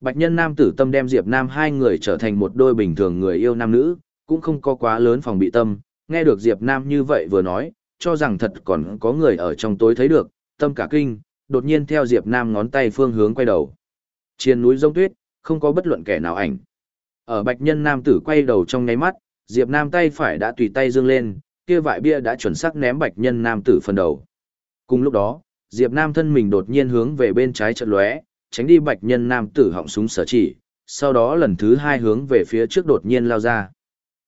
Bạch nhân nam tử tâm đem Diệp Nam hai người trở thành một đôi bình thường người yêu nam nữ, cũng không có quá lớn phòng bị tâm, nghe được Diệp Nam như vậy vừa nói, cho rằng thật còn có người ở trong tối thấy được, tâm cả kinh, đột nhiên theo Diệp Nam ngón tay phương hướng quay đầu. Trên núi rông tuyết, không có bất luận kẻ nào ảnh. Ở bạch nhân nam tử quay đầu trong ngáy mắt, Diệp Nam tay phải đã tùy tay dương lên, kia vại bia đã chuẩn xác ném bạch nhân nam tử phần đầu. Cùng lúc đó, Diệp Nam thân mình đột nhiên hướng về bên trái chợt lóe, tránh đi bạch nhân nam tử họng súng sở chỉ, sau đó lần thứ hai hướng về phía trước đột nhiên lao ra.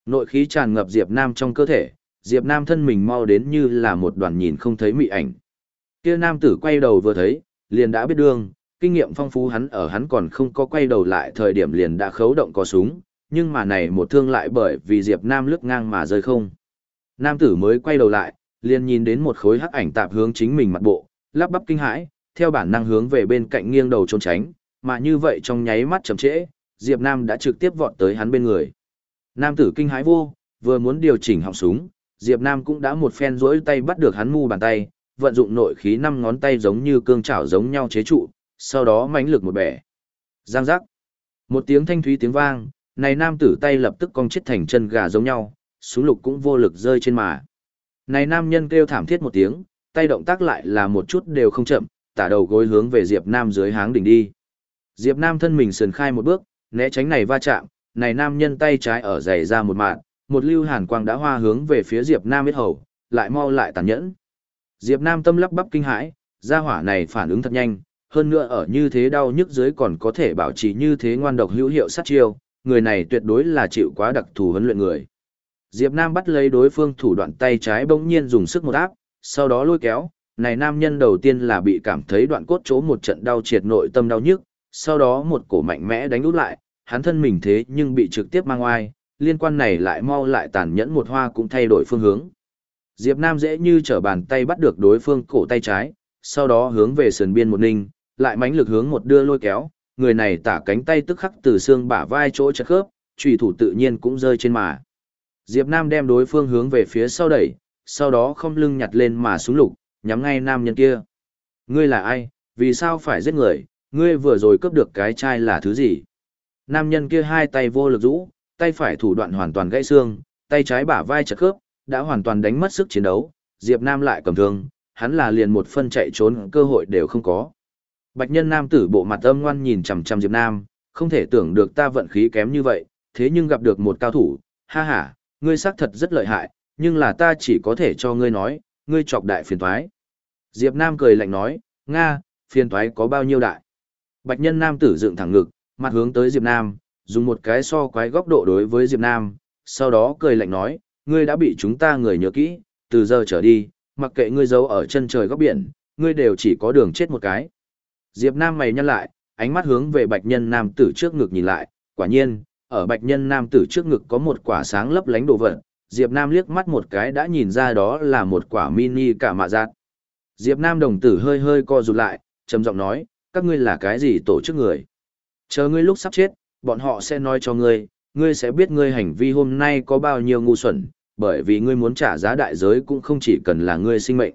Nội khí tràn ngập Diệp Nam trong cơ thể, Diệp Nam thân mình mau đến như là một đoàn nhìn không thấy mị ảnh. Kia nam tử quay đầu vừa thấy, liền đã biết đường, kinh nghiệm phong phú hắn ở hắn còn không có quay đầu lại thời điểm liền đã khấu động có súng, nhưng mà này một thương lại bởi vì Diệp Nam lướt ngang mà rơi không. Nam tử mới quay đầu lại, liền nhìn đến một khối hắc ảnh tạp hướng chính mình mặt bộ, lắp bắp kinh hãi, theo bản năng hướng về bên cạnh nghiêng đầu trốn tránh, mà như vậy trong nháy mắt chậm trễ, Diệp Nam đã trực tiếp vọt tới hắn bên người. Nam tử kinh hãi vô, vừa muốn điều chỉnh họng súng, Diệp Nam cũng đã một phen duỗi tay bắt được hắn mu bàn tay, vận dụng nội khí năm ngón tay giống như cương chảo giống nhau chế trụ, sau đó mãnh lực một bẻ. Giang giác. Một tiếng thanh thúy tiếng vang, này nam tử tay lập tức cong chết thành chân gà giống nhau, súng lục cũng vô lực rơi trên mà. Này nam nhân kêu thảm thiết một tiếng, tay động tác lại là một chút đều không chậm, tả đầu gối hướng về Diệp Nam dưới háng đỉnh đi. Diệp Nam thân mình sườn khai một bước, né tránh này va chạm, này nam nhân tay trái ở giày ra một mạng, một lưu hàn quang đã hoa hướng về phía Diệp Nam biết hầu, lại mau lại tàn nhẫn. Diệp Nam tâm lắp bắp kinh hãi, gia hỏa này phản ứng thật nhanh, hơn nữa ở như thế đau nhức dưới còn có thể bảo trì như thế ngoan độc hữu hiệu sát chiêu, người này tuyệt đối là chịu quá đặc thù huấn luyện người. Diệp Nam bắt lấy đối phương thủ đoạn tay trái bỗng nhiên dùng sức một áp, sau đó lôi kéo, này nam nhân đầu tiên là bị cảm thấy đoạn cốt chỗ một trận đau triệt nội tâm đau nhức, sau đó một cổ mạnh mẽ đánh út lại, hắn thân mình thế nhưng bị trực tiếp mang oai, liên quan này lại mau lại tàn nhẫn một hoa cũng thay đổi phương hướng. Diệp Nam dễ như trở bàn tay bắt được đối phương cổ tay trái, sau đó hướng về sườn biên một ninh, lại mãnh lực hướng một đưa lôi kéo, người này tả cánh tay tức khắc từ xương bả vai chỗ chật khớp, chủy thủ tự nhiên cũng rơi trên mà. Diệp Nam đem đối phương hướng về phía sau đẩy, sau đó không lưng nhặt lên mà xuống lục, nhắm ngay nam nhân kia. Ngươi là ai, vì sao phải giết người, ngươi vừa rồi cướp được cái chai là thứ gì? Nam nhân kia hai tay vô lực rũ, tay phải thủ đoạn hoàn toàn gãy xương, tay trái bả vai chật khớp, đã hoàn toàn đánh mất sức chiến đấu, Diệp Nam lại cầm thương, hắn là liền một phân chạy trốn cơ hội đều không có. Bạch nhân nam tử bộ mặt âm ngoan nhìn chằm chằm Diệp Nam, không thể tưởng được ta vận khí kém như vậy, thế nhưng gặp được một cao thủ, ha ha, ngươi xác thật rất lợi hại, nhưng là ta chỉ có thể cho ngươi nói, ngươi chọc đại phiền toái. Diệp Nam cười lạnh nói, Nga, phiền toái có bao nhiêu đại? Bạch nhân nam tử dựng thẳng ngực, mặt hướng tới Diệp Nam, dùng một cái so quái góc độ đối với Diệp Nam, sau đó cười lạnh nói, ngươi đã bị chúng ta người nhớ kỹ, từ giờ trở đi, mặc kệ ngươi giấu ở chân trời góc biển, ngươi đều chỉ có đường chết một cái. Diệp Nam mày nhăn lại, ánh mắt hướng về bạch nhân nam tử trước ngực nhìn lại, quả nhiên, ở bạch nhân nam tử trước ngực có một quả sáng lấp lánh đồ vật. Diệp Nam liếc mắt một cái đã nhìn ra đó là một quả mini cả mạ giác. Diệp Nam đồng tử hơi hơi co rụt lại, trầm giọng nói, các ngươi là cái gì tổ chức người? Chờ ngươi lúc sắp chết, bọn họ sẽ nói cho ngươi, ngươi sẽ biết ngươi hành vi hôm nay có bao nhiêu ngu xuẩn, bởi vì ngươi muốn trả giá đại giới cũng không chỉ cần là ngươi sinh mệnh.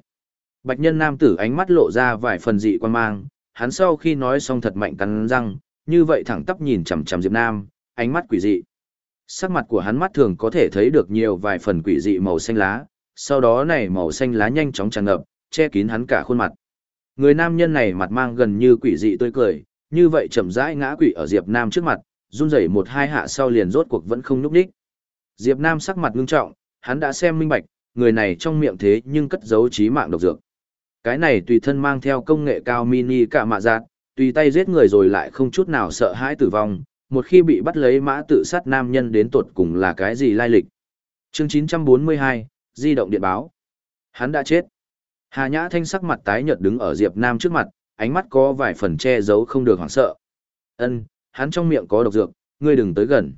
Bạch nhân nam tử ánh mắt lộ ra vài phần dị quan mang, hắn sau khi nói xong thật mạnh cắn răng, như vậy thẳng tắp nhìn chằm chằm Diệp Nam, ánh mắt quỷ dị. Sắc mặt của hắn mắt thường có thể thấy được nhiều vài phần quỷ dị màu xanh lá, sau đó này màu xanh lá nhanh chóng tràn ngập, che kín hắn cả khuôn mặt. Người nam nhân này mặt mang gần như quỷ dị tươi cười, như vậy chậm rãi ngã quỷ ở Diệp Nam trước mặt, run rẩy một hai hạ sau liền rốt cuộc vẫn không nhúc nhích. Diệp Nam sắc mặt ngưng trọng, hắn đã xem minh bạch, người này trong miệng thế nhưng cất giấu trí mạng độc dược. Cái này tùy thân mang theo công nghệ cao mini cả mạ giạt, tùy tay giết người rồi lại không chút nào sợ hãi tử vong, một khi bị bắt lấy mã tự sát nam nhân đến tột cùng là cái gì lai lịch. Chương 942, di động điện báo. Hắn đã chết. Hà Nhã Thanh sắc mặt tái nhợt đứng ở Diệp Nam trước mặt, ánh mắt có vài phần che giấu không được hoảng sợ. Ân, hắn trong miệng có độc dược, ngươi đừng tới gần.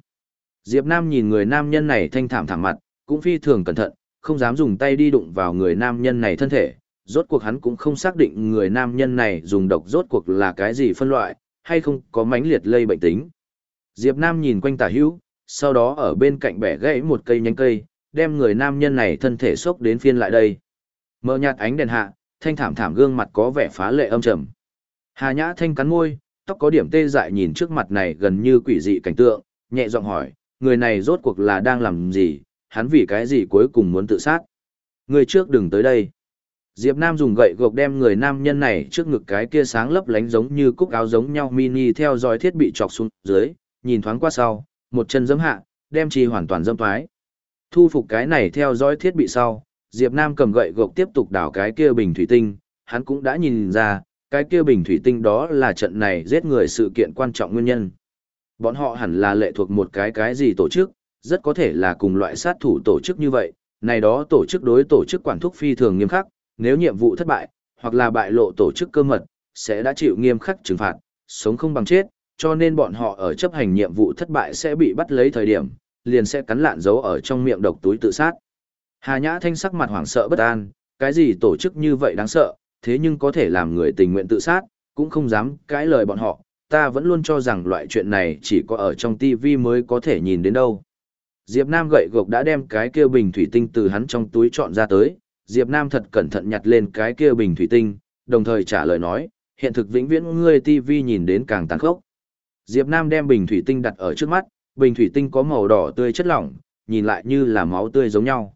Diệp Nam nhìn người nam nhân này thanh thảm thảm mặt, cũng phi thường cẩn thận, không dám dùng tay đi đụng vào người nam nhân này thân thể. Rốt cuộc hắn cũng không xác định người nam nhân này dùng độc rốt cuộc là cái gì phân loại, hay không có mánh liệt lây bệnh tính. Diệp Nam nhìn quanh tả hữu, sau đó ở bên cạnh bẻ gãy một cây nhánh cây, đem người nam nhân này thân thể sốc đến phiên lại đây. Mờ nhạt ánh đèn hạ, thanh thảm thảm gương mặt có vẻ phá lệ âm trầm. Hà Nhã Thanh cắn môi, tóc có điểm tê dại nhìn trước mặt này gần như quỷ dị cảnh tượng, nhẹ giọng hỏi, người này rốt cuộc là đang làm gì, hắn vì cái gì cuối cùng muốn tự sát. Người trước đừng tới đây. Diệp Nam dùng gậy gộc đem người nam nhân này trước ngực cái kia sáng lấp lánh giống như cúc áo giống nhau mini theo dõi thiết bị chọc xuống dưới, nhìn thoáng qua sau, một chân giẫm hạ, đem chi hoàn toàn dâm thoái. Thu phục cái này theo dõi thiết bị sau, Diệp Nam cầm gậy gộc tiếp tục đảo cái kia bình thủy tinh, hắn cũng đã nhìn ra, cái kia bình thủy tinh đó là trận này giết người sự kiện quan trọng nguyên nhân. Bọn họ hẳn là lệ thuộc một cái cái gì tổ chức, rất có thể là cùng loại sát thủ tổ chức như vậy, này đó tổ chức đối tổ chức quản thúc phi thường nghiêm khắc, nếu nhiệm vụ thất bại, hoặc là bại lộ tổ chức cơ mật, sẽ đã chịu nghiêm khắc trừng phạt, sống không bằng chết, cho nên bọn họ ở chấp hành nhiệm vụ thất bại sẽ bị bắt lấy thời điểm, liền sẽ cắn lạn dấu ở trong miệng độc túi tự sát. Hà Nhã Thanh sắc mặt hoảng sợ bất an, cái gì tổ chức như vậy đáng sợ, thế nhưng có thể làm người tình nguyện tự sát, cũng không dám cãi lời bọn họ, ta vẫn luôn cho rằng loại chuyện này chỉ có ở trong TV mới có thể nhìn đến đâu. Diệp Nam gậy gộc đã đem cái kia bình thủy tinh từ hắn trong túi chọn ra tới, Diệp Nam thật cẩn thận nhặt lên cái kia bình thủy tinh, đồng thời trả lời nói, hiện thực vĩnh viễn ngươi TV nhìn đến càng tàn khốc. Diệp Nam đem bình thủy tinh đặt ở trước mắt, bình thủy tinh có màu đỏ tươi chất lỏng, nhìn lại như là máu tươi giống nhau.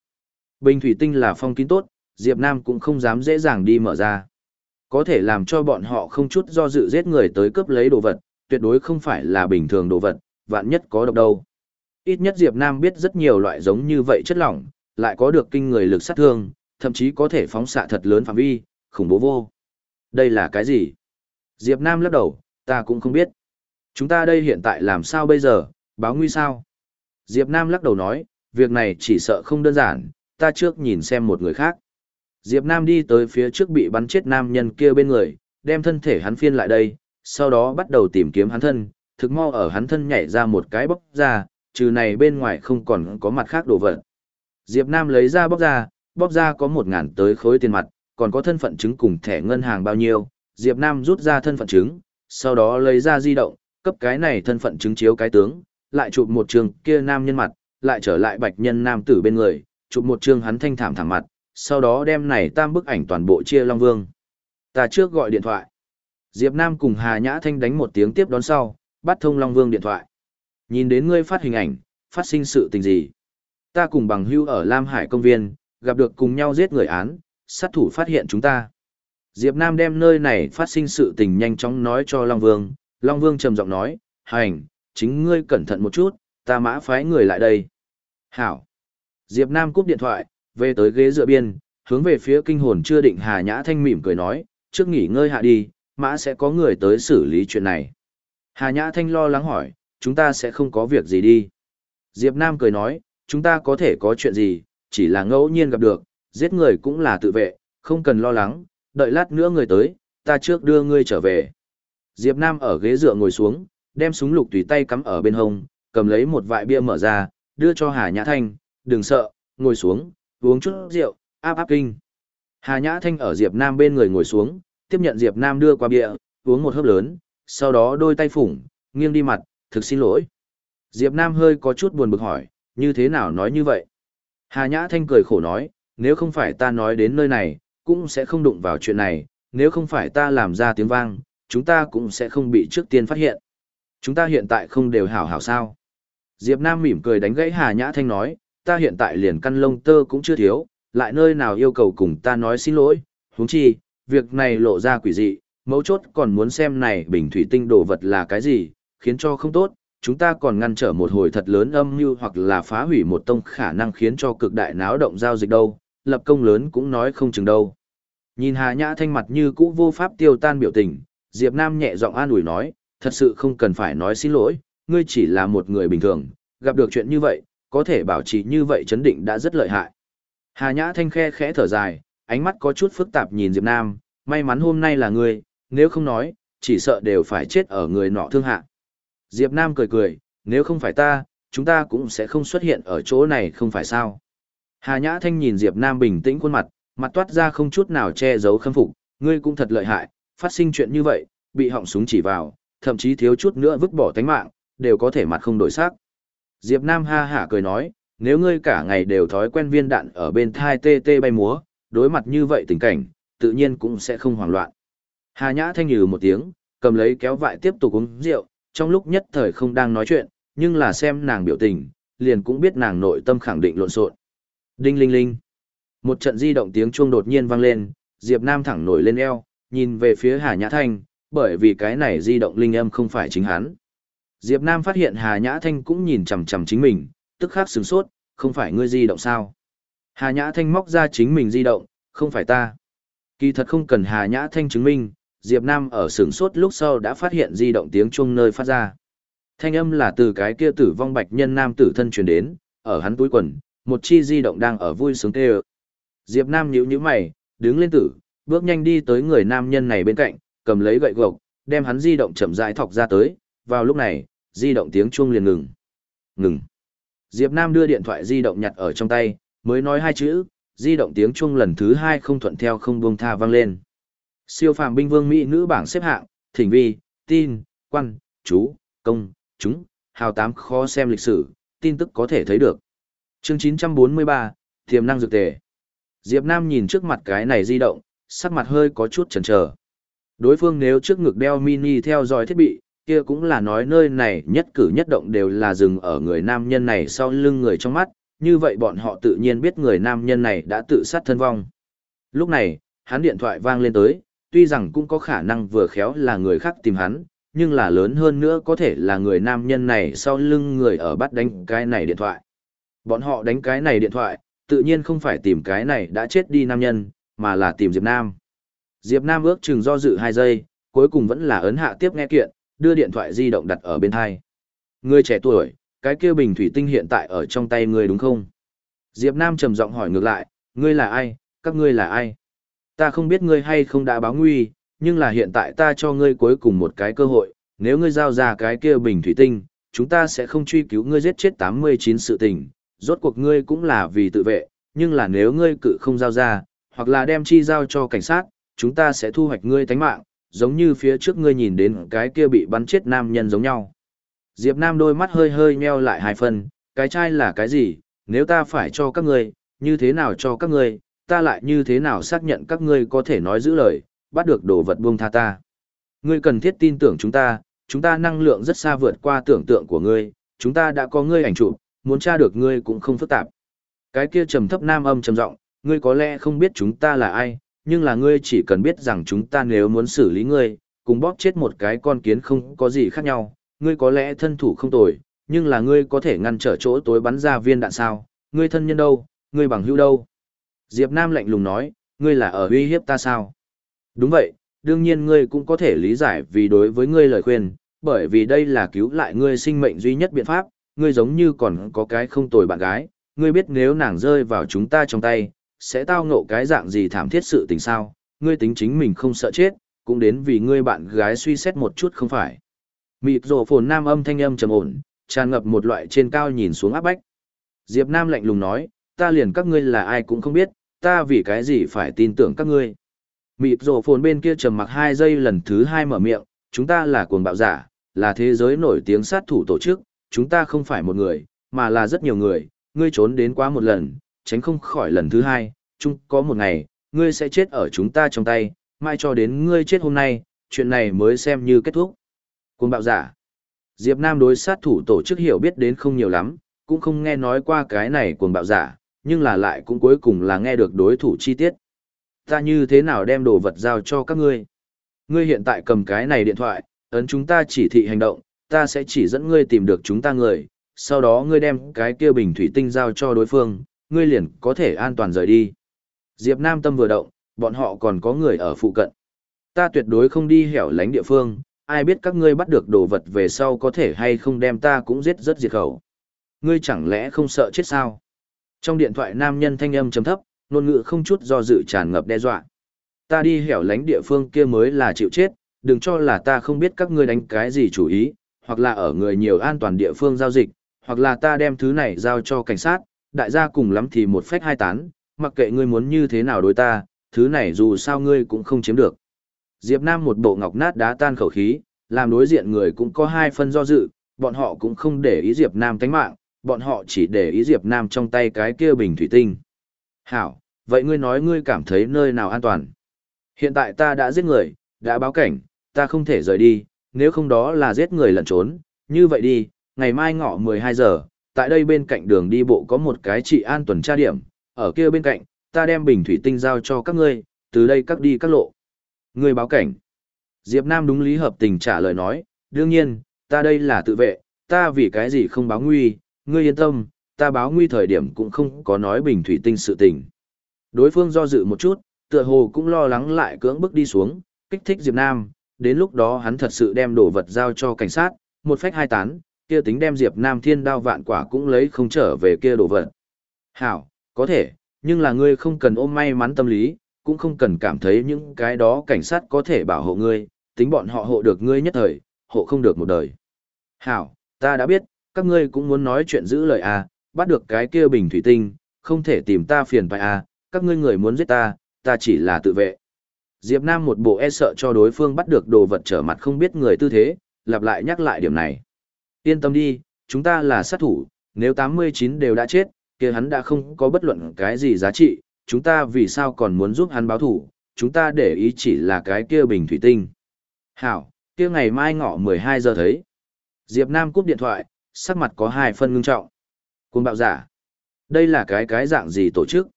Bình thủy tinh là phong kín tốt, Diệp Nam cũng không dám dễ dàng đi mở ra. Có thể làm cho bọn họ không chút do dự giết người tới cướp lấy đồ vật, tuyệt đối không phải là bình thường đồ vật, vạn nhất có độc đâu. Ít nhất Diệp Nam biết rất nhiều loại giống như vậy chất lỏng, lại có được kinh người lực sát thương, thậm chí có thể phóng xạ thật lớn phạm vi, khủng bố vô. Đây là cái gì? Diệp Nam lắc đầu, ta cũng không biết. Chúng ta đây hiện tại làm sao bây giờ, báo nguy sao? Diệp Nam lắc đầu nói, việc này chỉ sợ không đơn giản, ta trước nhìn xem một người khác. Diệp Nam đi tới phía trước bị bắn chết nam nhân kia bên người, đem thân thể hắn phiên lại đây, sau đó bắt đầu tìm kiếm hắn thân, thực mau ở hắn thân nhảy ra một cái bóc ra, trừ này bên ngoài không còn có mặt khác đồ vật. Diệp Nam lấy ra bóc ra, bóc ra có một ngàn tới khối tiền mặt, còn có thân phận chứng cùng thẻ ngân hàng bao nhiêu, Diệp Nam rút ra thân phận chứng, sau đó lấy ra di động, cấp cái này thân phận chứng chiếu cái tướng, lại chụp một trường kia nam nhân mặt, lại trở lại bạch nhân nam tử bên người, chụp một trường hắn thanh thảm thảm mặt, sau đó đem này tam bức ảnh toàn bộ chia Long Vương. Ta trước gọi điện thoại. Diệp Nam cùng Hà Nhã Thanh đánh một tiếng tiếp đón sau, bắt thông Long Vương điện thoại. Nhìn đến ngươi phát hình ảnh, phát sinh sự tình gì? Ta cùng bằng hưu ở Lam Hải công viên, gặp được cùng nhau giết người án, sát thủ phát hiện chúng ta. Diệp Nam đem nơi này phát sinh sự tình nhanh chóng nói cho Long Vương, Long Vương trầm giọng nói, hành, chính ngươi cẩn thận một chút, ta mã phái người lại đây. Hảo. Diệp Nam cúp điện thoại, về tới ghế dựa biên, hướng về phía kinh hồn chưa định Hà Nhã Thanh mỉm cười nói, trước nghỉ ngơi hạ đi, mã sẽ có người tới xử lý chuyện này. Hà Nhã Thanh lo lắng hỏi, chúng ta sẽ không có việc gì đi. Diệp Nam cười nói, chúng ta có thể có chuyện gì, chỉ là ngẫu nhiên gặp được, giết người cũng là tự vệ, không cần lo lắng, đợi lát nữa người tới, ta trước đưa ngươi trở về. Diệp Nam ở ghế dựa ngồi xuống, đem súng lục tùy tay cắm ở bên hông, cầm lấy một vại bia mở ra, đưa cho Hà Nhã Thanh, đừng sợ, ngồi xuống, uống chút rượu, áp áp kinh. Hà Nhã Thanh ở Diệp Nam bên người ngồi xuống, tiếp nhận Diệp Nam đưa qua bia, uống một hớp lớn, sau đó đôi tay phủng, nghiêng đi mặt, thực xin lỗi. Diệp Nam hơi có chút buồn bực hỏi, như thế nào nói như vậy? Hà Nhã Thanh cười khổ nói, nếu không phải ta nói đến nơi này, cũng sẽ không đụng vào chuyện này, nếu không phải ta làm ra tiếng vang, chúng ta cũng sẽ không bị trước tiên phát hiện. Chúng ta hiện tại không đều hảo hảo sao. Diệp Nam mỉm cười đánh gãy Hà Nhã Thanh nói, ta hiện tại liền căn lông tơ cũng chưa thiếu, lại nơi nào yêu cầu cùng ta nói xin lỗi, huống chi, việc này lộ ra quỷ dị, mấu chốt còn muốn xem này bình thủy tinh đồ vật là cái gì, khiến cho không tốt, chúng ta còn ngăn trở một hồi thật lớn âm mưu hoặc là phá hủy một tông khả năng khiến cho cực đại náo động giao dịch đâu, lập công lớn cũng nói không chừng đâu. Nhìn Hà Nhã thanh mặt như cũ vô pháp tiêu tan biểu tình, Diệp Nam nhẹ giọng an ủi nói, thật sự không cần phải nói xin lỗi, ngươi chỉ là một người bình thường, gặp được chuyện như vậy, có thể bảo trì như vậy chấn định đã rất lợi hại. Hà Nhã thanh khe khẽ thở dài, ánh mắt có chút phức tạp nhìn Diệp Nam, may mắn hôm nay là ngươi, nếu không nói, chỉ sợ đều phải chết ở người nọ thương hạ. Diệp Nam cười cười, nếu không phải ta, chúng ta cũng sẽ không xuất hiện ở chỗ này không phải sao. Hà Nhã Thanh nhìn Diệp Nam bình tĩnh khuôn mặt, mặt toát ra không chút nào che giấu khâm phục, ngươi cũng thật lợi hại, phát sinh chuyện như vậy, bị họng súng chỉ vào, thậm chí thiếu chút nữa vứt bỏ tánh mạng, đều có thể mặt không đổi sắc. Diệp Nam ha hả cười nói, nếu ngươi cả ngày đều thói quen viên đạn ở bên thai tê tê bay múa, đối mặt như vậy tình cảnh, tự nhiên cũng sẽ không hoảng loạn. Hà Nhã Thanh nhừ một tiếng, cầm lấy kéo vại tiếp tục uống rượu, trong lúc nhất thời không đang nói chuyện, nhưng là xem nàng biểu tình, liền cũng biết nàng nội tâm khẳng định lộn xộn. Đinh linh linh. Một trận di động tiếng chuông đột nhiên vang lên, Diệp Nam thẳng nổi lên eo, nhìn về phía Hà Nhã Thanh, bởi vì cái này di động linh âm không phải chính hắn. Diệp Nam phát hiện Hà Nhã Thanh cũng nhìn chằm chằm chính mình, tức khắc sửng sốt, không phải ngươi di động sao? Hà Nhã Thanh móc ra chính mình di động, không phải ta. Kỳ thật không cần Hà Nhã Thanh chứng minh, Diệp Nam ở sửng sốt lúc sau đã phát hiện di động tiếng chuông nơi phát ra. Thanh âm là từ cái kia tử vong bạch nhân nam tử thân truyền đến, ở hắn túi quần, một chi di động đang ở vui sướng kêu. Diệp Nam nhíu nhíu mày, đứng lên tử, bước nhanh đi tới người nam nhân này bên cạnh, cầm lấy gậy gộc, đem hắn di động chậm rãi thọc ra tới, vào lúc này, di động tiếng chuông liền ngừng. Ngừng. Diệp Nam đưa điện thoại di động nhặt ở trong tay, mới nói hai chữ, di động tiếng chuông lần thứ hai không thuận theo không buông tha vang lên. Siêu phàm binh vương Mỹ nữ bảng xếp hạng, thỉnh vi, tin, quan, chú, công, chúng, hào tám khó xem lịch sử, tin tức có thể thấy được. Chương 943, tiềm năng dược tề. Diệp Nam nhìn trước mặt cái này di động, sắc mặt hơi có chút chần chờ. Đối phương nếu trước ngực đeo mini theo dõi thiết bị, kia cũng là nói nơi này nhất cử nhất động đều là dừng ở người nam nhân này sau lưng người trong mắt, như vậy bọn họ tự nhiên biết người nam nhân này đã tự sát thân vong. Lúc này, hắn điện thoại vang lên tới, tuy rằng cũng có khả năng vừa khéo là người khác tìm hắn, nhưng là lớn hơn nữa có thể là người nam nhân này sau lưng người ở bắt đánh cái này điện thoại. Bọn họ đánh cái này điện thoại, tự nhiên không phải tìm cái này đã chết đi nam nhân, mà là tìm Diệp Nam. Diệp Nam ước chừng do dự 2 giây, cuối cùng vẫn là ấn hạ tiếp nghe kiện, đưa điện thoại di động đặt ở bên hai. Người trẻ tuổi, cái kia bình thủy tinh hiện tại ở trong tay ngươi đúng không? Diệp Nam trầm giọng hỏi ngược lại, ngươi là ai, các ngươi là ai? Ta không biết ngươi hay không đã báo nguy, nhưng là hiện tại ta cho ngươi cuối cùng một cái cơ hội, nếu ngươi giao ra cái kia bình thủy tinh, chúng ta sẽ không truy cứu ngươi giết chết 89 sự tình, rốt cuộc ngươi cũng là vì tự vệ, nhưng là nếu ngươi cự không giao ra, hoặc là đem chi giao cho cảnh sát, chúng ta sẽ thu hoạch ngươi tánh mạng, giống như phía trước ngươi nhìn đến cái kia bị bắn chết nam nhân giống nhau. Diệp Nam đôi mắt hơi hơi nheo lại hai phần, cái chai là cái gì, nếu ta phải cho các ngươi, như thế nào cho các ngươi, ta lại như thế nào xác nhận các ngươi có thể nói giữ lời, bắt được đồ vật buông tha ta. Ngươi cần thiết tin tưởng chúng ta, chúng ta năng lượng rất xa vượt qua tưởng tượng của ngươi, chúng ta đã có ngươi ảnh chụp, muốn tra được ngươi cũng không phức tạp. Cái kia trầm thấp nam âm trầm giọng, ngươi có lẽ không biết chúng ta là ai, nhưng là ngươi chỉ cần biết rằng chúng ta nếu muốn xử lý ngươi, cùng bóp chết một cái con kiến không có gì khác nhau, ngươi có lẽ thân thủ không tồi, nhưng là ngươi có thể ngăn trở chỗ tối bắn ra viên đạn sao, ngươi thân nhân đâu, ngươi bằng hữu đâu. Diệp Nam lạnh lùng nói, ngươi là ở uy hiếp ta sao? Đúng vậy, đương nhiên ngươi cũng có thể lý giải vì đối với ngươi lời khuyên, bởi vì đây là cứu lại ngươi sinh mệnh duy nhất biện pháp, ngươi giống như còn có cái không tồi bạn gái, ngươi biết nếu nàng rơi vào chúng ta trong tay, sẽ tao ngộ cái dạng gì thảm thiết sự tình sao, ngươi tính chính mình không sợ chết, cũng đến vì ngươi bạn gái suy xét một chút không phải. Mịp rổ phồn nam âm thanh âm trầm ổn, tràn ngập một loại trên cao nhìn xuống áp bách. Diệp Nam lạnh lùng nói, ta liền các ngươi là ai cũng không biết, ta vì cái gì phải tin tưởng các ngươi. Mịp rổ phồn bên kia trầm mặc hai giây lần thứ hai mở miệng, chúng ta là cuồng bạo giả, là thế giới nổi tiếng sát thủ tổ chức, chúng ta không phải một người, mà là rất nhiều người, ngươi trốn đến quá một lần, tránh không khỏi lần thứ hai, chung có một ngày, ngươi sẽ chết ở chúng ta trong tay, mai cho đến ngươi chết hôm nay, chuyện này mới xem như kết thúc. Cuồng bạo giả. Diệp Nam đối sát thủ tổ chức hiểu biết đến không nhiều lắm, cũng không nghe nói qua cái này cuồng bạo giả, nhưng là lại cũng cuối cùng là nghe được đối thủ chi tiết. Ta như thế nào đem đồ vật giao cho các ngươi? Ngươi hiện tại cầm cái này điện thoại, ấn chúng ta chỉ thị hành động, ta sẽ chỉ dẫn ngươi tìm được chúng ta người, sau đó ngươi đem cái kia bình thủy tinh giao cho đối phương, ngươi liền có thể an toàn rời đi. Diệp Nam tâm vừa động, bọn họ còn có người ở phụ cận. Ta tuyệt đối không đi hẻo lánh địa phương, ai biết các ngươi bắt được đồ vật về sau có thể hay không đem ta cũng giết rất diệt khẩu. Ngươi chẳng lẽ không sợ chết sao? Trong điện thoại nam nhân thanh âm trầm thấp, ngôn ngữ không chút do dự tràn ngập đe dọa. Ta đi hẻo lánh địa phương kia mới là chịu chết, đừng cho là ta không biết các ngươi đánh cái gì chủ ý, hoặc là ở người nhiều an toàn địa phương giao dịch, hoặc là ta đem thứ này giao cho cảnh sát, đại gia cùng lắm thì một phách hai tán, mặc kệ ngươi muốn như thế nào đối ta, thứ này dù sao ngươi cũng không chiếm được. Diệp Nam một bộ ngọc nát đá tan khẩu khí, làm đối diện người cũng có hai phân do dự, bọn họ cũng không để ý Diệp Nam tánh mạng, bọn họ chỉ để ý Diệp Nam trong tay cái kia bình thủy tinh. Hảo, vậy ngươi nói ngươi cảm thấy nơi nào an toàn? Hiện tại ta đã giết người, đã báo cảnh, ta không thể rời đi, nếu không đó là giết người lẩn trốn, như vậy đi, ngày mai ngọ 12 giờ, tại đây bên cạnh đường đi bộ có một cái trị an tuần tra điểm, ở kia bên cạnh, ta đem bình thủy tinh giao cho các ngươi, từ đây các đi các lộ. Ngươi báo cảnh. Diệp Nam đúng lý hợp tình trả lời nói, đương nhiên, ta đây là tự vệ, ta vì cái gì không báo nguy, ngươi yên tâm, ta báo nguy thời điểm cũng không có nói bình thủy tinh sự tình. Đối phương do dự một chút, tựa hồ cũng lo lắng lại cưỡng bức đi xuống, kích thích Diệp Nam, đến lúc đó hắn thật sự đem đồ vật giao cho cảnh sát, một phách hai tán, kia tính đem Diệp Nam thiên đao vạn quả cũng lấy không trở về kia đồ vật. Hảo, có thể, nhưng là ngươi không cần ôm may mắn tâm lý, cũng không cần cảm thấy những cái đó cảnh sát có thể bảo hộ ngươi, tính bọn họ hộ được ngươi nhất thời, hộ không được một đời. Hảo, ta đã biết, các ngươi cũng muốn nói chuyện giữ lời à, bắt được cái kia bình thủy tinh, không thể tìm ta phiền phải à, các ngươi người muốn giết ta, ta chỉ là tự vệ. Diệp Nam một bộ e sợ cho đối phương bắt được đồ vật trở mặt không biết người tư thế, lặp lại nhắc lại điểm này. Yên tâm đi, chúng ta là sát thủ, nếu 89 đều đã chết, kia hắn đã không có bất luận cái gì giá trị, chúng ta vì sao còn muốn giúp hắn báo thủ, chúng ta để ý chỉ là cái kia bình thủy tinh. Hảo, kia ngày mai ngọ 12 giờ thấy. Diệp Nam cúp điện thoại, sắc mặt có hai phân ngưng trọng. Cuồng bạo giả. Đây là cái cái dạng gì tổ chức?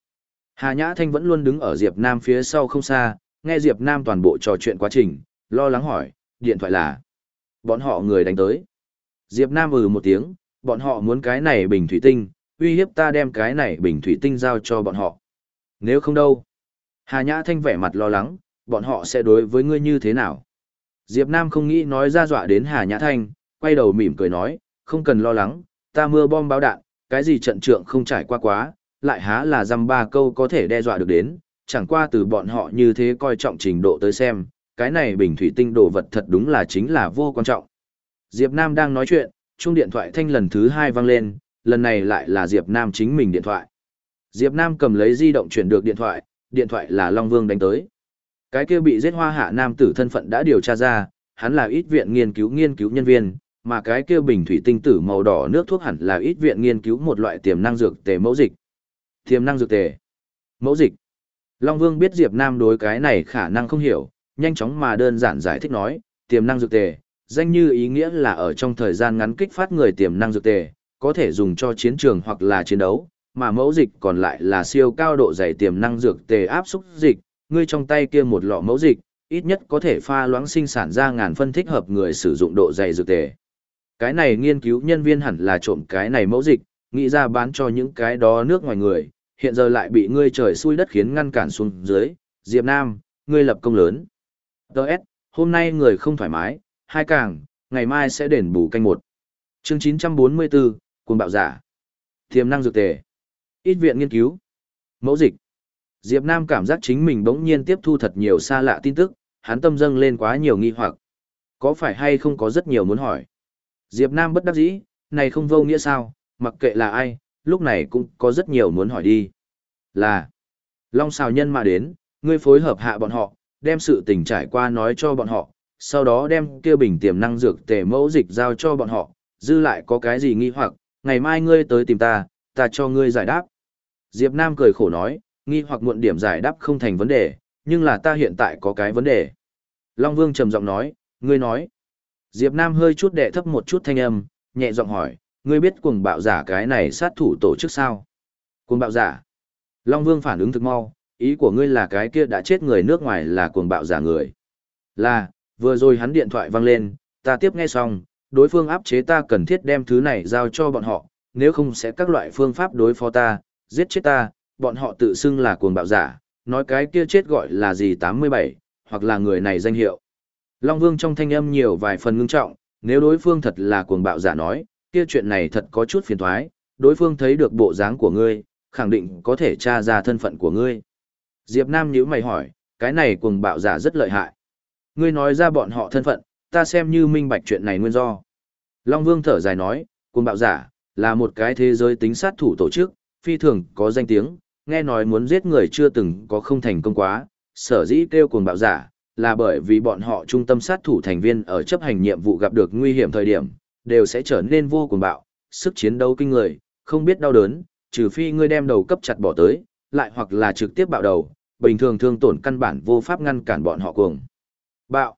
Hà Nhã Thanh vẫn luôn đứng ở Diệp Nam phía sau không xa, nghe Diệp Nam toàn bộ trò chuyện quá trình, lo lắng hỏi, điện thoại là. Bọn họ người đánh tới. Diệp Nam ừ một tiếng, bọn họ muốn cái này bình thủy tinh, uy hiếp ta đem cái này bình thủy tinh giao cho bọn họ. Nếu không đâu. Hà Nhã Thanh vẻ mặt lo lắng, bọn họ sẽ đối với ngươi như thế nào? Diệp Nam không nghĩ nói ra dọa đến Hà Nhã Thanh, quay đầu mỉm cười nói, không cần lo lắng, ta mưa bom báo đạn, cái gì trận trượng không trải qua quá, lại há là dăm ba câu có thể đe dọa được đến, chẳng qua từ bọn họ như thế coi trọng trình độ tới xem, cái này bình thủy tinh đồ vật thật đúng là chính là vô quan trọng. Diệp Nam đang nói chuyện, chuông điện thoại thanh lần thứ hai vang lên, lần này lại là Diệp Nam chính mình điện thoại. Diệp Nam cầm lấy di động chuyển được điện thoại, điện thoại là Long Vương đánh tới. Cái kia bị giết hoa hạ nam tử thân phận đã điều tra ra, hắn là ít viện nghiên cứu nghiên cứu nhân viên, mà cái kia bình thủy tinh tử màu đỏ nước thuốc hẳn là ít viện nghiên cứu một loại tiềm năng dược tề mẫu dịch. Tiềm năng dược tề. Mẫu dịch. Long Vương biết Diệp Nam đối cái này khả năng không hiểu, nhanh chóng mà đơn giản giải thích nói, tiềm năng dược tề, danh như ý nghĩa là ở trong thời gian ngắn kích phát người tiềm năng dược tề, có thể dùng cho chiến trường hoặc là chiến đấu, mà mẫu dịch còn lại là siêu cao độ dày tiềm năng dược tề áp xúc dịch, ngươi trong tay kia một lọ mẫu dịch, ít nhất có thể pha loãng sinh sản ra ngàn phân thích hợp người sử dụng độ dày dược tề. Cái này nghiên cứu nhân viên hẳn là trộm cái này mẫu dịch, nghĩ ra bán cho những cái đó nước ngoài người, hiện giờ lại bị ngươi trời xui đất khiến ngăn cản xuống dưới, Diệp Nam, ngươi lập công lớn. Đợt, hôm nay người không thoải mái, hai càng, ngày mai sẽ đền bù canh một. Chương 944, cuồng bạo giả. Tiềm năng dược tề. Ít viện nghiên cứu. Mẫu dịch. Diệp Nam cảm giác chính mình bỗng nhiên tiếp thu thật nhiều xa lạ tin tức, hắn tâm dâng lên quá nhiều nghi hoặc. Có phải hay không có rất nhiều muốn hỏi. Diệp Nam bất đắc dĩ, này không vô nghĩa sao, mặc kệ là ai, lúc này cũng có rất nhiều muốn hỏi đi. Là, Long Sào nhân mà đến, ngươi phối hợp hạ bọn họ, đem sự tình trải qua nói cho bọn họ, sau đó đem kia bình tiềm năng dược tề mẫu dịch giao cho bọn họ, dư lại có cái gì nghi hoặc, ngày mai ngươi tới tìm ta, ta cho ngươi giải đáp. Diệp Nam cười khổ nói, nghi hoặc muộn điểm giải đáp không thành vấn đề, nhưng là ta hiện tại có cái vấn đề. Long Vương trầm giọng nói, ngươi nói. Diệp Nam hơi chút đệ thấp một chút thanh âm, nhẹ giọng hỏi, ngươi biết cuồng bạo giả cái này sát thủ tổ chức sao? Cuồng bạo giả? Long Vương phản ứng thực mau, ý của ngươi là cái kia đã chết người nước ngoài là cuồng bạo giả người. Là, vừa rồi hắn điện thoại vang lên, ta tiếp nghe xong, đối phương áp chế ta cần thiết đem thứ này giao cho bọn họ, nếu không sẽ các loại phương pháp đối phó ta, giết chết ta, bọn họ tự xưng là cuồng bạo giả, nói cái kia chết gọi là gì 87, hoặc là người này danh hiệu. Long Vương trong thanh âm nhiều vài phần ngưng trọng, nếu đối phương thật là cuồng bạo giả nói, kia chuyện này thật có chút phiền thoái, đối phương thấy được bộ dáng của ngươi, khẳng định có thể tra ra thân phận của ngươi. Diệp Nam nhíu mày hỏi, cái này cuồng bạo giả rất lợi hại. Ngươi nói ra bọn họ thân phận, ta xem như minh bạch chuyện này nguyên do. Long Vương thở dài nói, cuồng bạo giả, là một cái thế giới tính sát thủ tổ chức, phi thường có danh tiếng, nghe nói muốn giết người chưa từng có không thành công quá, sở dĩ kêu cuồng bạo giả, là bởi vì bọn họ trung tâm sát thủ thành viên ở chấp hành nhiệm vụ gặp được nguy hiểm thời điểm, đều sẽ trở nên vô cùng bạo, sức chiến đấu kinh người, không biết đau đớn, trừ phi ngươi đem đầu cấp chặt bỏ tới, lại hoặc là trực tiếp bạo đầu, bình thường thương tổn căn bản vô pháp ngăn cản bọn họ cuồng. Bạo.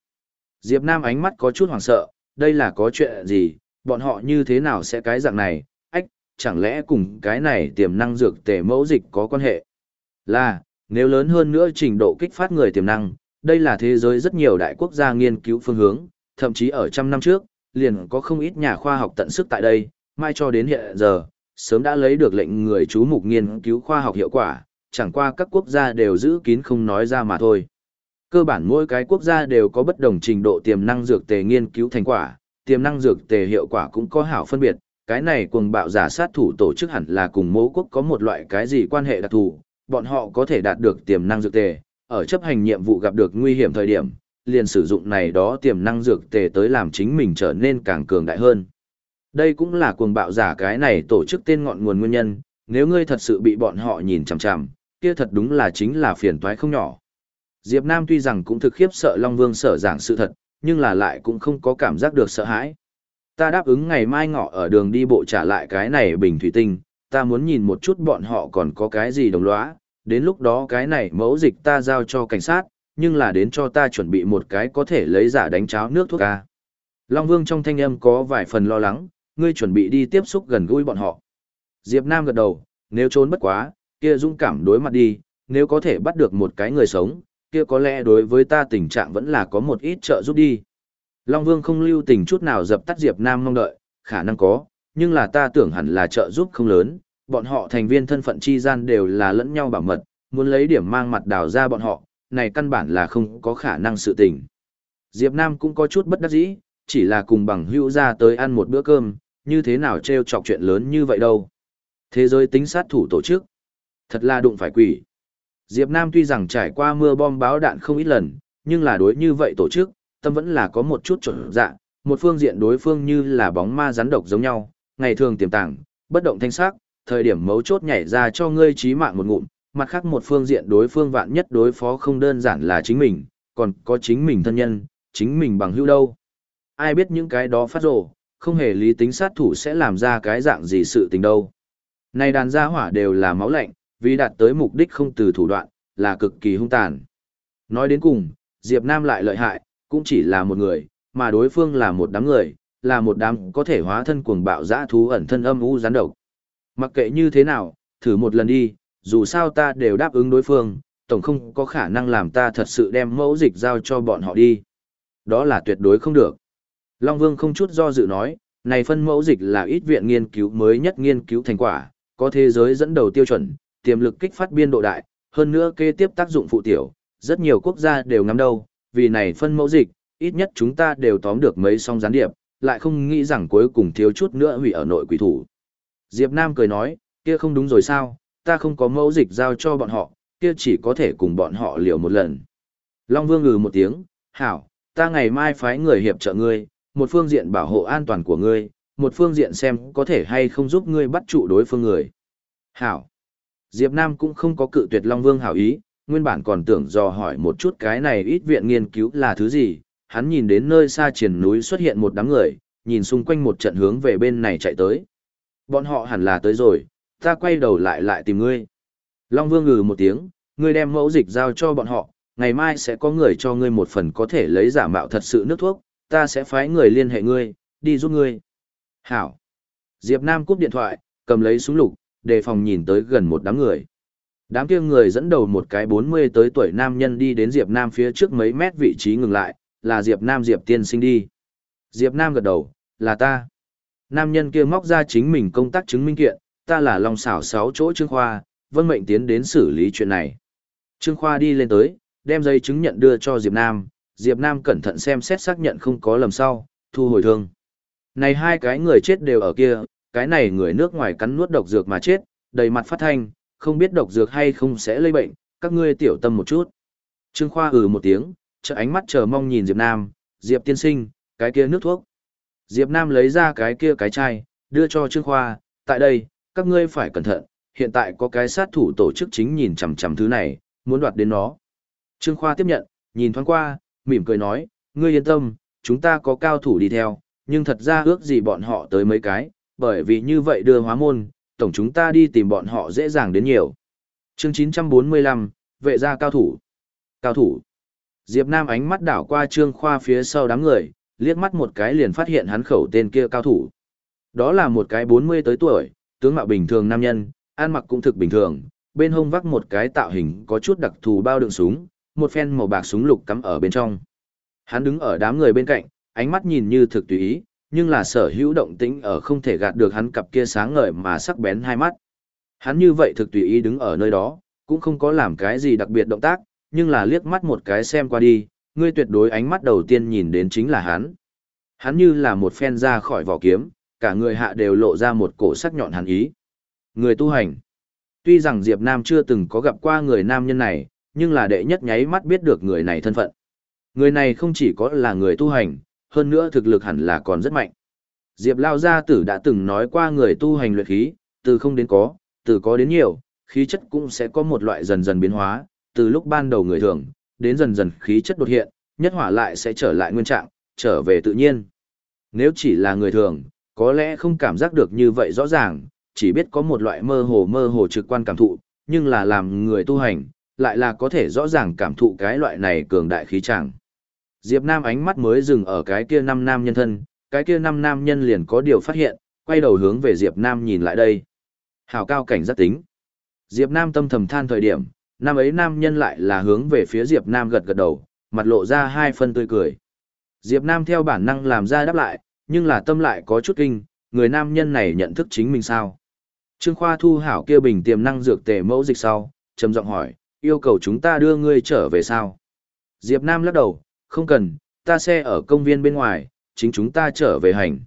Diệp Nam ánh mắt có chút hoảng sợ, đây là có chuyện gì, bọn họ như thế nào sẽ cái dạng này, ách, chẳng lẽ cùng cái này tiềm năng dược tề mẫu dịch có quan hệ? Là, nếu lớn hơn nữa trình độ kích phát người tiềm năng, đây là thế giới rất nhiều đại quốc gia nghiên cứu phương hướng, thậm chí ở trăm năm trước, liền có không ít nhà khoa học tận sức tại đây, mai cho đến hiện giờ, sớm đã lấy được lệnh người chú mục nghiên cứu khoa học hiệu quả, chẳng qua các quốc gia đều giữ kín không nói ra mà thôi. Cơ bản mỗi cái quốc gia đều có bất đồng trình độ tiềm năng dược tề nghiên cứu thành quả, tiềm năng dược tề hiệu quả cũng có hảo phân biệt, cái này cuồng bạo giả sát thủ tổ chức hẳn là cùng mẫu quốc có một loại cái gì quan hệ đặc thù, bọn họ có thể đạt được tiềm năng dược tề, ở chấp hành nhiệm vụ gặp được nguy hiểm thời điểm, liền sử dụng này đó tiềm năng dược tề tới làm chính mình trở nên càng cường đại hơn. Đây cũng là cuồng bạo giả cái này tổ chức tên ngọn nguồn nguyên nhân, nếu ngươi thật sự bị bọn họ nhìn chằm chằm, kia thật đúng là chính là phiền toái không nhỏ. Diệp Nam tuy rằng cũng thực khiếp sợ Long Vương sở giảng sự thật, nhưng là lại cũng không có cảm giác được sợ hãi. Ta đáp ứng ngày mai ngọ ở đường đi bộ trả lại cái này bình thủy tinh, ta muốn nhìn một chút bọn họ còn có cái gì đồng lõa, đến lúc đó cái này mẫu dịch ta giao cho cảnh sát, nhưng là đến cho ta chuẩn bị một cái có thể lấy giả đánh cháo nước thuốc ca. Long Vương trong thanh âm có vài phần lo lắng, ngươi chuẩn bị đi tiếp xúc gần gũi bọn họ. Diệp Nam gật đầu, nếu trốn bất quá, kia dũng cảm đối mặt đi, nếu có thể bắt được một cái người sống, kia có lẽ đối với ta tình trạng vẫn là có một ít trợ giúp đi. Long Vương không lưu tình chút nào dập tắt Diệp Nam mong đợi, khả năng có, nhưng là ta tưởng hẳn là trợ giúp không lớn, bọn họ thành viên thân phận chi gian đều là lẫn nhau bảo mật, muốn lấy điểm mang mặt đào ra bọn họ, này căn bản là không có khả năng sự tình. Diệp Nam cũng có chút bất đắc dĩ, chỉ là cùng bằng hữu ra tới ăn một bữa cơm, như thế nào treo chọc chuyện lớn như vậy đâu. Thế giới tính sát thủ tổ chức. Thật là đụng phải quỷ. Diệp Nam tuy rằng trải qua mưa bom báo đạn không ít lần, nhưng là đối như vậy tổ chức, tâm vẫn là có một chút chuẩn dạ, một phương diện đối phương như là bóng ma rắn độc giống nhau, ngày thường tiềm tàng, bất động thanh sắc, thời điểm mấu chốt nhảy ra cho ngươi chí mạng một ngụm, mặt khác một phương diện đối phương vạn nhất đối phó không đơn giản là chính mình, còn có chính mình thân nhân, chính mình bằng hữu đâu. Ai biết những cái đó phát rồ, không hề lý tính sát thủ sẽ làm ra cái dạng gì sự tình đâu. Này đàn gia hỏa đều là máu lạnh, vì đạt tới mục đích không từ thủ đoạn, là cực kỳ hung tàn. Nói đến cùng, Diệp Nam lại lợi hại, cũng chỉ là một người, mà đối phương là một đám người, là một đám có thể hóa thân cuồng bạo dã thú ẩn thân âm u gián độc. Mặc kệ như thế nào, thử một lần đi, dù sao ta đều đáp ứng đối phương, tổng không có khả năng làm ta thật sự đem mẫu dịch giao cho bọn họ đi. Đó là tuyệt đối không được. Long Vương không chút do dự nói, này phân mẫu dịch là ít viện nghiên cứu mới nhất nghiên cứu thành quả, có thế giới dẫn đầu tiêu chuẩn, tiềm lực kích phát biên độ đại, hơn nữa kế tiếp tác dụng phụ tiểu, rất nhiều quốc gia đều ngắm đâu, vì này phân mẫu dịch, ít nhất chúng ta đều tóm được mấy song gián điệp, lại không nghĩ rằng cuối cùng thiếu chút nữa hủy ở nội quỷ thủ. Diệp Nam cười nói, kia không đúng rồi sao, ta không có mẫu dịch giao cho bọn họ, kia chỉ có thể cùng bọn họ liều một lần. Long Vương ngừ một tiếng, hảo, ta ngày mai phái người hiệp trợ ngươi, một phương diện bảo hộ an toàn của ngươi, một phương diện xem có thể hay không giúp ngươi bắt trụ đối phương người. Hảo. Diệp Nam cũng không có cự tuyệt Long Vương hảo ý, nguyên bản còn tưởng dò hỏi một chút cái này ít viện nghiên cứu là thứ gì, hắn nhìn đến nơi xa triển núi xuất hiện một đám người, nhìn xung quanh một trận hướng về bên này chạy tới. Bọn họ hẳn là tới rồi, ta quay đầu lại lại tìm ngươi. Long Vương ngừ một tiếng, ngươi đem mẫu dịch giao cho bọn họ, ngày mai sẽ có người cho ngươi một phần có thể lấy giả mạo thật sự nước thuốc, ta sẽ phái người liên hệ ngươi, đi giúp ngươi. Hảo. Diệp Nam cúp điện thoại, cầm lấy súng lục, đề phòng nhìn tới gần một đám người. Đám kia người dẫn đầu một cái 40 tới tuổi nam nhân đi đến Diệp Nam phía trước mấy mét vị trí ngừng lại, là Diệp Nam Diệp tiên sinh đi. Diệp Nam gật đầu, là ta. Nam nhân kia móc ra chính mình công tác chứng minh kiện, ta là Long xảo sáu chỗ Trương Khoa, vân mệnh tiến đến xử lý chuyện này. Trương Khoa đi lên tới, đem giấy chứng nhận đưa cho Diệp Nam, Diệp Nam cẩn thận xem xét xác nhận không có lầm sau, thu hồi thương. Này hai cái người chết đều ở kia, cái này người nước ngoài cắn nuốt độc dược mà chết, đầy mặt phát thanh, không biết độc dược hay không sẽ lây bệnh, các ngươi tiểu tâm một chút. Trương Khoa ừ một tiếng, trợ ánh mắt chờ mong nhìn Diệp Nam, Diệp tiên sinh, cái kia nước thuốc. Diệp Nam lấy ra cái kia cái chai, đưa cho Trương Khoa, tại đây, các ngươi phải cẩn thận, hiện tại có cái sát thủ tổ chức chính nhìn chằm chằm thứ này, muốn đoạt đến nó. Trương Khoa tiếp nhận, nhìn thoáng qua, mỉm cười nói, ngươi yên tâm, chúng ta có cao thủ đi theo, nhưng thật ra ước gì bọn họ tới mấy cái, bởi vì như vậy đưa hóa môn, tổng chúng ta đi tìm bọn họ dễ dàng đến nhiều. Chương 945, vệ gia cao thủ. Cao thủ. Diệp Nam ánh mắt đảo qua Trương Khoa phía sau đám người, liếc mắt một cái liền phát hiện hắn khẩu tên kia cao thủ. Đó là một cái 40 tới tuổi, tướng mạo bình thường nam nhân, ăn mặc cũng thực bình thường, bên hông vác một cái tạo hình có chút đặc thù bao đựng súng, một phen màu bạc súng lục cắm ở bên trong. Hắn đứng ở đám người bên cạnh, ánh mắt nhìn như thực tùy ý, nhưng là sở hữu động tĩnh ở không thể gạt được hắn cặp kia sáng ngời mà sắc bén hai mắt. Hắn như vậy thực tùy ý đứng ở nơi đó, cũng không có làm cái gì đặc biệt động tác, nhưng là liếc mắt một cái xem qua đi, ngươi tuyệt đối ánh mắt đầu tiên nhìn đến chính là hắn. Hắn như là một phen ra khỏi vỏ kiếm, cả người hạ đều lộ ra một cổ sắc nhọn hắn ý. Người tu hành. Tuy rằng Diệp Nam chưa từng có gặp qua người nam nhân này, nhưng là đệ nhất nháy mắt biết được người này thân phận. Người này không chỉ có là người tu hành, hơn nữa thực lực hẳn là còn rất mạnh. Diệp Lao Gia Tử đã từng nói qua người tu hành luyện khí, từ không đến có, từ có đến nhiều, khí chất cũng sẽ có một loại dần dần biến hóa, từ lúc ban đầu người thường, đến dần dần khí chất đột hiện, nhất hỏa lại sẽ trở lại nguyên trạng, trở về tự nhiên. Nếu chỉ là người thường, có lẽ không cảm giác được như vậy rõ ràng, chỉ biết có một loại mơ hồ mơ hồ trực quan cảm thụ, nhưng là làm người tu hành, lại là có thể rõ ràng cảm thụ cái loại này cường đại khí trạng. Diệp Nam ánh mắt mới dừng ở cái kia năm nam nhân thân, cái kia năm nam nhân liền có điều phát hiện, quay đầu hướng về Diệp Nam nhìn lại đây. Hào cao cảnh giác tính. Diệp Nam tâm thầm than thời điểm, năm ấy nam nhân lại là hướng về phía Diệp Nam gật gật đầu, mặt lộ ra hai phân tươi cười. Diệp Nam theo bản năng làm ra đáp lại, nhưng là tâm lại có chút kinh, người nam nhân này nhận thức chính mình sao. Trương Khoa thu hảo kia bình tiềm năng dược tề mẫu dịch sau, trầm giọng hỏi, yêu cầu chúng ta đưa ngươi trở về sao? Diệp Nam lắc đầu, không cần, ta xe ở công viên bên ngoài, chính chúng ta trở về hành.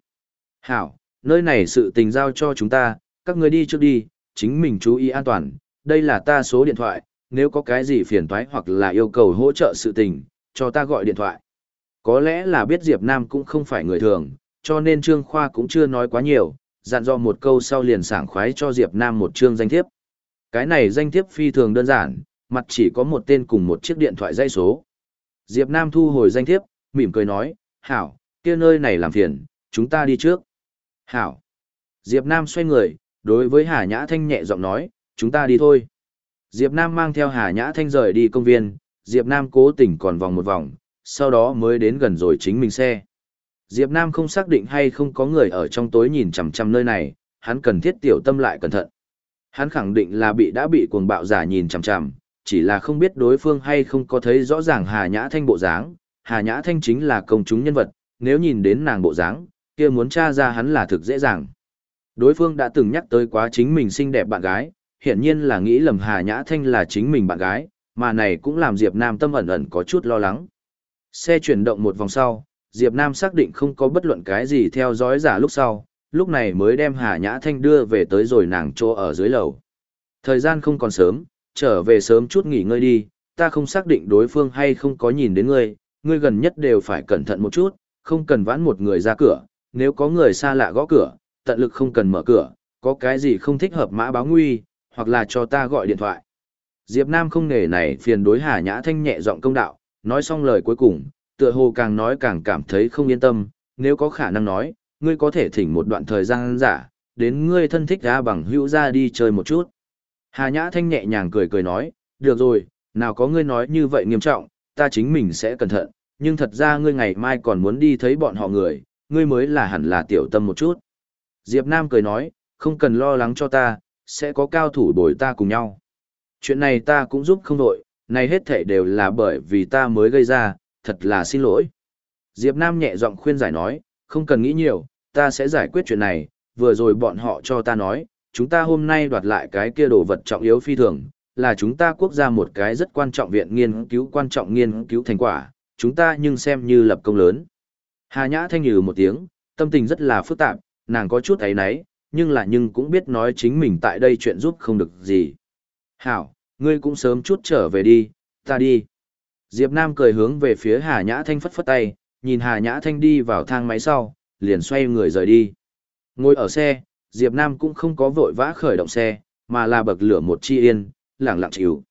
Hảo, nơi này sự tình giao cho chúng ta, các người đi trước đi, chính mình chú ý an toàn, đây là ta số điện thoại, nếu có cái gì phiền toái hoặc là yêu cầu hỗ trợ sự tình, cho ta gọi điện thoại. Có lẽ là biết Diệp Nam cũng không phải người thường, cho nên Trương Khoa cũng chưa nói quá nhiều, dặn dò một câu sau liền sảng khoái cho Diệp Nam một chương danh thiếp. Cái này danh thiếp phi thường đơn giản, mặt chỉ có một tên cùng một chiếc điện thoại dây số. Diệp Nam thu hồi danh thiếp, mỉm cười nói, hảo, kia nơi này làm phiền, chúng ta đi trước. Hảo. Diệp Nam xoay người, đối với Hà Nhã Thanh nhẹ giọng nói, chúng ta đi thôi. Diệp Nam mang theo Hà Nhã Thanh rời đi công viên, Diệp Nam cố tình còn vòng một vòng, sau đó mới đến gần rồi chính mình xe. Diệp Nam không xác định hay không có người ở trong tối nhìn chằm chằm nơi này, hắn cần thiết tiểu tâm lại cẩn thận. Hắn khẳng định là bị đã bị cuồng bạo giả nhìn chằm chằm, chỉ là không biết đối phương hay không có thấy rõ ràng Hà Nhã Thanh bộ dáng. Hà Nhã Thanh chính là công chúng nhân vật, nếu nhìn đến nàng bộ dáng, kia muốn tra ra hắn là thực dễ dàng. Đối phương đã từng nhắc tới quá chính mình xinh đẹp bạn gái, hiển nhiên là nghĩ lầm Hà Nhã Thanh là chính mình bạn gái, mà này cũng làm Diệp Nam tâm ẩn ẩn có chút lo lắng. Xe chuyển động một vòng sau, Diệp Nam xác định không có bất luận cái gì theo dõi giả lúc sau, lúc này mới đem Hà Nhã Thanh đưa về tới rồi nàng chỗ ở dưới lầu. Thời gian không còn sớm, trở về sớm chút nghỉ ngơi đi, ta không xác định đối phương hay không có nhìn đến ngươi, ngươi gần nhất đều phải cẩn thận một chút, không cần vãn một người ra cửa, nếu có người xa lạ gõ cửa, tận lực không cần mở cửa, có cái gì không thích hợp mã báo nguy, hoặc là cho ta gọi điện thoại. Diệp Nam không nghề này phiền đối Hà Nhã Thanh nhẹ giọng công đạo, nói xong lời cuối cùng, tựa hồ càng nói càng cảm thấy không yên tâm, nếu có khả năng nói, ngươi có thể thỉnh một đoạn thời gian giả, đến ngươi thân thích ra bằng hữu ra đi chơi một chút. Hà Nhã Thanh nhẹ nhàng cười cười nói, được rồi, nào có ngươi nói như vậy nghiêm trọng, ta chính mình sẽ cẩn thận, nhưng thật ra ngươi ngày mai còn muốn đi thấy bọn họ người, ngươi mới là hẳn là tiểu tâm một chút. Diệp Nam cười nói, không cần lo lắng cho ta, sẽ có cao thủ bồi ta cùng nhau. Chuyện này ta cũng giúp không đội, này hết thảy đều là bởi vì ta mới gây ra, thật là xin lỗi. Diệp Nam nhẹ giọng khuyên giải nói, không cần nghĩ nhiều, ta sẽ giải quyết chuyện này, vừa rồi bọn họ cho ta nói, chúng ta hôm nay đoạt lại cái kia đồ vật trọng yếu phi thường, là chúng ta quốc gia một cái rất quan trọng viện nghiên cứu quan trọng nghiên cứu thành quả, chúng ta nhưng xem như lập công lớn. Hà Nhã thanh nhừ một tiếng, tâm tình rất là phức tạp, nàng có chút ấy nấy, nhưng là nhưng cũng biết nói chính mình tại đây chuyện giúp không được gì. Hảo, ngươi cũng sớm chút trở về đi, ta đi. Diệp Nam cười hướng về phía Hà Nhã Thanh phất phất tay, nhìn Hà Nhã Thanh đi vào thang máy sau, liền xoay người rời đi. Ngồi ở xe, Diệp Nam cũng không có vội vã khởi động xe, mà là bậc lửa một chi yên, lặng lặng chịu.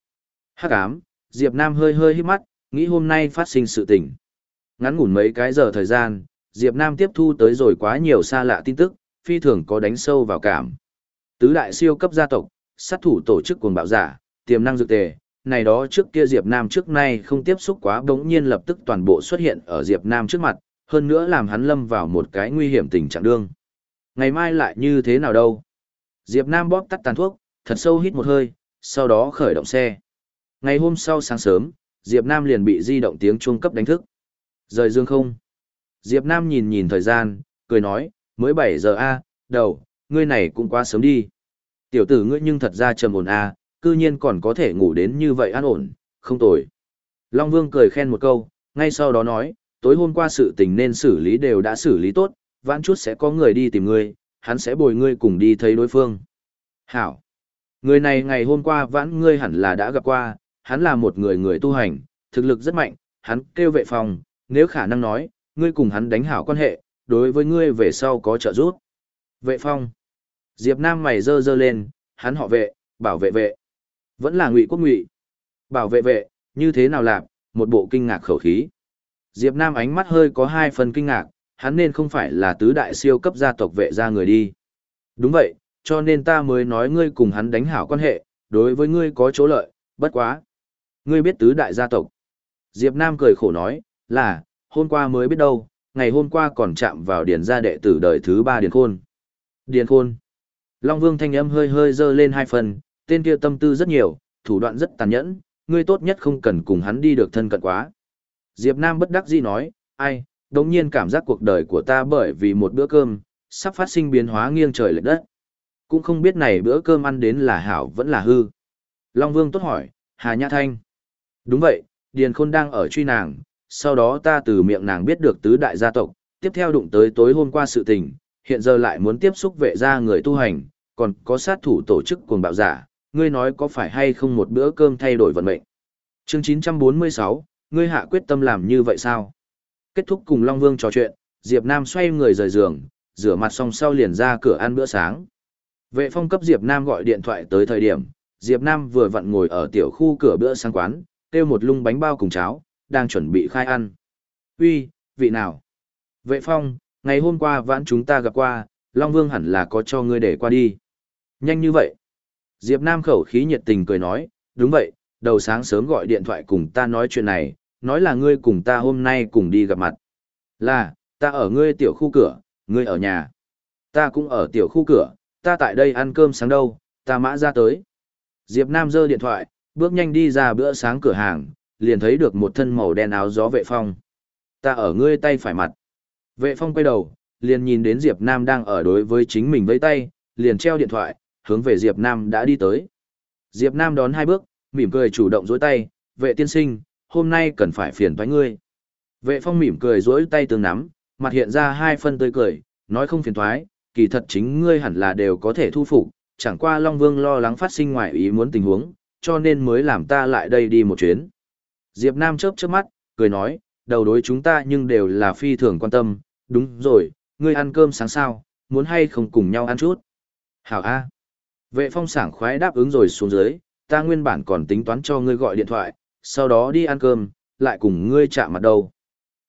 Hắc ám, Diệp Nam hơi hơi hít mắt, nghĩ hôm nay phát sinh sự tình. Ngắn ngủn mấy cái giờ thời gian, Diệp Nam tiếp thu tới rồi quá nhiều xa lạ tin tức, phi thường có đánh sâu vào cảm. Tứ đại siêu cấp gia tộc, sát thủ tổ chức cuồng bạo giả, tiềm năng dược tề, này đó trước kia Diệp Nam trước nay không tiếp xúc quá bỗng nhiên lập tức toàn bộ xuất hiện ở Diệp Nam trước mặt, hơn nữa làm hắn lâm vào một cái nguy hiểm tình trạng đương. Ngày mai lại như thế nào đâu? Diệp Nam bóp tắt tàn thuốc, thật sâu hít một hơi, sau đó khởi động xe. Ngày hôm sau sáng sớm, Diệp Nam liền bị di động tiếng chuông cấp đánh thức. Rời dương không? Diệp Nam nhìn nhìn thời gian, cười nói, mới 7 giờ a, đầu, ngươi này cũng quá sớm đi. Tiểu tử ngươi nhưng thật ra trầm ổn a, cư nhiên còn có thể ngủ đến như vậy an ổn, không tồi. Long Vương cười khen một câu, ngay sau đó nói, tối hôm qua sự tình nên xử lý đều đã xử lý tốt, vãn chút sẽ có người đi tìm ngươi, hắn sẽ bồi ngươi cùng đi thấy đối phương. Hảo. Người này ngày hôm qua vãn ngươi hẳn là đã gặp qua, hắn là một người người tu hành, thực lực rất mạnh, hắn kêu vệ phòng, nếu khả năng nói, ngươi cùng hắn đánh hảo quan hệ, đối với ngươi về sau có trợ giúp. Vệ phong. Diệp Nam mày dơ dơ lên, hắn họ vệ, bảo vệ vệ. Vẫn là ngụy quốc ngụy. Bảo vệ vệ, như thế nào làm, một bộ kinh ngạc khẩu khí. Diệp Nam ánh mắt hơi có hai phần kinh ngạc, hắn nên không phải là tứ đại siêu cấp gia tộc vệ gia người đi. Đúng vậy, cho nên ta mới nói ngươi cùng hắn đánh hảo quan hệ, đối với ngươi có chỗ lợi, bất quá. Ngươi biết tứ đại gia tộc. Diệp Nam cười khổ nói, là, hôm qua mới biết đâu, ngày hôm qua còn chạm vào điền gia đệ tử đời thứ ba điền khôn. Điền khôn. Long Vương thanh âm hơi hơi dơ lên hai phần, tên kia tâm tư rất nhiều, thủ đoạn rất tàn nhẫn, ngươi tốt nhất không cần cùng hắn đi được thân cận quá. Diệp Nam bất đắc dĩ nói, ai, đống nhiên cảm giác cuộc đời của ta bởi vì một bữa cơm, sắp phát sinh biến hóa nghiêng trời lệch đất. Cũng không biết này bữa cơm ăn đến là hảo vẫn là hư. Long Vương tốt hỏi, Hà Nhã Thanh. Đúng vậy, Điền Khôn đang ở truy nàng, sau đó ta từ miệng nàng biết được tứ đại gia tộc, tiếp theo đụng tới tối hôm qua sự tình, hiện giờ lại muốn tiếp xúc vệ gia người tu hành, còn có sát thủ tổ chức cuồng bạo giả, ngươi nói có phải hay không một bữa cơm thay đổi vận mệnh. Chương 946, ngươi hạ quyết tâm làm như vậy sao? Kết thúc cùng Long Vương trò chuyện, Diệp Nam xoay người rời giường, rửa mặt xong sau liền ra cửa ăn bữa sáng. Vệ phong cấp Diệp Nam gọi điện thoại tới thời điểm, Diệp Nam vừa vặn ngồi ở tiểu khu cửa bữa sáng quán, kêu một lung bánh bao cùng cháo, đang chuẩn bị khai ăn. Uy, vị nào? Vệ phong, ngày hôm qua vãn chúng ta gặp qua, Long Vương hẳn là có cho ngươi để qua đi. Nhanh như vậy. Diệp Nam khẩu khí nhiệt tình cười nói, đúng vậy, đầu sáng sớm gọi điện thoại cùng ta nói chuyện này, nói là ngươi cùng ta hôm nay cùng đi gặp mặt. Là, ta ở ngươi tiểu khu cửa, ngươi ở nhà. Ta cũng ở tiểu khu cửa, ta tại đây ăn cơm sáng đâu, ta mã ra tới. Diệp Nam giơ điện thoại, bước nhanh đi ra bữa sáng cửa hàng, liền thấy được một thân màu đen áo gió vệ phong. Ta ở ngươi tay phải mặt. Vệ phong quay đầu, liền nhìn đến Diệp Nam đang ở đối với chính mình với tay, liền treo điện thoại, hướng về Diệp Nam đã đi tới. Diệp Nam đón hai bước, mỉm cười chủ động dối tay, vệ tiên sinh, hôm nay cần phải phiền toái ngươi. Vệ phong mỉm cười dối tay tương nắm, mặt hiện ra hai phân tươi cười, nói không phiền toái, kỳ thật chính ngươi hẳn là đều có thể thu phục, chẳng qua Long Vương lo lắng phát sinh ngoài ý muốn tình huống, cho nên mới làm ta lại đây đi một chuyến. Diệp Nam chớp chớp mắt, cười nói, đầu đối chúng ta nhưng đều là phi thường quan tâm, đúng rồi, ngươi ăn cơm sáng sao, muốn hay không cùng nhau ăn chút. Hảo A. Vệ phong sảng khoái đáp ứng rồi xuống dưới, ta nguyên bản còn tính toán cho ngươi gọi điện thoại, sau đó đi ăn cơm, lại cùng ngươi chạm mặt đầu.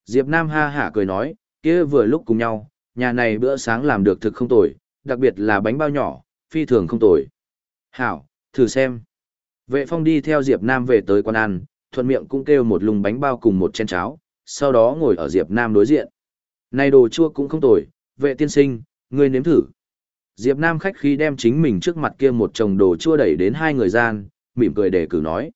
Diệp Nam ha hả cười nói, kia vừa lúc cùng nhau, nhà này bữa sáng làm được thực không tồi, đặc biệt là bánh bao nhỏ, phi thường không tồi. Hảo, thử xem. Vệ phong đi theo Diệp Nam về tới quán ăn, thuận miệng cũng kêu một lùng bánh bao cùng một chén cháo, sau đó ngồi ở Diệp Nam đối diện. Này đồ chua cũng không tồi, vệ tiên sinh, ngươi nếm thử. Diệp Nam khách khí đem chính mình trước mặt kia một chồng đồ chua đẩy đến hai người gian, mỉm cười để cử nói.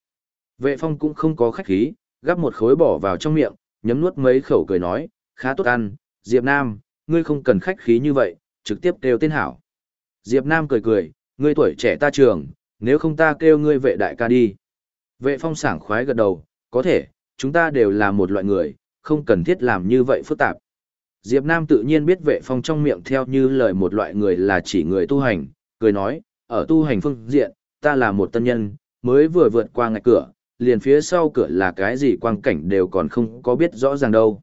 Vệ phong cũng không có khách khí, gắp một khối bỏ vào trong miệng, nhấm nuốt mấy khẩu cười nói, khá tốt ăn, Diệp Nam, ngươi không cần khách khí như vậy, trực tiếp kêu tên hảo. Diệp Nam cười cười, ngươi tuổi trẻ ta trường, nếu không ta kêu ngươi vệ đại ca đi. Vệ phong sảng khoái gật đầu, có thể, chúng ta đều là một loại người, không cần thiết làm như vậy phức tạp. Diệp Nam tự nhiên biết vệ phong trong miệng theo như lời một loại người là chỉ người tu hành, cười nói, ở tu hành phương diện, ta là một tân nhân, mới vừa vượt qua ngạch cửa, liền phía sau cửa là cái gì quang cảnh đều còn không có biết rõ ràng đâu.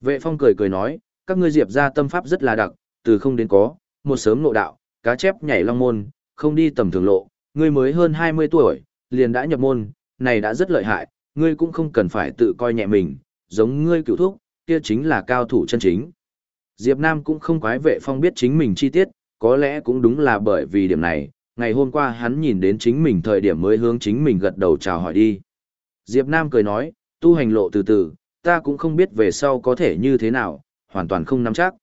Vệ phong cười cười nói, các ngươi diệp ra tâm pháp rất là đặc, từ không đến có, một sớm nội đạo, cá chép nhảy long môn, không đi tầm thường lộ, ngươi mới hơn 20 tuổi, liền đã nhập môn, này đã rất lợi hại, ngươi cũng không cần phải tự coi nhẹ mình, giống ngươi cựu thúc, kia chính là cao thủ chân chính. Diệp Nam cũng không quái vệ phong biết chính mình chi tiết, có lẽ cũng đúng là bởi vì điểm này, ngày hôm qua hắn nhìn đến chính mình thời điểm mới hướng chính mình gật đầu chào hỏi đi. Diệp Nam cười nói, tu hành lộ từ từ, ta cũng không biết về sau có thể như thế nào, hoàn toàn không nắm chắc.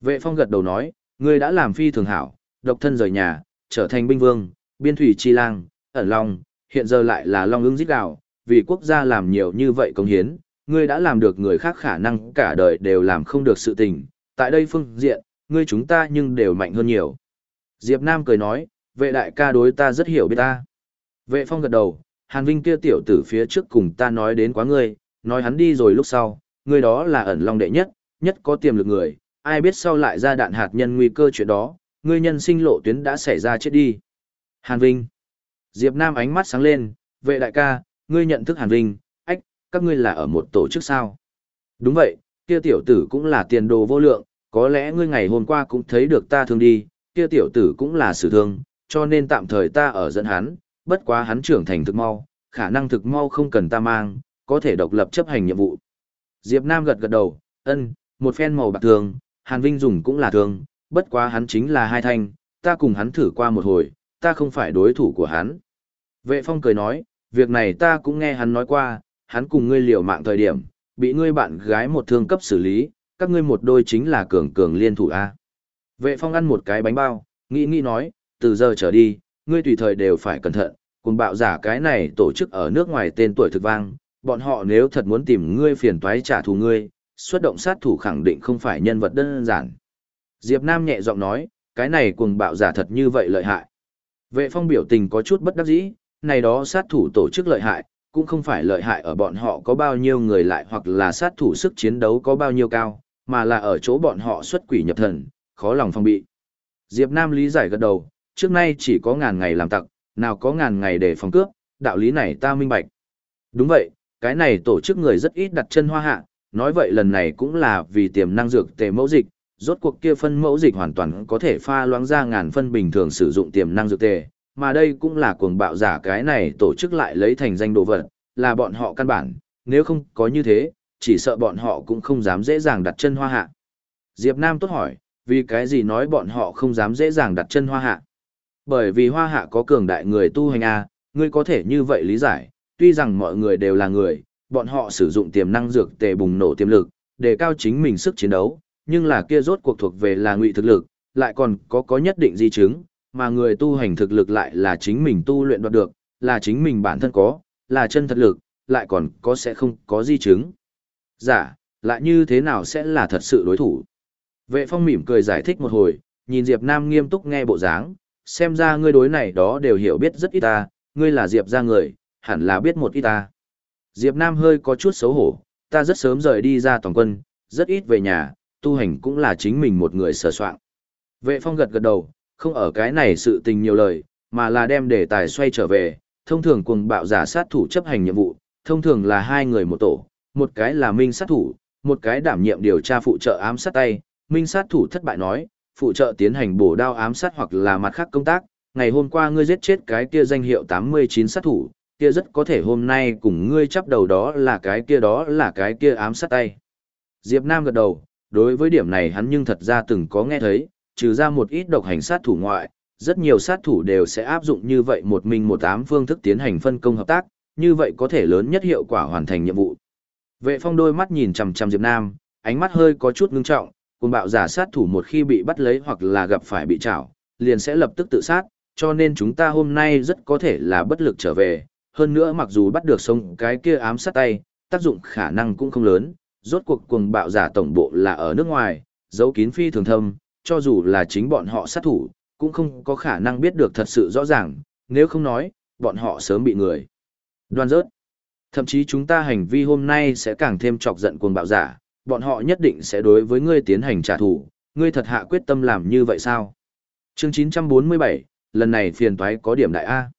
Vệ phong gật đầu nói, ngươi đã làm phi thường hảo, độc thân rời nhà, trở thành binh vương, biên thủy chi lang, ẩn long, hiện giờ lại là long ứng giết gạo, vì quốc gia làm nhiều như vậy công hiến, ngươi đã làm được người khác khả năng cả đời đều làm không được sự tình, tại đây phương diện, ngươi chúng ta nhưng đều mạnh hơn nhiều. Diệp Nam cười nói, vệ đại ca đối ta rất hiểu biết ta. Vệ phong gật đầu, Hàn Vinh kia tiểu tử phía trước cùng ta nói đến quá ngươi, nói hắn đi rồi lúc sau, ngươi đó là ẩn long đệ nhất, nhất có tiềm lực người, ai biết sau lại ra đạn hạt nhân nguy cơ chuyện đó, ngươi nhân sinh lộ tuyến đã xảy ra chết đi. Hàn Vinh. Diệp Nam ánh mắt sáng lên, vệ đại ca, ngươi nhận thức Hàn Vinh, ách, các ngươi là ở một tổ chức sao? Đúng vậy, kia tiểu tử cũng là tiền đồ vô lượng, có lẽ ngươi ngày hôm qua cũng thấy được ta thương đi, kia tiểu tử cũng là sử thương, cho nên tạm thời ta ở dẫn hắn, bất quá hắn trưởng thành thực mau, khả năng thực mau không cần ta mang, có thể độc lập chấp hành nhiệm vụ. Diệp Nam gật gật đầu, ân, một phen màu bạc thường, Hàn Vinh dùng cũng là thường, bất quá hắn chính là hai thanh, ta cùng hắn thử qua một hồi, ta không phải đối thủ của hắn. Vệ phong cười nói, việc này ta cũng nghe hắn nói qua, hắn cùng ngươi liều mạng thời điểm, bị ngươi bạn gái một thương cấp xử lý, các ngươi một đôi chính là cường cường liên thủ A. Vệ phong ăn một cái bánh bao, nghĩ nghĩ nói, từ giờ trở đi, ngươi tùy thời đều phải cẩn thận, cùng bạo giả cái này tổ chức ở nước ngoài tên tuổi thực vang, bọn họ nếu thật muốn tìm ngươi phiền toái trả thù ngươi, xuất động sát thủ khẳng định không phải nhân vật đơn giản. Diệp Nam nhẹ giọng nói, cái này cùng bạo giả thật như vậy lợi hại. Vệ phong biểu tình có chút bất đắc dĩ, này đó sát thủ tổ chức lợi hại, cũng không phải lợi hại ở bọn họ có bao nhiêu người lại hoặc là sát thủ sức chiến đấu có bao nhiêu cao, mà là ở chỗ bọn họ xuất quỷ nhập thần, khó lòng phong bị. Diệp Nam lý giải gật đầu, trước nay chỉ có ngàn ngày làm tặc, nào có ngàn ngày để phòng cướp, đạo lý này ta minh bạch. Đúng vậy, cái này tổ chức người rất ít đặt chân hoa hạ, nói vậy lần này cũng là vì tiềm năng dược tề mẫu dịch, rốt cuộc kia phân mẫu dịch hoàn toàn có thể pha loãng ra ngàn phân bình thường sử dụng tiềm năng dược tề, mà đây cũng là cuồng bạo giả cái này tổ chức lại lấy thành danh đồ vật, là bọn họ căn bản, nếu không có như thế, chỉ sợ bọn họ cũng không dám dễ dàng đặt chân hoa hạ. Diệp Nam tốt hỏi, vì cái gì nói bọn họ không dám dễ dàng đặt chân hoa hạ? Bởi vì hoa hạ có cường đại người tu hành A, ngươi có thể như vậy lý giải, tuy rằng mọi người đều là người, bọn họ sử dụng tiềm năng dược tề bùng nổ tiềm lực, để cao chính mình sức chiến đấu, nhưng là kia rốt cuộc thuộc về là ngụy thực lực, lại còn có có nhất định di chứng, mà người tu hành thực lực lại là chính mình tu luyện đoạt được, là chính mình bản thân có, là chân thật lực, lại còn có sẽ không có di chứng. Giả, dạ, lại như thế nào sẽ là thật sự đối thủ? Vệ phong mỉm cười giải thích một hồi, nhìn Diệp Nam nghiêm túc nghe bộ dáng, xem ra ngươi đối này đó đều hiểu biết rất ít ta, ngươi là Diệp ra người, hẳn là biết một ít ta. Diệp Nam hơi có chút xấu hổ, ta rất sớm rời đi ra toàn quân, rất ít về nhà, tu hành cũng là chính mình một người sờ soạn. Vệ phong gật gật đầu, không ở cái này sự tình nhiều lời, mà là đem đề tài xoay trở về, thông thường cùng bạo giả sát thủ chấp hành nhiệm vụ, thông thường là hai người một tổ, một cái là minh sát thủ, một cái đảm nhiệm điều tra phụ trợ ám sát tay, minh sát thủ thất bại nói, phụ trợ tiến hành bổ đao ám sát hoặc là mặt khác công tác, ngày hôm qua ngươi giết chết cái kia danh hiệu 89 sát thủ, kia rất có thể hôm nay cùng ngươi chấp đầu đó là cái kia đó là cái kia ám sát tay. Diệp Nam gật đầu, đối với điểm này hắn nhưng thật ra từng có nghe thấy, trừ ra một ít độc hành sát thủ ngoại, rất nhiều sát thủ đều sẽ áp dụng như vậy một mình một ám phương thức tiến hành phân công hợp tác, như vậy có thể lớn nhất hiệu quả hoàn thành nhiệm vụ. Vệ phong đôi mắt nhìn chằm chằm Diệp Nam, ánh mắt hơi có chút ngưng trọng, cùng bạo giả sát thủ một khi bị bắt lấy hoặc là gặp phải bị trảo, liền sẽ lập tức tự sát, cho nên chúng ta hôm nay rất có thể là bất lực trở về, hơn nữa mặc dù bắt được sống cái kia ám sát tay, tác dụng khả năng cũng không lớn, rốt cuộc cuồng bạo giả tổng bộ là ở nước ngoài, dấu kín phi thường thâm, cho dù là chính bọn họ sát thủ, cũng không có khả năng biết được thật sự rõ ràng, nếu không nói, bọn họ sớm bị người. Đoan rớt. Thậm chí chúng ta hành vi hôm nay sẽ càng thêm chọc giận cuồng bạo giả, bọn họ nhất định sẽ đối với ngươi tiến hành trả thù, ngươi thật hạ quyết tâm làm như vậy sao? Chương 947, lần này phiền toái có điểm đại A.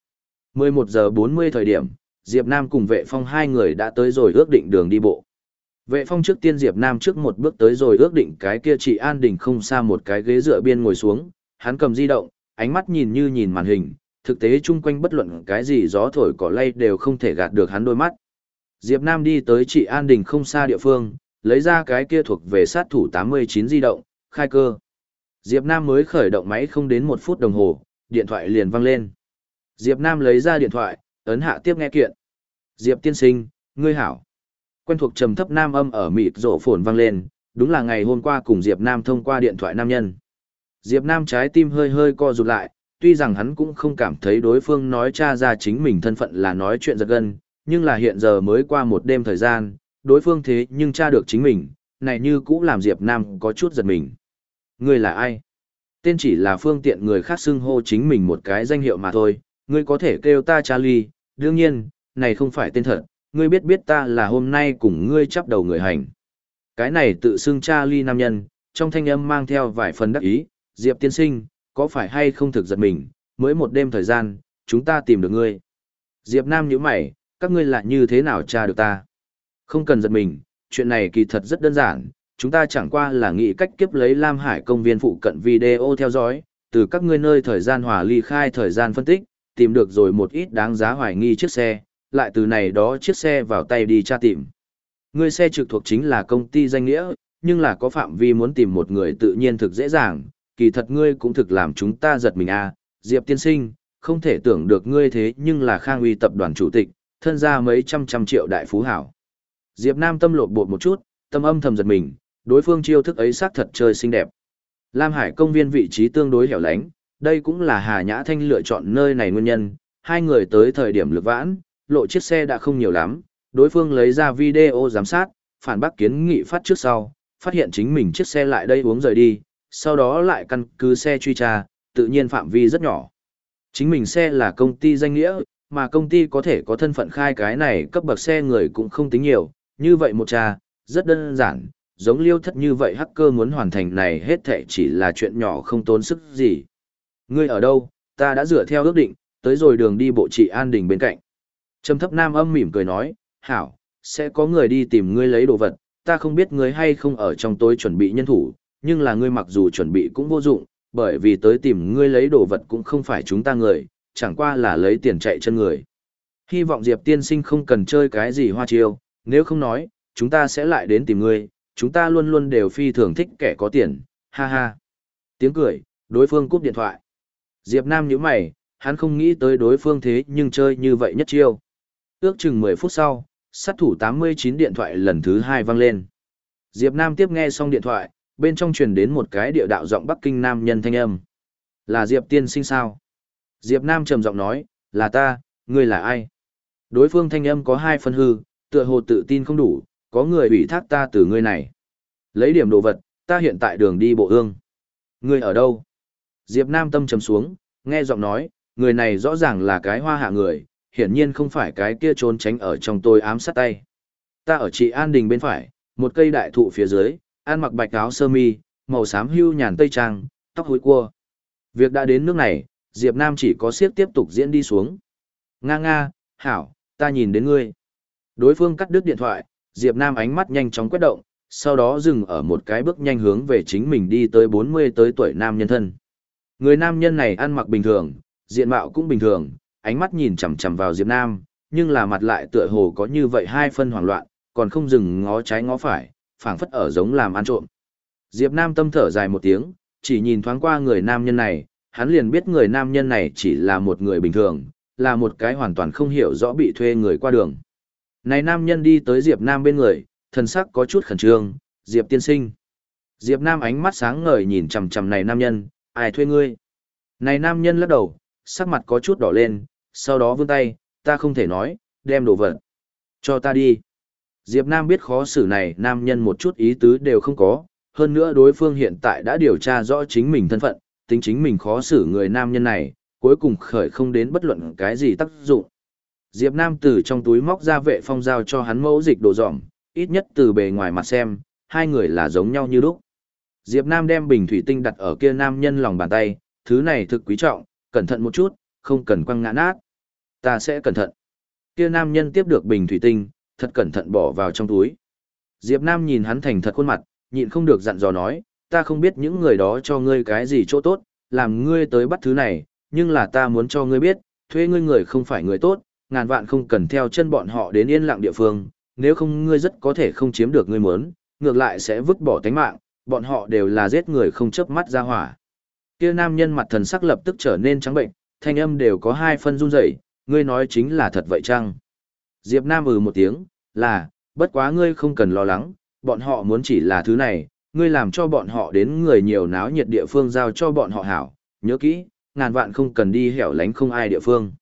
11 giờ 40 thời điểm, Diệp Nam cùng vệ phong hai người đã tới rồi ước định đường đi bộ. Vệ phong trước tiên Diệp Nam trước một bước tới rồi ước định cái kia chị An Đình không xa một cái ghế dựa biên ngồi xuống, hắn cầm di động, ánh mắt nhìn như nhìn màn hình, thực tế chung quanh bất luận cái gì gió thổi cỏ lay đều không thể gạt được hắn đôi mắt. Diệp Nam đi tới chị An Đình không xa địa phương, lấy ra cái kia thuộc về sát thủ 89 di động, khai cơ. Diệp Nam mới khởi động máy không đến một phút đồng hồ, điện thoại liền vang lên. Diệp Nam lấy ra điện thoại, ấn hạ tiếp nghe kiện. Diệp tiên sinh, ngươi hảo. Quen thuộc trầm thấp nam âm ở mịt rộ phồn vang lên, đúng là ngày hôm qua cùng Diệp Nam thông qua điện thoại nam nhân. Diệp Nam trái tim hơi hơi co rụt lại, tuy rằng hắn cũng không cảm thấy đối phương nói tra ra chính mình thân phận là nói chuyện giật gân, nhưng là hiện giờ mới qua một đêm thời gian, đối phương thế nhưng tra được chính mình, này như cũng làm Diệp Nam có chút giật mình. Ngươi là ai? Tên chỉ là phương tiện người khác xưng hô chính mình một cái danh hiệu mà thôi, ngươi có thể kêu ta Charlie, đương nhiên, này không phải tên thật, ngươi biết biết ta là hôm nay cùng ngươi chấp đầu người hành. Cái này tự xưng Charlie nam nhân, trong thanh âm mang theo vài phần đắc ý, Diệp tiên sinh, có phải hay không thực giật mình, mới một đêm thời gian, chúng ta tìm được ngươi. Diệp Nam nhíu mày, các ngươi lại như thế nào tra được ta? Không cần giật mình, chuyện này kỳ thật rất đơn giản, chúng ta chẳng qua là nghĩ cách kiếp lấy Lam Hải công viên phụ cận video theo dõi, từ các ngươi nơi thời gian hòa ly khai thời gian phân tích, tìm được rồi một ít đáng giá hoài nghi chiếc xe, lại từ này đó chiếc xe vào tay đi tra tìm. Ngươi xe trực thuộc chính là công ty danh nghĩa, nhưng là có phạm vi muốn tìm một người tự nhiên thực dễ dàng, kỳ thật ngươi cũng thực làm chúng ta giật mình à, Diệp tiên sinh, không thể tưởng được ngươi thế nhưng là khang uy tập đoàn chủ tịch, thân ra mấy trăm trăm triệu đại phú hảo. Diệp Nam tâm lột bột một chút, tâm âm thầm giật mình, đối phương chiêu thức ấy xác thật chơi xinh đẹp. Lam Hải công viên vị trí tương đối hẻo lánh, đây cũng là Hà Nhã Thanh lựa chọn nơi này nguyên nhân, hai người tới thời điểm lực vãn, lộ chiếc xe đã không nhiều lắm, đối phương lấy ra video giám sát, phản bác kiến nghị phát trước sau, phát hiện chính mình chiếc xe lại đây uống rời đi, sau đó lại căn cứ xe truy tra, tự nhiên phạm vi rất nhỏ. Chính mình xe là công ty danh nghĩa, mà công ty có thể có thân phận khai cái này cấp bậc xe người cũng không tính nhiều, như vậy một cha rất đơn giản, giống liêu thất như vậy hacker muốn hoàn thành này hết thệ chỉ là chuyện nhỏ không tốn sức gì. Ngươi ở đâu, ta đã dựa theo ước định, tới rồi đường đi bộ trị an đình bên cạnh. Trầm thấp nam âm mỉm cười nói, hảo, sẽ có người đi tìm ngươi lấy đồ vật, ta không biết ngươi hay không ở trong tối chuẩn bị nhân thủ, nhưng là ngươi mặc dù chuẩn bị cũng vô dụng, bởi vì tới tìm ngươi lấy đồ vật cũng không phải chúng ta người, chẳng qua là lấy tiền chạy chân người. Hy vọng Diệp tiên sinh không cần chơi cái gì hoa chiêu, nếu không nói, chúng ta sẽ lại đến tìm ngươi, chúng ta luôn luôn đều phi thường thích kẻ có tiền, ha ha. Tiếng cười, đối phương cúp điện thoại. Diệp Nam nhíu mày, hắn không nghĩ tới đối phương thế nhưng chơi như vậy nhất chiêu. Ước chừng 10 phút sau, sát thủ 89 điện thoại lần thứ hai vang lên. Diệp Nam tiếp nghe xong điện thoại, bên trong truyền đến một cái địa đạo giọng Bắc Kinh Nam nhân thanh âm. Là Diệp tiên sinh sao? Diệp Nam trầm giọng nói, là ta, ngươi là ai? Đối phương thanh âm có hai phân hư, tựa hồ tự tin không đủ, có người ủy thác ta từ ngươi này. Lấy điểm đồ vật, ta hiện tại đường đi bộ ương. Ngươi ở đâu? Diệp Nam tâm trầm xuống, nghe giọng nói, người này rõ ràng là cái hoa hạ người, hiển nhiên không phải cái kia trốn tránh ở trong tôi ám sát tay. Ta ở chị An Đình bên phải, một cây đại thụ phía dưới, An mặc bạch áo sơ mi, màu xám hưu nhàn tây trang, tóc hối cua. Việc đã đến nước này, Diệp Nam chỉ có siết tiếp tục diễn đi xuống. Nga nga, hảo, ta nhìn đến ngươi. Đối phương cắt đứt điện thoại, Diệp Nam ánh mắt nhanh chóng quét động, sau đó dừng ở một cái bước nhanh hướng về chính mình đi tới 40 tới tuổi nam nhân thân. Người nam nhân này ăn mặc bình thường, diện mạo cũng bình thường, ánh mắt nhìn chằm chằm vào Diệp Nam, nhưng là mặt lại tựa hồ có như vậy hai phân hoảng loạn, còn không dừng ngó trái ngó phải, phảng phất ở giống làm ăn trộm. Diệp Nam tâm thở dài một tiếng, chỉ nhìn thoáng qua người nam nhân này, hắn liền biết người nam nhân này chỉ là một người bình thường, là một cái hoàn toàn không hiểu rõ bị thuê người qua đường. Này nam nhân đi tới Diệp Nam bên người, thần sắc có chút khẩn trương, Diệp tiên sinh. Diệp Nam ánh mắt sáng ngời nhìn chằm chằm này nam nhân, ai thuê ngươi? Này nam nhân lắc đầu, sắc mặt có chút đỏ lên, sau đó vươn tay, ta không thể nói, đem đồ vật. Cho ta đi. Diệp Nam biết khó xử này nam nhân một chút ý tứ đều không có, hơn nữa đối phương hiện tại đã điều tra rõ chính mình thân phận, tính chính mình khó xử người nam nhân này, cuối cùng khởi không đến bất luận cái gì tác dụng. Diệp Nam từ trong túi móc ra vệ phong giao cho hắn mẫu dịch đồ dỏm, ít nhất từ bề ngoài mặt xem, hai người là giống nhau như lúc. Diệp Nam đem bình thủy tinh đặt ở kia nam nhân lòng bàn tay, thứ này thực quý trọng, cẩn thận một chút, không cần quăng ngã nát. Ta sẽ cẩn thận. Kia nam nhân tiếp được bình thủy tinh, thật cẩn thận bỏ vào trong túi. Diệp Nam nhìn hắn thành thật khuôn mặt, nhịn không được dặn dò nói, ta không biết những người đó cho ngươi cái gì chỗ tốt, làm ngươi tới bắt thứ này, nhưng là ta muốn cho ngươi biết, thuê ngươi người không phải người tốt, ngàn vạn không cần theo chân bọn họ đến yên lặng địa phương, nếu không ngươi rất có thể không chiếm được ngươi muốn, ngược lại sẽ vứt bỏ tánh mạng, bọn họ đều là giết người không chớp mắt ra hỏa. Kia nam nhân mặt thần sắc lập tức trở nên trắng bệnh, thanh âm đều có hai phân run rẩy, ngươi nói chính là thật vậy chăng? Diệp Nam ừ một tiếng, là, bất quá ngươi không cần lo lắng, bọn họ muốn chỉ là thứ này, ngươi làm cho bọn họ đến người nhiều náo nhiệt địa phương giao cho bọn họ hảo, nhớ kỹ, ngàn vạn không cần đi hẻo lánh không ai địa phương.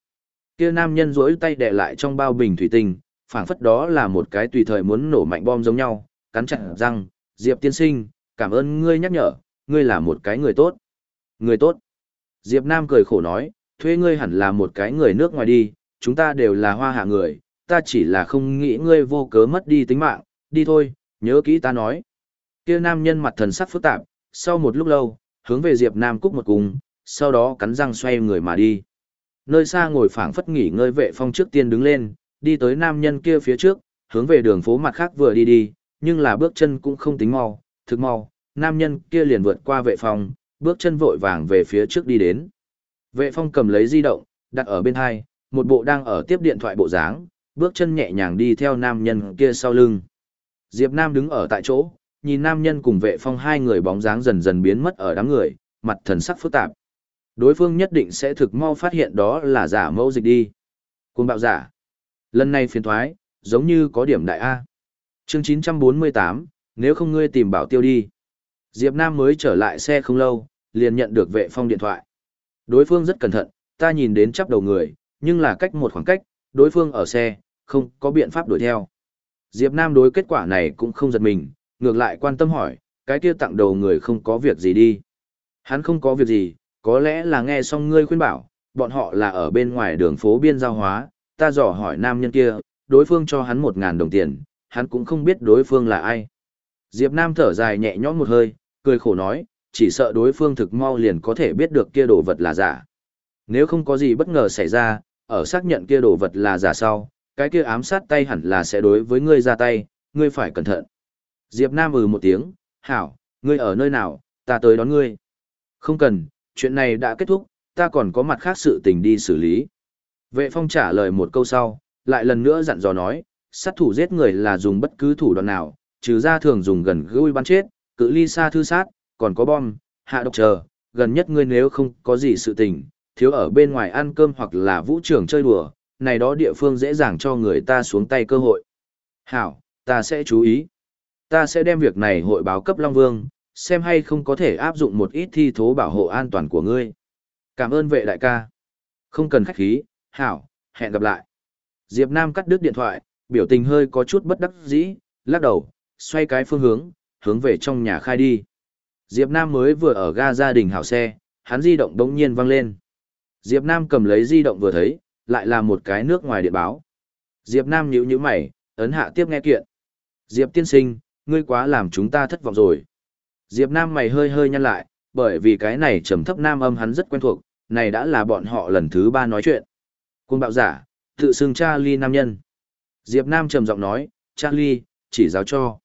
Kia nam nhân duỗi tay đè lại trong bao bình thủy tinh, phảng phất đó là một cái tùy thời muốn nổ mạnh bom giống nhau, cắn chặt răng, Diệp tiên sinh, cảm ơn ngươi nhắc nhở, ngươi là một cái người tốt. Người tốt. Diệp Nam cười khổ nói, thuê ngươi hẳn là một cái người nước ngoài đi, chúng ta đều là hoa hạ người, ta chỉ là không nghĩ ngươi vô cớ mất đi tính mạng, đi thôi, nhớ kỹ ta nói. Kia nam nhân mặt thần sắc phức tạp, sau một lúc lâu, hướng về Diệp Nam cúc một cung, sau đó cắn răng xoay người mà đi. Nơi xa ngồi phảng phất nghỉ ngơi vệ phong trước tiên đứng lên, đi tới nam nhân kia phía trước, hướng về đường phố mặt khác vừa đi đi, nhưng là bước chân cũng không tính mau, thực mau, nam nhân kia liền vượt qua vệ phong, bước chân vội vàng về phía trước đi đến. Vệ phong cầm lấy di động, đặt ở bên hai, một bộ đang ở tiếp điện thoại bộ dáng, bước chân nhẹ nhàng đi theo nam nhân kia sau lưng. Diệp Nam đứng ở tại chỗ, nhìn nam nhân cùng vệ phong hai người bóng dáng dần dần biến mất ở đám người, mặt thần sắc phức tạp. Đối phương nhất định sẽ thực mau phát hiện đó là giả mẫu dịch đi. Cuồng bạo giả. Lần này phiền thoái, giống như có điểm đại A. Chương 948, nếu không ngươi tìm bảo tiêu đi. Diệp Nam mới trở lại xe không lâu, liền nhận được vệ phong điện thoại. Đối phương rất cẩn thận, ta nhìn đến chắp đầu người, nhưng là cách một khoảng cách, đối phương ở xe, không có biện pháp đuổi theo. Diệp Nam đối kết quả này cũng không giật mình, ngược lại quan tâm hỏi, cái kia tặng đầu người không có việc gì đi. Hắn không có việc gì, có lẽ là nghe xong ngươi khuyên bảo, bọn họ là ở bên ngoài đường phố biên giao hóa, ta dò hỏi nam nhân kia, đối phương cho hắn một ngàn đồng tiền, hắn cũng không biết đối phương là ai. Diệp Nam thở dài nhẹ nhõm một hơi, cười khổ nói, chỉ sợ đối phương thực mau liền có thể biết được kia đồ vật là giả. Nếu không có gì bất ngờ xảy ra, ở xác nhận kia đồ vật là giả sau, cái kia ám sát tay hẳn là sẽ đối với ngươi ra tay, ngươi phải cẩn thận. Diệp Nam ừ một tiếng, hảo, ngươi ở nơi nào, ta tới đón ngươi. Không cần, chuyện này đã kết thúc, ta còn có mặt khác sự tình đi xử lý. Vệ phong trả lời một câu sau, lại lần nữa dặn dò nói, sát thủ giết người là dùng bất cứ thủ đoạn nào, trừ ra thường dùng gần gũi bắn chết, cự ly xa thư sát, còn có bom, hạ độc chờ, gần nhất ngươi nếu không có gì sự tình, thiếu ở bên ngoài ăn cơm hoặc là vũ trường chơi đùa, này đó địa phương dễ dàng cho người ta xuống tay cơ hội. Hảo, ta sẽ chú ý. Ta sẽ đem việc này hội báo cấp Long Vương, xem hay không có thể áp dụng một ít thi thố bảo hộ an toàn của ngươi. Cảm ơn vệ đại ca. Không cần khách khí, hảo, hẹn gặp lại. Diệp Nam cắt đứt điện thoại, biểu tình hơi có chút bất đắc dĩ, lắc đầu, xoay cái phương hướng, hướng về trong nhà khai đi. Diệp Nam mới vừa ở ga gia đình hảo xe, hắn di động đống nhiên vang lên. Diệp Nam cầm lấy di động vừa thấy, lại là một cái nước ngoài điện báo. Diệp Nam nhíu nhíu mày, ấn hạ tiếp nghe kiện. Diệp tiên sinh, ngươi quá làm chúng ta thất vọng rồi. Diệp Nam mày hơi hơi nhăn lại, bởi vì cái này trầm thấp nam âm hắn rất quen thuộc, này đã là bọn họ lần thứ ba nói chuyện. Quân bạo giả, tự xưng Charlie nam nhân. Diệp Nam trầm giọng nói, Charlie, chỉ giáo cho.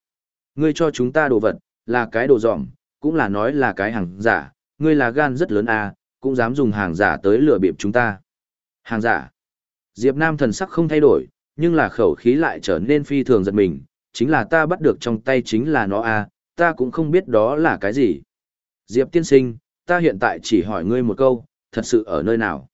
Ngươi cho chúng ta đồ vật, là cái đồ dỏng, cũng là nói là cái hàng giả, ngươi là gan rất lớn à, cũng dám dùng hàng giả tới lừa bịp chúng ta. Hàng giả. Diệp Nam thần sắc không thay đổi, nhưng là khẩu khí lại trở nên phi thường giật mình, chính là ta bắt được trong tay chính là nó à, ta cũng không biết đó là cái gì. Diệp tiên sinh, ta hiện tại chỉ hỏi ngươi một câu, thật sự ở nơi nào?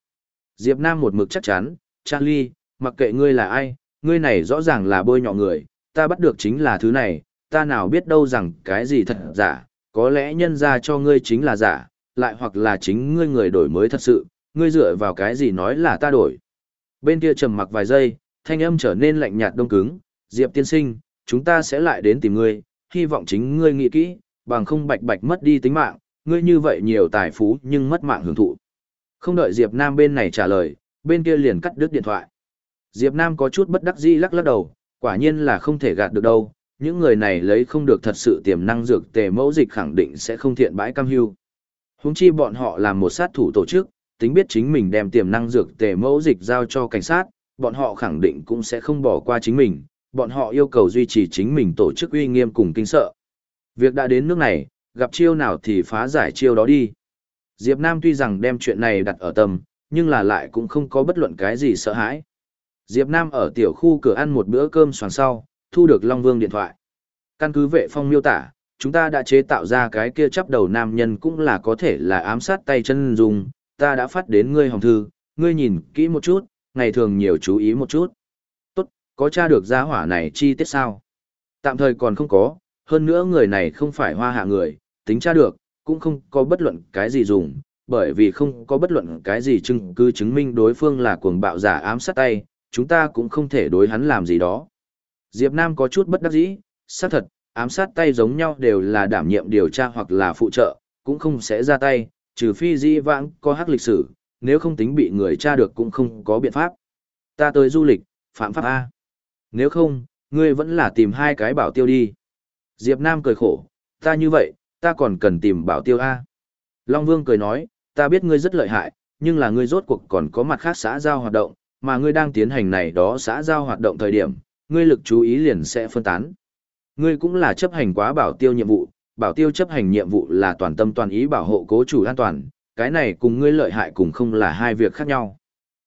Diệp Nam một mực chắc chắn, Charlie, mặc kệ ngươi là ai, ngươi này rõ ràng là bôi nhọ người, ta bắt được chính là thứ này, ta nào biết đâu rằng cái gì thật giả, có lẽ nhân ra cho ngươi chính là giả, lại hoặc là chính ngươi người đổi mới thật sự, ngươi dựa vào cái gì nói là ta đổi. Bên kia trầm mặc vài giây, thanh âm trở nên lạnh nhạt đông cứng, Diệp tiên sinh, chúng ta sẽ lại đến tìm ngươi, hy vọng chính ngươi nghĩ kỹ, bằng không bạch bạch mất đi tính mạng, ngươi như vậy nhiều tài phú nhưng mất mạng hưởng thụ. Không đợi Diệp Nam bên này trả lời, bên kia liền cắt đứt điện thoại. Diệp Nam có chút bất đắc dĩ lắc lắc đầu, quả nhiên là không thể gạt được đâu, những người này lấy không được thật sự tiềm năng dược tề mẫu dịch khẳng định sẽ không thiện bãi cam hưu. Huống chi bọn họ làm một sát thủ tổ chức, tính biết chính mình đem tiềm năng dược tề mẫu dịch giao cho cảnh sát, bọn họ khẳng định cũng sẽ không bỏ qua chính mình, bọn họ yêu cầu duy trì chính mình tổ chức uy nghiêm cùng kinh sợ. Việc đã đến nước này, gặp chiêu nào thì phá giải chiêu đó đi. Diệp Nam tuy rằng đem chuyện này đặt ở tâm, nhưng là lại cũng không có bất luận cái gì sợ hãi. Diệp Nam ở tiểu khu cửa ăn một bữa cơm xoàng sau, thu được Long Vương điện thoại. Căn cứ vệ phong miêu tả, chúng ta đã chế tạo ra cái kia chắp đầu nam nhân cũng là có thể là ám sát tay chân dùng, ta đã phát đến ngươi hồng thư, ngươi nhìn kỹ một chút, ngày thường nhiều chú ý một chút. Có tra được gia hỏa này chi tiết sao? Tạm thời còn không có, hơn nữa người này không phải hoa hạ người, tính tra được, cũng không có bất luận cái gì dùng, bởi vì không có bất luận cái gì chứng cứ chứng minh đối phương là cuồng bạo giả ám sát tay, chúng ta cũng không thể đối hắn làm gì đó. Diệp Nam có chút bất đắc dĩ, xác thật, ám sát tay giống nhau đều là đảm nhiệm điều tra hoặc là phụ trợ, cũng không sẽ ra tay, trừ phi di vãng có hắc lịch sử, nếu không tính bị người tra được cũng không có biện pháp. Ta tới du lịch, phạm pháp A. Nếu không, ngươi vẫn là tìm hai cái bảo tiêu đi. Diệp Nam cười khổ, ta như vậy, ta còn cần tìm bảo tiêu A. Long Vương cười nói, ta biết ngươi rất lợi hại, nhưng là ngươi rốt cuộc còn có mặt khác xã giao hoạt động, mà ngươi đang tiến hành này đó xã giao hoạt động thời điểm, ngươi lực chú ý liền sẽ phân tán. Ngươi cũng là chấp hành quá bảo tiêu nhiệm vụ, bảo tiêu chấp hành nhiệm vụ là toàn tâm toàn ý bảo hộ cố chủ an toàn, cái này cùng ngươi lợi hại cùng không là hai việc khác nhau.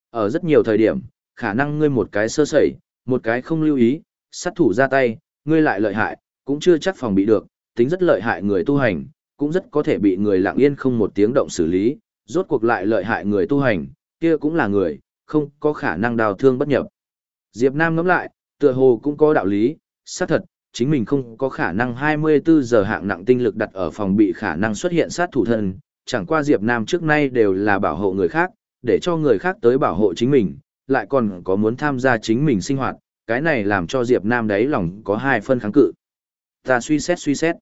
Ở rất nhiều thời điểm, khả năng ngươi một cái sơ sẩy, một cái không lưu ý, sát thủ ra tay, ngươi lại lợi hại, cũng chưa chắc phòng bị được, tính rất lợi hại người tu hành, cũng rất có thể bị người lặng yên không một tiếng động xử lý, rốt cuộc lại lợi hại người tu hành, kia cũng là người, không có khả năng đào thương bất nhập. Diệp Nam ngẫm lại, tựa hồ cũng có đạo lý, xác thật, chính mình không có khả năng 24 giờ hạng nặng tinh lực đặt ở phòng bị khả năng xuất hiện sát thủ thân, chẳng qua Diệp Nam trước nay đều là bảo hộ người khác, để cho người khác tới bảo hộ chính mình, lại còn có muốn tham gia chính mình sinh hoạt, cái này làm cho Diệp Nam đấy lòng có hai phân kháng cự. Ta suy xét suy xét.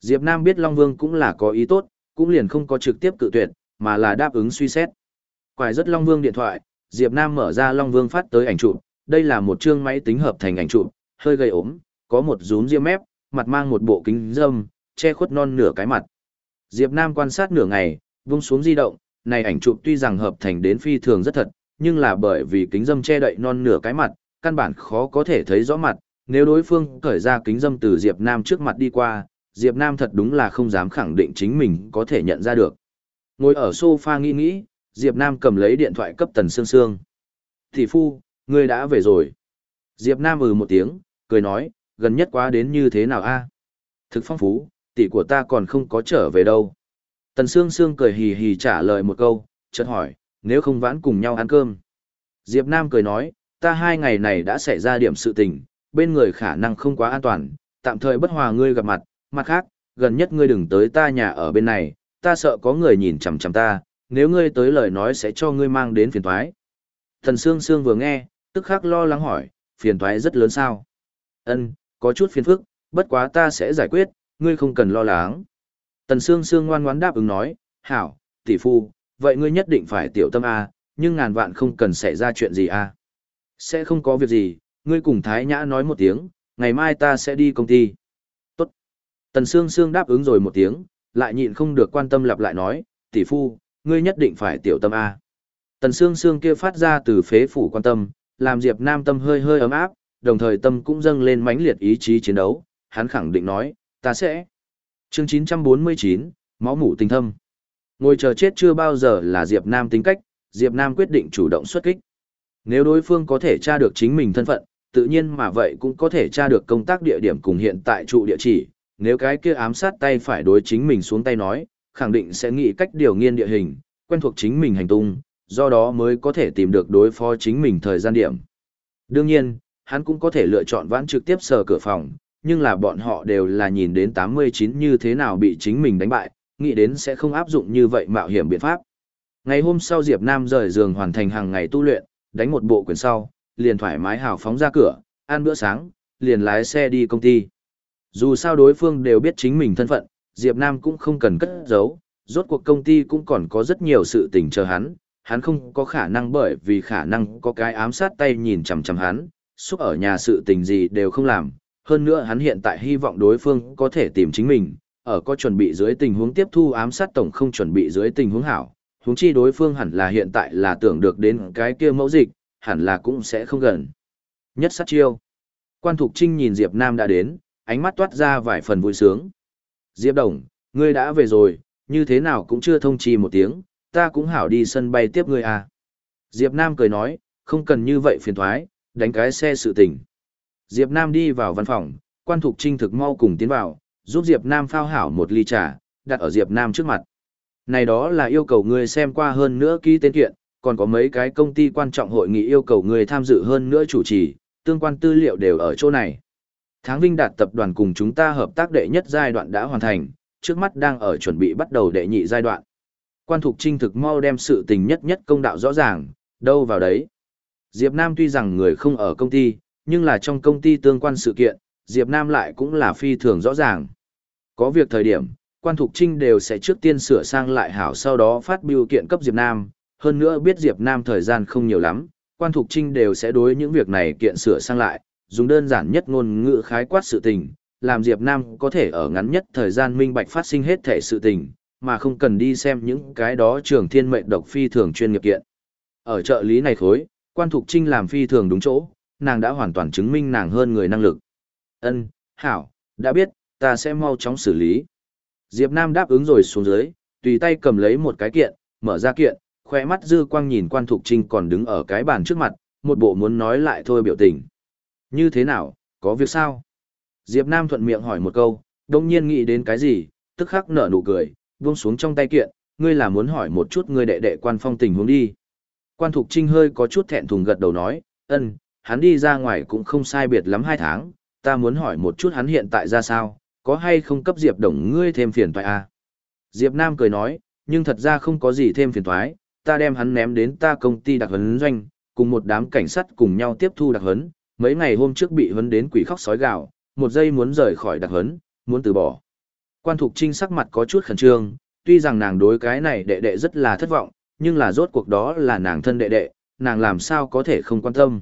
Diệp Nam biết Long Vương cũng là có ý tốt, cũng liền không có trực tiếp cự tuyệt, mà là đáp ứng suy xét. Quài rất Long Vương điện thoại, Diệp Nam mở ra Long Vương phát tới ảnh chụp, đây là một chương máy tính hợp thành ảnh chụp, hơi gầy ốm, có một rúm ria mép, mặt mang một bộ kính dâm, che khuất non nửa cái mặt. Diệp Nam quan sát nửa ngày, vung xuống di động, này ảnh chụp tuy rằng hợp thành đến phi thường rất thật, nhưng là bởi vì kính dâm che đậy non nửa cái mặt, căn bản khó có thể thấy rõ mặt, nếu đối phương cởi ra kính dâm từ Diệp Nam trước mặt đi qua, Diệp Nam thật đúng là không dám khẳng định chính mình có thể nhận ra được. Ngồi ở sofa nghĩ nghĩ, Diệp Nam cầm lấy điện thoại cấp Tần Sương Sương. Thị phu, ngươi đã về rồi. Diệp Nam ừ một tiếng, cười nói, gần nhất quá đến như thế nào a? Thực phong phú, tỷ của ta còn không có trở về đâu. Tần Sương Sương cười hì hì trả lời một câu, chợt hỏi, nếu không vãn cùng nhau ăn cơm. Diệp Nam cười nói, ta hai ngày này đã xảy ra điểm sự tình, bên người khả năng không quá an toàn, tạm thời bất hòa ngươi gặp mặt, mặt khác, gần nhất ngươi đừng tới ta nhà ở bên này, ta sợ có người nhìn chằm chằm ta, nếu ngươi tới lời nói sẽ cho ngươi mang đến phiền toái. Thần Sương Sương vừa nghe, tức khắc lo lắng hỏi, phiền toái rất lớn sao? Ân, có chút phiền phức, bất quá ta sẽ giải quyết, ngươi không cần lo lắng. Tần Sương Sương ngoan ngoãn đáp ứng nói, hảo, tỷ phu, vậy ngươi nhất định phải tiểu tâm A, nhưng ngàn vạn không cần xảy ra chuyện gì A. Sẽ không có việc gì, ngươi cùng Thái Nhã nói một tiếng, ngày mai ta sẽ đi công ty. Tốt. Tần Sương Sương đáp ứng rồi một tiếng, lại nhịn không được quan tâm lặp lại nói, tỷ phu, ngươi nhất định phải tiểu tâm A. Tần Sương Sương kia phát ra từ phế phủ quan tâm, làm Diệp Nam tâm hơi hơi ấm áp, đồng thời tâm cũng dâng lên mãnh liệt ý chí chiến đấu, hắn khẳng định nói, ta sẽ. Chương 949, máu mủ tình thâm. Ngồi chờ chết chưa bao giờ là Diệp Nam tính cách, Diệp Nam quyết định chủ động xuất kích. Nếu đối phương có thể tra được chính mình thân phận, tự nhiên mà vậy cũng có thể tra được công tác địa điểm cùng hiện tại trụ địa chỉ, nếu cái kia ám sát tay phải đối chính mình xuống tay nói, khẳng định sẽ nghĩ cách điều nghiên địa hình, quen thuộc chính mình hành tung, do đó mới có thể tìm được đối phó chính mình thời gian điểm. Đương nhiên, hắn cũng có thể lựa chọn vãn trực tiếp sờ cửa phòng, nhưng là bọn họ đều là nhìn đến 89 như thế nào bị chính mình đánh bại, nghĩ đến sẽ không áp dụng như vậy mạo hiểm biện pháp. Ngày hôm sau Diệp Nam rời giường hoàn thành hàng ngày tu luyện, đánh một bộ quyền sau, liền thoải mái hào phóng ra cửa, ăn bữa sáng, liền lái xe đi công ty. Dù sao đối phương đều biết chính mình thân phận, Diệp Nam cũng không cần cất giấu, rốt cuộc công ty cũng còn có rất nhiều sự tình chờ hắn, hắn không có khả năng bởi vì khả năng có cái ám sát tay nhìn chằm chằm hắn, xúc ở nhà sự tình gì đều không làm, hơn nữa hắn hiện tại hy vọng đối phương có thể tìm chính mình, ở có chuẩn bị dưới tình huống tiếp thu ám sát tổng không chuẩn bị dưới tình huống hảo, huống chi đối phương hẳn là hiện tại là tưởng được đến cái kia mẫu dịch, hẳn là cũng sẽ không gần. Nhất sát chiêu. Quan Thục Trinh nhìn Diệp Nam đã đến, ánh mắt toát ra vài phần vui sướng. Diệp Đồng, ngươi đã về rồi, như thế nào cũng chưa thông chi một tiếng, ta cũng hảo đi sân bay tiếp ngươi à. Diệp Nam cười nói, không cần như vậy phiền thoái, đánh cái xe sự tình. Diệp Nam đi vào văn phòng, quan thục trinh thực mau cùng tiến vào, giúp Diệp Nam phao hảo một ly trà, đặt ở Diệp Nam trước mặt. Này đó là yêu cầu ngươi xem qua hơn nữa ký tên kiện, còn có mấy cái công ty quan trọng hội nghị yêu cầu ngươi tham dự hơn nữa chủ trì, tương quan tư liệu đều ở chỗ này. Tháng Vinh Đạt tập đoàn cùng chúng ta hợp tác đệ nhất giai đoạn đã hoàn thành, trước mắt đang ở chuẩn bị bắt đầu đệ nhị giai đoạn. Quan Thục Trinh thực mau đem sự tình nhất nhất công đạo rõ ràng, đâu vào đấy. Diệp Nam tuy rằng người không ở công ty, nhưng là trong công ty tương quan sự kiện, Diệp Nam lại cũng là phi thường rõ ràng. Có việc thời điểm, Quan Thục Trinh đều sẽ trước tiên sửa sang lại hảo sau đó phát biểu kiện cấp Diệp Nam, hơn nữa biết Diệp Nam thời gian không nhiều lắm, Quan Thục Trinh đều sẽ đối những việc này kiện sửa sang lại, dùng đơn giản nhất ngôn ngữ khái quát sự tình, làm Diệp Nam có thể ở ngắn nhất thời gian minh bạch phát sinh hết thể sự tình, mà không cần đi xem những cái đó trường thiên mệnh độc phi thường chuyên nghiệp kiện. Ở trợ lý này khối, quan thục trinh làm phi thường đúng chỗ, nàng đã hoàn toàn chứng minh nàng hơn người năng lực. Ân, hảo, đã biết, ta sẽ mau chóng xử lý. Diệp Nam đáp ứng rồi xuống dưới, tùy tay cầm lấy một cái kiện, mở ra kiện, khoe mắt dư quang nhìn quan thục trinh còn đứng ở cái bàn trước mặt, một bộ muốn nói lại thôi biểu tình. Như thế nào, có việc sao? Diệp Nam thuận miệng hỏi một câu, đồng nhiên nghĩ đến cái gì, tức khắc nở nụ cười, buông xuống trong tay kiện, ngươi là muốn hỏi một chút ngươi đệ đệ quan phong tình huống đi. Quan Thục Trinh hơi có chút thẹn thùng gật đầu nói, ân, hắn đi ra ngoài cũng không sai biệt lắm hai tháng, ta muốn hỏi một chút hắn hiện tại ra sao, có hay không cấp Diệp Đồng ngươi thêm phiền toái à? Diệp Nam cười nói, nhưng thật ra không có gì thêm phiền toái, ta đem hắn ném đến ta công ty đặc huấn doanh, cùng một đám cảnh sát cùng nhau tiếp thu đặc huấn, mấy ngày hôm trước bị huấn đến quỷ khóc sói gào, một giây muốn rời khỏi đặc huấn, muốn từ bỏ. Quan Thục Trinh sắc mặt có chút khẩn trương, tuy rằng nàng đối cái này đệ đệ rất là thất vọng, nhưng là rốt cuộc đó là nàng thân đệ đệ, nàng làm sao có thể không quan tâm.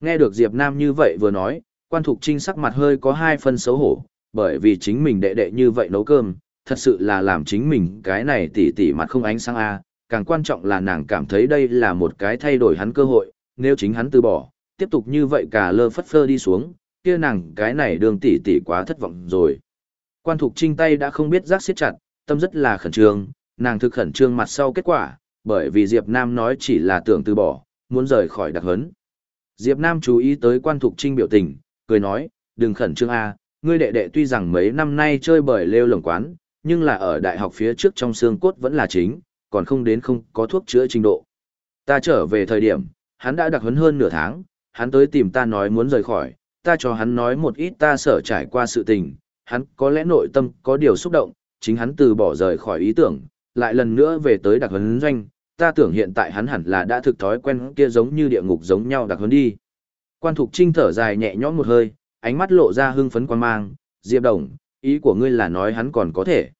Nghe được Diệp Nam như vậy vừa nói, Quan Thục Trinh sắc mặt hơi có hai phân xấu hổ, bởi vì chính mình đệ đệ như vậy nấu cơm, thật sự là làm chính mình cái này tỉ tỉ mặt không ánh sáng a. càng quan trọng là nàng cảm thấy đây là một cái thay đổi hắn cơ hội, nếu chính hắn từ bỏ, tiếp tục như vậy cả lơ phất phơ đi xuống, kia nàng cái này đường tỉ tỉ quá thất vọng rồi. Quan Thục Trinh tay đã không biết giác siết chặt, tâm rất là khẩn trương, nàng thực khẩn trương mặt sau kết quả, bởi vì Diệp Nam nói chỉ là tưởng từ bỏ, muốn rời khỏi đặc hấn. Diệp Nam chú ý tới Quan Thục Trinh biểu tình, cười nói, đừng khẩn trương a, ngươi đệ đệ tuy rằng mấy năm nay chơi bời lêu lồng quán, nhưng là ở đại học phía trước trong xương cốt vẫn là chính, còn không đến không có thuốc chữa trình độ. Ta trở về thời điểm, hắn đã đặc huấn hơn nửa tháng, hắn tới tìm ta nói muốn rời khỏi, ta cho hắn nói một ít ta sở trải qua sự tình, hắn có lẽ nội tâm có điều xúc động, chính hắn từ bỏ rời khỏi ý tưởng, lại lần nữa về tới đặc huấn doanh, ta tưởng hiện tại hắn hẳn là đã thực thói quen kia giống như địa ngục giống nhau đặc huấn đi. Quan Thục Trinh thở dài nhẹ nhõm một hơi, ánh mắt lộ ra hưng phấn quan mang, Diệp Đồng, ý của ngươi là nói hắn còn có thể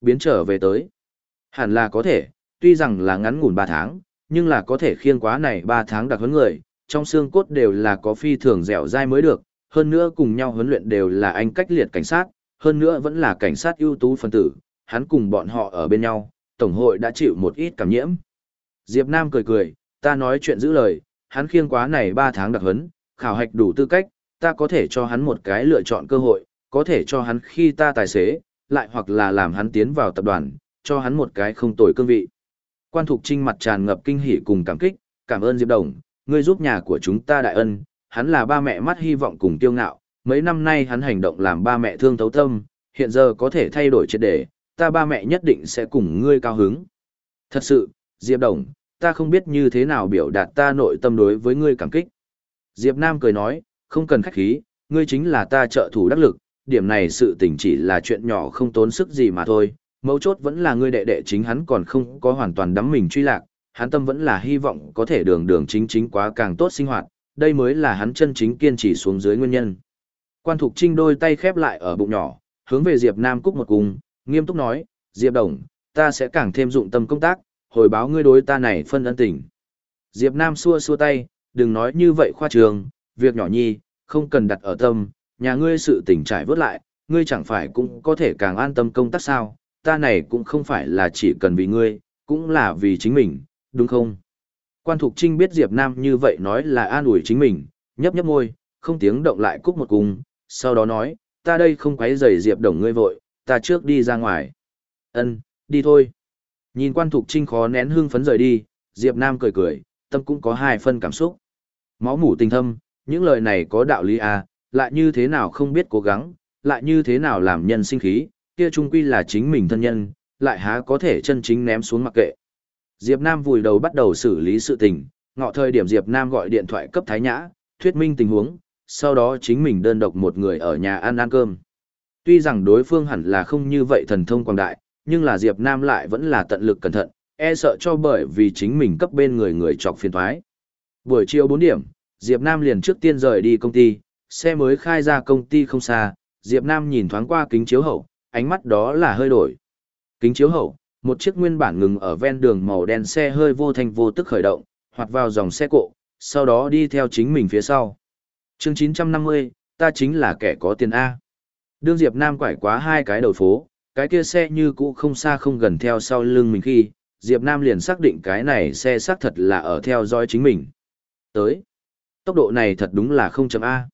biến trở về tới. Hẳn là có thể, tuy rằng là ngắn ngủn 3 tháng, nhưng là có thể khiêng quá này 3 tháng đặc huấn người, trong xương cốt đều là có phi thường dẻo dai mới được, hơn nữa cùng nhau huấn luyện đều là anh cách liệt cảnh sát, hơn nữa vẫn là cảnh sát ưu tú phân tử, hắn cùng bọn họ ở bên nhau, tổng hội đã chịu một ít cảm nhiễm. Diệp Nam cười cười, ta nói chuyện giữ lời, hắn khiêng quá này 3 tháng đặc huấn, khảo hạch đủ tư cách, ta có thể cho hắn một cái lựa chọn cơ hội, có thể cho hắn khi ta tài xế, lại hoặc là làm hắn tiến vào tập đoàn, cho hắn một cái không tồi cương vị. Quan Thục Trinh mặt tràn ngập kinh hỉ cùng cảm kích, cảm ơn Diệp Đồng, ngươi giúp nhà của chúng ta đại ân, hắn là ba mẹ mắt hy vọng cùng tiêu ngạo, mấy năm nay hắn hành động làm ba mẹ thương thấu tâm, hiện giờ có thể thay đổi triệt đề, ta ba mẹ nhất định sẽ cùng ngươi cao hứng. Thật sự, Diệp Đồng, ta không biết như thế nào biểu đạt ta nội tâm đối với ngươi cảm kích. Diệp Nam cười nói, không cần khách khí, ngươi chính là ta trợ thủ đắc lực, điểm này sự tình chỉ là chuyện nhỏ không tốn sức gì mà thôi, mấu chốt vẫn là ngươi đệ đệ chính hắn còn không có hoàn toàn đắm mình truy lạc, hắn tâm vẫn là hy vọng có thể đường đường chính chính quá càng tốt sinh hoạt, đây mới là hắn chân chính kiên trì xuống dưới nguyên nhân. Quan Thục Trinh đôi tay khép lại ở bụng nhỏ, hướng về Diệp Nam Cúc một cung, nghiêm túc nói, Diệp Đồng, ta sẽ càng thêm dụng tâm công tác, hồi báo ngươi đối ta này phân ân tình. Diệp Nam xua xua tay, đừng nói như vậy khoa trường, việc nhỏ nhi, không cần đặt ở tâm, nhà ngươi sự tình trải vớt lại, ngươi chẳng phải cũng có thể càng an tâm công tác sao, ta này cũng không phải là chỉ cần vì ngươi, cũng là vì chính mình, đúng không? Quan Thục Trinh biết Diệp Nam như vậy nói là an ủi chính mình, nhấp nhấp môi, không tiếng động lại cúc một cung, sau đó nói, ta đây không quấy rầy Diệp Đồng ngươi vội, ta trước đi ra ngoài. Ân, đi thôi. Nhìn Quan Thục Trinh khó nén hương phấn rời đi, Diệp Nam cười cười, tâm cũng có hai phân cảm xúc. Máu mủ tình thâm, những lời này có đạo lý à, lại như thế nào không biết cố gắng, lại như thế nào làm nhân sinh khí, kia trung quy là chính mình thân nhân, lại há có thể chân chính ném xuống mặc kệ. Diệp Nam vùi đầu bắt đầu xử lý sự tình, ngọ thời điểm Diệp Nam gọi điện thoại cấp Thái Nhã, thuyết minh tình huống, sau đó chính mình đơn độc một người ở nhà ăn ăn cơm. Tuy rằng đối phương hẳn là không như vậy thần thông quang đại, nhưng là Diệp Nam lại vẫn là tận lực cẩn thận, e sợ cho bởi vì chính mình cấp bên người người chọc phiền toái. Buổi chiều 4 điểm, Diệp Nam liền trước tiên rời đi công ty, xe mới khai ra công ty không xa, Diệp Nam nhìn thoáng qua kính chiếu hậu, ánh mắt đó là hơi đổi. Kính chiếu hậu, một chiếc nguyên bản ngừng ở ven đường màu đen xe hơi vô thanh vô tức khởi động, hoặc vào dòng xe cộ, sau đó đi theo chính mình phía sau. Chương 950, ta chính là kẻ có tiền A. Đương Diệp Nam quải quá hai cái đầu phố, cái kia xe như cũ không xa không gần theo sau lưng mình khi, Diệp Nam liền xác định cái này xe xác thật là ở theo dõi chính mình. Tới. Tốc độ này thật đúng là không chậm a.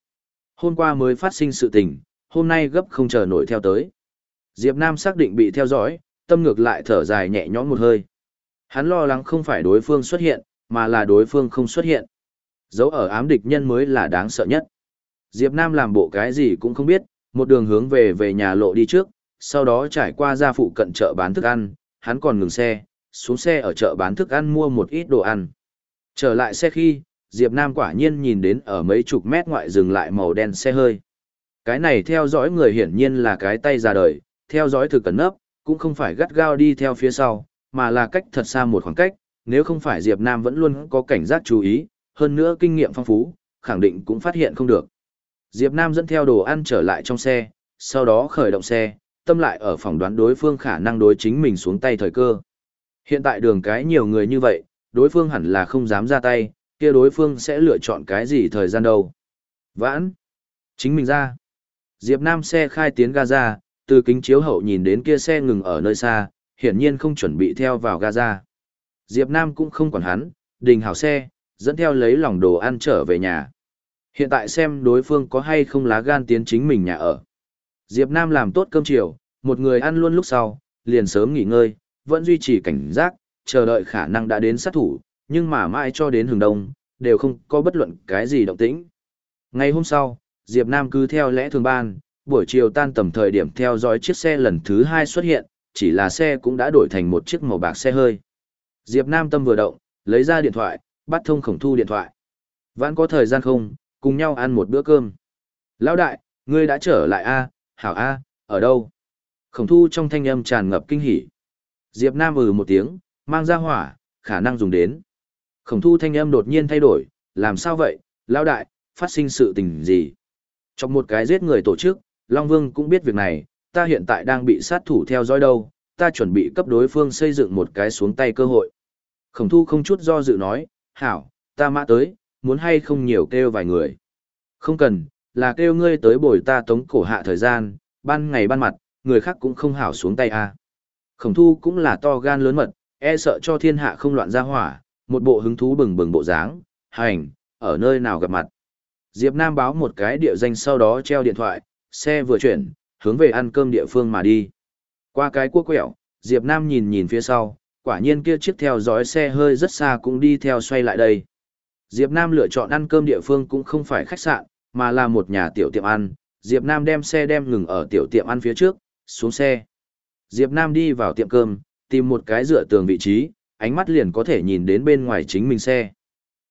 Hôm qua mới phát sinh sự tình, hôm nay gấp không chờ nổi theo tới. Diệp Nam xác định bị theo dõi, tâm ngược lại thở dài nhẹ nhõm một hơi. Hắn lo lắng không phải đối phương xuất hiện, mà là đối phương không xuất hiện. Dấu ở ám địch nhân mới là đáng sợ nhất. Diệp Nam làm bộ cái gì cũng không biết, một đường hướng về về nhà lộ đi trước, sau đó trải qua ra phụ cận chợ bán thức ăn, hắn còn ngừng xe, xuống xe ở chợ bán thức ăn mua một ít đồ ăn. Trở lại xe khi, Diệp Nam quả nhiên nhìn đến ở mấy chục mét ngoại dừng lại màu đen xe hơi. Cái này theo dõi người hiển nhiên là cái tay ra đời, theo dõi thực cẩn nấp, cũng không phải gắt gao đi theo phía sau, mà là cách thật xa một khoảng cách, nếu không phải Diệp Nam vẫn luôn có cảnh giác chú ý, hơn nữa kinh nghiệm phong phú, khẳng định cũng phát hiện không được. Diệp Nam dẫn theo đồ ăn trở lại trong xe, sau đó khởi động xe, tâm lại ở phòng đoán đối phương khả năng đối chính mình xuống tay thời cơ. Hiện tại đường cái nhiều người như vậy, đối phương hẳn là không dám ra tay, kia đối phương sẽ lựa chọn cái gì thời gian đâu. Vãn. Chính mình ra. Diệp Nam xe khai tiến Gaza, từ kính chiếu hậu nhìn đến kia xe ngừng ở nơi xa, hiển nhiên không chuẩn bị theo vào Gaza. Diệp Nam cũng không quản hắn, đình hảo xe, dẫn theo lấy lòng đồ ăn trở về nhà. Hiện tại xem đối phương có hay không lá gan tiến chính mình nhà ở. Diệp Nam làm tốt cơm chiều, một người ăn luôn lúc sau, liền sớm nghỉ ngơi, vẫn duy trì cảnh giác, chờ đợi khả năng đã đến sát thủ, nhưng mà mãi cho đến hừng đông, đều không có bất luận cái gì động tĩnh. Ngày hôm sau, Diệp Nam cứ theo lẽ thường ban, buổi chiều tan tầm thời điểm theo dõi chiếc xe lần thứ hai xuất hiện, chỉ là xe cũng đã đổi thành một chiếc màu bạc xe hơi. Diệp Nam tâm vừa động, lấy ra điện thoại, bắt thông khổng thu điện thoại. Vẫn có thời gian không, cùng nhau ăn một bữa cơm. Lão đại, ngươi đã trở lại a? hảo a, ở đâu? Khổng thu trong thanh âm tràn ngập kinh hỉ. Diệp Nam ừ một tiếng, mang ra hỏa, khả năng dùng đến. Khổng thu thanh âm đột nhiên thay đổi, làm sao vậy, lão đại, phát sinh sự tình gì? Trong một cái giết người tổ chức, Long Vương cũng biết việc này, ta hiện tại đang bị sát thủ theo dõi đâu, ta chuẩn bị cấp đối phương xây dựng một cái xuống tay cơ hội. Khổng thu không chút do dự nói, hảo, ta mã tới, muốn hay không nhiều kêu vài người. Không cần, là kêu ngươi tới bồi ta tống cổ hạ thời gian, ban ngày ban mặt, người khác cũng không hảo xuống tay a. À. Khổng thu cũng là to gan lớn mật, e sợ cho thiên hạ không loạn ra hỏa, một bộ hứng thú bừng bừng bộ dáng, hành, ở nơi nào gặp mặt. Diệp Nam báo một cái địa danh sau đó treo điện thoại, xe vừa chuyển, hướng về ăn cơm địa phương mà đi. Qua cái cua quẹo, Diệp Nam nhìn nhìn phía sau, quả nhiên kia chiếc theo dõi xe hơi rất xa cũng đi theo xoay lại đây. Diệp Nam lựa chọn ăn cơm địa phương cũng không phải khách sạn, mà là một nhà tiểu tiệm ăn. Diệp Nam đem xe đem ngừng ở tiểu tiệm ăn phía trước, xuống xe. Diệp Nam đi vào tiệm cơm, tìm một cái dựa tường vị trí, ánh mắt liền có thể nhìn đến bên ngoài chính mình xe.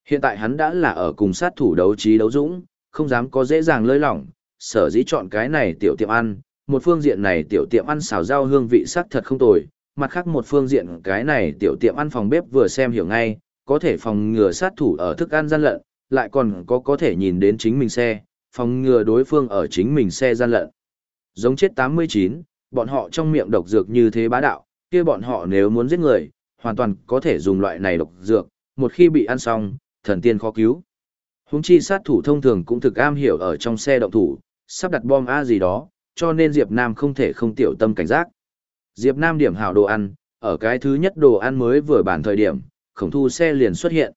Hiện tại hắn đã là ở cùng sát thủ đấu trí đấu dũng, không dám có dễ dàng lơi lỏng, sở dĩ chọn cái này tiểu tiệm ăn, một phương diện này tiểu tiệm ăn xào rau hương vị sắc thật không tồi, mặt khác một phương diện cái này tiểu tiệm ăn phòng bếp vừa xem hiểu ngay, có thể phòng ngừa sát thủ ở thức ăn gian lận, lại còn có có thể nhìn đến chính mình xe, phòng ngừa đối phương ở chính mình xe gian lận. Giống chết 89, bọn họ trong miệng độc dược như thế bá đạo, kia bọn họ nếu muốn giết người, hoàn toàn có thể dùng loại này độc dược, một khi bị ăn xong, thần tiên khó cứu. Húng chi sát thủ thông thường cũng thực am hiểu ở trong xe động thủ, sắp đặt bom A gì đó, cho nên Diệp Nam không thể không tiểu tâm cảnh giác. Diệp Nam điểm hảo đồ ăn, ở cái thứ nhất đồ ăn mới vừa bản thời điểm, khổng thu xe liền xuất hiện.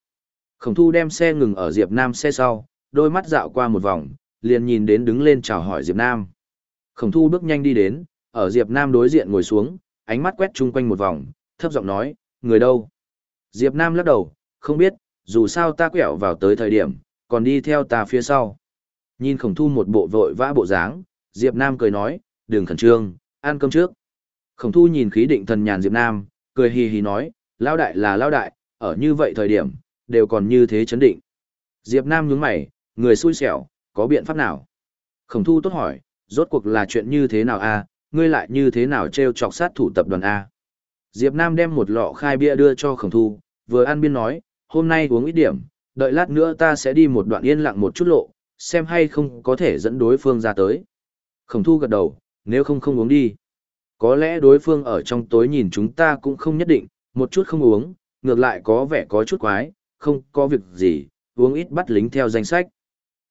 Khổng thu đem xe ngừng ở Diệp Nam xe sau, đôi mắt dạo qua một vòng, liền nhìn đến đứng lên chào hỏi Diệp Nam. Khổng thu bước nhanh đi đến, ở Diệp Nam đối diện ngồi xuống, ánh mắt quét chung quanh một vòng, thấp giọng nói, người đâu? Diệp Nam lắc đầu, không biết, dù sao ta quẹo vào tới thời điểm, còn đi theo ta phía sau. Nhìn khổng thu một bộ vội vã bộ dáng, Diệp Nam cười nói, đừng khẩn trương, ăn cơm trước. Khổng thu nhìn khí định thần nhàn Diệp Nam, cười hì hì nói, lao đại là lao đại, ở như vậy thời điểm, đều còn như thế chấn định. Diệp Nam nhướng mày, người xui xẻo, có biện pháp nào? Khổng thu tốt hỏi, rốt cuộc là chuyện như thế nào a? ngươi lại như thế nào treo chọc sát thủ tập đoàn A? Diệp Nam đem một lọ khai bia đưa cho khổng thu, vừa ăn biên nói, hôm nay uống ít điểm, đợi lát nữa ta sẽ đi một đoạn yên lặng một chút lộ, xem hay không có thể dẫn đối phương ra tới. Khổng thu gật đầu, nếu không không uống đi. Có lẽ đối phương ở trong tối nhìn chúng ta cũng không nhất định, một chút không uống, ngược lại có vẻ có chút quái, không có việc gì, uống ít bắt lính theo danh sách.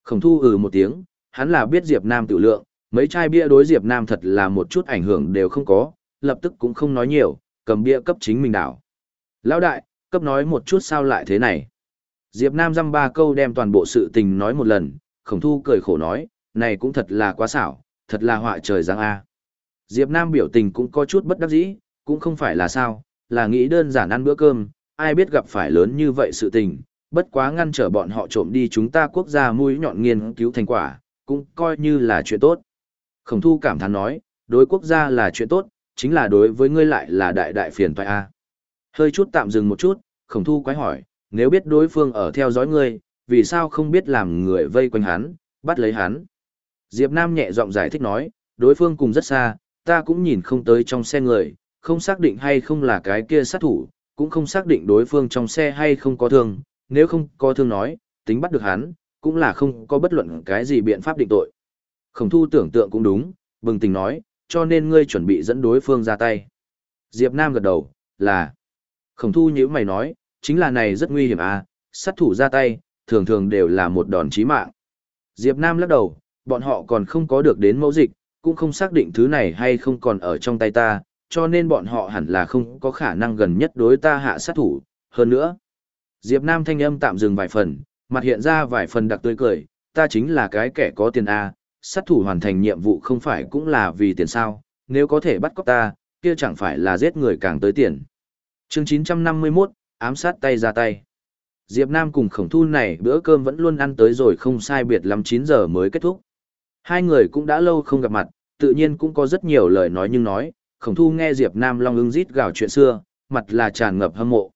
Khổng thu ừ một tiếng, hắn là biết Diệp Nam tự lượng, mấy chai bia đối Diệp Nam thật là một chút ảnh hưởng đều không có, lập tức cũng không nói nhiều, cầm bia cấp chính mình đảo. Lão đại, cấp nói một chút sao lại thế này. Diệp Nam dăm ba câu đem toàn bộ sự tình nói một lần, khổng thu cười khổ nói, này cũng thật là quá xảo, thật là họa trời giáng A. Diệp Nam biểu tình cũng có chút bất đắc dĩ, cũng không phải là sao, là nghĩ đơn giản ăn bữa cơm, ai biết gặp phải lớn như vậy sự tình, bất quá ngăn trở bọn họ trộm đi chúng ta quốc gia mũi nhọn nghiên cứu thành quả, cũng coi như là chuyện tốt. Khổng thu cảm thán nói, đối quốc gia là chuyện tốt, chính là đối với ngươi lại là đại đại phiền toái a. Hơi chút tạm dừng một chút, khổng thu quái hỏi, nếu biết đối phương ở theo dõi ngươi, vì sao không biết làm người vây quanh hắn, bắt lấy hắn. Diệp Nam nhẹ giọng giải thích nói, đối phương cùng rất xa, ta cũng nhìn không tới trong xe người, không xác định hay không là cái kia sát thủ, cũng không xác định đối phương trong xe hay không có thương, nếu không có thương nói, tính bắt được hắn, cũng là không có bất luận cái gì biện pháp định tội. Khổng thu tưởng tượng cũng đúng, bừng tình nói, cho nên ngươi chuẩn bị dẫn đối phương ra tay. Diệp Nam gật đầu, là. Khổng thu như mày nói, chính là này rất nguy hiểm à, sát thủ ra tay, thường thường đều là một đòn chí mạng. Diệp Nam lắc đầu, bọn họ còn không có được đến mẫu dịch, cũng không xác định thứ này hay không còn ở trong tay ta, cho nên bọn họ hẳn là không có khả năng gần nhất đối ta hạ sát thủ, hơn nữa. Diệp Nam thanh âm tạm dừng vài phần, mặt hiện ra vài phần đặc tươi cười, ta chính là cái kẻ có tiền A, sát thủ hoàn thành nhiệm vụ không phải cũng là vì tiền sao, nếu có thể bắt cóc ta, kia chẳng phải là giết người càng tới tiền. Chương 951, ám sát tay ra tay. Diệp Nam cùng khổng thu này bữa cơm vẫn luôn ăn tới rồi không sai biệt lắm 9 giờ mới kết thúc. Hai người cũng đã lâu không gặp mặt, tự nhiên cũng có rất nhiều lời nói nhưng nói, khổng thu nghe Diệp Nam long ưng rít gào chuyện xưa, mặt là tràn ngập hâm mộ.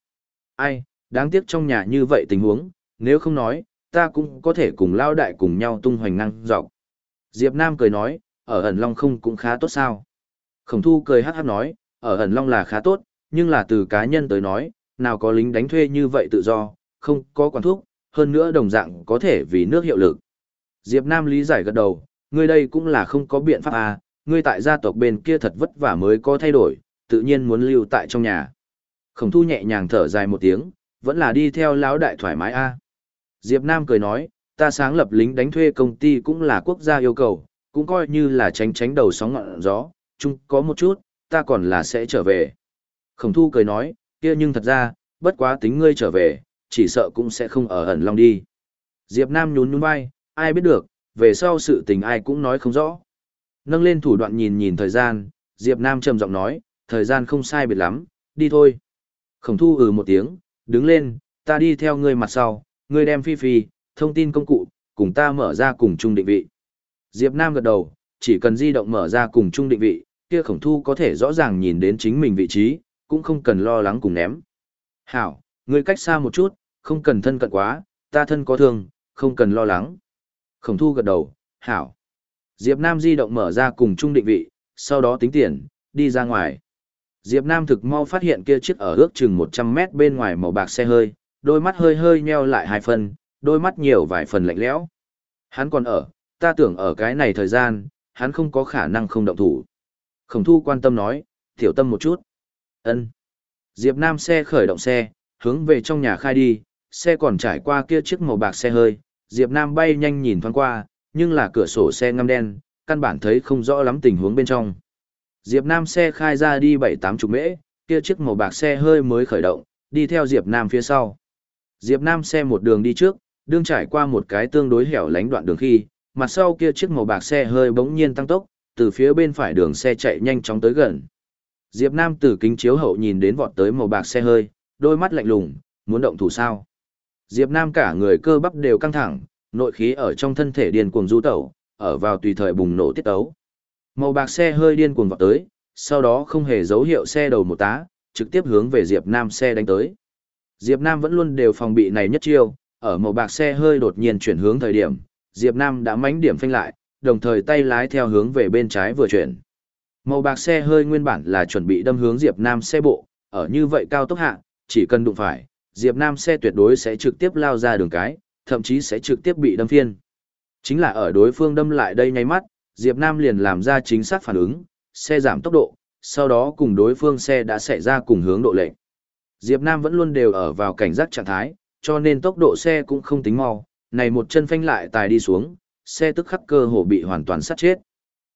Ai, đáng tiếc trong nhà như vậy tình huống, nếu không nói, ta cũng có thể cùng lao đại cùng nhau tung hoành năng dọc. Diệp Nam cười nói, ở ẩn long không cũng khá tốt sao. Khổng thu cười hát hát nói, ở ẩn long là khá tốt, nhưng là từ cá nhân tới nói, nào có lính đánh thuê như vậy tự do, không có quản thuốc, hơn nữa đồng dạng có thể vì nước hiệu lực. Diệp Nam lý giải gật đầu, ngươi đây cũng là không có biện pháp à, ngươi tại gia tộc bên kia thật vất vả mới có thay đổi, tự nhiên muốn lưu tại trong nhà. Khổng thu nhẹ nhàng thở dài một tiếng, vẫn là đi theo lão đại thoải mái a. À. Diệp Nam cười nói, ta sáng lập lính đánh thuê công ty cũng là quốc gia yêu cầu, cũng coi như là tránh tránh đầu sóng ngọn gió, chung có một chút, ta còn là sẽ trở về. Khổng thu cười nói, kia nhưng thật ra, bất quá tính ngươi trở về, chỉ sợ cũng sẽ không ở ẩn long đi. Diệp Nam nhún nhún vai, ai biết được, về sau sự tình ai cũng nói không rõ. Nâng lên thủ đoạn nhìn nhìn thời gian, Diệp Nam trầm giọng nói, thời gian không sai biệt lắm, đi thôi. Khổng thu ừ một tiếng, đứng lên, ta đi theo ngươi mặt sau, ngươi đem phi phi, thông tin công cụ, cùng ta mở ra cùng chung định vị. Diệp Nam gật đầu, chỉ cần di động mở ra cùng chung định vị, kia khổng thu có thể rõ ràng nhìn đến chính mình vị trí, cũng không cần lo lắng cùng ném. Hảo, ngươi cách xa một chút, không cần thân cận quá, ta thân có thương, không cần lo lắng. Khổng thu gật đầu, hảo. Diệp Nam di động mở ra cùng chung định vị, sau đó tính tiền, đi ra ngoài. Diệp Nam thực mau phát hiện kia chiếc ở ước chừng 100 mét bên ngoài màu bạc xe hơi, đôi mắt hơi hơi nheo lại hai phần, đôi mắt nhiều vài phần lạnh lẽo. Hắn còn ở, ta tưởng ở cái này thời gian, hắn không có khả năng không động thủ. Khổng thu quan tâm nói, tiểu tâm một chút. ân Diệp Nam xe khởi động xe, hướng về trong nhà khai đi, xe còn trải qua kia chiếc màu bạc xe hơi, Diệp Nam bay nhanh nhìn thoáng qua, nhưng là cửa sổ xe ngăm đen, căn bản thấy không rõ lắm tình huống bên trong. Diệp Nam xe khai ra đi bảy tám chục mễ, kia chiếc màu bạc xe hơi mới khởi động, đi theo Diệp Nam phía sau. Diệp Nam xe một đường đi trước, đương trải qua một cái tương đối hẻo lánh đoạn đường khi, mặt sau kia chiếc màu bạc xe hơi bỗng nhiên tăng tốc, từ phía bên phải đường xe chạy nhanh chóng tới gần. Diệp Nam từ kính chiếu hậu nhìn đến vọt tới màu bạc xe hơi, đôi mắt lạnh lùng, muốn động thủ sao. Diệp Nam cả người cơ bắp đều căng thẳng, nội khí ở trong thân thể điên cuồng du tẩu, ở vào tùy thời bùng nổ tiết tấu, Màu bạc xe hơi điên cuồng vọt tới, sau đó không hề dấu hiệu xe đầu một tá, trực tiếp hướng về Diệp Nam xe đánh tới. Diệp Nam vẫn luôn đều phòng bị này nhất chiêu, ở màu bạc xe hơi đột nhiên chuyển hướng thời điểm, Diệp Nam đã mánh điểm phanh lại, đồng thời tay lái theo hướng về bên trái vừa chuyển. Màu bạc xe hơi nguyên bản là chuẩn bị đâm hướng Diệp Nam xe bộ, ở như vậy cao tốc hạ, chỉ cần đụng phải, Diệp Nam xe tuyệt đối sẽ trực tiếp lao ra đường cái, thậm chí sẽ trực tiếp bị đâm phiên. Chính là ở đối phương đâm lại đây nháy mắt, Diệp Nam liền làm ra chính xác phản ứng, xe giảm tốc độ, sau đó cùng đối phương xe đã xảy ra cùng hướng độ lệnh. Diệp Nam vẫn luôn đều ở vào cảnh giác trạng thái, cho nên tốc độ xe cũng không tính mau, này một chân phanh lại tài đi xuống, xe tức khắc cơ hồ bị hoàn toàn sát chết.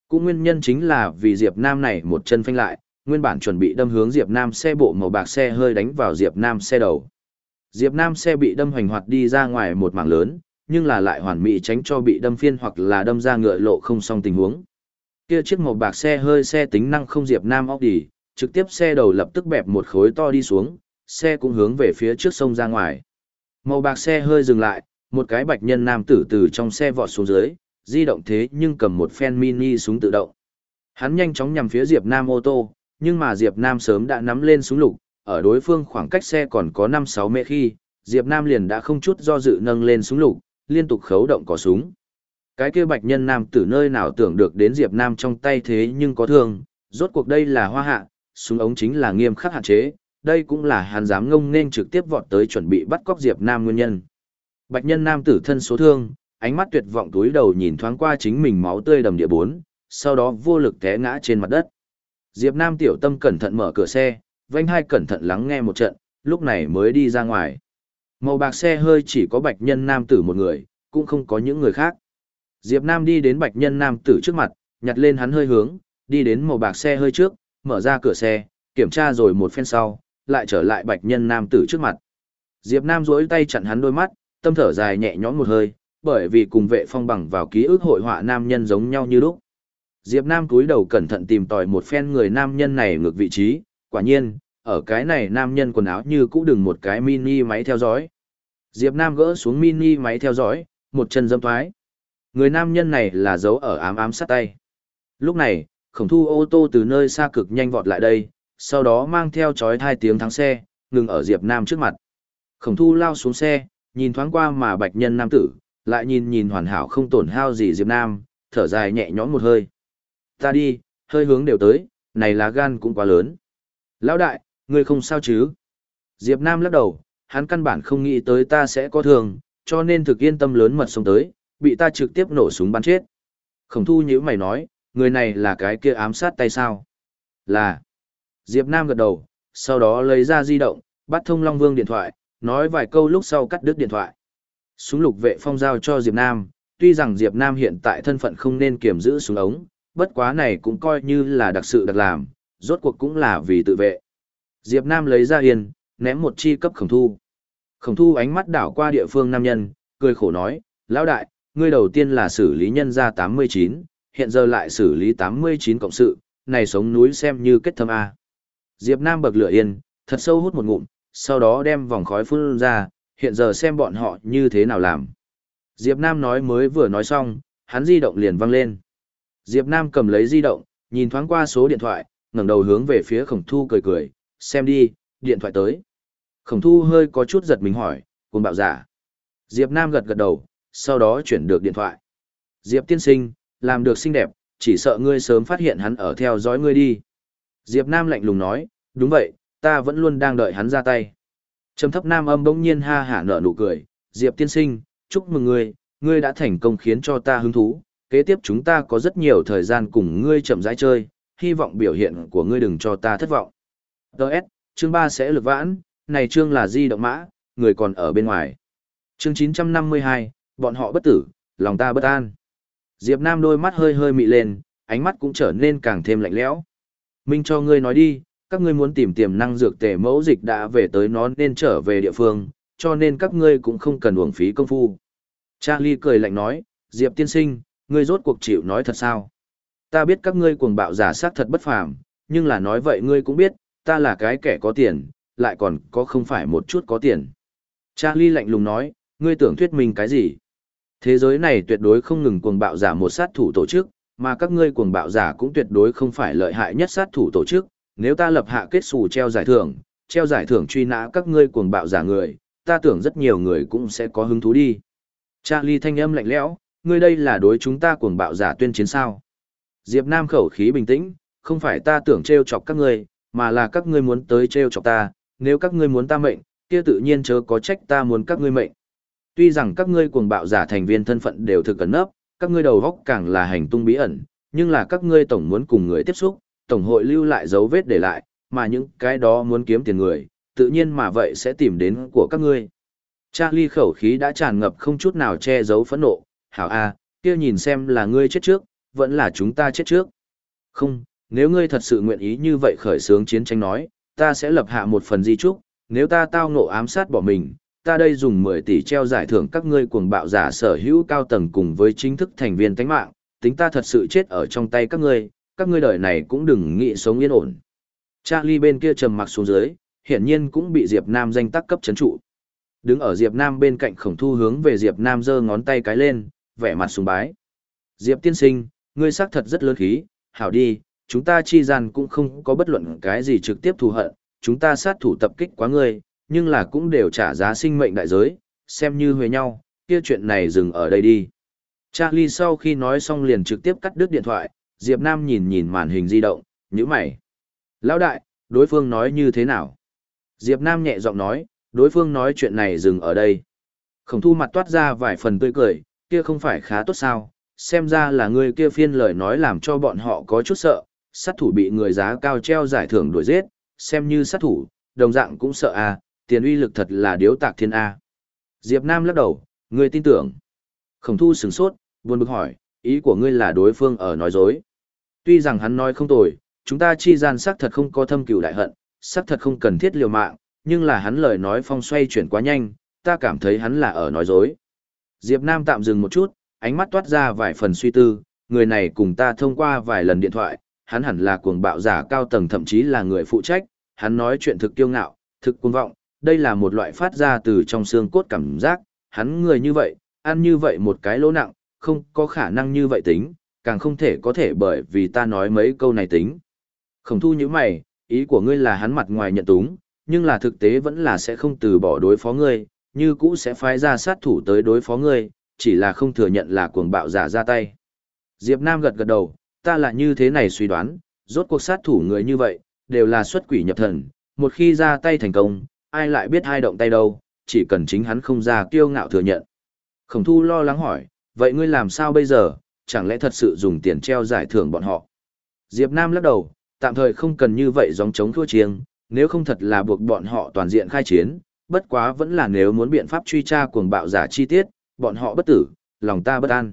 Cũng nguyên nhân chính là vì Diệp Nam này một chân phanh lại, nguyên bản chuẩn bị đâm hướng Diệp Nam xe bộ màu bạc xe hơi đánh vào Diệp Nam xe đầu. Diệp Nam xe bị đâm hoành hoạt đi ra ngoài một mảng lớn, nhưng là lại hoàn mỹ tránh cho bị đâm phiên hoặc là đâm ra ngựa lộ không xong tình huống. Kia chiếc màu bạc xe hơi xe tính năng không Diệp Nam óc đi, trực tiếp xe đầu lập tức bẹp một khối to đi xuống, xe cũng hướng về phía trước sông ra ngoài. Màu bạc xe hơi dừng lại, một cái bạch nhân nam tử từ trong xe vọt xuống dưới, di động thế nhưng cầm một phen mini súng tự động. Hắn nhanh chóng nhằm phía Diệp Nam ô tô, nhưng mà Diệp Nam sớm đã nắm lên súng lục, ở đối phương khoảng cách xe còn có 5-6 mét khi, Diệp Nam liền đã không chút do dự nâng lên súng lục, liên tục khấu động cò súng. Cái kia bạch nhân nam tử nơi nào tưởng được đến Diệp Nam trong tay thế nhưng có thương, rốt cuộc đây là hoa hạ, súng ống chính là nghiêm khắc hạn chế, đây cũng là hắn dám ngông nên trực tiếp vọt tới chuẩn bị bắt cóc Diệp Nam nguyên nhân. Bạch nhân nam tử thân số thương, ánh mắt tuyệt vọng túi đầu nhìn thoáng qua chính mình máu tươi đầm địa bốn, sau đó vô lực té ngã trên mặt đất. Diệp Nam tiểu tâm cẩn thận mở cửa xe, vanh hai cẩn thận lắng nghe một trận, lúc này mới đi ra ngoài. Màu bạc xe hơi chỉ có bạch nhân nam tử một người, cũng không có những người khác. Diệp Nam đi đến bạch nhân nam tử trước mặt, nhặt lên hắn hơi hướng, đi đến màu bạc xe hơi trước, mở ra cửa xe, kiểm tra rồi một phen sau, lại trở lại bạch nhân nam tử trước mặt. Diệp Nam duỗi tay chặn hắn đôi mắt, tâm thở dài nhẹ nhõm một hơi, bởi vì cùng vệ phong bằng vào ký ức hội họa nam nhân giống nhau như lúc. Diệp Nam cúi đầu cẩn thận tìm tòi một phen người nam nhân này ngược vị trí, quả nhiên, ở cái này nam nhân quần áo như cũ đừng một cái mini máy theo dõi. Diệp Nam gỡ xuống mini máy theo dõi, một chân dâm thoái. Người nam nhân này là dấu ở ám ám sát tay. Lúc này, khổng thu ô tô từ nơi xa cực nhanh vọt lại đây, sau đó mang theo chói thai tiếng thắng xe, ngừng ở Diệp Nam trước mặt. Khổng thu lao xuống xe, nhìn thoáng qua mà bạch nhân nam tử, lại nhìn nhìn hoàn hảo không tổn hao gì Diệp Nam, thở dài nhẹ nhõm một hơi. Ta đi, hơi hướng đều tới, này là gan cũng quá lớn. Lão đại, ngươi không sao chứ? Diệp Nam lắc đầu, hắn căn bản không nghĩ tới ta sẽ có thường, cho nên thực yên tâm lớn mật xông tới, bị ta trực tiếp nổ súng bắn chết. Khổng thu nhíu mày nói, người này là cái kia ám sát tay sao? Là. Diệp Nam gật đầu, sau đó lấy ra di động, bắt thông Long Vương điện thoại, nói vài câu lúc sau cắt đứt điện thoại. Súng lục vệ phong giao cho Diệp Nam, tuy rằng Diệp Nam hiện tại thân phận không nên kiểm giữ súng ống, bất quá này cũng coi như là đặc sự đặc làm, rốt cuộc cũng là vì tự vệ. Diệp Nam lấy ra yên, ném một chi cấp khổng thu. Khổng thu ánh mắt đảo qua địa phương nam nhân, cười khổ nói, lão đại, ngươi đầu tiên là xử lý nhân gia 89, hiện giờ lại xử lý 89 cộng sự, này sống núi xem như kết thâm A. Diệp Nam bậc lửa yên, thật sâu hút một ngụm, sau đó đem vòng khói phun ra, hiện giờ xem bọn họ như thế nào làm. Diệp Nam nói mới vừa nói xong, hắn di động liền văng lên. Diệp Nam cầm lấy di động, nhìn thoáng qua số điện thoại, ngẩng đầu hướng về phía khổng thu cười cười, xem đi, điện thoại tới. Khổng thu hơi có chút giật mình hỏi, cùng bạo giả. Diệp Nam gật gật đầu, sau đó chuyển được điện thoại. Diệp tiên sinh, làm được xinh đẹp, chỉ sợ ngươi sớm phát hiện hắn ở theo dõi ngươi đi. Diệp Nam lạnh lùng nói, đúng vậy, ta vẫn luôn đang đợi hắn ra tay. Trầm thấp nam âm bỗng nhiên ha hả nở nụ cười, Diệp tiên sinh, chúc mừng ngươi, ngươi đã thành công khiến cho ta hứng thú, kế tiếp chúng ta có rất nhiều thời gian cùng ngươi chậm rãi chơi, hy vọng biểu hiện của ngươi đừng cho ta thất vọng. Đợt, chương 3 sẽ lực vãn, này chương là di động mã, người còn ở bên ngoài. Chương 952, bọn họ bất tử, lòng ta bất an. Diệp Nam đôi mắt hơi hơi mị lên, ánh mắt cũng trở nên càng thêm lạnh lẽo. Minh cho ngươi nói đi, các ngươi muốn tìm tiềm năng dược tề mẫu dịch đã về tới nó nên trở về địa phương, cho nên các ngươi cũng không cần uổng phí công phu. Charlie cười lạnh nói, Diệp tiên sinh, ngươi rốt cuộc chịu nói thật sao? Ta biết các ngươi cuồng bạo giả sát thật bất phàm, nhưng là nói vậy ngươi cũng biết, ta là cái kẻ có tiền, lại còn có không phải một chút có tiền. Charlie lạnh lùng nói, ngươi tưởng thuyết minh cái gì? Thế giới này tuyệt đối không ngừng cuồng bạo giả một sát thủ tổ chức, mà các ngươi cuồng bạo giả cũng tuyệt đối không phải lợi hại nhất sát thủ tổ chức, nếu ta lập hạ kết xù treo giải thưởng, treo giải thưởng truy nã các ngươi cuồng bạo giả người, ta tưởng rất nhiều người cũng sẽ có hứng thú đi. Charlie thanh âm lạnh lẽo, ngươi đây là đối chúng ta cuồng bạo giả tuyên chiến sao? Diệp Nam khẩu khí bình tĩnh, không phải ta tưởng treo chọc các ngươi, mà là các ngươi muốn tới treo chọc ta, nếu các ngươi muốn ta mệnh, kia tự nhiên chớ có trách ta muốn các ngươi mệnh. Tuy rằng các ngươi cuồng bạo giả thành viên thân phận đều thực cẩn nấp, các ngươi đầu góc càng là hành tung bí ẩn, nhưng là các ngươi tổng muốn cùng người tiếp xúc, tổng hội lưu lại dấu vết để lại, mà những cái đó muốn kiếm tiền người, tự nhiên mà vậy sẽ tìm đến của các ngươi. Charlie khẩu khí đã tràn ngập không chút nào che giấu phẫn nộ, hảo a, kia nhìn xem là ngươi chết trước, vẫn là chúng ta chết trước. Không, nếu ngươi thật sự nguyện ý như vậy khởi xướng chiến tranh nói, ta sẽ lập hạ một phần di trúc, nếu ta tao ngộ ám sát bỏ mình, ta đây dùng 10 tỷ treo giải thưởng các ngươi cuồng bạo giả sở hữu cao tầng cùng với chính thức thành viên tánh mạng, tính ta thật sự chết ở trong tay các ngươi, các ngươi đời này cũng đừng nghĩ sống yên ổn. Charlie bên kia trầm mặc xuống dưới, hiển nhiên cũng bị Diệp Nam danh tác cấp chấn trụ. Đứng ở Diệp Nam bên cạnh khổng thu hướng về Diệp Nam giơ ngón tay cái lên, vẻ mặt sùng bái. Diệp tiên sinh, ngươi xác thật rất lớn khí, hảo đi, chúng ta chi gian cũng không có bất luận cái gì trực tiếp thù hận, chúng ta sát thủ tập kích quá ngươi, nhưng là cũng đều trả giá sinh mệnh đại giới, xem như huề nhau, kia chuyện này dừng ở đây đi. Charlie sau khi nói xong liền trực tiếp cắt đứt điện thoại, Diệp Nam nhìn nhìn màn hình di động, nhíu mày. Lão đại, đối phương nói như thế nào? Diệp Nam nhẹ giọng nói, đối phương nói chuyện này dừng ở đây. Khổng thu mặt toát ra vài phần tươi cười, kia không phải khá tốt sao, xem ra là người kia phiên lời nói làm cho bọn họ có chút sợ, sát thủ bị người giá cao treo giải thưởng đuổi giết, xem như sát thủ, đồng dạng cũng sợ à, tiền uy lực thật là điếu tạc thiên A. Diệp Nam lắc đầu, ngươi tin tưởng. Khổng thu sửng sốt, buồn bực hỏi, ý của ngươi là đối phương ở nói dối. Tuy rằng hắn nói không tồi, chúng ta chi gian xác thật không có thâm cừu đại hận, xác thật không cần thiết liều mạng, nhưng là hắn lời nói phong xoay chuyển quá nhanh, ta cảm thấy hắn là ở nói dối. Diệp Nam tạm dừng một chút, ánh mắt toát ra vài phần suy tư, người này cùng ta thông qua vài lần điện thoại, hắn hẳn là cuồng bạo giả cao tầng thậm chí là người phụ trách, hắn nói chuyện thực kiêu ngạo, thực cuồng vọng, đây là một loại phát ra từ trong xương cốt cảm giác, hắn người như vậy, ăn như vậy một cái lỗ nặng, không có khả năng như vậy tính, càng không thể có thể bởi vì ta nói mấy câu này tính. Khổng thu như mày, ý của ngươi là hắn mặt ngoài nhận túng, nhưng là thực tế vẫn là sẽ không từ bỏ đối phó ngươi, như cũ sẽ phái ra sát thủ tới đối phó ngươi, chỉ là không thừa nhận là cuồng bạo giả ra tay. Diệp Nam gật gật đầu, ta là như thế này suy đoán, rốt cuộc sát thủ người như vậy, đều là xuất quỷ nhập thần, một khi ra tay thành công, ai lại biết hai động tay đâu, chỉ cần chính hắn không ra kiêu ngạo thừa nhận. Khổng thu lo lắng hỏi, vậy ngươi làm sao bây giờ, chẳng lẽ thật sự dùng tiền treo giải thưởng bọn họ? Diệp Nam lắc đầu, tạm thời không cần như vậy giống chống thua chiêng, nếu không thật là buộc bọn họ toàn diện khai chiến, bất quá vẫn là nếu muốn biện pháp truy tra cuồng bạo giả chi tiết, bọn họ bất tử, lòng ta bất an.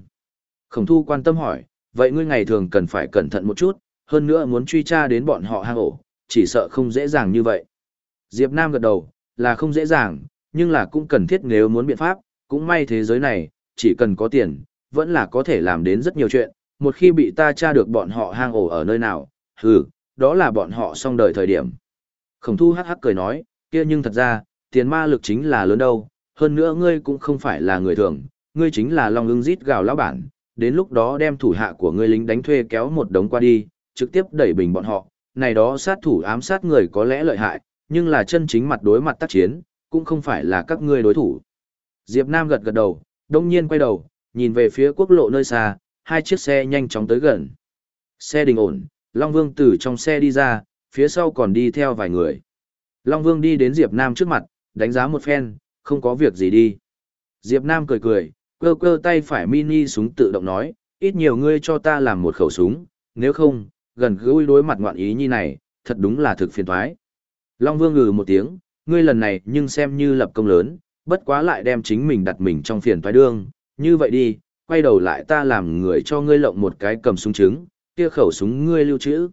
Khổng thu quan tâm hỏi, vậy ngươi ngày thường cần phải cẩn thận một chút, hơn nữa muốn truy tra đến bọn họ hang ổ, chỉ sợ không dễ dàng như vậy. Diệp Nam gật đầu, là không dễ dàng, nhưng là cũng cần thiết nếu muốn biện pháp, cũng may thế giới này, chỉ cần có tiền, vẫn là có thể làm đến rất nhiều chuyện, một khi bị ta tra được bọn họ hang ổ ở nơi nào, hừ, đó là bọn họ xong đời thời điểm. Khổng thu hắc hắc cười nói, kia nhưng thật ra, tiền ma lực chính là lớn đâu, hơn nữa ngươi cũng không phải là người thường, ngươi chính là Long ưng rít gào lão bản, đến lúc đó đem thủ hạ của ngươi lính đánh thuê kéo một đống qua đi, trực tiếp đẩy bình bọn họ, này đó sát thủ ám sát người có lẽ lợi hại, nhưng là chân chính mặt đối mặt tác chiến, cũng không phải là các ngươi đối thủ. Diệp Nam gật gật đầu, đông nhiên quay đầu, nhìn về phía quốc lộ nơi xa, hai chiếc xe nhanh chóng tới gần. Xe đình ổn, Long Vương từ trong xe đi ra, phía sau còn đi theo vài người. Long Vương đi đến Diệp Nam trước mặt, đánh giá một phen, không có việc gì đi. Diệp Nam cười cười, cơ cơ tay phải mini súng tự động nói, ít nhiều ngươi cho ta làm một khẩu súng, nếu không, gần gũi đối mặt ngoạn ý như này, thật đúng là thực phiền toái. Long Vương ngừ một tiếng, ngươi lần này nhưng xem như lập công lớn, bất quá lại đem chính mình đặt mình trong phiền toái đương, như vậy đi, quay đầu lại ta làm người cho ngươi lộng một cái cầm súng trứng, kia khẩu súng ngươi lưu trữ.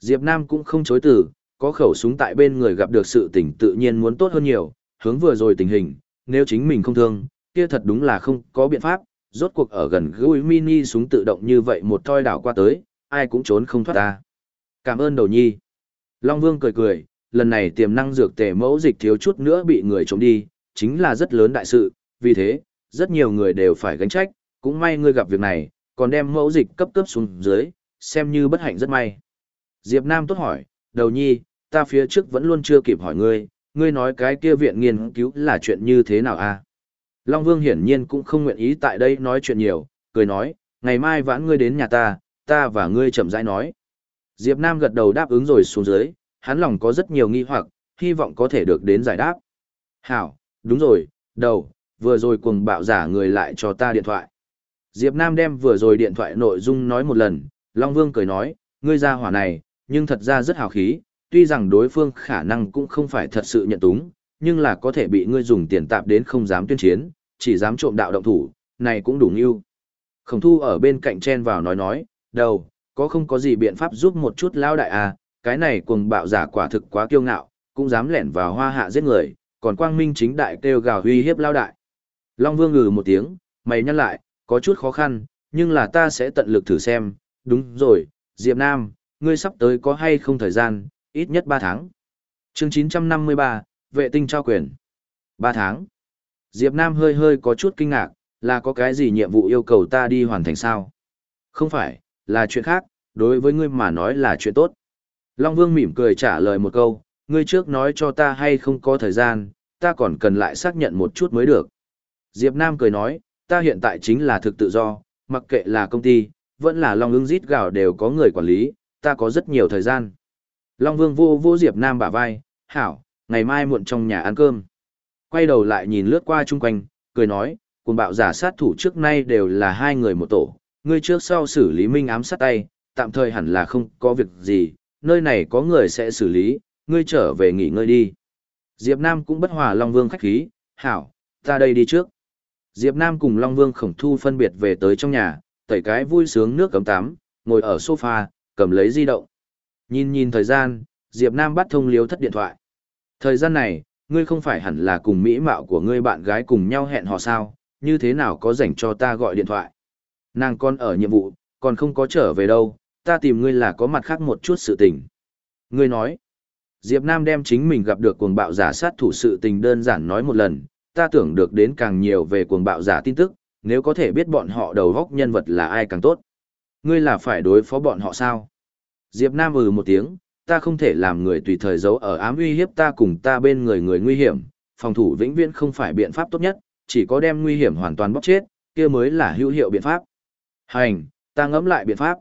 Diệp Nam cũng không chối từ, có khẩu súng tại bên người gặp được sự tình tự nhiên muốn tốt hơn nhiều, hướng vừa rồi tình hình, nếu chính mình không thương, kia thật đúng là không có biện pháp, rốt cuộc ở gần gũi mini súng tự động như vậy một thoi đảo qua tới, ai cũng trốn không thoát ta. Cảm ơn đầu nhi. Long Vương cười cười, lần này tiềm năng dược tề mẫu dịch thiếu chút nữa bị người trộm đi, chính là rất lớn đại sự, vì thế, rất nhiều người đều phải gánh trách, cũng may ngươi gặp việc này, còn đem mẫu dịch cấp cấp xuống dưới, xem như bất hạnh rất may. Diệp Nam tốt hỏi, đầu nhi, ta phía trước vẫn luôn chưa kịp hỏi ngươi, ngươi nói cái kia viện nghiên cứu là chuyện như thế nào a? À? Long Vương hiển nhiên cũng không nguyện ý tại đây nói chuyện nhiều, cười nói, ngày mai vãn ngươi đến nhà ta, ta và ngươi chậm rãi nói. Diệp Nam gật đầu đáp ứng rồi xuống dưới, hắn lòng có rất nhiều nghi hoặc, hy vọng có thể được đến giải đáp. Hảo, đúng rồi, đầu, vừa rồi cuồng bạo giả người lại cho ta điện thoại. Diệp Nam đem vừa rồi điện thoại nội dung nói một lần, Long Vương cười nói, ngươi ra hỏa này, nhưng thật ra rất hào khí, tuy rằng đối phương khả năng cũng không phải thật sự nhận túng, nhưng là có thể bị ngươi dùng tiền tạp đến không dám tuyên chiến, chỉ dám trộm đạo động thủ, này cũng đủ yêu. Khổng thu ở bên cạnh chen vào nói nói, đầu, có không có gì biện pháp giúp một chút lao đại à, cái này cuồng bạo giả quả thực quá kiêu ngạo, cũng dám lẻn vào hoa hạ giết người, còn quang minh chính đại kêu gào huy hiếp lao đại. Long Vương ngừ một tiếng, mày nhắc lại, có chút khó khăn, nhưng là ta sẽ tận lực thử xem, đúng rồi, Diệp Nam, ngươi sắp tới có hay không thời gian, ít nhất 3 tháng. Chương 953, vệ tinh trao quyền. 3 tháng. Diệp Nam hơi hơi có chút kinh ngạc, là có cái gì nhiệm vụ yêu cầu ta đi hoàn thành sao? Không phải, là chuyện khác, đối với ngươi mà nói là chuyện tốt. Long Vương mỉm cười trả lời một câu, ngươi trước nói cho ta hay không có thời gian, ta còn cần lại xác nhận một chút mới được. Diệp Nam cười nói, ta hiện tại chính là thực tự do, mặc kệ là công ty, vẫn là Long ưng rít gạo đều có người quản lý, ta có rất nhiều thời gian. Long Vương vô vô Diệp Nam bả vai, hảo, ngày mai muộn trong nhà ăn cơm. Quay đầu lại nhìn lướt qua chung quanh, cười nói, cùng bạo giả sát thủ trước nay đều là hai người một tổ, ngươi trước sau xử lý minh ám sát tay, tạm thời hẳn là không có việc gì, nơi này có người sẽ xử lý, ngươi trở về nghỉ ngơi đi. Diệp Nam cũng bất hòa Long Vương khách khí, hảo, ta đây đi trước. Diệp Nam cùng Long Vương khổng thu phân biệt về tới trong nhà, tẩy cái vui sướng nước cấm tắm, ngồi ở sofa, cầm lấy di động. Nhìn nhìn thời gian, Diệp Nam bắt thông liếu thất điện thoại. Thời gian này, ngươi không phải hẳn là cùng mỹ mạo của ngươi bạn gái cùng nhau hẹn hò sao, như thế nào có rảnh cho ta gọi điện thoại. Nàng con ở nhiệm vụ, còn không có trở về đâu, ta tìm ngươi là có mặt khác một chút sự tình. Ngươi nói, Diệp Nam đem chính mình gặp được cuồng bạo giả sát thủ sự tình đơn giản nói một lần, ta tưởng được đến càng nhiều về cuồng bạo giả tin tức, nếu có thể biết bọn họ đầu góc nhân vật là ai càng tốt. Ngươi là phải đối phó bọn họ sao? Diệp Nam ừ một tiếng, ta không thể làm người tùy thời giấu ở ám uy hiếp ta cùng ta bên người người nguy hiểm, phòng thủ vĩnh viễn không phải biện pháp tốt nhất, chỉ có đem nguy hiểm hoàn toàn bóc chết, kia mới là hữu hiệu biện pháp. Hành, ta ngẫm lại biện pháp.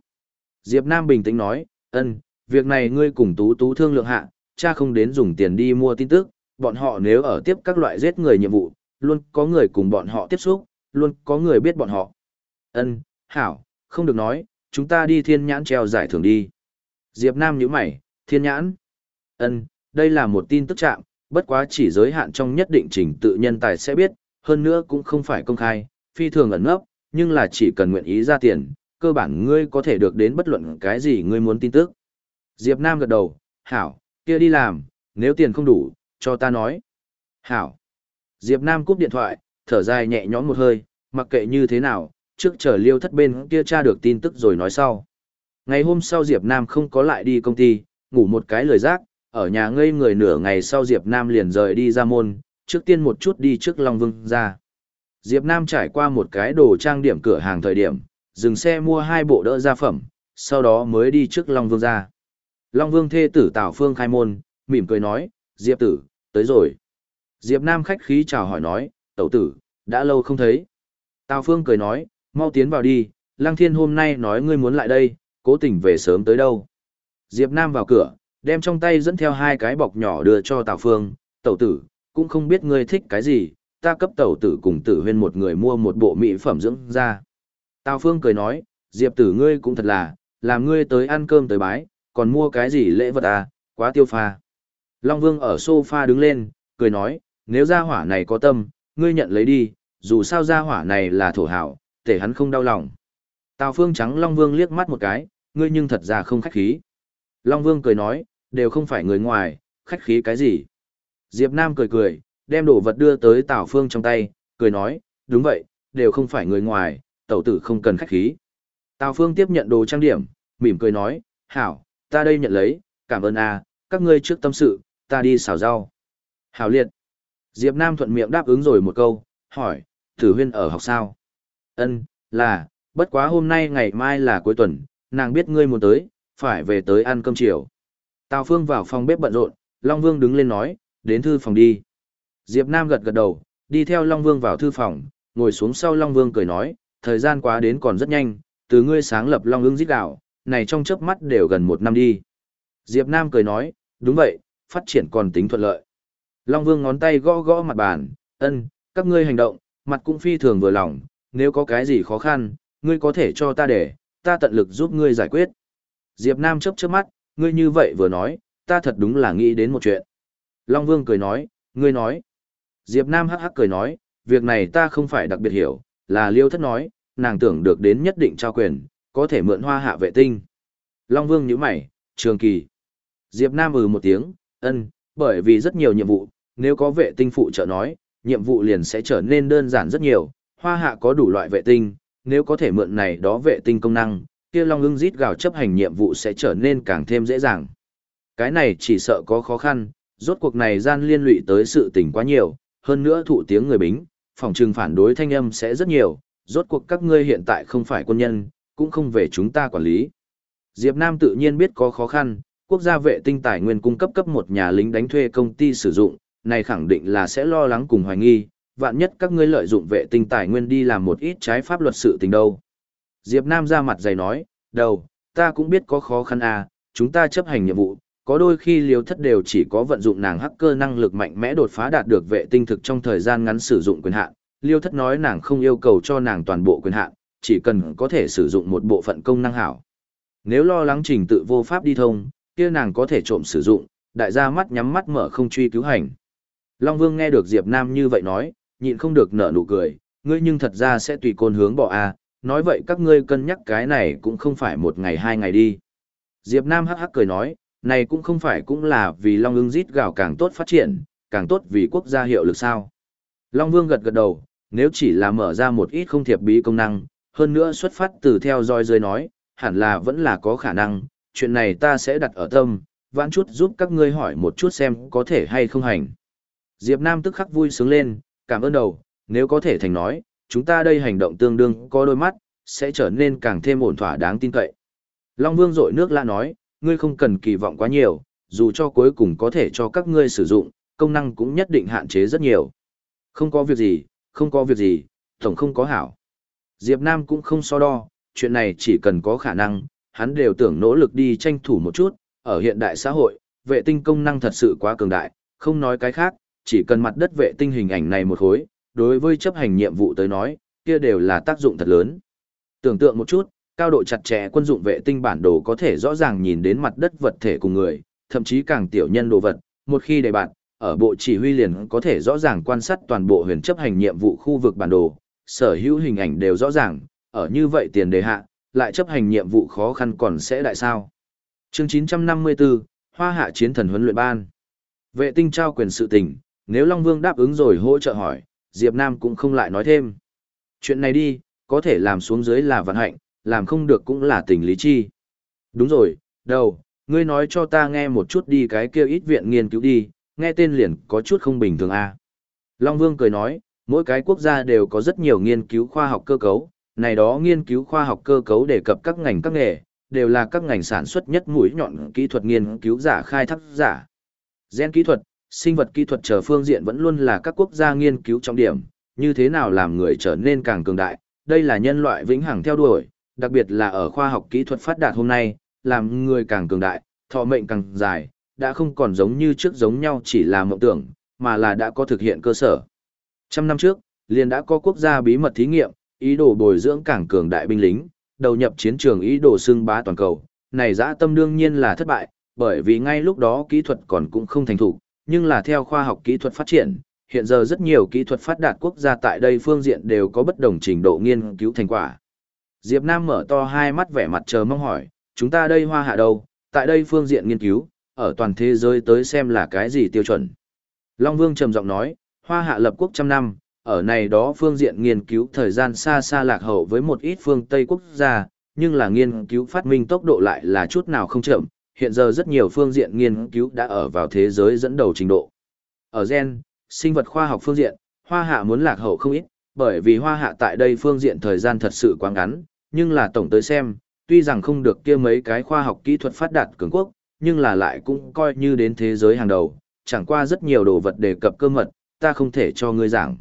Diệp Nam bình tĩnh nói, ân, việc này ngươi cùng tú tú thương lượng hạ, cha không đến dùng tiền đi mua tin tức, bọn họ nếu ở tiếp các loại giết người nhiệm vụ, luôn có người cùng bọn họ tiếp xúc, luôn có người biết bọn họ. Ân, hảo, không được nói, chúng ta đi thiên nhãn treo giải thưởng đi. Diệp Nam nhíu mày, thiên nhãn. Ân, đây là một tin tức chạm, bất quá chỉ giới hạn trong nhất định trình tự nhân tài sẽ biết, hơn nữa cũng không phải công khai, phi thường ẩn nấp, nhưng là chỉ cần nguyện ý ra tiền, cơ bản ngươi có thể được đến bất luận cái gì ngươi muốn tin tức. Diệp Nam gật đầu, hảo, kia đi làm, nếu tiền không đủ, cho ta nói. Hảo. Diệp Nam cúp điện thoại, thở dài nhẹ nhõm một hơi, mặc kệ như thế nào, trước chờ liêu thất bên kia tra được tin tức rồi nói sau. Ngày hôm sau Diệp Nam không có lại đi công ty, ngủ một cái lời giác. ở nhà ngây người nửa ngày sau Diệp Nam liền rời đi ra môn, trước tiên một chút đi trước Long Vương ra. Diệp Nam trải qua một cái đồ trang điểm cửa hàng thời điểm, dừng xe mua hai bộ đỡ gia phẩm, sau đó mới đi trước Long Vương ra. Long Vương thê tử Tào Phương khai môn, mỉm cười nói, Diệp tử, tới rồi. Diệp Nam khách khí chào hỏi nói, tẩu tử, đã lâu không thấy. Tào Phương cười nói, mau tiến vào đi, Lăng Thiên hôm nay nói ngươi muốn lại đây, cố tình về sớm tới đâu. Diệp Nam vào cửa, đem trong tay dẫn theo hai cái bọc nhỏ đưa cho Tào Phương, tẩu tử, cũng không biết ngươi thích cái gì, ta cấp tẩu tử cùng tử huyên một người mua một bộ mỹ phẩm dưỡng da. Tào Phương cười nói, Diệp tử ngươi cũng thật là, làm ngươi tới ăn cơm tới bái, còn mua cái gì lễ vật à, quá tiêu pha. Long Vương ở sofa đứng lên, cười nói, nếu gia hỏa này có tâm, ngươi nhận lấy đi, dù sao gia hỏa này là thổ hảo, tể hắn không đau lòng. Tào Phương trắng Long Vương liếc mắt một cái, ngươi nhưng thật ra không khách khí. Long Vương cười nói, đều không phải người ngoài, khách khí cái gì. Diệp Nam cười cười, đem đồ vật đưa tới Tào Phương trong tay, cười nói, đúng vậy, đều không phải người ngoài, tẩu tử không cần khách khí. Tào Phương tiếp nhận đồ trang điểm, mỉm cười nói, hảo, ta đây nhận lấy, cảm ơn a, các ngươi trước tâm sự, ta đi xào rau. Hảo liệt. Diệp Nam thuận miệng đáp ứng rồi một câu, hỏi, tử huyên ở học sao? Ân, là, bất quá hôm nay ngày mai là cuối tuần, nàng biết ngươi muốn tới, phải về tới ăn cơm chiều. Tào Phương vào phòng bếp bận rộn, Long Vương đứng lên nói, đến thư phòng đi. Diệp Nam gật gật đầu, đi theo Long Vương vào thư phòng, ngồi xuống sau Long Vương cười nói, thời gian quá đến còn rất nhanh, từ ngươi sáng lập Long ưng Dít đạo, này trong chớp mắt đều gần một năm đi. Diệp Nam cười nói, đúng vậy, phát triển còn tính thuận lợi. Long Vương ngón tay gõ gõ mặt bàn, ân, các ngươi hành động, mặt cũng phi thường vừa lòng, nếu có cái gì khó khăn, ngươi có thể cho ta để, ta tận lực giúp ngươi giải quyết. Diệp Nam chớp chớp mắt, ngươi như vậy vừa nói, ta thật đúng là nghĩ đến một chuyện. Long Vương cười nói, ngươi nói. Diệp Nam hắc hắc cười nói, việc này ta không phải đặc biệt hiểu, là liêu thất nói, nàng tưởng được đến nhất định trao quyền, có thể mượn hoa hạ vệ tinh. Long Vương nhíu mày, trường kỳ. Diệp Nam ừ một tiếng, ân, bởi vì rất nhiều nhiệm vụ, nếu có vệ tinh phụ trợ nói, nhiệm vụ liền sẽ trở nên đơn giản rất nhiều, hoa hạ có đủ loại vệ tinh, nếu có thể mượn này đó vệ tinh công năng, kia Long ưng rít gào chấp hành nhiệm vụ sẽ trở nên càng thêm dễ dàng. Cái này chỉ sợ có khó khăn, rốt cuộc này gian liên lụy tới sự tình quá nhiều, hơn nữa thụ tiếng người bính, phòng trừng phản đối thanh âm sẽ rất nhiều, rốt cuộc các ngươi hiện tại không phải quân nhân, cũng không về chúng ta quản lý. Diệp Nam tự nhiên biết có khó khăn, quốc gia vệ tinh tài nguyên cung cấp cấp một nhà lính đánh thuê công ty sử dụng, này khẳng định là sẽ lo lắng cùng hoài nghi, vạn nhất các ngươi lợi dụng vệ tinh tài nguyên đi làm một ít trái pháp luật sự tình đâu. Diệp Nam ra mặt dày nói, đầu, ta cũng biết có khó khăn à, chúng ta chấp hành nhiệm vụ, có đôi khi liều thất đều chỉ có vận dụng nàng hacker năng lực mạnh mẽ đột phá đạt được vệ tinh thực trong thời gian ngắn sử dụng quyền hạn. Liêu thất nói nàng không yêu cầu cho nàng toàn bộ quyền hạn, chỉ cần có thể sử dụng một bộ phận công năng hảo. Nếu lo lắng trình tự vô pháp đi thông, kia nàng có thể trộm sử dụng, đại gia mắt nhắm mắt mở không truy cứu hành. Long Vương nghe được Diệp Nam như vậy nói, nhịn không được nở nụ cười, ngươi nhưng thật ra sẽ tùy côn hướng bỏ a, nói vậy các ngươi cân nhắc cái này cũng không phải một ngày hai ngày đi. Diệp Nam hắc hắc cười nói, này cũng không phải cũng là vì Long ưng rít gạo càng tốt phát triển, càng tốt vì quốc gia hiệu lực sao. Long Vương gật gật đầu, nếu chỉ là mở ra một ít không thiệp bí công năng, hơn nữa xuất phát từ theo dõi dưới nói, hẳn là vẫn là có khả năng, chuyện này ta sẽ đặt ở tâm, vãn chút giúp các ngươi hỏi một chút xem có thể hay không hành. Diệp Nam tức khắc vui sướng lên, cảm ơn đầu, nếu có thể thành nói, chúng ta đây hành động tương đương có đôi mắt, sẽ trở nên càng thêm ổn thỏa đáng tin cậy. Long Vương rội nước la nói, ngươi không cần kỳ vọng quá nhiều, dù cho cuối cùng có thể cho các ngươi sử dụng, công năng cũng nhất định hạn chế rất nhiều. Không có việc gì, không có việc gì, tổng không có hảo. Diệp Nam cũng không so đo, chuyện này chỉ cần có khả năng, hắn đều tưởng nỗ lực đi tranh thủ một chút, ở hiện đại xã hội, vệ tinh công năng thật sự quá cường đại, không nói cái khác, chỉ cần mặt đất vệ tinh hình ảnh này một khối, đối với chấp hành nhiệm vụ tới nói, kia đều là tác dụng thật lớn. Tưởng tượng một chút, cao độ chặt chẽ quân dụng vệ tinh bản đồ có thể rõ ràng nhìn đến mặt đất vật thể cùng người, thậm chí càng tiểu nhân đồ vật, một khi đề bạn, ở bộ chỉ huy liền có thể rõ ràng quan sát toàn bộ huyền chấp hành nhiệm vụ khu vực bản đồ, sở hữu hình ảnh đều rõ ràng, ở như vậy tiền đề hạ, lại chấp hành nhiệm vụ khó khăn còn sẽ đại sao. Chương 954, Hoa Hạ Chiến Thần huấn luyện ban. Vệ tinh trao quyền sự tình, nếu Long Vương đáp ứng rồi hỗ trợ hỏi, Diệp Nam cũng không lại nói thêm. Chuyện này đi, có thể làm xuống dưới là vận hạnh, làm không được cũng là tình lý chi. Đúng rồi, đầu, ngươi nói cho ta nghe một chút đi cái kia ít viện nghiên cứu đi, nghe tên liền có chút không bình thường a. À. Long Vương cười nói, mỗi cái quốc gia đều có rất nhiều nghiên cứu khoa học cơ cấu, này đó nghiên cứu khoa học cơ cấu đề cập các ngành các nghề, đều là các ngành sản xuất nhất mũi nhọn kỹ thuật nghiên cứu giả khai thác giả. Gen kỹ thuật, sinh vật kỹ thuật chờ phương diện vẫn luôn là các quốc gia nghiên cứu trọng điểm, như thế nào làm người trở nên càng cường đại, đây là nhân loại vĩnh hằng theo đuổi, đặc biệt là ở khoa học kỹ thuật phát đạt hôm nay, làm người càng cường đại, thọ mệnh càng dài, đã không còn giống như trước giống nhau chỉ là mộng tưởng, mà là đã có thực hiện cơ sở. Trăm năm trước, liền đã có quốc gia bí mật thí nghiệm, ý đồ bồi dưỡng cảng cường đại binh lính, đầu nhập chiến trường ý đồ xưng bá toàn cầu. Này dã tâm đương nhiên là thất bại, bởi vì ngay lúc đó kỹ thuật còn cũng không thành thủ, nhưng là theo khoa học kỹ thuật phát triển, hiện giờ rất nhiều kỹ thuật phát đạt quốc gia tại đây phương diện đều có bất đồng trình độ nghiên cứu thành quả. Diệp Nam mở to hai mắt vẻ mặt chờ mong hỏi, chúng ta đây hoa hạ đâu, tại đây phương diện nghiên cứu, ở toàn thế giới tới xem là cái gì tiêu chuẩn. Long Vương trầm giọng nói, hoa hạ lập quốc trăm năm, ở này đó phương diện nghiên cứu thời gian xa xa lạc hậu với một ít phương Tây quốc gia, nhưng là nghiên cứu phát minh tốc độ lại là chút nào không chậm, hiện giờ rất nhiều phương diện nghiên cứu đã ở vào thế giới dẫn đầu trình độ. Ở gen, sinh vật khoa học phương diện, hoa hạ muốn lạc hậu không ít, bởi vì hoa hạ tại đây phương diện thời gian thật sự quá ngắn, nhưng là tổng tới xem, tuy rằng không được kia mấy cái khoa học kỹ thuật phát đạt cường quốc, nhưng là lại cũng coi như đến thế giới hàng đầu, chẳng qua rất nhiều đồ vật đề cập cơ mật, ta không thể cho ngươi giảng.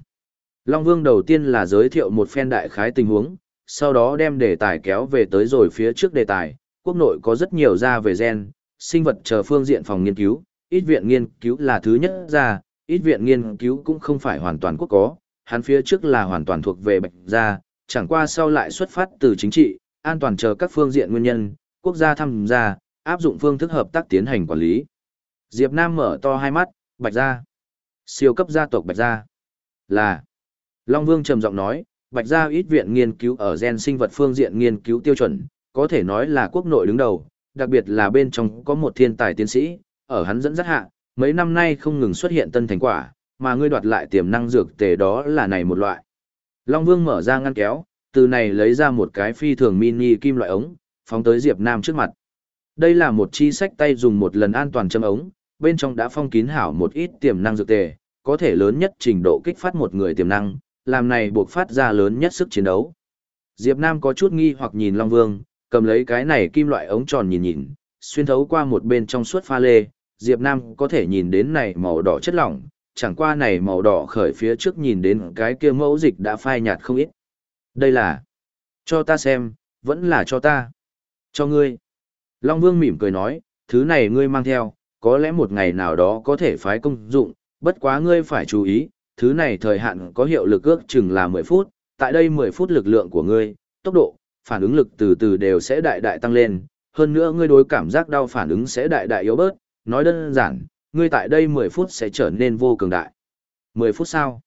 Long Vương đầu tiên là giới thiệu một phen đại khái tình huống, sau đó đem đề tài kéo về tới rồi phía trước đề tài, quốc nội có rất nhiều ra về gen, sinh vật chờ phương diện phòng nghiên cứu, ít viện nghiên cứu là thứ nhất ra, ít viện nghiên cứu cũng không phải hoàn toàn quốc có, hắn phía trước là hoàn toàn thuộc về bạch gia, chẳng qua sau lại xuất phát từ chính trị, an toàn chờ các phương diện nguyên nhân, quốc gia tham gia, áp dụng phương thức hợp tác tiến hành quản lý. Diệp Nam mở to hai mắt, bạch gia. Siêu cấp gia tộc bạch gia. Là. Long Vương trầm giọng nói, bạch gia ít viện nghiên cứu ở gen sinh vật phương diện nghiên cứu tiêu chuẩn, có thể nói là quốc nội đứng đầu, đặc biệt là bên trong có một thiên tài tiến sĩ, ở hắn dẫn dắt hạ, mấy năm nay không ngừng xuất hiện tân thành quả, mà ngươi đoạt lại tiềm năng dược tề đó là này một loại. Long Vương mở ra ngăn kéo, từ này lấy ra một cái phi thường mini kim loại ống, phóng tới Diệp Nam trước mặt. Đây là một chi sách tay dùng một lần an toàn châm ống, bên trong đã phong kín hảo một ít tiềm năng dược tề, có thể lớn nhất trình độ kích phát một người tiềm năng, làm này buộc phát ra lớn nhất sức chiến đấu. Diệp Nam có chút nghi hoặc nhìn Long Vương, cầm lấy cái này kim loại ống tròn nhìn nhìn, xuyên thấu qua một bên trong suốt pha lê, Diệp Nam có thể nhìn đến này màu đỏ chất lỏng, chẳng qua này màu đỏ khởi phía trước nhìn đến cái kia mẫu dịch đã phai nhạt không ít. Đây là, cho ta xem, vẫn là cho ta. Cho ngươi. Long Vương mỉm cười nói, thứ này ngươi mang theo, có lẽ một ngày nào đó có thể phái công dụng, bất quá ngươi phải chú ý, thứ này thời hạn có hiệu lực ước chừng là 10 phút, tại đây 10 phút lực lượng của ngươi, tốc độ, phản ứng lực từ từ đều sẽ đại đại tăng lên, hơn nữa ngươi đối cảm giác đau phản ứng sẽ đại đại yếu bớt, nói đơn giản, ngươi tại đây 10 phút sẽ trở nên vô cường đại. 10 phút sau,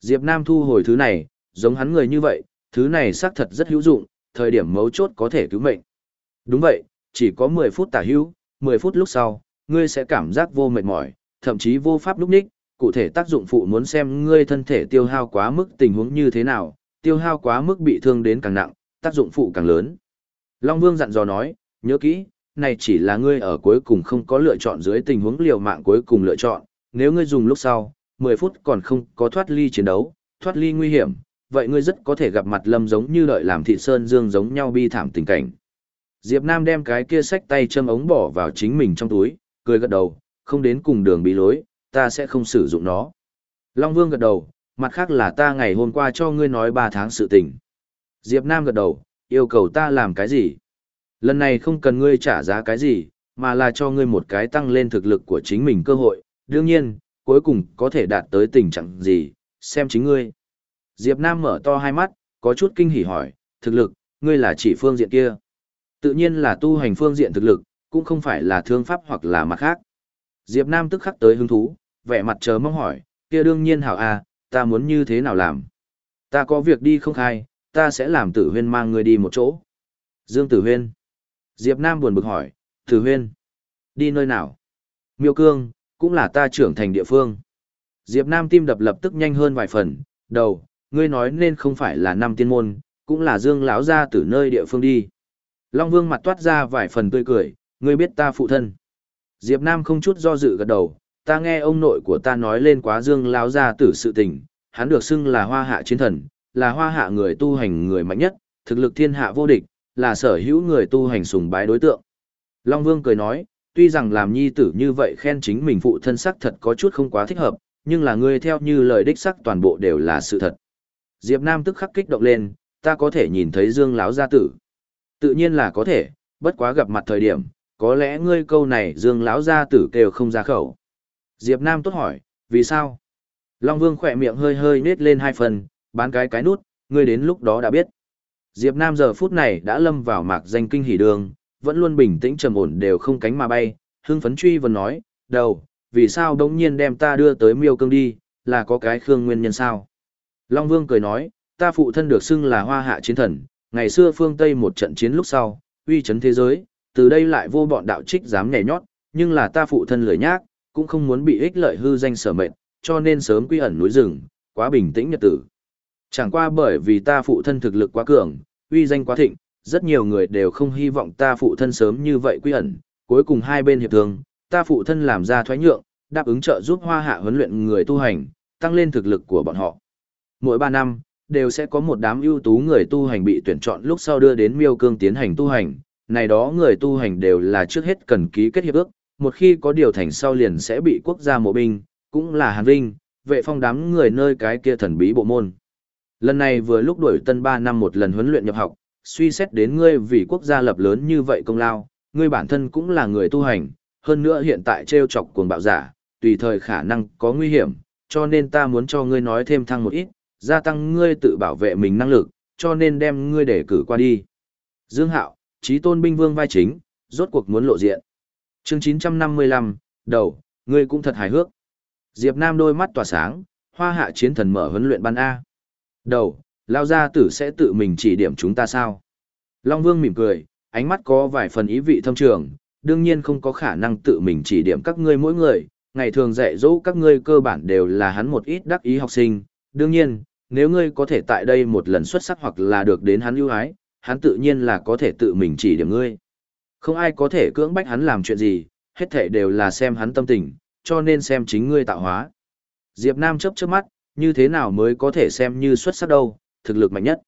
Diệp Nam thu hồi thứ này, giống hắn người như vậy, thứ này xác thật rất hữu dụng, thời điểm mấu chốt có thể cứu mệnh. Đúng vậy, chỉ có 10 phút tả hữu, 10 phút lúc sau, ngươi sẽ cảm giác vô mệt mỏi, thậm chí vô pháp lúc ních, cụ thể tác dụng phụ muốn xem ngươi thân thể tiêu hao quá mức tình huống như thế nào, tiêu hao quá mức bị thương đến càng nặng, tác dụng phụ càng lớn. Long Vương dặn dò nói, nhớ kỹ, này chỉ là ngươi ở cuối cùng không có lựa chọn dưới tình huống liều mạng cuối cùng lựa chọn, nếu ngươi dùng lúc sau, 10 phút còn không có thoát ly chiến đấu, thoát ly nguy hiểm, vậy ngươi rất có thể gặp mặt lâm giống như đợi làm thị sơn dương giống nhau bi thảm tình cảnh. Diệp Nam đem cái kia sách tay châm ống bỏ vào chính mình trong túi, cười gật đầu, không đến cùng đường bị lối, ta sẽ không sử dụng nó. Long Vương gật đầu, mặt khác là ta ngày hôm qua cho ngươi nói 3 tháng sự tình. Diệp Nam gật đầu, yêu cầu ta làm cái gì? Lần này không cần ngươi trả giá cái gì, mà là cho ngươi một cái tăng lên thực lực của chính mình cơ hội, đương nhiên, cuối cùng có thể đạt tới tình trạng gì, xem chính ngươi. Diệp Nam mở to hai mắt, có chút kinh hỉ hỏi, thực lực, ngươi là chỉ phương diện kia. Tự nhiên là tu hành phương diện thực lực, cũng không phải là thương pháp hoặc là mặt khác. Diệp Nam tức khắc tới hứng thú, vẻ mặt chờ mong hỏi, kia đương nhiên hảo à, ta muốn như thế nào làm? Ta có việc đi không khai, ta sẽ làm tử huyên mang ngươi đi một chỗ. Dương tử huyên. Diệp Nam buồn bực hỏi, tử huyên. Đi nơi nào? Miêu cương, cũng là ta trưởng thành địa phương. Diệp Nam tim đập lập tức nhanh hơn vài phần, đầu, ngươi nói nên không phải là năm tiên môn, cũng là dương lão gia từ nơi địa phương đi. Long Vương mặt toát ra vài phần tươi cười, ngươi biết ta phụ thân. Diệp Nam không chút do dự gật đầu, ta nghe ông nội của ta nói lên quá dương lão gia tử sự tình, hắn được xưng là hoa hạ chiến thần, là hoa hạ người tu hành người mạnh nhất, thực lực thiên hạ vô địch, là sở hữu người tu hành sùng bái đối tượng. Long Vương cười nói, tuy rằng làm nhi tử như vậy khen chính mình phụ thân sắc thật có chút không quá thích hợp, nhưng là ngươi theo như lời đích sắc toàn bộ đều là sự thật. Diệp Nam tức khắc kích động lên, ta có thể nhìn thấy Dương lão gia tử. Tự nhiên là có thể, bất quá gặp mặt thời điểm, có lẽ ngươi câu này Dương lão gia tử kêu không ra khẩu. Diệp Nam tốt hỏi, vì sao? Long Vương khỏe miệng hơi hơi nết lên hai phần, bán cái cái nút, ngươi đến lúc đó đã biết. Diệp Nam giờ phút này đã lâm vào mạc danh kinh hỉ đường, vẫn luôn bình tĩnh trầm ổn đều không cánh mà bay, hưng phấn truy vấn nói, đầu, vì sao đống nhiên đem ta đưa tới miêu cương đi, là có cái khương nguyên nhân sao? Long Vương cười nói, ta phụ thân được xưng là hoa hạ chiến thần, ngày xưa phương Tây một trận chiến lúc sau, uy chấn thế giới, từ đây lại vô bọn đạo trích dám nhảy nhót, nhưng là ta phụ thân lười nhác, cũng không muốn bị ích lợi hư danh sở mệnh, cho nên sớm quy ẩn núi rừng, quá bình tĩnh nhật tử. Chẳng qua bởi vì ta phụ thân thực lực quá cường, uy danh quá thịnh, rất nhiều người đều không hy vọng ta phụ thân sớm như vậy quy ẩn, cuối cùng hai bên hiệp thương, ta phụ thân làm ra thoái nhượng, đáp ứng trợ giúp hoa hạ huấn luyện người tu hành, tăng lên thực lực của bọn họ. Mỗi ba năm, đều sẽ có một đám ưu tú người tu hành bị tuyển chọn lúc sau đưa đến miêu cương tiến hành tu hành. Này đó người tu hành đều là trước hết cần ký kết hiệp ước, một khi có điều thành sau liền sẽ bị quốc gia mộ binh, cũng là Hàn Vinh, vệ phong đám người nơi cái kia thần bí bộ môn. Lần này vừa lúc đuổi tân 3 năm một lần huấn luyện nhập học, suy xét đến ngươi vì quốc gia lập lớn như vậy công lao, ngươi bản thân cũng là người tu hành, hơn nữa hiện tại treo chọc cuồng bạo giả, tùy thời khả năng có nguy hiểm, cho nên ta muốn cho ngươi nói thêm thăng một ít, gia tăng ngươi tự bảo vệ mình năng lực, cho nên đem ngươi để cử qua đi. Dương Hạo, trí tôn binh vương vai chính, rốt cuộc muốn lộ diện. Chương 955, đầu, ngươi cũng thật hài hước. Diệp Nam đôi mắt tỏa sáng, hoa hạ chiến thần mở huấn luyện ban A. Đầu, lao gia tử sẽ tự mình chỉ điểm chúng ta sao? Long Vương mỉm cười, ánh mắt có vài phần ý vị thâm trường, đương nhiên không có khả năng tự mình chỉ điểm các ngươi mỗi người, ngày thường dạy dỗ các ngươi cơ bản đều là hắn một ít đắc ý học sinh, đương nhiên, nếu ngươi có thể tại đây một lần xuất sắc hoặc là được đến hắn ưu ái, hắn tự nhiên là có thể tự mình chỉ điểm ngươi. Không ai có thể cưỡng bách hắn làm chuyện gì, hết thể đều là xem hắn tâm tình, cho nên xem chính ngươi tạo hóa. Diệp Nam chớp chớp mắt, như thế nào mới có thể xem như xuất sắc đâu, thực lực mạnh nhất.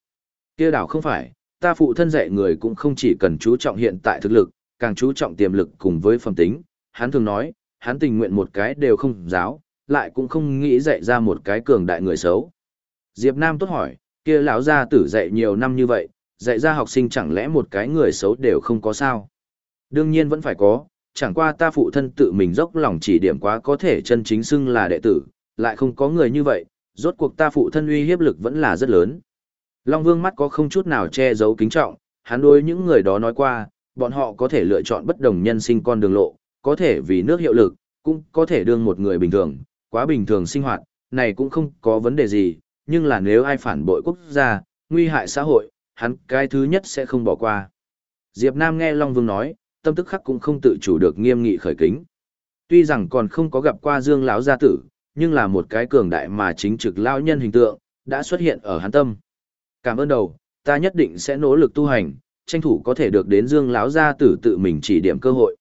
Kia đảo không phải, ta phụ thân dạy người cũng không chỉ cần chú trọng hiện tại thực lực, càng chú trọng tiềm lực cùng với phẩm tính. Hắn thường nói, hắn tình nguyện một cái đều không giáo, lại cũng không nghĩ dạy ra một cái cường đại người xấu. Diệp Nam tốt hỏi, kia lão gia tử dạy nhiều năm như vậy, dạy ra học sinh chẳng lẽ một cái người xấu đều không có sao? Đương nhiên vẫn phải có, chẳng qua ta phụ thân tự mình dốc lòng chỉ điểm quá có thể chân chính xưng là đệ tử, lại không có người như vậy, rốt cuộc ta phụ thân uy hiếp lực vẫn là rất lớn. Long Vương mắt có không chút nào che giấu kính trọng, hắn đối những người đó nói qua, bọn họ có thể lựa chọn bất đồng nhân sinh con đường lộ, có thể vì nước hiệu lực, cũng có thể đương một người bình thường, quá bình thường sinh hoạt, này cũng không có vấn đề gì, nhưng là nếu ai phản bội quốc gia, nguy hại xã hội, hắn cái thứ nhất sẽ không bỏ qua. Diệp Nam nghe Long Vương nói, tâm tức khắc cũng không tự chủ được nghiêm nghị khởi kính. Tuy rằng còn không có gặp qua Dương lão gia tử, nhưng là một cái cường đại mà chính trực lão nhân hình tượng đã xuất hiện ở hắn tâm. Cảm ơn đầu, ta nhất định sẽ nỗ lực tu hành, tranh thủ có thể được đến Dương lão gia tử tự mình chỉ điểm cơ hội.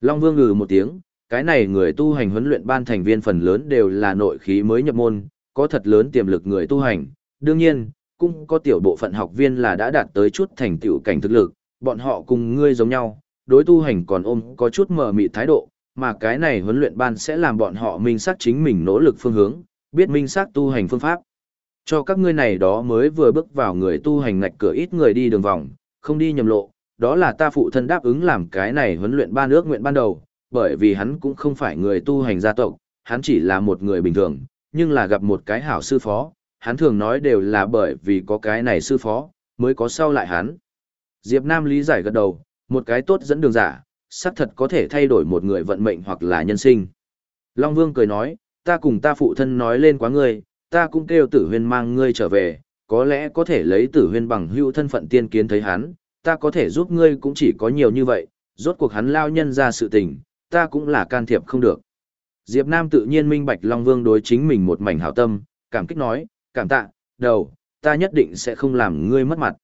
Long Vương ngừ một tiếng, cái này người tu hành huấn luyện ban thành viên phần lớn đều là nội khí mới nhập môn, có thật lớn tiềm lực người tu hành. Đương nhiên, cũng có tiểu bộ phận học viên là đã đạt tới chút thành tựu cảnh thực lực, bọn họ cùng ngươi giống nhau, đối tu hành còn ôm có chút mờ mịt thái độ, mà cái này huấn luyện ban sẽ làm bọn họ minh xác chính mình nỗ lực phương hướng, biết minh xác tu hành phương pháp. Cho các ngươi này đó mới vừa bước vào người tu hành ngạch cửa ít người đi đường vòng, không đi nhầm lộ, đó là ta phụ thân đáp ứng làm cái này huấn luyện ban ước nguyện ban đầu, bởi vì hắn cũng không phải người tu hành gia tộc, hắn chỉ là một người bình thường, nhưng là gặp một cái hảo sư phó, hắn thường nói đều là bởi vì có cái này sư phó, mới có sau lại hắn. Diệp Nam lý giải gật đầu, một cái tốt dẫn đường giả, xác thật có thể thay đổi một người vận mệnh hoặc là nhân sinh. Long Vương cười nói, ta cùng ta phụ thân nói lên quá ngươi, ta cũng kêu tử huyên mang ngươi trở về, có lẽ có thể lấy tử huyên bằng hữu thân phận tiên kiến thấy hắn, ta có thể giúp ngươi cũng chỉ có nhiều như vậy, rốt cuộc hắn lao nhân ra sự tình, ta cũng là can thiệp không được. Diệp Nam tự nhiên minh bạch Long Vương đối chính mình một mảnh hảo tâm, cảm kích nói, cảm tạ, đầu, ta nhất định sẽ không làm ngươi mất mặt.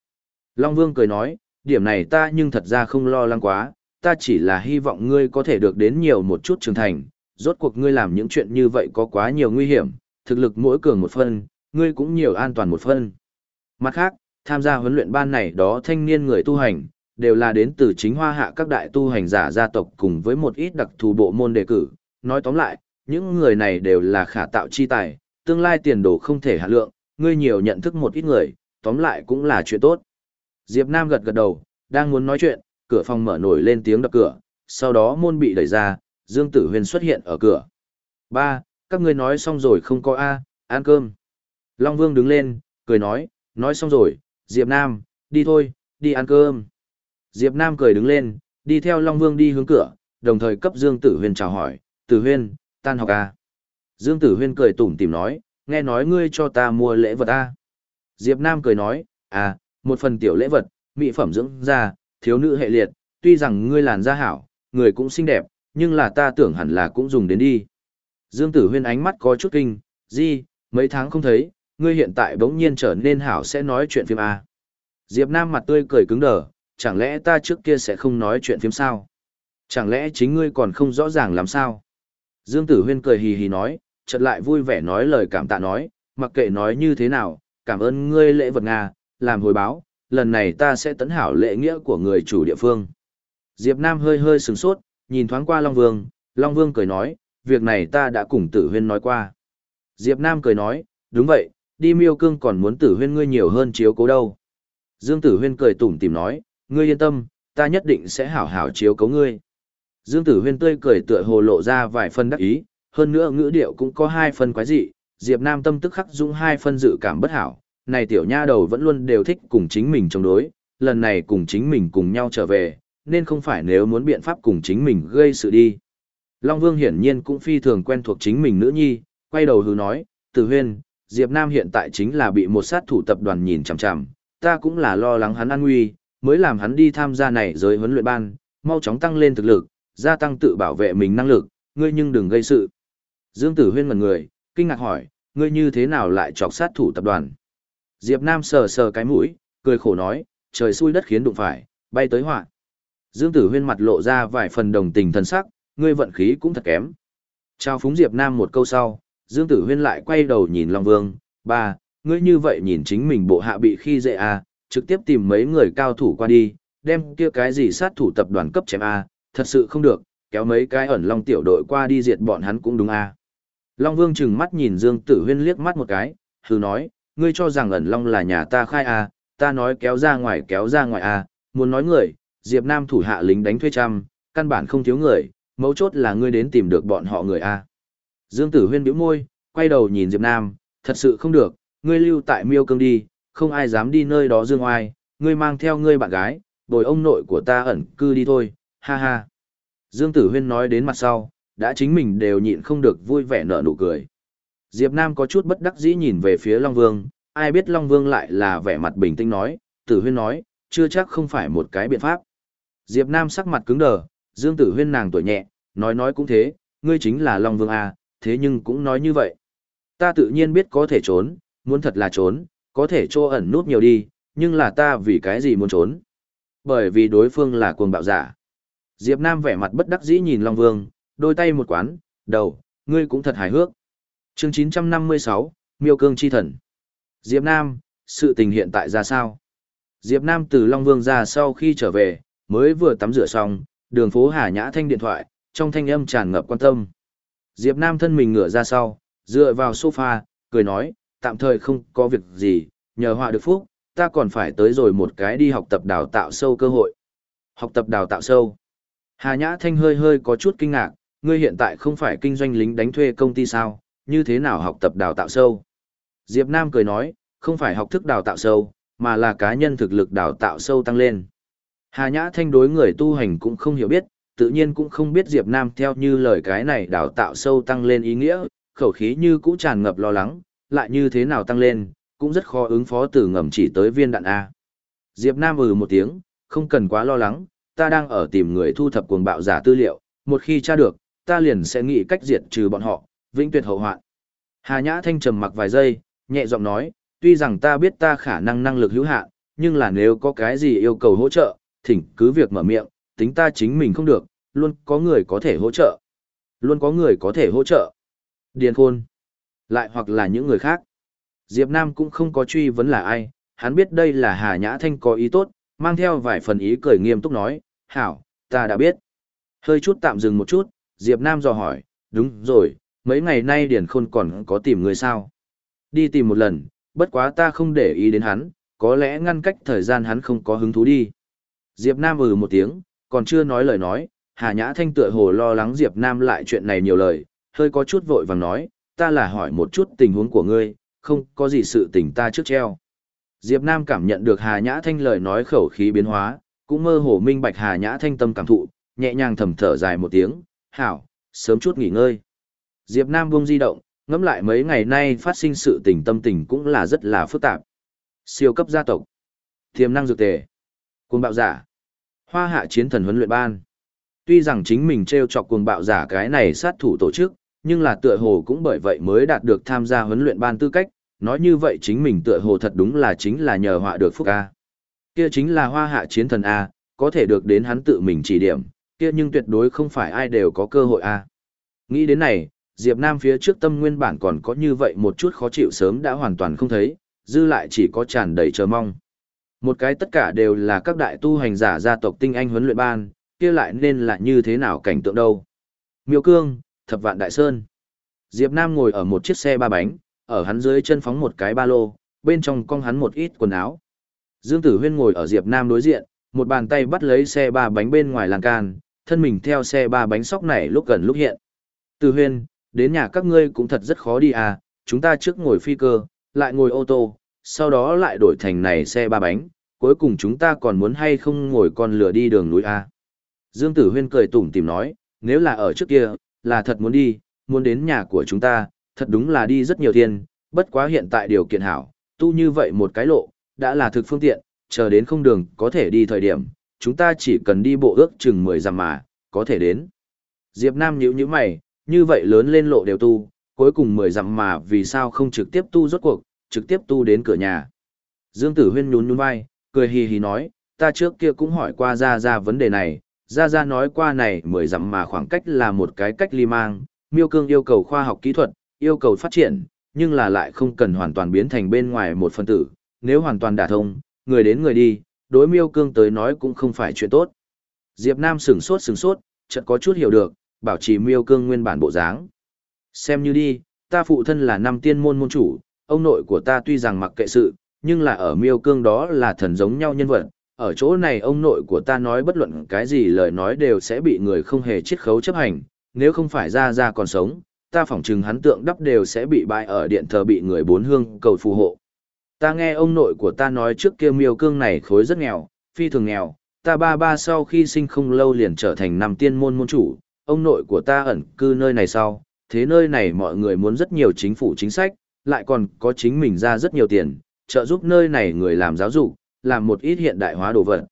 Long Vương cười nói, điểm này ta nhưng thật ra không lo lắng quá, ta chỉ là hy vọng ngươi có thể được đến nhiều một chút trưởng thành, rốt cuộc ngươi làm những chuyện như vậy có quá nhiều nguy hiểm, thực lực mỗi cường một phân, ngươi cũng nhiều an toàn một phân. Mặt khác, tham gia huấn luyện ban này đó thanh niên người tu hành, đều là đến từ chính hoa hạ các đại tu hành giả gia tộc cùng với một ít đặc thù bộ môn đề cử. Nói tóm lại, những người này đều là khả tạo chi tài, tương lai tiền đồ không thể hạ lượng, ngươi nhiều nhận thức một ít người, tóm lại cũng là chuyện tốt. Diệp Nam gật gật đầu, đang muốn nói chuyện, cửa phòng mở nổi lên tiếng đập cửa, sau đó môn bị đẩy ra, Dương Tử Huyền xuất hiện ở cửa. Ba, các ngươi nói xong rồi không có A, ăn cơm. Long Vương đứng lên, cười nói, nói xong rồi, Diệp Nam, đi thôi, đi ăn cơm. Diệp Nam cười đứng lên, đi theo Long Vương đi hướng cửa, đồng thời cấp Dương Tử huyền chào hỏi, Tử Huyên, tan học à. Dương Tử Huyên cười tủm tỉm nói, nghe nói ngươi cho ta mua lễ vật à. Diệp Nam cười nói, à, một phần tiểu lễ vật, mỹ phẩm dưỡng da, thiếu nữ hệ liệt, tuy rằng ngươi làn da hảo, người cũng xinh đẹp, nhưng là ta tưởng hẳn là cũng dùng đến đi. Dương Tử Huyên ánh mắt có chút kinh, gì, mấy tháng không thấy, ngươi hiện tại bỗng nhiên trở nên hảo sẽ nói chuyện phim à. Diệp Nam mặt tươi cười cứng đờ, chẳng lẽ ta trước kia sẽ không nói chuyện phim sao? Chẳng lẽ chính ngươi còn không rõ ràng làm sao? Dương Tử Huyên cười hì hì nói, chợt lại vui vẻ nói lời cảm tạ nói, mặc kệ nói như thế nào, cảm ơn ngươi lễ vật Nga, làm hồi báo, lần này ta sẽ tấn hảo lễ nghĩa của người chủ địa phương. Diệp Nam hơi hơi sừng sốt, nhìn thoáng qua Long Vương, Long Vương cười nói, việc này ta đã cùng tử huyên nói qua. Diệp Nam cười nói, đúng vậy, đi miêu cương còn muốn tử huyên ngươi nhiều hơn chiếu cố đâu. Dương tử huyên cười tủm tỉm nói, ngươi yên tâm, ta nhất định sẽ hảo hảo chiếu cố ngươi. Dương tử huyên tươi cười tựa hồ lộ ra vài phần đắc ý, hơn nữa ngữ điệu cũng có hai phần quái dị, Diệp Nam tâm tức khắc dũng hai phân dự cảm bất hảo, này tiểu nha đầu vẫn luôn đều thích cùng chính mình chống đối, lần này cùng chính mình cùng nhau trở về, nên không phải nếu muốn biện pháp cùng chính mình gây sự đi. Long Vương hiển nhiên cũng phi thường quen thuộc chính mình nữ nhi, quay đầu hứ nói, Tử Huyên, Diệp Nam hiện tại chính là bị một sát thủ tập đoàn nhìn chằm chằm, ta cũng là lo lắng hắn an nguy, mới làm hắn đi tham gia này giới huấn luyện ban, mau chóng tăng lên thực lực, gia tăng tự bảo vệ mình năng lực, ngươi nhưng đừng gây sự. Dương Tử Huyên ngẩn người, kinh ngạc hỏi, ngươi như thế nào lại chọc sát thủ tập đoàn? Diệp Nam sờ sờ cái mũi, cười khổ nói, trời xui đất khiến đụng phải, bay tới họa. Dương Tử Huyên mặt lộ ra vài phần đồng tình thân sắc, ngươi vận khí cũng thật kém. Chào phúng Diệp Nam một câu sau, Dương Tử Huyên lại quay đầu nhìn Long Vương, ba, ngươi như vậy nhìn chính mình bộ hạ bị khi dễ à, trực tiếp tìm mấy người cao thủ qua đi, đem kia cái gì sát thủ tập đoàn cấp chém à, thật sự không được, kéo mấy cái ẩn Long tiểu đội qua đi diệt bọn hắn cũng đúng à. Long Vương chừng mắt nhìn Dương Tử Huyên liếc mắt một cái, hừ nói, ngươi cho rằng ẩn Long là nhà ta khai à, ta nói kéo ra ngoài kéo ra ngoài à, muốn nói người, Diệp Nam thủ hạ lính đánh thuê trăm, căn bản không thiếu người, mấu chốt là ngươi đến tìm được bọn họ người à. Dương Tử Huyên bĩu môi, quay đầu nhìn Diệp Nam, thật sự không được, ngươi lưu tại miêu cương đi, không ai dám đi nơi đó dương oai, ngươi mang theo ngươi bạn gái, bồi ông nội của ta ẩn cư đi thôi, ha ha. Dương Tử Huyên nói đến mặt sau, đã chính mình đều nhịn không được vui vẻ nở nụ cười. Diệp Nam có chút bất đắc dĩ nhìn về phía Long Vương, ai biết Long Vương lại là vẻ mặt bình tĩnh nói, Tử Huyên nói, chưa chắc không phải một cái biện pháp. Diệp Nam sắc mặt cứng đờ, Dương Tử Huyên nàng tuổi nhẹ, nói nói cũng thế, ngươi chính là Long Vương à, thế nhưng cũng nói như vậy. Ta tự nhiên biết có thể trốn, muốn thật là trốn, có thể trô ẩn nút nhiều đi, nhưng là ta vì cái gì muốn trốn? Bởi vì đối phương là cuồng bạo giả. Diệp Nam vẻ mặt bất đắc dĩ nhìn Long Vương, đôi tay một quán, đầu, ngươi cũng thật hài hước. Chương 956, Miêu Cương Chi Thần. Diệp Nam, sự tình hiện tại ra sao? Diệp Nam từ Long Vương ra sau khi trở về, mới vừa tắm rửa xong, đường phố Hà Nhã thanh điện thoại, trong thanh âm tràn ngập quan tâm. Diệp Nam thân mình ngửa ra sau, dựa vào sofa, cười nói, tạm thời không có việc gì, nhờ họa được phúc, ta còn phải tới rồi một cái đi học tập đào tạo sâu cơ hội. Học tập đào tạo sâu. Hà Nhã Thanh hơi hơi có chút kinh ngạc, ngươi hiện tại không phải kinh doanh lính đánh thuê công ty sao, như thế nào học tập đào tạo sâu? Diệp Nam cười nói, không phải học thức đào tạo sâu, mà là cá nhân thực lực đào tạo sâu tăng lên. Hà Nhã Thanh đối người tu hành cũng không hiểu biết, tự nhiên cũng không biết Diệp Nam theo như lời cái này đào tạo sâu tăng lên ý nghĩa, khẩu khí như cũ tràn ngập lo lắng, lại như thế nào tăng lên, cũng rất khó ứng phó từ ngầm chỉ tới viên đạn A. Diệp Nam ừ một tiếng, không cần quá lo lắng, ta đang ở tìm người thu thập cuồng bạo giả tư liệu, một khi tra được, ta liền sẽ nghĩ cách diệt trừ bọn họ, vĩnh tuyệt hậu hoạn. Hà Nhã Thanh trầm mặc vài giây, nhẹ giọng nói, tuy rằng ta biết ta khả năng năng lực hữu hạn, nhưng là nếu có cái gì yêu cầu hỗ trợ, thỉnh cứ việc mở miệng, tính ta chính mình không được, luôn có người có thể hỗ trợ. Luôn có người có thể hỗ trợ. Điền khôn. Lại hoặc là những người khác. Diệp Nam cũng không có truy vấn là ai, hắn biết đây là Hà Nhã Thanh có ý tốt, mang theo vài phần ý cười nghiêm túc nói, hảo, ta đã biết. Hơi chút tạm dừng một chút, Diệp Nam dò hỏi, đúng rồi, mấy ngày nay Điền Khôn còn có tìm người sao? Đi tìm một lần, bất quá ta không để ý đến hắn, có lẽ ngăn cách thời gian hắn không có hứng thú đi. Diệp Nam ừ một tiếng, còn chưa nói lời nói, Hà Nhã Thanh tựa hồ lo lắng Diệp Nam lại chuyện này nhiều lời, hơi có chút vội vàng nói, ta là hỏi một chút tình huống của ngươi, không có gì sự tình ta trước treo. Diệp Nam cảm nhận được Hà Nhã Thanh lời nói khẩu khí biến hóa, cũng mơ hồ minh bạch Hà Nhã Thanh tâm cảm thụ, nhẹ nhàng thầm thở dài một tiếng, hảo, sớm chút nghỉ ngơi. Diệp Nam buông di động, ngẫm lại mấy ngày nay phát sinh sự tình tâm tình cũng là rất là phức tạp. Siêu cấp gia tộc, tiềm năng dược tề, cuồng bạo giả, hoa hạ chiến thần huấn luyện ban. Tuy rằng chính mình treo chọc cuồng bạo giả cái này sát thủ tổ chức, nhưng là tựa hồ cũng bởi vậy mới đạt được tham gia huấn luyện ban tư cách, nói như vậy chính mình tựa hồ thật đúng là chính là nhờ họa được phúc A. Kia chính là hoa hạ chiến thần A, có thể được đến hắn tự mình chỉ điểm, kia nhưng tuyệt đối không phải ai đều có cơ hội A. Nghĩ đến này, Diệp Nam phía trước tâm nguyên bản còn có như vậy một chút khó chịu sớm đã hoàn toàn không thấy, dư lại chỉ có tràn đầy chờ mong. Một cái tất cả đều là các đại tu hành giả gia tộc tinh anh huấn luyện ban, kia lại nên là như thế nào cảnh tượng đâu. Miêu Cương, Thập Vạn Đại Sơn. Diệp Nam ngồi ở một chiếc xe ba bánh, ở hắn dưới chân phóng một cái ba lô, bên trong cong hắn một ít quần áo. Dương Tử Huyên ngồi ở Diệp Nam đối diện, một bàn tay bắt lấy xe ba bánh bên ngoài làng can, thân mình theo xe ba bánh sóc này lúc gần lúc hiện. Tử Huyên, đến nhà các ngươi cũng thật rất khó đi à, chúng ta trước ngồi phi cơ, lại ngồi ô tô, sau đó lại đổi thành này xe ba bánh, cuối cùng chúng ta còn muốn hay không ngồi con lửa đi đường núi à. Dương Tử Huyên cười tủm tỉm nói, nếu là ở trước kia, là thật muốn đi, muốn đến nhà của chúng ta, thật đúng là đi rất nhiều thiên, bất quá hiện tại điều kiện hảo, tu như vậy một cái lộ, đã là thực phương tiện, chờ đến không đường có thể đi thời điểm, chúng ta chỉ cần đi bộ ước chừng 10 dặm mà, có thể đến. Diệp Nam nhíu nhíu mày, như vậy lớn lên lộ đều tu, cuối cùng 10 dặm mà vì sao không trực tiếp tu rốt cuộc, trực tiếp tu đến cửa nhà. Dương Tử Huyên nhún nhún vai, cười hì hì nói, ta trước kia cũng hỏi qua ra ra vấn đề này, ra ra nói qua này 10 dặm mà khoảng cách là một cái cách ly mang, miêu cương yêu cầu khoa học kỹ thuật, yêu cầu phát triển, nhưng là lại không cần hoàn toàn biến thành bên ngoài một phân tử, nếu hoàn toàn đả thông, người đến người đi, đối miêu cương tới nói cũng không phải chuyện tốt. Diệp Nam sửng sốt sửng sốt, chợt có chút hiểu được, bảo trì miêu cương nguyên bản bộ dáng. Xem như đi, ta phụ thân là năm tiên môn môn chủ, ông nội của ta tuy rằng mặc kệ sự, nhưng là ở miêu cương đó là thần giống nhau nhân vật. Ở chỗ này ông nội của ta nói bất luận cái gì lời nói đều sẽ bị người không hề chiết khấu chấp hành, nếu không phải ra ra còn sống, ta phỏng chừng hắn tượng đắp đều sẽ bị bại ở điện thờ bị người bốn hương cầu phù hộ. Ta nghe ông nội của ta nói trước kia miêu cương này khối rất nghèo, phi thường nghèo, ta ba ba sau khi sinh không lâu liền trở thành năm tiên môn môn chủ, ông nội của ta ẩn cư nơi này sau, thế nơi này mọi người muốn rất nhiều chính phủ chính sách, lại còn có chính mình ra rất nhiều tiền, trợ giúp nơi này người làm giáo dục, làm một ít hiện đại hóa đồ vật.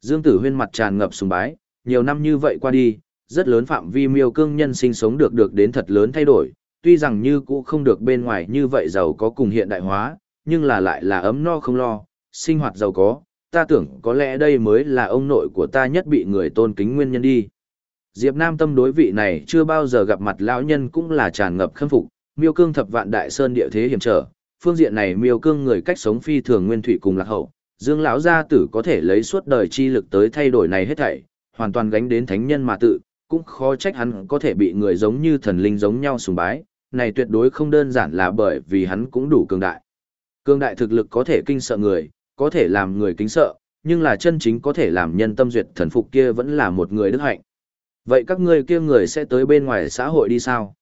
Dương Tử Huyên mặt tràn ngập sùng bái, nhiều năm như vậy qua đi, rất lớn phạm vi miêu cương nhân sinh sống được được đến thật lớn thay đổi, tuy rằng như cũ không được bên ngoài như vậy giàu có cùng hiện đại hóa, nhưng là lại là ấm no không lo, sinh hoạt giàu có, ta tưởng có lẽ đây mới là ông nội của ta nhất bị người tôn kính nguyên nhân đi. Diệp Nam tâm đối vị này chưa bao giờ gặp mặt lão nhân cũng là tràn ngập khâm phục, miêu cương thập vạn đại sơn địa thế hiểm trở, phương diện này miêu cương người cách sống phi thường nguyên thủy cùng lạc hậu, dương lão gia tử có thể lấy suốt đời chi lực tới thay đổi này hết thảy, hoàn toàn gánh đến thánh nhân mà tự, cũng khó trách hắn có thể bị người giống như thần linh giống nhau sùng bái, này tuyệt đối không đơn giản là bởi vì hắn cũng đủ cường đại. Cương đại thực lực có thể kinh sợ người, có thể làm người kính sợ, nhưng là chân chính có thể làm nhân tâm duyệt thần phục kia vẫn là một người đức hạnh. Vậy các ngươi kia người sẽ tới bên ngoài xã hội đi sao?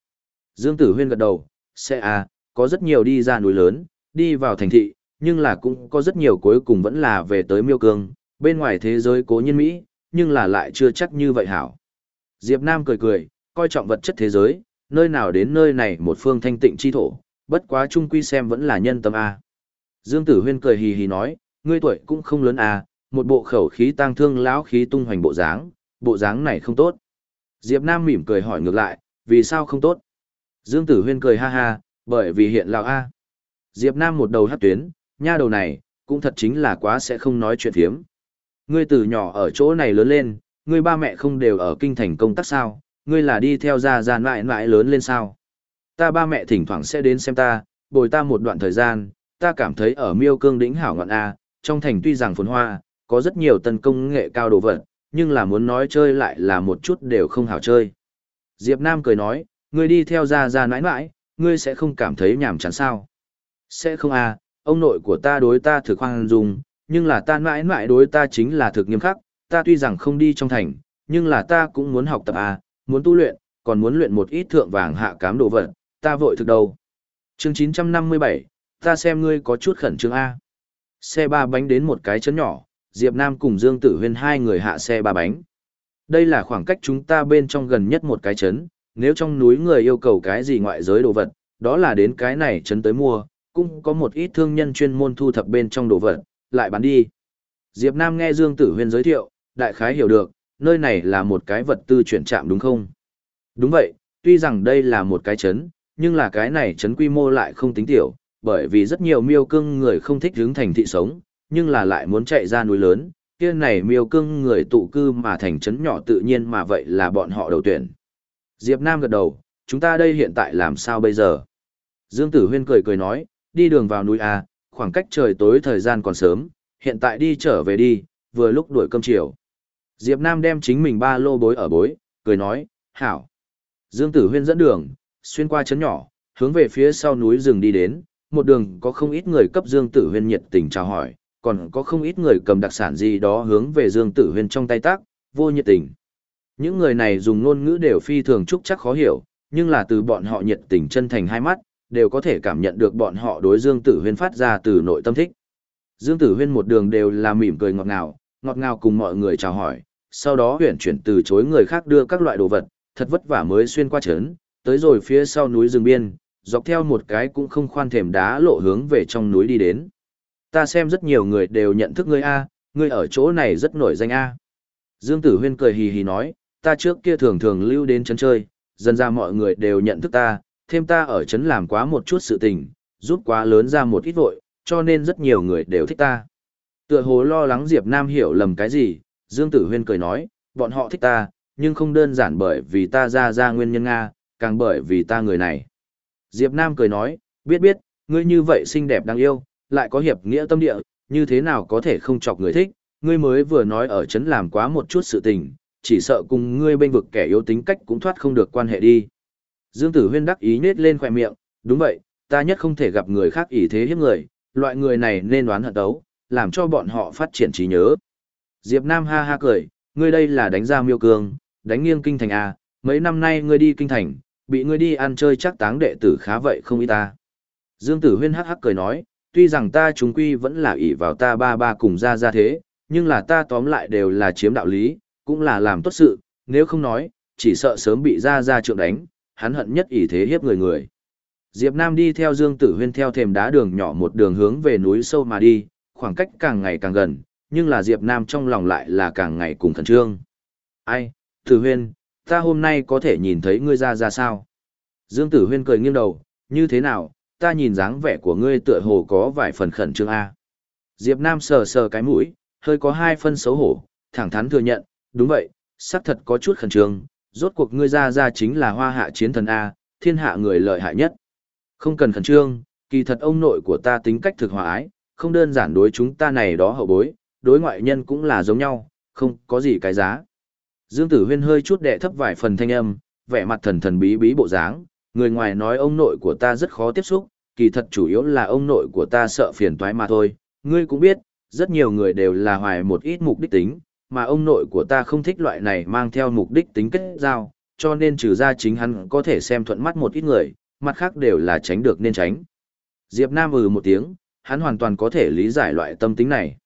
Dương Tử Huyên gật đầu, sẽ à, có rất nhiều đi ra núi lớn, đi vào thành thị, nhưng là cũng có rất nhiều cuối cùng vẫn là về tới miêu cương, bên ngoài thế giới cố nhiên Mỹ, nhưng là lại chưa chắc như vậy hảo. Diệp Nam cười cười, coi trọng vật chất thế giới, nơi nào đến nơi này một phương thanh tịnh chi thổ, bất quá chung quy xem vẫn là nhân tâm A. Dương Tử Huyên cười hì hì nói, ngươi tuổi cũng không lớn à, một bộ khẩu khí tang thương lão khí tung hoành bộ dáng, bộ dáng này không tốt. Diệp Nam mỉm cười hỏi ngược lại, vì sao không tốt? Dương Tử Huyên cười ha ha, bởi vì hiện lão a. Diệp Nam một đầu hất tuyến, nha đầu này, cũng thật chính là quá sẽ không nói chuyện hiếm. Ngươi từ nhỏ ở chỗ này lớn lên, ngươi ba mẹ không đều ở kinh thành công tác sao, ngươi là đi theo gia gia mãi mãi lớn lên sao. Ta ba mẹ thỉnh thoảng sẽ đến xem ta, bồi ta một đoạn thời gian, ta cảm thấy ở miêu cương đỉnh hảo ngọn A, trong thành tuy rằng phồn hoa, có rất nhiều tân công nghệ cao đồ vật, nhưng là muốn nói chơi lại là một chút đều không hảo chơi. Diệp Nam cười nói, ngươi đi theo ra ra nãi nãi, ngươi sẽ không cảm thấy nhàm chán sao? Sẽ không à, ông nội của ta đối ta thực khoan dung, nhưng là ta nãi nãi đối ta chính là thực nghiêm khắc, ta tuy rằng không đi trong thành, nhưng là ta cũng muốn học tập à, muốn tu luyện, còn muốn luyện một ít thượng vàng hạ cám đồ vật, ta vội thực đâu. Chương 957, ta xem ngươi có chút khẩn trương A. Xe ba bánh đến một cái chấn nhỏ, Diệp Nam cùng Dương Tử Huyên hai người hạ xe ba bánh. Đây là khoảng cách chúng ta bên trong gần nhất một cái chấn, nếu trong núi người yêu cầu cái gì ngoại giới đồ vật, đó là đến cái này chấn tới mua, cũng có một ít thương nhân chuyên môn thu thập bên trong đồ vật, lại bán đi. Diệp Nam nghe Dương Tử Huyên giới thiệu, đại khái hiểu được, nơi này là một cái vật tư chuyển trạm đúng không? Đúng vậy, tuy rằng đây là một cái chấn, nhưng là cái này chấn quy mô lại không tính tiểu, bởi vì rất nhiều miêu cương người không thích hướng thành thị sống, nhưng là lại muốn chạy ra núi lớn, kia này miêu cương người tụ cư mà thành trấn nhỏ tự nhiên mà vậy là bọn họ đầu tuyển. Diệp Nam gật đầu, chúng ta đây hiện tại làm sao bây giờ? Dương Tử Huyên cười cười nói, đi đường vào núi A, khoảng cách trời tối thời gian còn sớm, hiện tại đi trở về đi, vừa lúc đuổi cơm chiều. Diệp Nam đem chính mình ba lô bối ở bối, cười nói, hảo. Dương Tử Huyên dẫn đường, xuyên qua chấn nhỏ, hướng về phía sau núi rừng đi đến, một đường có không ít người cấp Dương Tử Huyên nhiệt tình chào hỏi, còn có không ít người cầm đặc sản gì đó hướng về Dương Tử Huyên trong tay tác, vô nhiệt tình. Những người này dùng ngôn ngữ đều phi thường trúc chắc khó hiểu, nhưng là từ bọn họ nhiệt tình chân thành hai mắt, đều có thể cảm nhận được bọn họ đối Dương Tử Huyên phát ra từ nội tâm thích. Dương Tử Huyên một đường đều là mỉm cười ngọt ngào, ngọt ngào cùng mọi người chào hỏi, sau đó huyển chuyển từ chối người khác đưa các loại đồ vật, thật vất vả mới xuyên qua trấn, tới rồi phía sau núi rừng biên, dọc theo một cái cũng không khoan thềm đá lộ hướng về trong núi đi đến. Ta xem rất nhiều người đều nhận thức ngươi A, ngươi ở chỗ này rất nổi danh A. Dương Tử Huyên cười hì hì nói, ta trước kia thường thường lưu đến trấn chơi, dần ra mọi người đều nhận thức ta, thêm ta ở trấn làm quá một chút sự tình, giúp quá lớn ra một ít vội, cho nên rất nhiều người đều thích ta. Tựa hồ lo lắng Diệp Nam hiểu lầm cái gì, Dương Tử Huyên cười nói, bọn họ thích ta, nhưng không đơn giản bởi vì ta ra ra nguyên nhân Nga, càng bởi vì ta người này. Diệp Nam cười nói, biết biết, ngươi như vậy xinh đẹp đáng yêu, lại có hiệp nghĩa tâm địa, như thế nào có thể không chọc người thích, ngươi mới vừa nói ở chấn làm quá một chút sự tình, chỉ sợ cùng ngươi bên vực kẻ yếu tính cách cũng thoát không được quan hệ đi. Dương Tử Huyên đắc ý nết lên khỏe miệng, đúng vậy, ta nhất không thể gặp người khác ý thế hiếp người, loại người này nên đoán hận đấu, làm cho bọn họ phát triển trí nhớ. Diệp Nam ha ha cười, ngươi đây là đánh ra miêu cương, đánh nghiêng kinh thành à, mấy năm nay ngươi đi kinh thành, bị ngươi đi ăn chơi chắc táng đệ tử khá vậy không y ta. Dương Tử Huyên hắc hắc cười nói, tuy rằng ta chúng quy vẫn là ỷ vào ta ba ba cùng ra ra thế, nhưng là ta tóm lại đều là chiếm đạo lý, cũng là làm tốt sự, nếu không nói, chỉ sợ sớm bị ra ra trượng đánh, hắn hận nhất ỷ thế hiếp người người. Diệp Nam đi theo Dương Tử Huyên theo thềm đá đường nhỏ một đường hướng về núi sâu mà đi, khoảng cách càng ngày càng gần, nhưng là Diệp Nam trong lòng lại là càng ngày cùng khẩn trương. Ai, Tử Huyên, ta hôm nay có thể nhìn thấy ngươi ra ra sao? Dương Tử Huyên cười nghiêng đầu, như thế nào, ta nhìn dáng vẻ của ngươi tựa hồ có vài phần khẩn trương A. Diệp Nam sờ sờ cái mũi, hơi có hai phân xấu hổ, thẳng thắn thừa nhận, đúng vậy, xác thật có chút khẩn trương, rốt cuộc ngươi ra ra chính là hoa hạ chiến thần A, thiên hạ người lợi hại nhất. Không cần khẩn trương, kỳ thật ông nội của ta tính cách thực hòa ái, không đơn giản đối chúng ta này đó hậu bối, đối ngoại nhân cũng là giống nhau, không có gì cái giá. Dương Tử Huyên hơi chút đệ thấp vài phần thanh âm, vẻ mặt thần thần bí bí bộ dáng, người ngoài nói ông nội của ta rất khó tiếp xúc, kỳ thật chủ yếu là ông nội của ta sợ phiền toái mà thôi, ngươi cũng biết, rất nhiều người đều là hoài một ít mục đích tính, mà ông nội của ta không thích loại này mang theo mục đích tính kết giao, cho nên trừ ra chính hắn có thể xem thuận mắt một ít người, mặt khác đều là tránh được nên tránh. Diệp Nam ừ một tiếng, hắn hoàn toàn có thể lý giải loại tâm tính này.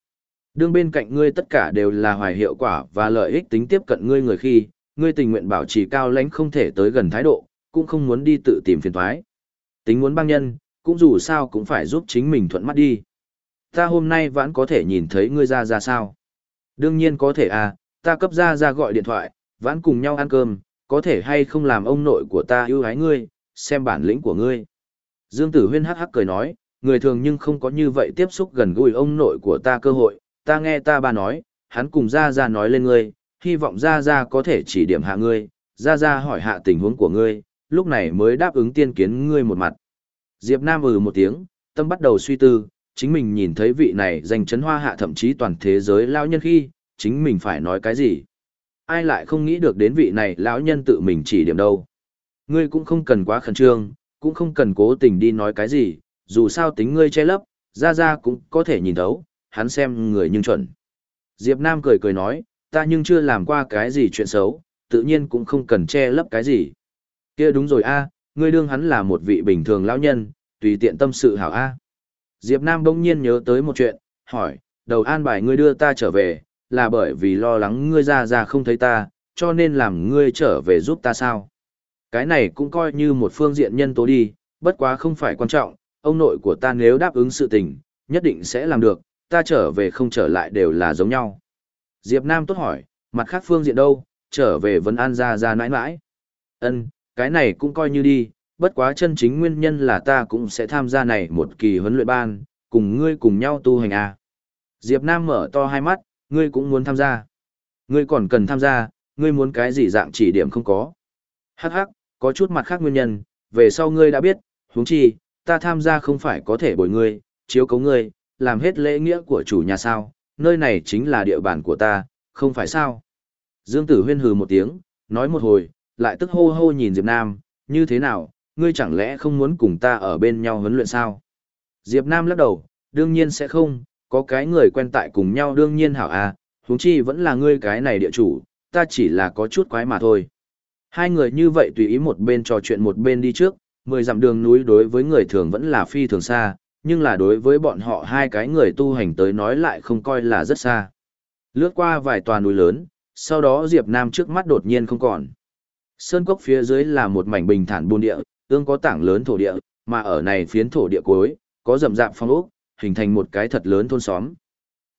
Đương bên cạnh ngươi tất cả đều là hoài hiệu quả và lợi ích tính tiếp cận ngươi người khi, ngươi tình nguyện bảo trì cao lãnh không thể tới gần thái độ, cũng không muốn đi tự tìm phiền toái. Tính muốn băng nhân, cũng dù sao cũng phải giúp chính mình thuận mắt đi. Ta hôm nay vẫn có thể nhìn thấy ngươi ra ra sao? Đương nhiên có thể à, ta cấp ra ra gọi điện thoại, vẫn cùng nhau ăn cơm, có thể hay không làm ông nội của ta yêu ái ngươi, xem bản lĩnh của ngươi. Dương Tử Huyên hắc hắc cười nói, người thường nhưng không có như vậy tiếp xúc gần gũi ông nội của ta cơ hội, ta nghe ta ba nói, hắn cùng ra ra nói lên ngươi, hy vọng ra ra có thể chỉ điểm hạ ngươi, ra ra hỏi hạ tình huống của ngươi, lúc này mới đáp ứng tiên kiến ngươi một mặt. Diệp Nam ừ một tiếng, tâm bắt đầu suy tư, chính mình nhìn thấy vị này danh chấn hoa hạ thậm chí toàn thế giới lão nhân khi, chính mình phải nói cái gì. Ai lại không nghĩ được đến vị này lão nhân tự mình chỉ điểm đâu. Ngươi cũng không cần quá khẩn trương, cũng không cần cố tình đi nói cái gì, dù sao tính ngươi che lấp, ra ra cũng có thể nhìn thấu, hắn xem người nhưng chuẩn. Diệp Nam cười cười nói, ta nhưng chưa làm qua cái gì chuyện xấu, tự nhiên cũng không cần che lấp cái gì. kia đúng rồi a, ngươi đương hắn là một vị bình thường lão nhân, tùy tiện tâm sự hảo a. Diệp Nam bỗng nhiên nhớ tới một chuyện, hỏi, đầu an bài ngươi đưa ta trở về, là bởi vì lo lắng ngươi ra ra không thấy ta, cho nên làm ngươi trở về giúp ta sao? Cái này cũng coi như một phương diện nhân tố đi, bất quá không phải quan trọng, ông nội của ta nếu đáp ứng sự tình, nhất định sẽ làm được, ta trở về không trở lại đều là giống nhau. Diệp Nam tốt hỏi, mặt khác phương diện đâu, trở về vẫn an ra ra nãi nãi. Ân, cái này cũng coi như đi, bất quá chân chính nguyên nhân là ta cũng sẽ tham gia này một kỳ huấn luyện ban, cùng ngươi cùng nhau tu hành à. Diệp Nam mở to hai mắt, ngươi cũng muốn tham gia. Ngươi còn cần tham gia, ngươi muốn cái gì dạng chỉ điểm không có. Hắc hắc, có chút mặt khác nguyên nhân, về sau ngươi đã biết, huống chi, ta tham gia không phải có thể bồi ngươi, chiếu cấu ngươi, làm hết lễ nghĩa của chủ nhà sao, nơi này chính là địa bàn của ta, không phải sao. Dương Tử Huyên hừ một tiếng, nói một hồi, lại tức hô hô nhìn Diệp Nam, như thế nào, ngươi chẳng lẽ không muốn cùng ta ở bên nhau huấn luyện sao? Diệp Nam lắc đầu, đương nhiên sẽ không, có cái người quen tại cùng nhau đương nhiên hảo à, huống chi vẫn là ngươi cái này địa chủ, ta chỉ là có chút quái mà thôi. Hai người như vậy tùy ý một bên trò chuyện một bên đi trước, mười dặm đường núi đối với người thường vẫn là phi thường xa, nhưng là đối với bọn họ hai cái người tu hành tới nói lại không coi là rất xa. Lướt qua vài tòa núi lớn, sau đó Diệp Nam trước mắt đột nhiên không còn. Sơn cốc phía dưới là một mảnh bình thản buôn địa, tương có tảng lớn thổ địa, mà ở này phiến thổ địa cuối, có rậm rạp phong ốc, hình thành một cái thật lớn thôn xóm.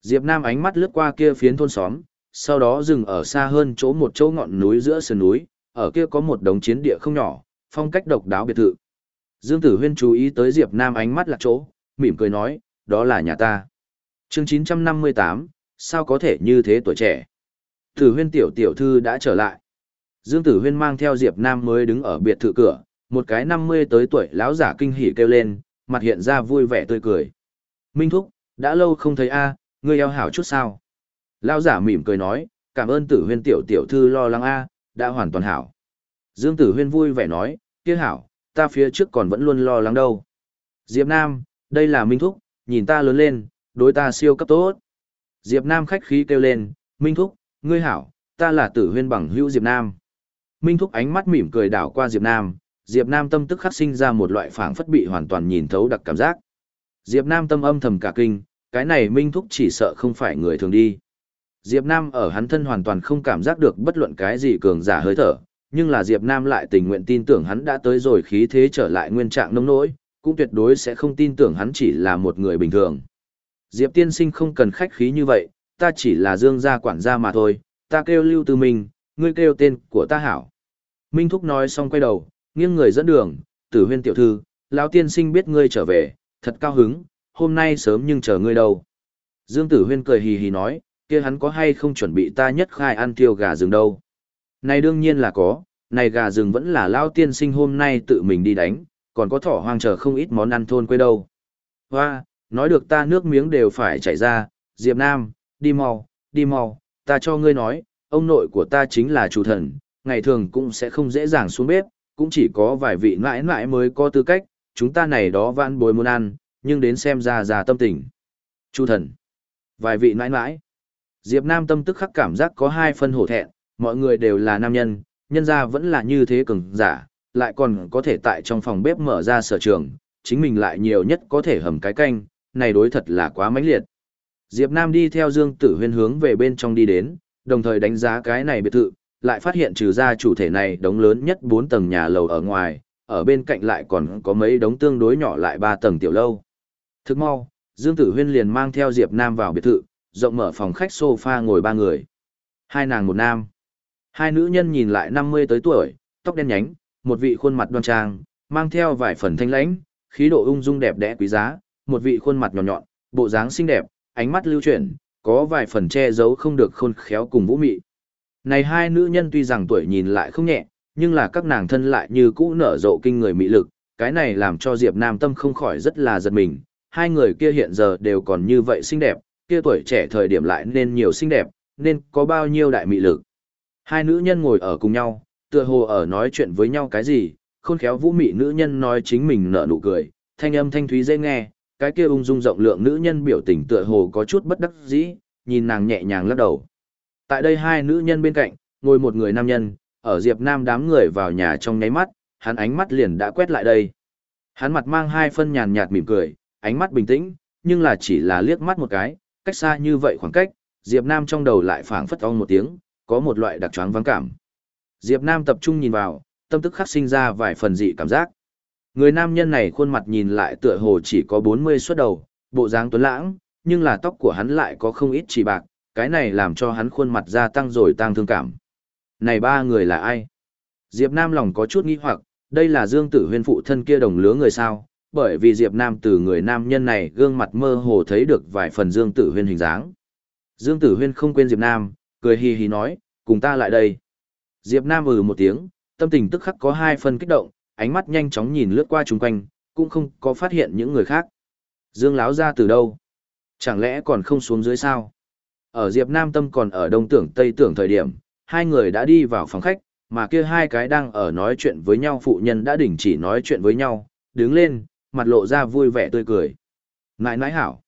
Diệp Nam ánh mắt lướt qua kia phiến thôn xóm, sau đó dừng ở xa hơn chỗ một chỗ ngọn núi giữa sườn núi, ở kia có một đống chiến địa không nhỏ, phong cách độc đáo biệt thự. Dương Tử Huyên chú ý tới Diệp Nam ánh mắt lạc chỗ, mỉm cười nói, đó là nhà ta. Chương 958, sao có thể như thế tuổi trẻ? Tử Huyên tiểu tiểu thư đã trở lại. Dương Tử Huyên mang theo Diệp Nam mới đứng ở biệt thự cửa, một cái 50 tới tuổi lão giả kinh hỉ kêu lên, mặt hiện ra vui vẻ tươi cười. Minh Thúc, đã lâu không thấy a, ngươi eo hảo chút sao? Lão giả mỉm cười nói, cảm ơn Tử Huyên tiểu tiểu thư lo lắng a, đã hoàn toàn hảo. Dương Tử Huyên vui vẻ nói, kia hảo, ta phía trước còn vẫn luôn lo lắng đâu. Diệp Nam, đây là Minh Thúc, nhìn ta lớn lên, đối ta siêu cấp tốt. Diệp Nam khách khí kêu lên, Minh Thúc, ngươi hảo, ta là Tử Huyên bằng hữu Diệp Nam. Minh Thúc ánh mắt mỉm cười đảo qua Diệp Nam, Diệp Nam tâm tức khắc sinh ra một loại phảng phất bị hoàn toàn nhìn thấu đặc cảm giác. Diệp Nam tâm âm thầm cả kinh, cái này Minh Thúc chỉ sợ không phải người thường đi. Diệp Nam ở hắn thân hoàn toàn không cảm giác được bất luận cái gì cường giả hơi thở, nhưng là Diệp Nam lại tình nguyện tin tưởng hắn đã tới rồi khí thế trở lại nguyên trạng nông nỗi, cũng tuyệt đối sẽ không tin tưởng hắn chỉ là một người bình thường. Diệp tiên sinh không cần khách khí như vậy, ta chỉ là dương gia quản gia mà thôi, ta kêu lưu tư minh, ngươi kêu tên của ta hảo. Minh Thúc nói xong quay đầu, nghiêng người dẫn đường, tử huyên tiểu thư, lão tiên sinh biết ngươi trở về, thật cao hứng, hôm nay sớm nhưng chờ ngươi đâu. Dương tử huyên cười hì hì nói, kia hắn có hay không chuẩn bị ta nhất khai ăn tiêu gà rừng đâu. Này đương nhiên là có, này gà rừng vẫn là lão tiên sinh hôm nay tự mình đi đánh, còn có thỏ hoang chờ không ít món ăn thôn quê đâu. Hoa, nói được ta nước miếng đều phải chảy ra, Diệp Nam, đi mau, đi mau, ta cho ngươi nói, ông nội của ta chính là chủ thần, ngày thường cũng sẽ không dễ dàng xuống bếp, cũng chỉ có vài vị mãi mãi mới có tư cách, chúng ta này đó vãn bối muốn ăn, nhưng đến xem ra ra tâm tình. Chủ thần, vài vị mãi mãi. Diệp Nam tâm tức khắc cảm giác có hai phân hổ thẹn, mọi người đều là nam nhân, nhân gia vẫn là như thế cường giả, lại còn có thể tại trong phòng bếp mở ra sở trường, chính mình lại nhiều nhất có thể hầm cái canh, này đối thật là quá mãnh liệt. Diệp Nam đi theo Dương Tử Huyên hướng về bên trong đi đến, đồng thời đánh giá cái này biệt thự, lại phát hiện trừ ra chủ thể này đống lớn nhất 4 tầng nhà lầu ở ngoài, ở bên cạnh lại còn có mấy đống tương đối nhỏ lại 3 tầng tiểu lâu. Thức mau, Dương Tử Huyên liền mang theo Diệp Nam vào biệt thự, rộng mở phòng khách sofa ngồi ba người. Hai nàng một nam. Hai nữ nhân nhìn lại 50 tới tuổi, tóc đen nhánh, một vị khuôn mặt đoan trang, mang theo vài phần thanh lãnh, khí độ ung dung đẹp đẽ quý giá, một vị khuôn mặt nhỏ nhọn, bộ dáng xinh đẹp, ánh mắt lưu chuyển, có vài phần che giấu không được khôn khéo cùng vũ mị. Này hai nữ nhân tuy rằng tuổi nhìn lại không nhẹ, nhưng là các nàng thân lại như cũ nở rộ kinh người mị lực, cái này làm cho Diệp Nam tâm không khỏi rất là giật mình, hai người kia hiện giờ đều còn như vậy xinh đẹp, kia tuổi trẻ thời điểm lại nên nhiều xinh đẹp, nên có bao nhiêu đại mị lực. Hai nữ nhân ngồi ở cùng nhau, tựa hồ ở nói chuyện với nhau cái gì, khôn khéo vũ mị nữ nhân nói chính mình nở nụ cười, thanh âm thanh thúy dễ nghe, cái kia ung dung rộng lượng nữ nhân biểu tình tựa hồ có chút bất đắc dĩ, nhìn nàng nhẹ nhàng lắc đầu. Tại đây hai nữ nhân bên cạnh, ngồi một người nam nhân, ở Diệp Nam đám người vào nhà trong nháy mắt, hắn ánh mắt liền đã quét lại đây. Hắn mặt mang hai phân nhàn nhạt mỉm cười, ánh mắt bình tĩnh, nhưng là chỉ là liếc mắt một cái, cách xa như vậy khoảng cách, Diệp Nam trong đầu lại phảng phất ong một tiếng, có một loại đặc choáng vắng cảm. Diệp Nam tập trung nhìn vào, tâm tức khắc sinh ra vài phần dị cảm giác. Người nam nhân này khuôn mặt nhìn lại tựa hồ chỉ có 40 xuất đầu, bộ dáng tuấn lãng, nhưng là tóc của hắn lại có không ít chỉ bạc, cái này làm cho hắn khuôn mặt gia tăng rồi tăng thương cảm. Này ba người là ai? Diệp Nam lòng có chút nghi hoặc, đây là Dương Tử Huyên phụ thân kia đồng lứa người sao? Bởi vì Diệp Nam từ người nam nhân này gương mặt mơ hồ thấy được vài phần Dương Tử Huyên hình dáng. Dương Tử Huyên không quên Diệp Nam, cười hì hì nói, cùng ta lại đây. Diệp Nam ừ một tiếng, tâm tình tức khắc có hai phần kích động, ánh mắt nhanh chóng nhìn lướt qua chung quanh, cũng không có phát hiện những người khác. Dương láo ra từ đâu? Chẳng lẽ còn không xuống dưới sao? Ở Diệp Nam Tâm còn ở đông tưởng tây tưởng thời điểm, hai người đã đi vào phòng khách, mà kia hai cái đang ở nói chuyện với nhau phụ nhân đã đình chỉ nói chuyện với nhau, đứng lên, mặt lộ ra vui vẻ tươi cười. Nãi nãi hảo.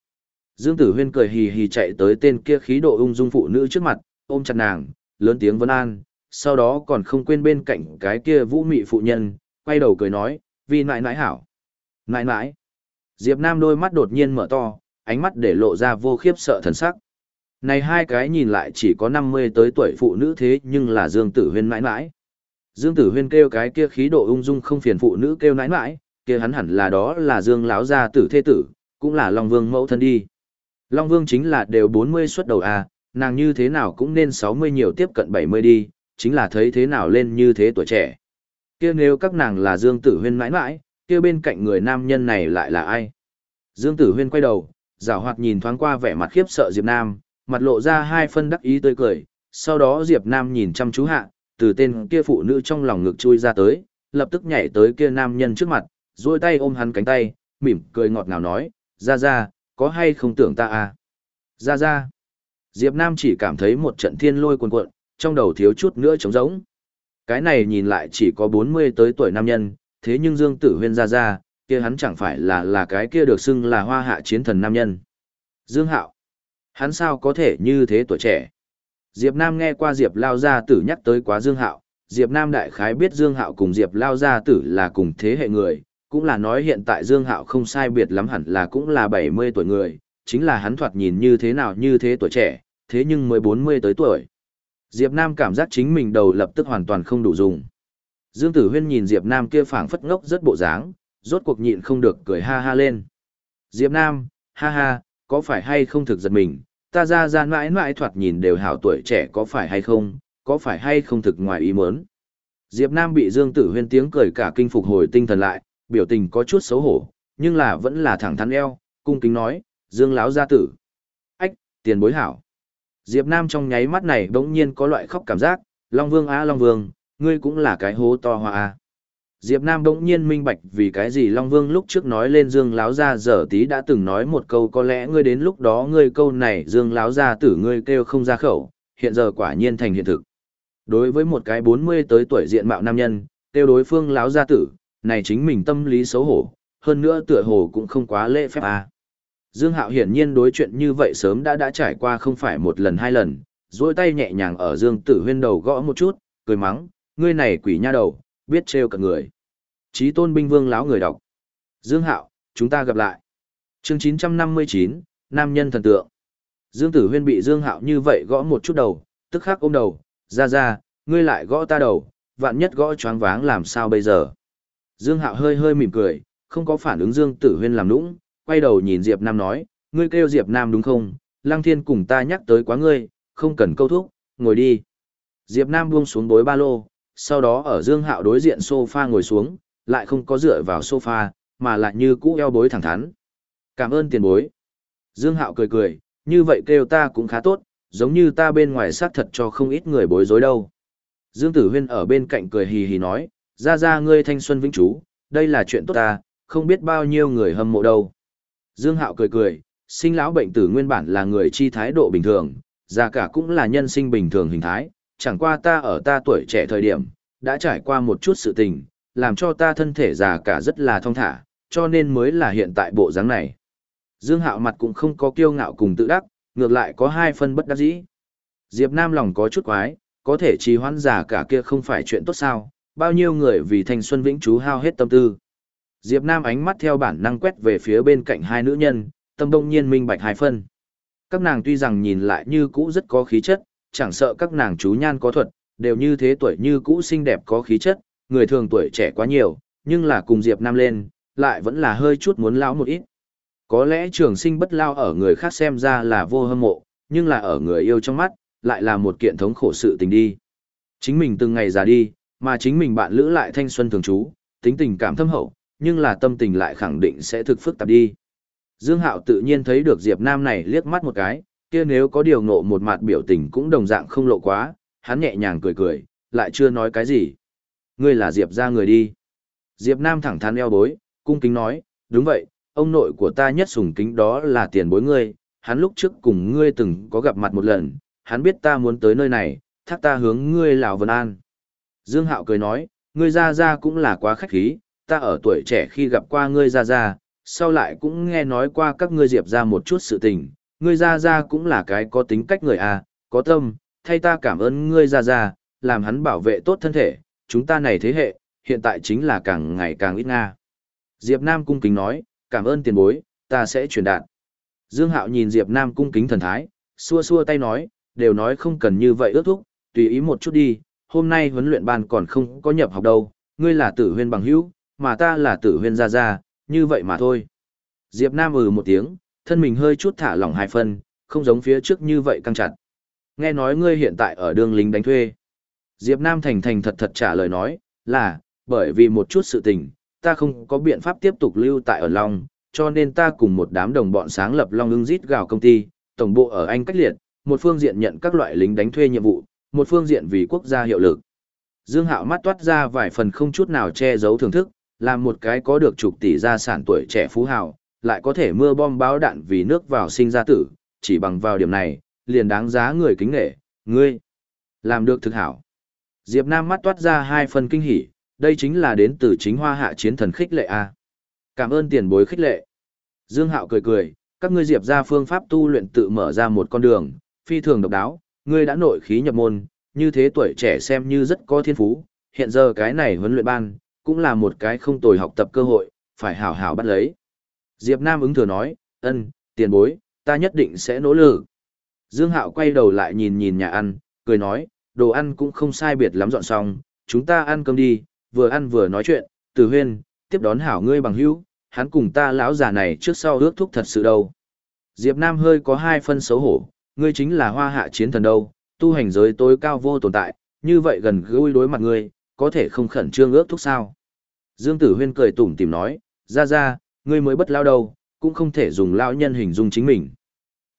Dương Tử Huyên cười hì hì chạy tới tên kia khí độ ung dung phụ nữ trước mặt, ôm chặt nàng, lớn tiếng vấn an, sau đó còn không quên bên cạnh cái kia vũ mị phụ nhân, quay đầu cười nói, vì nãi nãi hảo. Nãi nãi. Diệp Nam đôi mắt đột nhiên mở to, ánh mắt để lộ ra vô khiếp sợ thần sắc. Này hai cái nhìn lại chỉ có 50 tới tuổi phụ nữ thế nhưng là Dương Tử Huyên nãi nãi. Dương Tử Huyên kêu cái kia khí độ ung dung không phiền phụ nữ kêu nãi nãi, kia hắn hẳn là đó là Dương lão gia tử thế tử, cũng là Long Vương mẫu thân đi. Long Vương chính là đều 40 xuất đầu à, nàng như thế nào cũng nên 60 nhiều tiếp cận 70 đi, chính là thấy thế nào lên như thế tuổi trẻ. Kia nếu các nàng là Dương Tử Huyên mãi mãi, kia bên cạnh người nam nhân này lại là ai? Dương Tử Huyên quay đầu, rào hoạt nhìn thoáng qua vẻ mặt khiếp sợ Diệp Nam, mặt lộ ra hai phân đắc ý tươi cười, sau đó Diệp Nam nhìn chăm chú hạ, từ tên kia phụ nữ trong lòng ngực chui ra tới, lập tức nhảy tới kia nam nhân trước mặt, duỗi tay ôm hắn cánh tay, mỉm cười ngọt ngào nói, ra ra, có hay không tưởng ta à? Ra ra. Diệp Nam chỉ cảm thấy một trận thiên lôi cuồn cuộn, trong đầu thiếu chút nữa trống rỗng. Cái này nhìn lại chỉ có 40 tới tuổi nam nhân, thế nhưng Dương Tử Huyên ra ra, kia hắn chẳng phải là là cái kia được xưng là hoa hạ chiến thần nam nhân. Dương Hạo. Hắn sao có thể như thế tuổi trẻ? Diệp Nam nghe qua Diệp Lao Gia Tử nhắc tới quá Dương Hạo, Diệp Nam đại khái biết Dương Hạo cùng Diệp Lao Gia Tử là cùng thế hệ người, cũng là nói hiện tại Dương Hạo không sai biệt lắm hẳn là cũng là 70 tuổi người, chính là hắn thoạt nhìn như thế nào như thế tuổi trẻ, thế nhưng mới 40 tới tuổi. Diệp Nam cảm giác chính mình đầu lập tức hoàn toàn không đủ dùng. Dương Tử Huyên nhìn Diệp Nam kia phảng phất ngốc rất bộ dáng, rốt cuộc nhịn không được cười ha ha lên. Diệp Nam, ha ha, có phải hay không thực giật mình, ta ra ra mãi mãi thoạt nhìn đều hảo tuổi trẻ có phải hay không, có phải hay không thực ngoài ý muốn. Diệp Nam bị Dương Tử Huyên tiếng cười cả kinh phục hồi tinh thần lại, biểu tình có chút xấu hổ, nhưng là vẫn là thẳng thắn eo, cung kính nói, Dương lão gia tử. Ách, tiền bối hảo. Diệp Nam trong nháy mắt này đống nhiên có loại khóc cảm giác, Long Vương á Long Vương, ngươi cũng là cái hố to hoa a. Diệp Nam đống nhiên minh bạch vì cái gì Long Vương lúc trước nói lên Dương Láo Gia giờ tí đã từng nói một câu có lẽ ngươi đến lúc đó ngươi câu này Dương Láo Gia tử ngươi kêu không ra khẩu, hiện giờ quả nhiên thành hiện thực. Đối với một cái 40 tới tuổi diện mạo nam nhân, kêu đối phương Láo Gia tử, này chính mình tâm lý xấu hổ, hơn nữa tựa hồ cũng không quá lễ phép à. Dương Hạo hiển nhiên đối chuyện như vậy sớm đã đã trải qua không phải một lần hai lần, duỗi tay nhẹ nhàng ở Dương Tử Huyên đầu gõ một chút, cười mắng, ngươi này quỷ nha đầu, biết trêu cả người. Chí tôn binh vương láo người đọc. Dương Hạo, chúng ta gặp lại. Chương 959, Nam nhân thần tượng. Dương Tử Huyên bị Dương Hạo như vậy gõ một chút đầu, tức khắc ôm đầu, ra ra, ngươi lại gõ ta đầu, vạn nhất gõ choáng váng làm sao bây giờ. Dương Hạo hơi hơi mỉm cười, không có phản ứng Dương Tử Huyên làm nũng, quay đầu nhìn Diệp Nam nói, ngươi kêu Diệp Nam đúng không? Lăng Thiên cùng ta nhắc tới quá ngươi, không cần câu thúc, ngồi đi. Diệp Nam buông xuống bối ba lô, sau đó ở Dương Hạo đối diện sofa ngồi xuống, lại không có dựa vào sofa, mà lại như cũ eo bối thẳng thắn. Cảm ơn tiền bối. Dương Hạo cười cười, như vậy kêu ta cũng khá tốt, giống như ta bên ngoài sát thật cho không ít người bối rối đâu. Dương Tử Huyên ở bên cạnh cười hì hì nói, ra ra ngươi thanh xuân vĩnh chú, đây là chuyện tốt ta, không biết bao nhiêu người hâm mộ đâu. Dương Hạo cười cười, sinh lão bệnh tử nguyên bản là người chi thái độ bình thường, già cả cũng là nhân sinh bình thường hình thái, chẳng qua ta ở ta tuổi trẻ thời điểm, đã trải qua một chút sự tình, làm cho ta thân thể già cả rất là thong thả, cho nên mới là hiện tại bộ dáng này. Dương Hạo mặt cũng không có kiêu ngạo cùng tự đắc, ngược lại có hai phân bất đắc dĩ. Diệp Nam lòng có chút quái, có thể trì hoãn già cả kia không phải chuyện tốt sao, bao nhiêu người vì thanh xuân vĩnh chú hao hết tâm tư. Diệp Nam ánh mắt theo bản năng quét về phía bên cạnh hai nữ nhân, tâm đông nhiên minh bạch hai phân. Các nàng tuy rằng nhìn lại như cũ rất có khí chất, chẳng sợ các nàng chú nhan có thuật, đều như thế tuổi như cũ xinh đẹp có khí chất, người thường tuổi trẻ quá nhiều, nhưng là cùng Diệp Nam lên, lại vẫn là hơi chút muốn lão một ít. Có lẽ trường sinh bất lao ở người khác xem ra là vô hâm mộ, nhưng là ở người yêu trong mắt, lại là một kiện thống khổ sự tình đi. Chính mình từng ngày già đi, mà chính mình bạn lữ lại thanh xuân thường trú, tính tình cảm thâm hậu, nhưng là tâm tình lại khẳng định sẽ thực phức tạp đi. Dương Hạo tự nhiên thấy được Diệp Nam này liếc mắt một cái, kia nếu có điều ngộ một mặt biểu tình cũng đồng dạng không lộ quá, hắn nhẹ nhàng cười cười, lại chưa nói cái gì. Ngươi là Diệp gia người đi. Diệp Nam thẳng thắn eo bối, cung kính nói, đúng vậy, ông nội của ta nhất sùng kính đó là tiền bối ngươi, hắn lúc trước cùng ngươi từng có gặp mặt một lần, hắn biết ta muốn tới nơi này, thác ta hướng ngươi Lào Vân An. Dương Hạo cười nói, ngươi ra ra cũng là quá khách khí, ta ở tuổi trẻ khi gặp qua ngươi ra ra, sau lại cũng nghe nói qua các ngươi diệp ra một chút sự tình, ngươi ra ra cũng là cái có tính cách người à, có tâm, thay ta cảm ơn ngươi ra ra, làm hắn bảo vệ tốt thân thể, chúng ta này thế hệ, hiện tại chính là càng ngày càng ít nga. Diệp Nam cung kính nói, cảm ơn tiền bối, ta sẽ truyền đạt. Dương Hạo nhìn Diệp Nam cung kính thần thái, xua xua tay nói, đều nói không cần như vậy ước thúc, tùy ý một chút đi, hôm nay huấn luyện ban còn không có nhập học đâu, ngươi là tử huyên bằng hữu, mà ta là tử huyên gia gia, như vậy mà thôi. Diệp Nam ừ một tiếng, thân mình hơi chút thả lỏng hai phân, không giống phía trước như vậy căng chặt. Nghe nói ngươi hiện tại ở đường lính đánh thuê. Diệp Nam thành thành thật thật trả lời nói, là, bởi vì một chút sự tình, ta không có biện pháp tiếp tục lưu tại ở Long, cho nên ta cùng một đám đồng bọn sáng lập Long ưng rít gào công ty, tổng bộ ở Anh cách liệt, một phương diện nhận các loại lính đánh thuê nhiệm vụ, một phương diện vì quốc gia hiệu lực. Dương Hạo mắt toát ra vài phần không chút nào che giấu thưởng thức, làm một cái có được chục tỷ gia sản tuổi trẻ phú hào, lại có thể mưa bom báo đạn vì nước vào sinh ra tử, chỉ bằng vào điểm này, liền đáng giá người kính nghệ, ngươi làm được thực hảo. Diệp Nam mắt toát ra hai phần kinh hỉ, đây chính là đến từ chính hoa hạ chiến thần khích lệ a. Cảm ơn tiền bối khích lệ. Dương Hạo cười cười, các ngươi Diệp ra phương pháp tu luyện tự mở ra một con đường, phi thường độc đáo, ngươi đã nội khí nhập môn, như thế tuổi trẻ xem như rất có thiên phú, hiện giờ cái này huấn luyện ban, cũng là một cái không tồi học tập cơ hội, phải hảo hảo bắt lấy. Diệp Nam ứng thừa nói, ân, tiền bối, ta nhất định sẽ nỗ lực. Dương Hạo quay đầu lại nhìn nhìn nhà ăn, cười nói, đồ ăn cũng không sai biệt lắm dọn xong, chúng ta ăn cơm đi, vừa ăn vừa nói chuyện, từ huyên, tiếp đón hảo ngươi bằng hữu, hắn cùng ta lão già này trước sau ước thúc thật sự đâu. Diệp Nam hơi có hai phân xấu hổ, ngươi chính là hoa hạ chiến thần đâu, tu hành giới tối cao vô tồn tại, như vậy gần gũi đối mặt ngươi, có thể không khẩn trương ước thúc sao. Dương Tử Huyên cười tủm tỉm nói, ra ra, ngươi mới bất lao đâu, cũng không thể dùng lao nhân hình dung chính mình.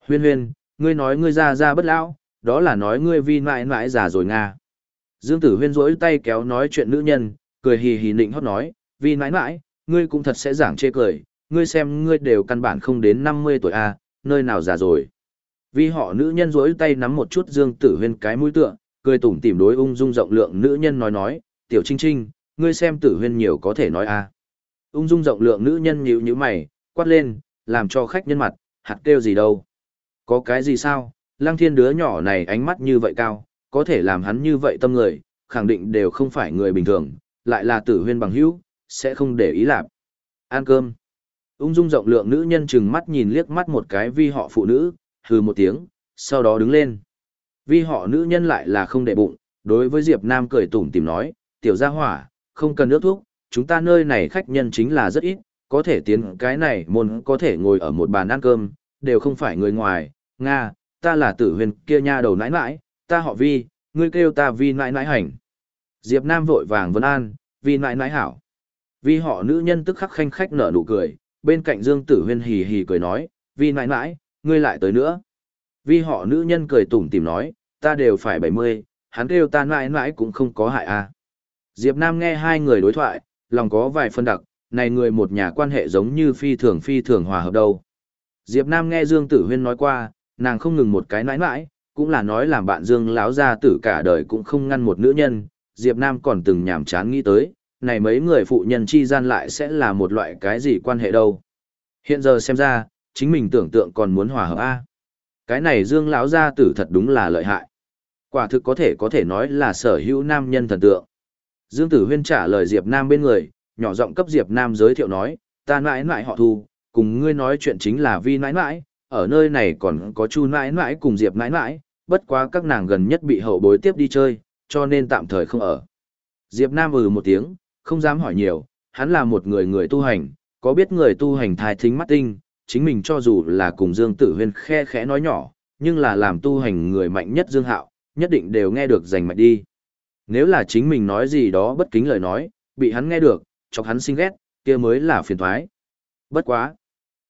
Huyên huyên, ngươi nói ngươi ra ra bất lão, đó là nói ngươi vi mãi mãi già rồi nga. Dương Tử Huyên rỗi tay kéo nói chuyện nữ nhân, cười hì hì nịnh hót nói, vi mãi mãi, ngươi cũng thật sẽ giảng chê cười, ngươi xem ngươi đều căn bản không đến 50 tuổi a, à, nơi nào già rồi. Vi họ nữ nhân rỗi tay nắm một chút Dương Tử Huyên cái mũi tựa, cười tủm tỉm đối ung dung rộng lượng nữ nhân nói nói, tiểu trinh trinh, ngươi xem Tử Huyên nhiều có thể nói a. À. Ung dung rộng lượng nữ nhân nhíu nhíu mày, quát lên, làm cho khách nhân mặt, hạt kêu gì đâu. Có cái gì sao, lăng thiên đứa nhỏ này ánh mắt như vậy cao, có thể làm hắn như vậy tâm người, khẳng định đều không phải người bình thường, lại là tử huyên bằng hữu, sẽ không để ý lạp. Ăn cơm. Ung dung rộng lượng nữ nhân chừng mắt nhìn liếc mắt một cái vi họ phụ nữ, hừ một tiếng, sau đó đứng lên. Vi họ nữ nhân lại là không để bụng, đối với Diệp Nam cười tủm tỉm nói, tiểu gia hỏa, không cần nước thuốc, chúng ta nơi này khách nhân chính là rất ít, có thể tiến cái này môn có thể ngồi ở một bàn ăn cơm, đều không phải người ngoài, Nga, ta là tử huyền kia nha đầu nãi nãi, ta họ vi, ngươi kêu ta vi nãi nãi hành. Diệp Nam vội vàng vấn an, vi nãi nãi hảo. Vi họ nữ nhân tức khắc khanh khách nở nụ cười, bên cạnh Dương Tử Huyên hì hì cười nói, vi nãi nãi, ngươi lại tới nữa. Vi họ nữ nhân cười tủm tỉm nói, ta đều phải 70, hắn kêu ta nãi nãi cũng không có hại à. Diệp Nam nghe hai người đối thoại, lòng có vài phân đặc, này người một nhà quan hệ giống như phi thường phi thường hòa hợp đâu. Diệp Nam nghe Dương Tử Huyên nói qua, nàng không ngừng một cái nãi nãi, cũng là nói làm bạn Dương láo ra tử cả đời cũng không ngăn một nữ nhân, Diệp Nam còn từng nhảm chán nghĩ tới, này mấy người phụ nhân chi gian lại sẽ là một loại cái gì quan hệ đâu. Hiện giờ xem ra, chính mình tưởng tượng còn muốn hòa hợp A. Cái này Dương lão gia tử thật đúng là lợi hại. Quả thực có thể có thể nói là sở hữu nam nhân thần tượng. Dương Tử Huyên trả lời Diệp Nam bên người, nhỏ giọng cấp Diệp Nam giới thiệu nói, ta nãi nãi họ thu, cùng ngươi nói chuyện chính là vi mãi nãi, ở nơi này còn có chu mãi nãi cùng Diệp mãi nãi, bất quá các nàng gần nhất bị hậu bối tiếp đi chơi, cho nên tạm thời không ở. Diệp Nam ừ một tiếng, không dám hỏi nhiều, hắn là một người người tu hành, có biết người tu hành thai thính mắt tinh, chính mình cho dù là cùng Dương Tử Huyên khe khẽ nói nhỏ, nhưng là làm tu hành người mạnh nhất Dương Hạo, nhất định đều nghe được rành mạch đi. Nếu là chính mình nói gì đó bất kính lời nói, bị hắn nghe được, chọc hắn sinh ghét, kia mới là phiền toái. Bất quá.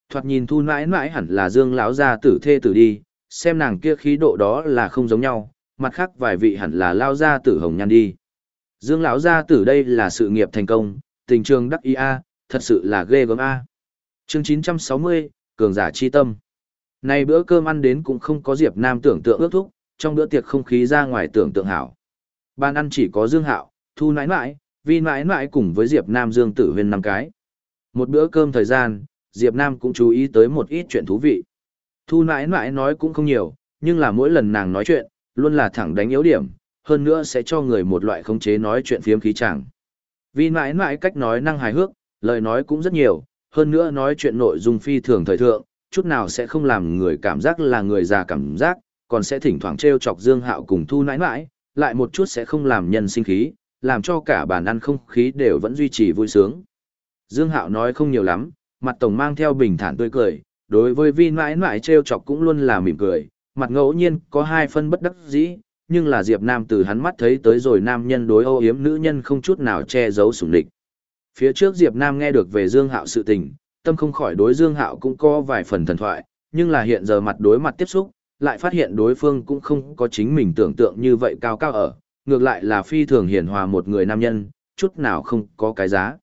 Thoạt nhìn thu mãi mãi hẳn là Dương lão gia tử thê tử đi, xem nàng kia khí độ đó là không giống nhau, mặt khác vài vị hẳn là lao gia tử hồng nhan đi. Dương lão gia tử đây là sự nghiệp thành công, tình trường đắc ý a, thật sự là ghê gớm a. Chương 960, Cường giả chi tâm. nay bữa cơm ăn đến cũng không có Diệp Nam tưởng tượng ước thúc, trong bữa tiệc không khí ra ngoài tưởng tượng hảo. Ban ăn chỉ có Dương Hạo, Thu nãi nãi, Vi nãi nãi cùng với Diệp Nam Dương Tử Huyên năm cái. Một bữa cơm thời gian, Diệp Nam cũng chú ý tới một ít chuyện thú vị. Thu nãi nãi nói cũng không nhiều, nhưng là mỗi lần nàng nói chuyện, luôn là thẳng đánh yếu điểm, hơn nữa sẽ cho người một loại khống chế nói chuyện phiếm khí chẳng. Vi nãi nãi cách nói năng hài hước, lời nói cũng rất nhiều, hơn nữa nói chuyện nội dung phi thường thời thượng, chút nào sẽ không làm người cảm giác là người già cảm giác, còn sẽ thỉnh thoảng treo chọc Dương Hạo cùng Thu nãi nãi, lại một chút sẽ không làm nhân sinh khí, làm cho cả bàn ăn không khí đều vẫn duy trì vui sướng. Dương Hạo nói không nhiều lắm, mặt tổng mang theo bình thản tươi cười, đối với Vi mãi mãi trêu chọc cũng luôn là mỉm cười, mặt ngẫu nhiên có hai phân bất đắc dĩ, nhưng là Diệp Nam từ hắn mắt thấy tới rồi nam nhân đối ô yếm nữ nhân không chút nào che giấu sủng địch. Phía trước Diệp Nam nghe được về Dương Hạo sự tình, tâm không khỏi đối Dương Hạo cũng có vài phần thần thoại, nhưng là hiện giờ mặt đối mặt tiếp xúc, lại phát hiện đối phương cũng không có chính mình tưởng tượng như vậy cao cao ở, ngược lại là phi thường hiển hòa một người nam nhân, chút nào không có cái giá.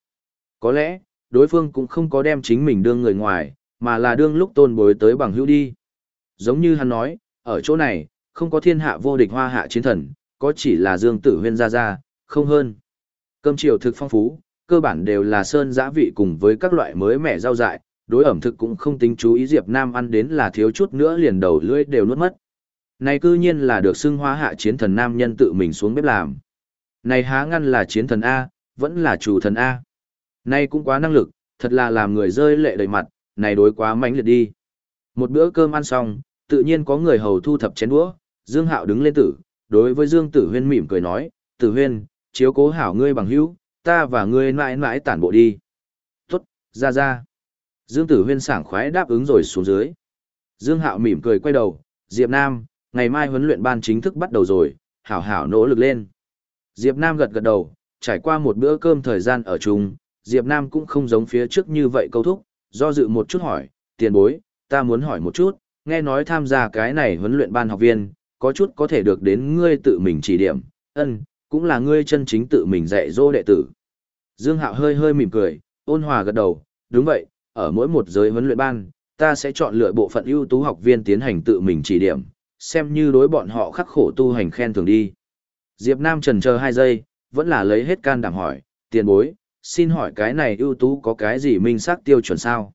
Có lẽ, đối phương cũng không có đem chính mình đương người ngoài, mà là đương lúc tôn bối tới bằng hữu đi. Giống như hắn nói, ở chỗ này, không có thiên hạ vô địch hoa hạ chiến thần, có chỉ là dương tử huyên gia gia, không hơn. Cơm chiều thực phong phú, cơ bản đều là sơn giã vị cùng với các loại mới mẻ rau dại, đối ẩm thực cũng không tính chú ý Diệp Nam ăn đến là thiếu chút nữa liền đầu lưỡi đều nuốt mất. Này cư nhiên là được xưng hóa hạ chiến thần nam nhân tự mình xuống bếp làm. Này há ngăn là chiến thần A, vẫn là chủ thần A. Này cũng quá năng lực, thật là làm người rơi lệ đầy mặt, này đối quá mánh liệt đi. Một bữa cơm ăn xong, tự nhiên có người hầu thu thập chén đũa, Dương Hạo đứng lên tử, đối với Dương Tử Huyên mỉm cười nói, Tử Huyên, chiếu cố hảo ngươi bằng hữu, ta và ngươi mãi mãi tản bộ đi. Tốt, ra ra. Dương Tử Huyên sảng khoái đáp ứng rồi xuống dưới. Dương Hạo mỉm cười quay đầu, Diệp Nam, ngày mai huấn luyện ban chính thức bắt đầu rồi, hảo hảo nỗ lực lên. Diệp Nam gật gật đầu, trải qua một bữa cơm thời gian ở chung, Diệp Nam cũng không giống phía trước như vậy câu thúc, do dự một chút hỏi, tiền bối, ta muốn hỏi một chút, nghe nói tham gia cái này huấn luyện ban học viên, có chút có thể được đến ngươi tự mình chỉ điểm, ân, cũng là ngươi chân chính tự mình dạy dỗ đệ tử. Dương Hạo hơi hơi mỉm cười, ôn hòa gật đầu, đúng vậy, ở mỗi một giới huấn luyện ban, ta sẽ chọn lựa bộ phận ưu tú học viên tiến hành tự mình chỉ điểm, xem như đối bọn họ khắc khổ tu hành khen thường đi. Diệp Nam trần chờ hai giây, vẫn là lấy hết can đảm hỏi, tiền bối, xin hỏi cái này ưu tú có cái gì minh xác tiêu chuẩn sao?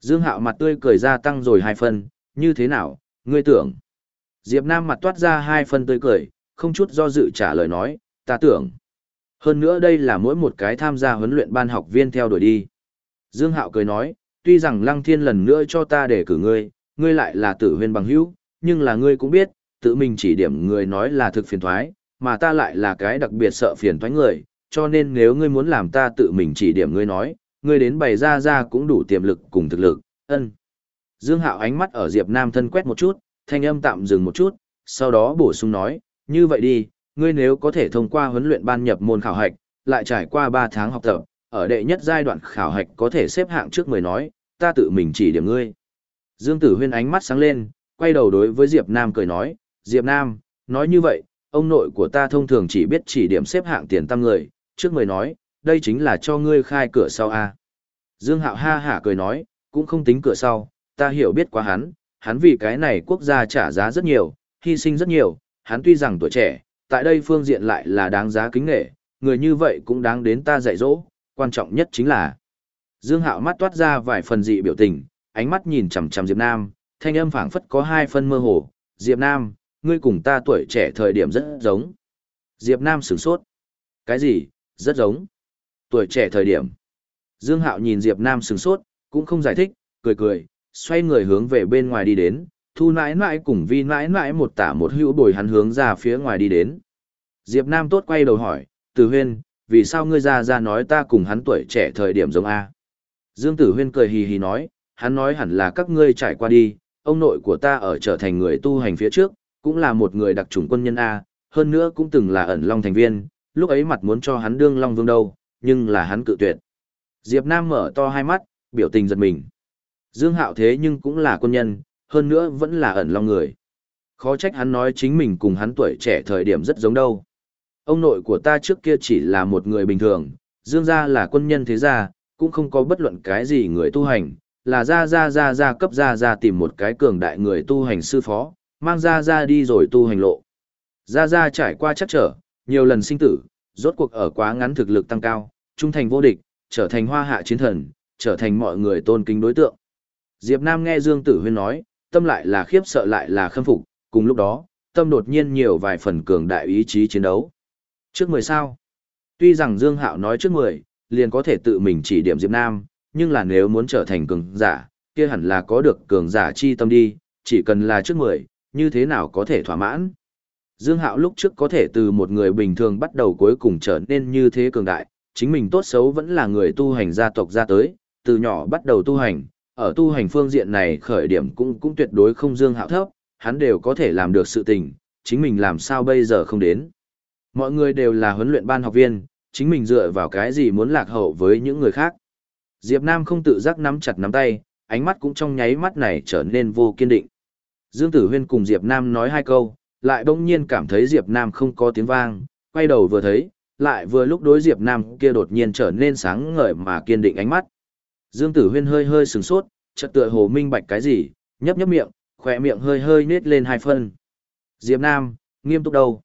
Dương Hạo mặt tươi cười ra tăng rồi hai phân, như thế nào, ngươi tưởng? Diệp Nam mặt toát ra hai phân tươi cười, không chút do dự trả lời nói, ta tưởng. Hơn nữa đây là mỗi một cái tham gia huấn luyện ban học viên theo đuổi đi. Dương Hạo cười nói, tuy rằng Lăng Thiên lần nữa cho ta để cử ngươi, ngươi lại là tử huyên bằng hữu, nhưng là ngươi cũng biết, tự mình chỉ điểm người nói là thực phiền thoái, mà ta lại là cái đặc biệt sợ phiền thoái người, cho nên nếu ngươi muốn làm ta tự mình chỉ điểm ngươi nói, ngươi đến bày ra ra cũng đủ tiềm lực cùng thực lực, ân. Dương Hạo ánh mắt ở Diệp Nam thân quét một chút, thanh âm tạm dừng một chút, sau đó bổ sung nói, như vậy đi, ngươi nếu có thể thông qua huấn luyện ban nhập môn khảo hạch, lại trải qua 3 tháng học tập, ở đệ nhất giai đoạn khảo hạch có thể xếp hạng trước mười nói, ta tự mình chỉ điểm ngươi. Dương Tử Huyên ánh mắt sáng lên, quay đầu đối với Diệp Nam cười nói, Diệp Nam, nói như vậy, ông nội của ta thông thường chỉ biết chỉ điểm xếp hạng tiền tăng người, trước mười nói, đây chính là cho ngươi khai cửa sau a. Dương Hạo ha hả cười nói, cũng không tính cửa sau, ta hiểu biết quá hắn, hắn vì cái này quốc gia trả giá rất nhiều, hy sinh rất nhiều, hắn tuy rằng tuổi trẻ, tại đây phương diện lại là đáng giá kính nghệ, người như vậy cũng đáng đến ta dạy dỗ, quan trọng nhất chính là. Dương Hạo mắt toát ra vài phần dị biểu tình, ánh mắt nhìn chằm chằm Diệp Nam, thanh âm phảng phất có hai phân mơ hồ, Diệp Nam, ngươi cùng ta tuổi trẻ thời điểm rất giống. Diệp Nam sửng sốt. Cái gì, rất giống. Tuổi trẻ thời điểm. Dương Hạo nhìn Diệp Nam sửng sốt, cũng không giải thích, cười cười, xoay người hướng về bên ngoài đi đến, thu nãi nãi cùng vi nãi nãi một tả một hữu bồi hắn hướng ra phía ngoài đi đến. Diệp Nam tốt quay đầu hỏi, Từ Huyên, vì sao ngươi ra ra nói ta cùng hắn tuổi trẻ thời điểm giống A? Dương Tử Huyên cười hì hì nói, hắn nói hẳn là các ngươi trải qua đi, ông nội của ta ở trở thành người tu hành phía trước, cũng là một người đặc trùng quân nhân A, hơn nữa cũng từng là ẩn long thành viên, lúc ấy mặt muốn cho hắn đương long vương đâu, nhưng là hắn cự tuyệt. Diệp Nam mở to hai mắt, biểu tình giật mình. Dương Hạo thế nhưng cũng là quân nhân, hơn nữa vẫn là ẩn long người. Khó trách hắn nói chính mình cùng hắn tuổi trẻ thời điểm rất giống đâu. Ông nội của ta trước kia chỉ là một người bình thường, Dương gia là quân nhân thế gia, cũng không có bất luận cái gì người tu hành, là ra ra ra ra cấp ra ra tìm một cái cường đại người tu hành sư phó, mang ra ra đi rồi tu hành lộ. Ra ra trải qua chắc trở, nhiều lần sinh tử, rốt cuộc ở quá ngắn thực lực tăng cao, trung thành vô địch, trở thành hoa hạ chiến thần, trở thành mọi người tôn kính đối tượng. Diệp Nam nghe Dương Tử Huyên nói, tâm lại là khiếp sợ lại là khâm phục, cùng lúc đó, tâm đột nhiên nhiều vài phần cường đại ý chí chiến đấu. Trước 10 sao? Tuy rằng Dương Hạo nói trước 10, liền có thể tự mình chỉ điểm Diệp Nam, nhưng là nếu muốn trở thành cường giả, kia hẳn là có được cường giả chi tâm đi, chỉ cần là trước 10, như thế nào có thể thỏa mãn. Dương Hạo lúc trước có thể từ một người bình thường bắt đầu cuối cùng trở nên như thế cường đại, chính mình tốt xấu vẫn là người tu hành gia tộc ra tới, từ nhỏ bắt đầu tu hành, ở tu hành phương diện này khởi điểm cũng cũng tuyệt đối không Dương Hạo thấp, hắn đều có thể làm được sự tình, chính mình làm sao bây giờ không đến. Mọi người đều là huấn luyện ban học viên, chính mình dựa vào cái gì muốn lạc hậu với những người khác. Diệp Nam không tự giác nắm chặt nắm tay, ánh mắt cũng trong nháy mắt này trở nên vô kiên định. Dương Tử Huyên cùng Diệp Nam nói hai câu, lại bỗng nhiên cảm thấy Diệp Nam không có tiếng vang, quay đầu vừa thấy, lại vừa lúc đối Diệp Nam kia đột nhiên trở nên sáng ngời mà kiên định ánh mắt. Dương Tử Huyên hơi hơi sừng sốt, chợt tựa hồ minh bạch cái gì, nhấp nhấp miệng, khỏe miệng hơi hơi nết lên hai phân. Diệp Nam, nghiêm túc đâu?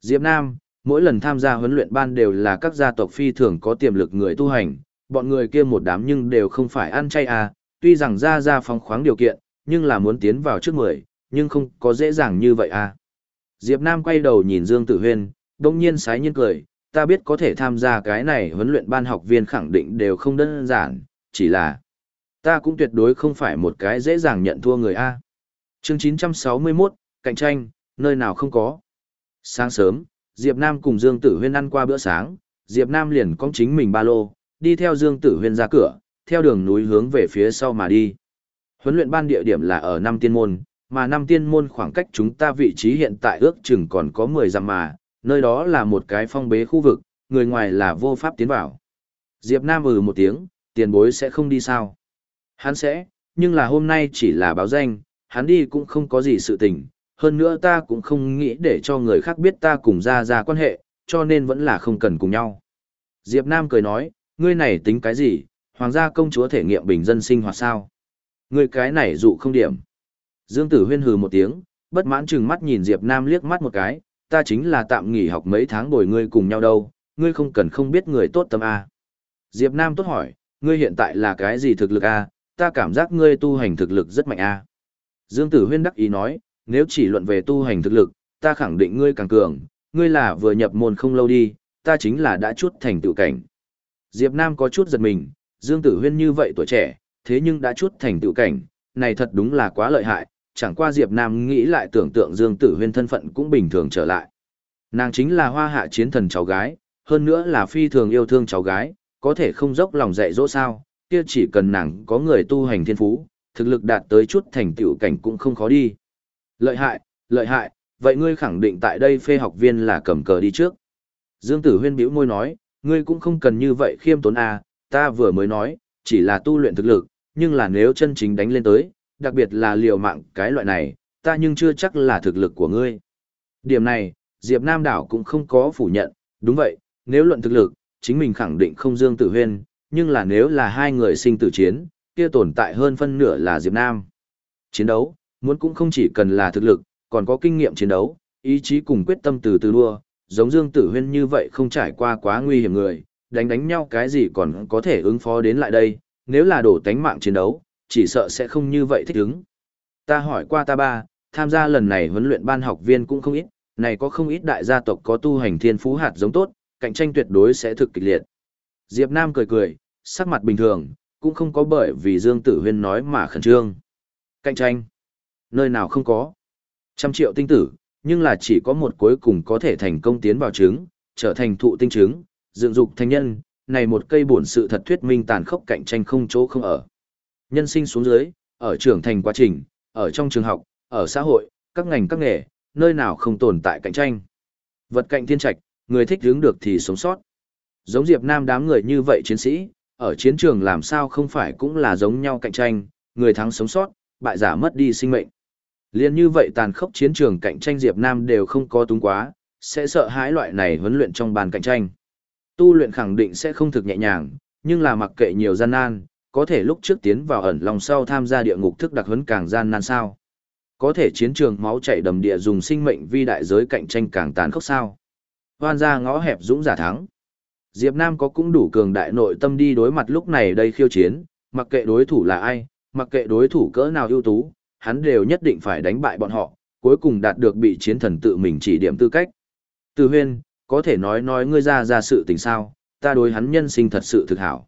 Diệp Nam, mỗi lần tham gia huấn luyện ban đều là các gia tộc phi thường có tiềm lực người tu hành, bọn người kia một đám nhưng đều không phải ăn chay à, tuy rằng ra ra phong khoáng điều kiện, nhưng là muốn tiến vào trước mười, nhưng không có dễ dàng như vậy à. Diệp Nam quay đầu nhìn Dương Tử Huyên, đông nhiên sái nhiên cười, ta biết có thể tham gia cái này huấn luyện ban học viên khẳng định đều không đơn giản, chỉ là ta cũng tuyệt đối không phải một cái dễ dàng nhận thua người A. Chương 961, cạnh tranh, nơi nào không có. Sáng sớm, Diệp Nam cùng Dương Tử Huyên ăn qua bữa sáng, Diệp Nam liền cong chính mình ba lô, đi theo Dương Tử Huyên ra cửa, theo đường núi hướng về phía sau mà đi. Huấn luyện ban địa điểm là ở năm tiên môn, mà năm tiên môn khoảng cách chúng ta vị trí hiện tại ước chừng còn có 10 dặm mà, nơi đó là một cái phong bế khu vực, người ngoài là vô pháp tiến vào. Diệp Nam ừ một tiếng, tiền bối sẽ không đi sao? Hắn sẽ, nhưng là hôm nay chỉ là báo danh, hắn đi cũng không có gì sự tình, hơn nữa ta cũng không nghĩ để cho người khác biết ta cùng ra ra quan hệ, cho nên vẫn là không cần cùng nhau. Diệp Nam cười nói, ngươi này tính cái gì, hoàng gia công chúa thể nghiệm bình dân sinh hoạt sao? Ngươi cái này dụ không điểm. Dương Tử Huyên hừ một tiếng, bất mãn chừng mắt nhìn Diệp Nam liếc mắt một cái, ta chính là tạm nghỉ học mấy tháng bồi ngươi cùng nhau đâu, ngươi không cần không biết người tốt tâm A. Diệp Nam tốt hỏi, ngươi hiện tại là cái gì thực lực A, ta cảm giác ngươi tu hành thực lực rất mạnh A. Dương Tử Huyên đắc ý nói, nếu chỉ luận về tu hành thực lực, ta khẳng định ngươi càng cường, ngươi là vừa nhập môn không lâu đi, ta chính là đã chút thành tựu cảnh. Diệp Nam có chút giật mình, Dương Tử Huyên như vậy tuổi trẻ, thế nhưng đã chút thành tựu cảnh, này thật đúng là quá lợi hại, chẳng qua Diệp Nam nghĩ lại tưởng tượng Dương Tử Huyên thân phận cũng bình thường trở lại. Nàng chính là hoa hạ chiến thần cháu gái, hơn nữa là phi thường yêu thương cháu gái, có thể không dốc lòng dạy dỗ sao, kia chỉ cần nàng có người tu hành thiên phú, thực lực đạt tới chút thành tựu cảnh cũng không khó đi. Lợi hại, lợi hại, vậy ngươi khẳng định tại đây phê học viên là cầm cờ đi trước. Dương Tử Huyên bĩu môi nói, ngươi cũng không cần như vậy khiêm tốn à, ta vừa mới nói, chỉ là tu luyện thực lực, nhưng là nếu chân chính đánh lên tới, đặc biệt là liều mạng cái loại này, ta nhưng chưa chắc là thực lực của ngươi. Điểm này, Diệp Nam Đảo cũng không có phủ nhận, đúng vậy, nếu luận thực lực, chính mình khẳng định không Dương Tử Huyên, nhưng là nếu là hai người sinh tử chiến, kia tồn tại hơn phân nửa là Diệp Nam. Chiến đấu, muốn cũng không chỉ cần là thực lực, còn có kinh nghiệm chiến đấu, ý chí cùng quyết tâm từ từ đua, giống Dương Tử Huyên như vậy không trải qua quá nguy hiểm người, đánh đánh nhau cái gì còn có thể ứng phó đến lại đây, nếu là đổ tánh mạng chiến đấu, chỉ sợ sẽ không như vậy thích ứng. Ta hỏi qua ta ba, tham gia lần này huấn luyện ban học viên cũng không ít, này có không ít đại gia tộc có tu hành thiên phú hạt giống tốt, cạnh tranh tuyệt đối sẽ thực kịch liệt. Diệp Nam cười cười, sắc mặt bình thường, cũng không có bởi vì Dương Tử Huyên nói mà khẩn trương. Cạnh tranh? Nơi nào không có? Trăm triệu tinh tử, nhưng là chỉ có một cuối cùng có thể thành công tiến vào trứng, trở thành thụ tinh trứng, dựng dục thành nhân, này một cây bổn sự thật thuyết minh tàn khốc cạnh tranh không chỗ không ở. Nhân sinh xuống dưới, ở trưởng thành quá trình, ở trong trường học, ở xã hội, các ngành các nghề, nơi nào không tồn tại cạnh tranh. Vật cạnh thiên trạch, người thích hướng được thì sống sót. Giống Diệp Nam đám người như vậy chiến sĩ, ở chiến trường làm sao không phải cũng là giống nhau cạnh tranh, người thắng sống sót, bại giả mất đi sinh mệnh. Liên như vậy tàn khốc chiến trường cạnh tranh Diệp Nam đều không có túng quá, sẽ sợ hãi loại này huấn luyện trong bàn cạnh tranh. Tu luyện khẳng định sẽ không thực nhẹ nhàng, nhưng là mặc kệ nhiều gian nan, có thể lúc trước tiến vào ẩn lòng sau tham gia địa ngục thức đặc huấn càng gian nan sao? Có thể chiến trường máu chảy đầm địa dùng sinh mệnh vi đại giới cạnh tranh càng tàn khốc sao? Hoan ra ngõ hẹp dũng giả thắng. Diệp Nam có cũng đủ cường đại nội tâm đi đối mặt lúc này đây khiêu chiến, mặc kệ đối thủ là ai, mặc kệ đối thủ cỡ nào ưu tú, hắn đều nhất định phải đánh bại bọn họ, cuối cùng đạt được bị chiến thần tự mình chỉ điểm tư cách. Từ huyên, có thể nói nói ngươi ra ra sự tình sao, ta đối hắn nhân sinh thật sự thực hảo.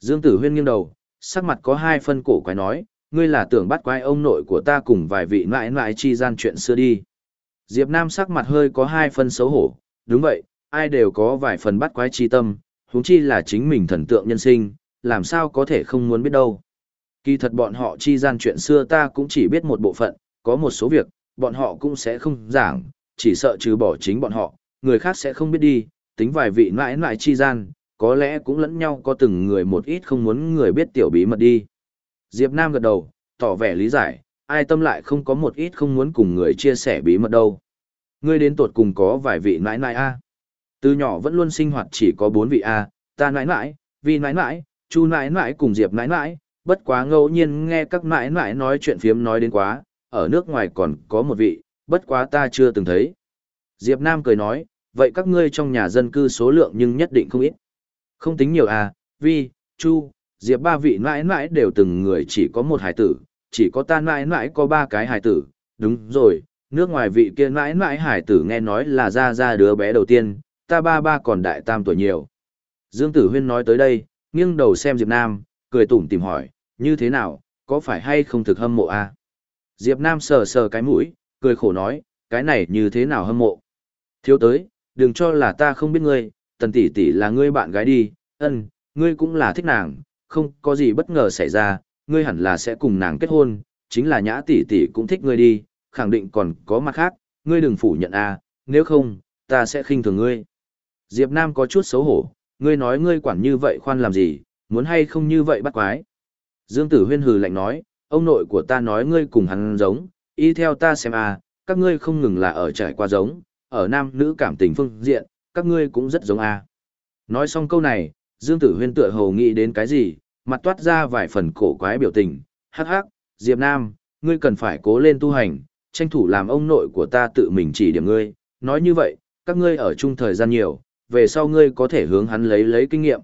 Dương Tử Huyên nghiêng đầu, sắc mặt có hai phân cổ quái nói, ngươi là tưởng bắt quái ông nội của ta cùng vài vị mãi mãi chi gian chuyện xưa đi. Diệp Nam sắc mặt hơi có hai phân xấu hổ, đúng vậy, ai đều có vài phần bắt quái chi tâm, huống chi là chính mình thần tượng nhân sinh, làm sao có thể không muốn biết đâu. Kỳ thật bọn họ chi gian chuyện xưa ta cũng chỉ biết một bộ phận, có một số việc, bọn họ cũng sẽ không giảng, chỉ sợ trừ bỏ chính bọn họ, người khác sẽ không biết đi, tính vài vị mãi mãi chi gian, có lẽ cũng lẫn nhau có từng người một ít không muốn người biết tiểu bí mật đi. Diệp Nam gật đầu, tỏ vẻ lý giải, ai tâm lại không có một ít không muốn cùng người chia sẻ bí mật đâu. Ngươi đến tuột cùng có vài vị nãi nãi a. Từ nhỏ vẫn luôn sinh hoạt chỉ có bốn vị a, ta nãi nãi, vì nãi nãi, chu nãi nãi cùng Diệp nãi nãi, bất quá ngẫu nhiên nghe các mãi mãi nói chuyện phiếm nói đến quá, ở nước ngoài còn có một vị, bất quá ta chưa từng thấy. Diệp Nam cười nói, vậy các ngươi trong nhà dân cư số lượng nhưng nhất định không ít. Không tính nhiều à, Vi, Chu, Diệp ba vị mãi mãi đều từng người chỉ có một hài tử, chỉ có ta mãi mãi có ba cái hài tử, đúng rồi, nước ngoài vị kia mãi mãi hài tử nghe nói là ra ra đứa bé đầu tiên, ta ba ba còn đại tam tuổi nhiều. Dương Tử Huyên nói tới đây, nghiêng đầu xem Diệp Nam, cười tủm tỉm hỏi, như thế nào, có phải hay không thực hâm mộ à? Diệp Nam sờ sờ cái mũi, cười khổ nói, cái này như thế nào hâm mộ? Thiếu tới, đừng cho là ta không biết ngươi, tần tỷ tỷ là ngươi bạn gái đi, ân, ngươi cũng là thích nàng, không có gì bất ngờ xảy ra, ngươi hẳn là sẽ cùng nàng kết hôn, chính là nhã tỷ tỷ cũng thích ngươi đi, khẳng định còn có mặt khác, ngươi đừng phủ nhận a, nếu không, ta sẽ khinh thường ngươi. Diệp Nam có chút xấu hổ, ngươi nói ngươi quản như vậy khoan làm gì, muốn hay không như vậy bắt quái. Dương Tử Huyên hừ lạnh nói, ông nội của ta nói ngươi cùng hắn giống, y theo ta xem a, các ngươi không ngừng là ở trải qua giống, ở nam nữ cảm tình phương diện, các ngươi cũng rất giống a. Nói xong câu này, Dương Tử Huyên tựa hồ nghĩ đến cái gì, mặt toát ra vài phần cổ quái biểu tình, hắc hắc, Diệp Nam, ngươi cần phải cố lên tu hành, tranh thủ làm ông nội của ta tự mình chỉ điểm ngươi, nói như vậy, các ngươi ở chung thời gian nhiều, về sau ngươi có thể hướng hắn lấy lấy kinh nghiệm.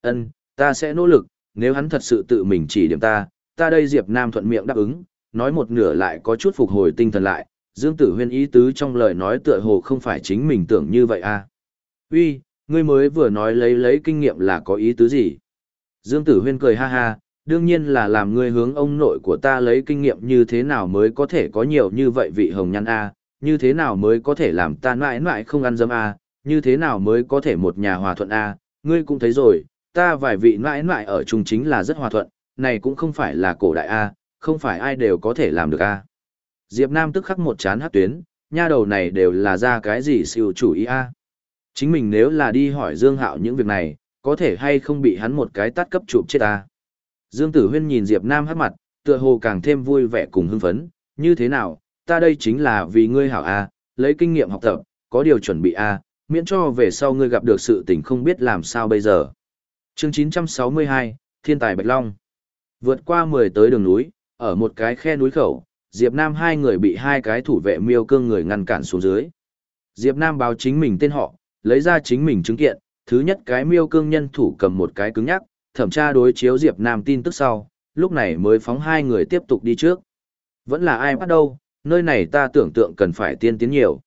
Ân, ta sẽ nỗ lực, nếu hắn thật sự tự mình chỉ điểm ta, ta đây Diệp Nam thuận miệng đáp ứng, nói một nửa lại có chút phục hồi tinh thần lại, Dương Tử Huyên ý tứ trong lời nói tựa hồ không phải chính mình tưởng như vậy à. Uy, ngươi mới vừa nói lấy lấy kinh nghiệm là có ý tứ gì? Dương Tử Huyên cười ha ha, đương nhiên là làm ngươi hướng ông nội của ta lấy kinh nghiệm như thế nào mới có thể có nhiều như vậy vị hồng nhân A, như thế nào mới có thể làm ta mãi mãi không ăn dâm A, như thế nào mới có thể một nhà hòa thuận A, ngươi cũng thấy rồi, ta vài vị mãi mãi ở chung chính là rất hòa thuận, này cũng không phải là cổ đại A, không phải ai đều có thể làm được A. Diệp Nam tức khắc một chán hát tuyến, nha đầu này đều là ra cái gì siêu chủ ý A. Chính mình nếu là đi hỏi Dương Hạo những việc này, có thể hay không bị hắn một cái tát cấp chụp chết a. Dương Tử Huyên nhìn Diệp Nam hát mặt, tựa hồ càng thêm vui vẻ cùng hưng phấn, như thế nào, ta đây chính là vì ngươi hảo A, lấy kinh nghiệm học tập, có điều chuẩn bị A, miễn cho về sau ngươi gặp được sự tình không biết làm sao bây giờ. Chương 962, Thiên tài Bạch Long Vượt qua 10 tới đường núi, ở một cái khe núi khẩu, Diệp Nam hai người bị hai cái thủ vệ miêu cương người ngăn cản xuống dưới. Diệp Nam báo chính mình tên họ, lấy ra chính mình chứng kiện, thứ nhất cái miêu cương nhân thủ cầm một cái cứng nhắc, thẩm tra đối chiếu Diệp Nam tin tức sau, lúc này mới phóng hai người tiếp tục đi trước. Vẫn là ai bắt đầu, nơi này ta tưởng tượng cần phải tiên tiến nhiều.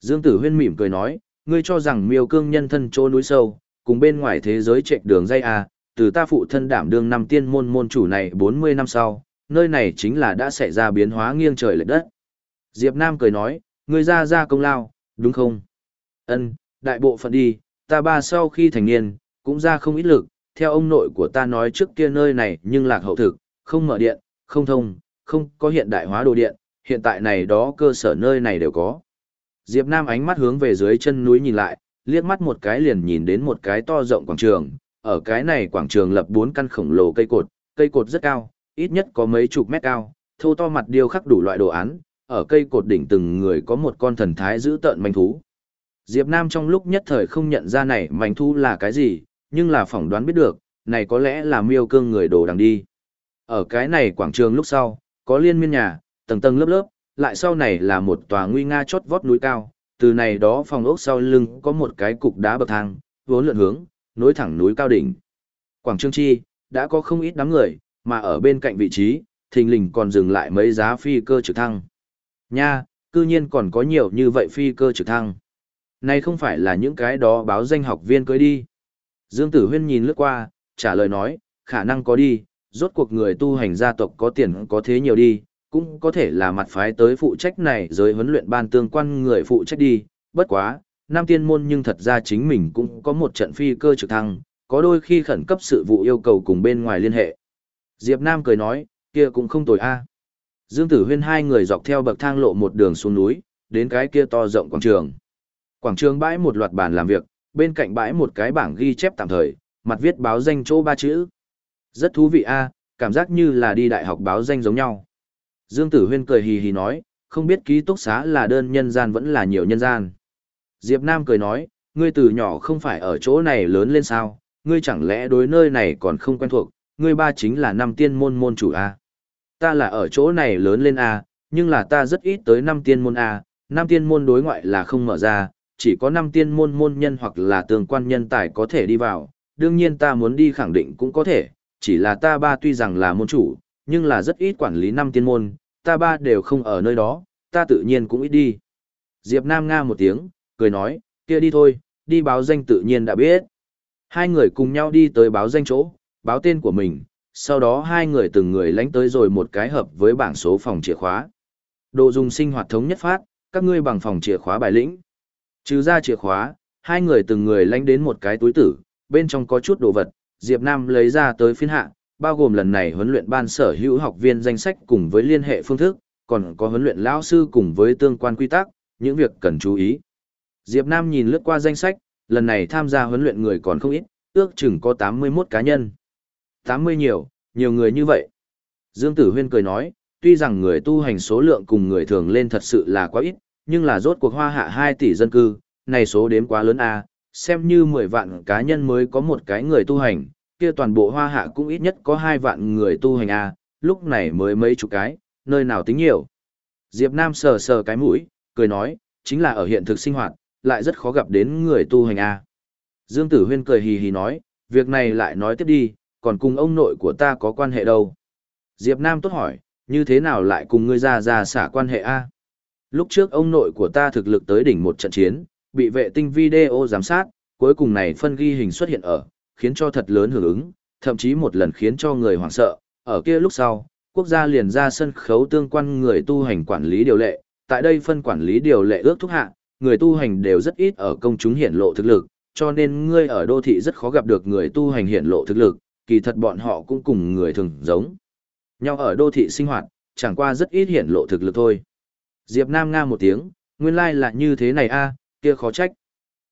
Dương Tử Huyên mỉm cười nói, ngươi cho rằng miêu cương nhân thân chỗ núi sâu, cùng bên ngoài thế giới chạy đường dây à, từ ta phụ thân đảm đương năm tiên môn môn chủ này 40 năm sau, nơi này chính là đã xảy ra biến hóa nghiêng trời lệch đất. Diệp Nam cười nói, ngươi ra ra công lao, đúng không? Ân, đại bộ phận đi, ta ba sau khi thành niên, cũng ra không ít lực, theo ông nội của ta nói trước kia nơi này nhưng lạc hậu thực, không mở điện, không thông, không có hiện đại hóa đồ điện, hiện tại này đó cơ sở nơi này đều có. Diệp Nam ánh mắt hướng về dưới chân núi nhìn lại, liếc mắt một cái liền nhìn đến một cái to rộng quảng trường, ở cái này quảng trường lập bốn căn khổng lồ cây cột, cây cột rất cao, ít nhất có mấy chục mét cao, thô to mặt điêu khắc đủ loại đồ án, ở cây cột đỉnh từng người có một con thần thái giữ tợn manh thú. Diệp Nam trong lúc nhất thời không nhận ra này manh thú là cái gì, nhưng là phỏng đoán biết được, này có lẽ là miêu cương người đồ đằng đi. Ở cái này quảng trường lúc sau, có liên miên nhà, tầng tầng lớp lớp, lại sau này là một tòa nguy nga chót vót núi cao, từ này đó phòng ốc sau lưng có một cái cục đá bậc thang, vốn lượn hướng, nối thẳng núi cao đỉnh. Quảng trường chi, đã có không ít đám người, mà ở bên cạnh vị trí, thình lình còn dừng lại mấy giá phi cơ trực thăng. Nha, cư nhiên còn có nhiều như vậy phi cơ trực thăng. Này không phải là những cái đó báo danh học viên cưới đi. Dương Tử Huyên nhìn lướt qua, trả lời nói, khả năng có đi, rốt cuộc người tu hành gia tộc có tiền có thế nhiều đi, cũng có thể là mặt phái tới phụ trách này giới huấn luyện ban tương quan người phụ trách đi, bất quá, Nam Tiên Môn nhưng thật ra chính mình cũng có một trận phi cơ trực thăng, có đôi khi khẩn cấp sự vụ yêu cầu cùng bên ngoài liên hệ. Diệp Nam cười nói, kia cũng không tồi a. Dương Tử Huyên hai người dọc theo bậc thang lộ một đường xuống núi, đến cái kia to rộng quảng trường. Quảng trường bãi một loạt bàn làm việc, bên cạnh bãi một cái bảng ghi chép tạm thời, mặt viết báo danh chỗ ba chữ. Rất thú vị a, cảm giác như là đi đại học báo danh giống nhau. Dương Tử Huyên cười hì hì nói, không biết ký túc xá là đơn nhân gian vẫn là nhiều nhân gian. Diệp Nam cười nói, ngươi từ nhỏ không phải ở chỗ này lớn lên sao, ngươi chẳng lẽ đối nơi này còn không quen thuộc, ngươi ba chính là năm tiên môn môn chủ A. Ta là ở chỗ này lớn lên A, nhưng là ta rất ít tới năm tiên môn A, năm tiên môn đối ngoại là không mở ra, chỉ có năm tiên môn môn nhân hoặc là tường quan nhân tài có thể đi vào, đương nhiên ta muốn đi khẳng định cũng có thể, chỉ là ta ba tuy rằng là môn chủ, nhưng là rất ít quản lý năm tiên môn, ta ba đều không ở nơi đó, ta tự nhiên cũng ít đi. Diệp Nam nga một tiếng, cười nói, kia đi thôi, đi báo danh tự nhiên đã biết. Hai người cùng nhau đi tới báo danh chỗ, báo tên của mình, sau đó hai người từng người lánh tới rồi một cái hợp với bảng số phòng chìa khóa. Đồ dùng sinh hoạt thống nhất phát, các ngươi bằng phòng chìa khóa bài lĩnh. Trừ ra chìa khóa, hai người từng người lánh đến một cái túi tử, bên trong có chút đồ vật, Diệp Nam lấy ra tới phiên hạ, bao gồm lần này huấn luyện ban sở hữu học viên danh sách cùng với liên hệ phương thức, còn có huấn luyện lão sư cùng với tương quan quy tắc, những việc cần chú ý. Diệp Nam nhìn lướt qua danh sách, lần này tham gia huấn luyện người còn không ít, ước chừng có 81 cá nhân. 80 nhiều, nhiều người như vậy. Dương Tử Huyên cười nói, tuy rằng người tu hành số lượng cùng người thường lên thật sự là quá ít, nhưng là rốt cuộc hoa hạ 2 tỷ dân cư, này số đếm quá lớn a, xem như 10 vạn cá nhân mới có một cái người tu hành, kia toàn bộ hoa hạ cũng ít nhất có hai vạn người tu hành a, lúc này mới mấy chục cái, nơi nào tính nhiều. Diệp Nam sờ sờ cái mũi, cười nói, chính là ở hiện thực sinh hoạt, lại rất khó gặp đến người tu hành a. Dương Tử Huyên cười hì hì nói, việc này lại nói tiếp đi, còn cùng ông nội của ta có quan hệ đâu. Diệp Nam tốt hỏi, như thế nào lại cùng ngươi ra ra xả quan hệ a? Lúc trước ông nội của ta thực lực tới đỉnh một trận chiến, bị vệ tinh video giám sát, cuối cùng này phân ghi hình xuất hiện ở, khiến cho thật lớn hưởng ứng, thậm chí một lần khiến cho người hoảng sợ. Ở kia lúc sau, quốc gia liền ra sân khấu tương quan người tu hành quản lý điều lệ, tại đây phân quản lý điều lệ ước thúc hạ, người tu hành đều rất ít ở công chúng hiển lộ thực lực, cho nên ngươi ở đô thị rất khó gặp được người tu hành hiển lộ thực lực, kỳ thật bọn họ cũng cùng người thường giống. Nhau ở đô thị sinh hoạt, chẳng qua rất ít hiển lộ thực lực thôi. Diệp Nam nga một tiếng, nguyên lai like là như thế này a, à, kia khó trách.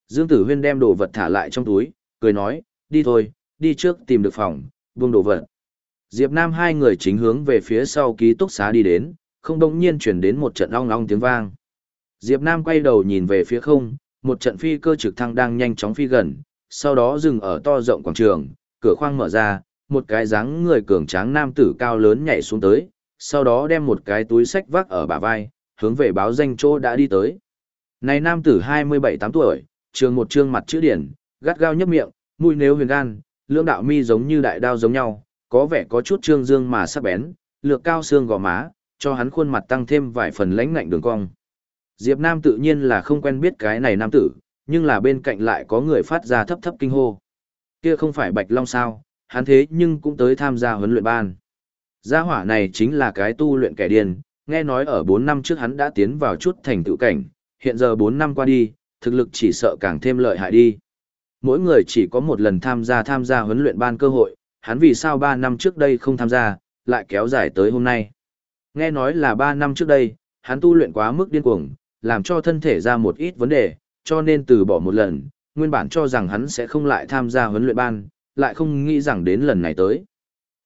Dương Tử Huyên đem đồ vật thả lại trong túi, cười nói, đi thôi, đi trước tìm được phòng, buông đồ vật. Diệp Nam hai người chính hướng về phía sau ký túc xá đi đến, không đống nhiên chuyển đến một trận ong ong tiếng vang. Diệp Nam quay đầu nhìn về phía không, một trận phi cơ trực thăng đang nhanh chóng phi gần, sau đó dừng ở to rộng quảng trường, cửa khoang mở ra, một cái dáng người cường tráng nam tử cao lớn nhảy xuống tới, sau đó đem một cái túi sách vác ở bả vai, hướng về báo danh chỗ đã đi tới. Này nam tử 27-8 tuổi, trường một trương mặt chữ điển, gắt gao nhấp miệng, mũi nếu huyền gan, lưỡng đạo mi giống như đại đao giống nhau, có vẻ có chút trương dương mà sắc bén, lược cao xương gò má, cho hắn khuôn mặt tăng thêm vài phần lãnh ngạnh đường cong. Diệp Nam tự nhiên là không quen biết cái này nam tử, nhưng là bên cạnh lại có người phát ra thấp thấp kinh hô. Kia không phải Bạch Long sao, hắn thế nhưng cũng tới tham gia huấn luyện ban. Gia hỏa này chính là cái tu luyện kẻ điên, nghe nói ở 4 năm trước hắn đã tiến vào chút thành tựu cảnh, hiện giờ 4 năm qua đi, thực lực chỉ sợ càng thêm lợi hại đi. Mỗi người chỉ có một lần tham gia tham gia huấn luyện ban cơ hội, hắn vì sao 3 năm trước đây không tham gia, lại kéo dài tới hôm nay. Nghe nói là 3 năm trước đây, hắn tu luyện quá mức điên cuồng, làm cho thân thể ra một ít vấn đề, cho nên từ bỏ một lần, nguyên bản cho rằng hắn sẽ không lại tham gia huấn luyện ban, lại không nghĩ rằng đến lần này tới.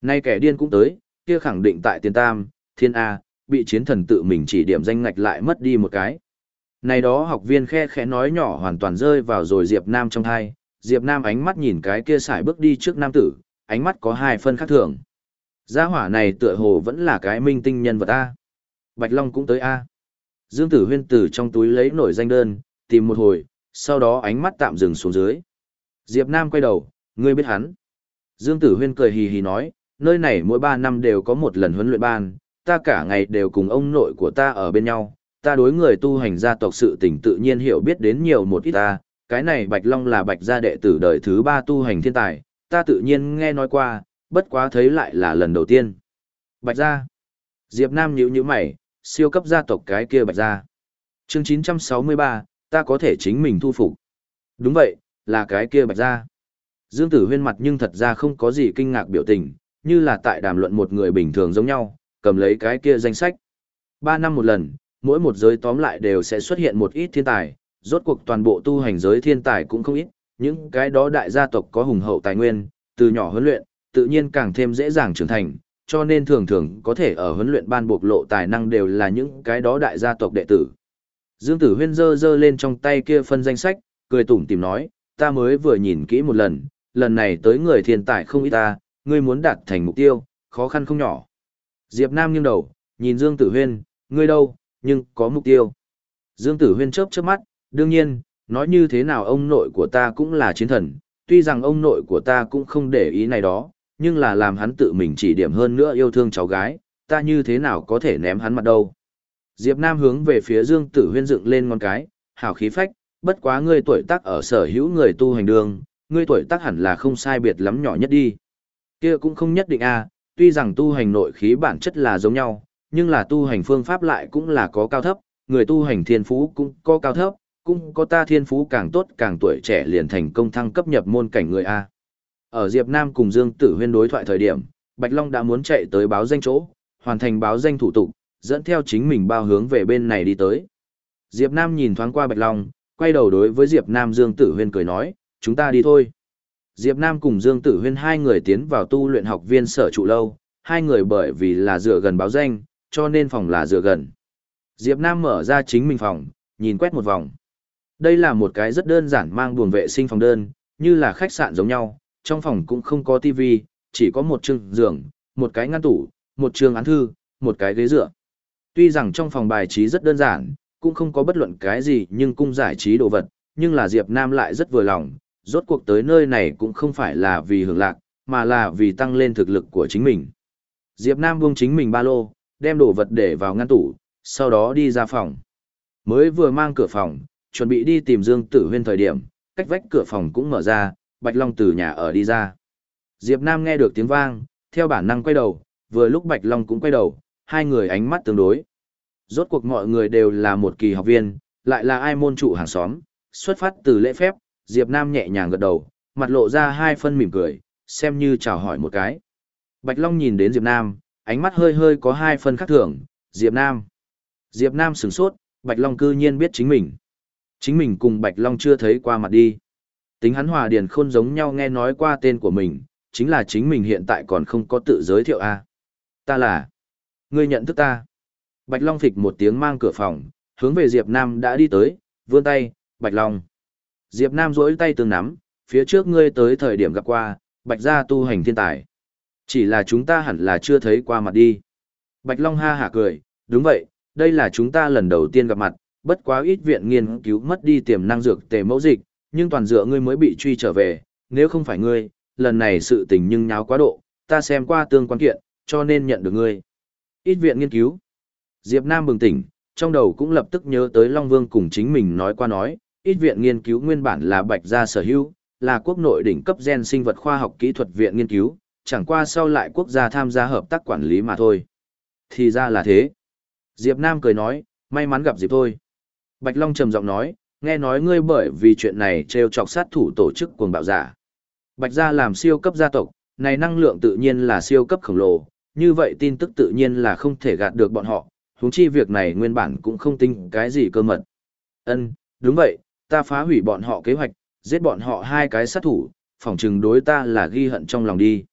Nay kẻ điên cũng tới, kia khẳng định tại tiền tam, thiên A, bị chiến thần tự mình chỉ điểm danh ngạch lại mất đi một cái. Này đó học viên khe khẽ nói nhỏ hoàn toàn rơi vào rồi Diệp Nam trong hai, Diệp Nam ánh mắt nhìn cái kia xài bước đi trước nam tử, ánh mắt có hai phân khác thường. Gia hỏa này tựa hồ vẫn là cái minh tinh nhân vật A. Bạch Long cũng tới A. Dương Tử Huyên từ trong túi lấy nổi danh đơn, tìm một hồi, sau đó ánh mắt tạm dừng xuống dưới. Diệp Nam quay đầu, ngươi biết hắn. Dương Tử Huyên cười hì hì nói, nơi này mỗi ba năm đều có một lần huấn luyện ban, ta cả ngày đều cùng ông nội của ta ở bên nhau, ta đối người tu hành gia tộc sự tình tự nhiên hiểu biết đến nhiều một ít ta, cái này Bạch Long là Bạch gia đệ tử đời thứ ba tu hành thiên tài, ta tự nhiên nghe nói qua, bất quá thấy lại là lần đầu tiên. Bạch gia. Diệp Nam nhíu nhíu mày, siêu cấp gia tộc cái kia Bạch gia. Chương 963, ta có thể chính mình thu phục. Đúng vậy, là cái kia Bạch gia. Dương Tử Huyên mặt nhưng thật ra không có gì kinh ngạc biểu tình, như là tại đàm luận một người bình thường giống nhau, cầm lấy cái kia danh sách. Ba năm một lần, mỗi một giới tóm lại đều sẽ xuất hiện một ít thiên tài, rốt cuộc toàn bộ tu hành giới thiên tài cũng không ít, những cái đó đại gia tộc có hùng hậu tài nguyên, từ nhỏ huấn luyện, tự nhiên càng thêm dễ dàng trưởng thành, cho nên thường thường có thể ở huấn luyện ban bộc lộ tài năng đều là những cái đó đại gia tộc đệ tử. Dương Tử Huyên giơ giơ lên trong tay kia phân danh sách, cười tủm tỉm nói, ta mới vừa nhìn kỹ một lần, lần này tới người thiên tài không ít ta, ngươi muốn đạt thành mục tiêu, khó khăn không nhỏ. Diệp Nam nghiêng đầu, nhìn Dương Tử Huyên, ngươi đâu, nhưng có mục tiêu. Dương Tử Huyên chớp chớp mắt, đương nhiên, nói như thế nào ông nội của ta cũng là chiến thần, tuy rằng ông nội của ta cũng không để ý này đó, nhưng là làm hắn tự mình chỉ điểm hơn nữa yêu thương cháu gái, ta như thế nào có thể ném hắn mặt đâu. Diệp Nam hướng về phía Dương Tử Huyên dựng lên ngón cái, hào khí phách, bất quá ngươi tuổi tác ở sở hữu người tu hành đường, ngươi tuổi tác hẳn là không sai biệt lắm nhỏ nhất đi. Kia cũng không nhất định a, tuy rằng tu hành nội khí bản chất là giống nhau, nhưng là tu hành phương pháp lại cũng là có cao thấp, người tu hành thiên phú cũng có cao thấp, cũng có ta thiên phú càng tốt càng tuổi trẻ liền thành công thăng cấp nhập môn cảnh người A. Ở Diệp Nam cùng Dương Tử Huyên đối thoại thời điểm, Bạch Long đã muốn chạy tới báo danh chỗ, hoàn thành báo danh thủ tục, dẫn theo chính mình bao hướng về bên này đi tới. Diệp Nam nhìn thoáng qua Bạch Long, quay đầu đối với Diệp Nam Dương Tử Huyên cười nói, chúng ta đi thôi. Diệp Nam cùng Dương Tử Huyên hai người tiến vào tu luyện học viên sở trụ lâu, hai người bởi vì là dựa gần báo danh, cho nên phòng là dựa gần. Diệp Nam mở ra chính mình phòng, nhìn quét một vòng. Đây là một cái rất đơn giản mang buồng vệ sinh phòng đơn, như là khách sạn giống nhau, trong phòng cũng không có tivi, chỉ có một chiếc giường, một cái ngăn tủ, một trường án thư, một cái ghế dựa. Tuy rằng trong phòng bài trí rất đơn giản, cũng không có bất luận cái gì nhưng cung giải trí đồ vật, nhưng là Diệp Nam lại rất vừa lòng, rốt cuộc tới nơi này cũng không phải là vì hưởng lạc, mà là vì tăng lên thực lực của chính mình. Diệp Nam buông chính mình ba lô, đem đồ vật để vào ngăn tủ, sau đó đi ra phòng. Mới vừa mang cửa phòng, chuẩn bị đi tìm Dương Tử Huyên thời điểm, cách vách cửa phòng cũng mở ra, Bạch Long từ nhà ở đi ra. Diệp Nam nghe được tiếng vang, theo bản năng quay đầu, vừa lúc Bạch Long cũng quay đầu, hai người ánh mắt tương đối. Rốt cuộc mọi người đều là một kỳ học viên, lại là ai môn trụ hàng xóm, xuất phát từ lễ phép, Diệp Nam nhẹ nhàng gật đầu, mặt lộ ra hai phân mỉm cười, xem như chào hỏi một cái. Bạch Long nhìn đến Diệp Nam, ánh mắt hơi hơi có hai phân khác thường, Diệp Nam. Diệp Nam sửng sốt, Bạch Long cư nhiên biết chính mình. Chính mình cùng Bạch Long chưa thấy qua mặt đi. Tính hắn hòa điền khôn giống nhau nghe nói qua tên của mình, chính là chính mình hiện tại còn không có tự giới thiệu a. Ta là. Ngươi nhận thức ta. Bạch Long phịch một tiếng mang cửa phòng, hướng về Diệp Nam đã đi tới, vươn tay, Bạch Long. Diệp Nam duỗi tay tương nắm, phía trước ngươi tới thời điểm gặp qua, Bạch gia tu hành thiên tài. Chỉ là chúng ta hẳn là chưa thấy qua mặt đi. Bạch Long ha hả cười, đúng vậy, đây là chúng ta lần đầu tiên gặp mặt, bất quá ít viện nghiên cứu mất đi tiềm năng dược tề mẫu dịch, nhưng toàn dựa ngươi mới bị truy trở về, nếu không phải ngươi, lần này sự tình nhưng nháo quá độ, ta xem qua tương quan kiện, cho nên nhận được ngươi. Ít viện nghiên cứu. Diệp Nam bừng tỉnh, trong đầu cũng lập tức nhớ tới Long Vương cùng chính mình nói qua nói, ít viện nghiên cứu nguyên bản là bạch gia sở hữu, là quốc nội đỉnh cấp gen sinh vật khoa học kỹ thuật viện nghiên cứu, chẳng qua sau lại quốc gia tham gia hợp tác quản lý mà thôi. Thì ra là thế. Diệp Nam cười nói, may mắn gặp dịp thôi. Bạch Long trầm giọng nói, nghe nói ngươi bởi vì chuyện này treo chọc sát thủ tổ chức cuồng bạo giả. Bạch gia làm siêu cấp gia tộc, này năng lượng tự nhiên là siêu cấp khổng lồ, như vậy tin tức tự nhiên là không thể gạt được bọn họ, huống chi việc này nguyên bản cũng không tính cái gì cơ mật. Ân, đúng vậy, ta phá hủy bọn họ kế hoạch, giết bọn họ hai cái sát thủ, phỏng chừng đối ta là ghi hận trong lòng đi.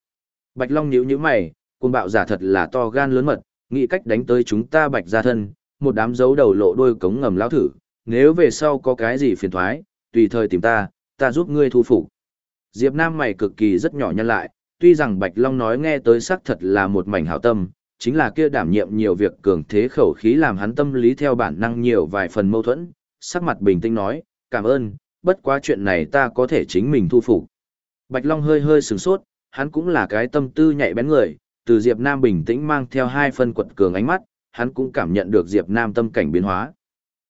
Bạch Long nhíu nhíu mày, cuồng bạo giả thật là to gan lớn mật, nghĩ cách đánh tới chúng ta bạch gia thân, một đám dấu đầu lộ đôi cống ngầm lão thử, nếu về sau có cái gì phiền thoái, tùy thời tìm ta, ta giúp ngươi thu phục. Diệp Nam mày cực kỳ rất nhỏ nhân lại, tuy rằng Bạch Long nói nghe tới xác thật là một mảnh hảo tâm, chính là kia đảm nhiệm nhiều việc cường thế khẩu khí làm hắn tâm lý theo bản năng nhiều vài phần mâu thuẫn, sắc mặt bình tĩnh nói, cảm ơn, bất quá chuyện này ta có thể chính mình thu phục. Bạch Long hơi hơi sửng sốt, hắn cũng là cái tâm tư nhạy bén người, từ Diệp Nam bình tĩnh mang theo hai phân quật cường ánh mắt, hắn cũng cảm nhận được Diệp Nam tâm cảnh biến hóa.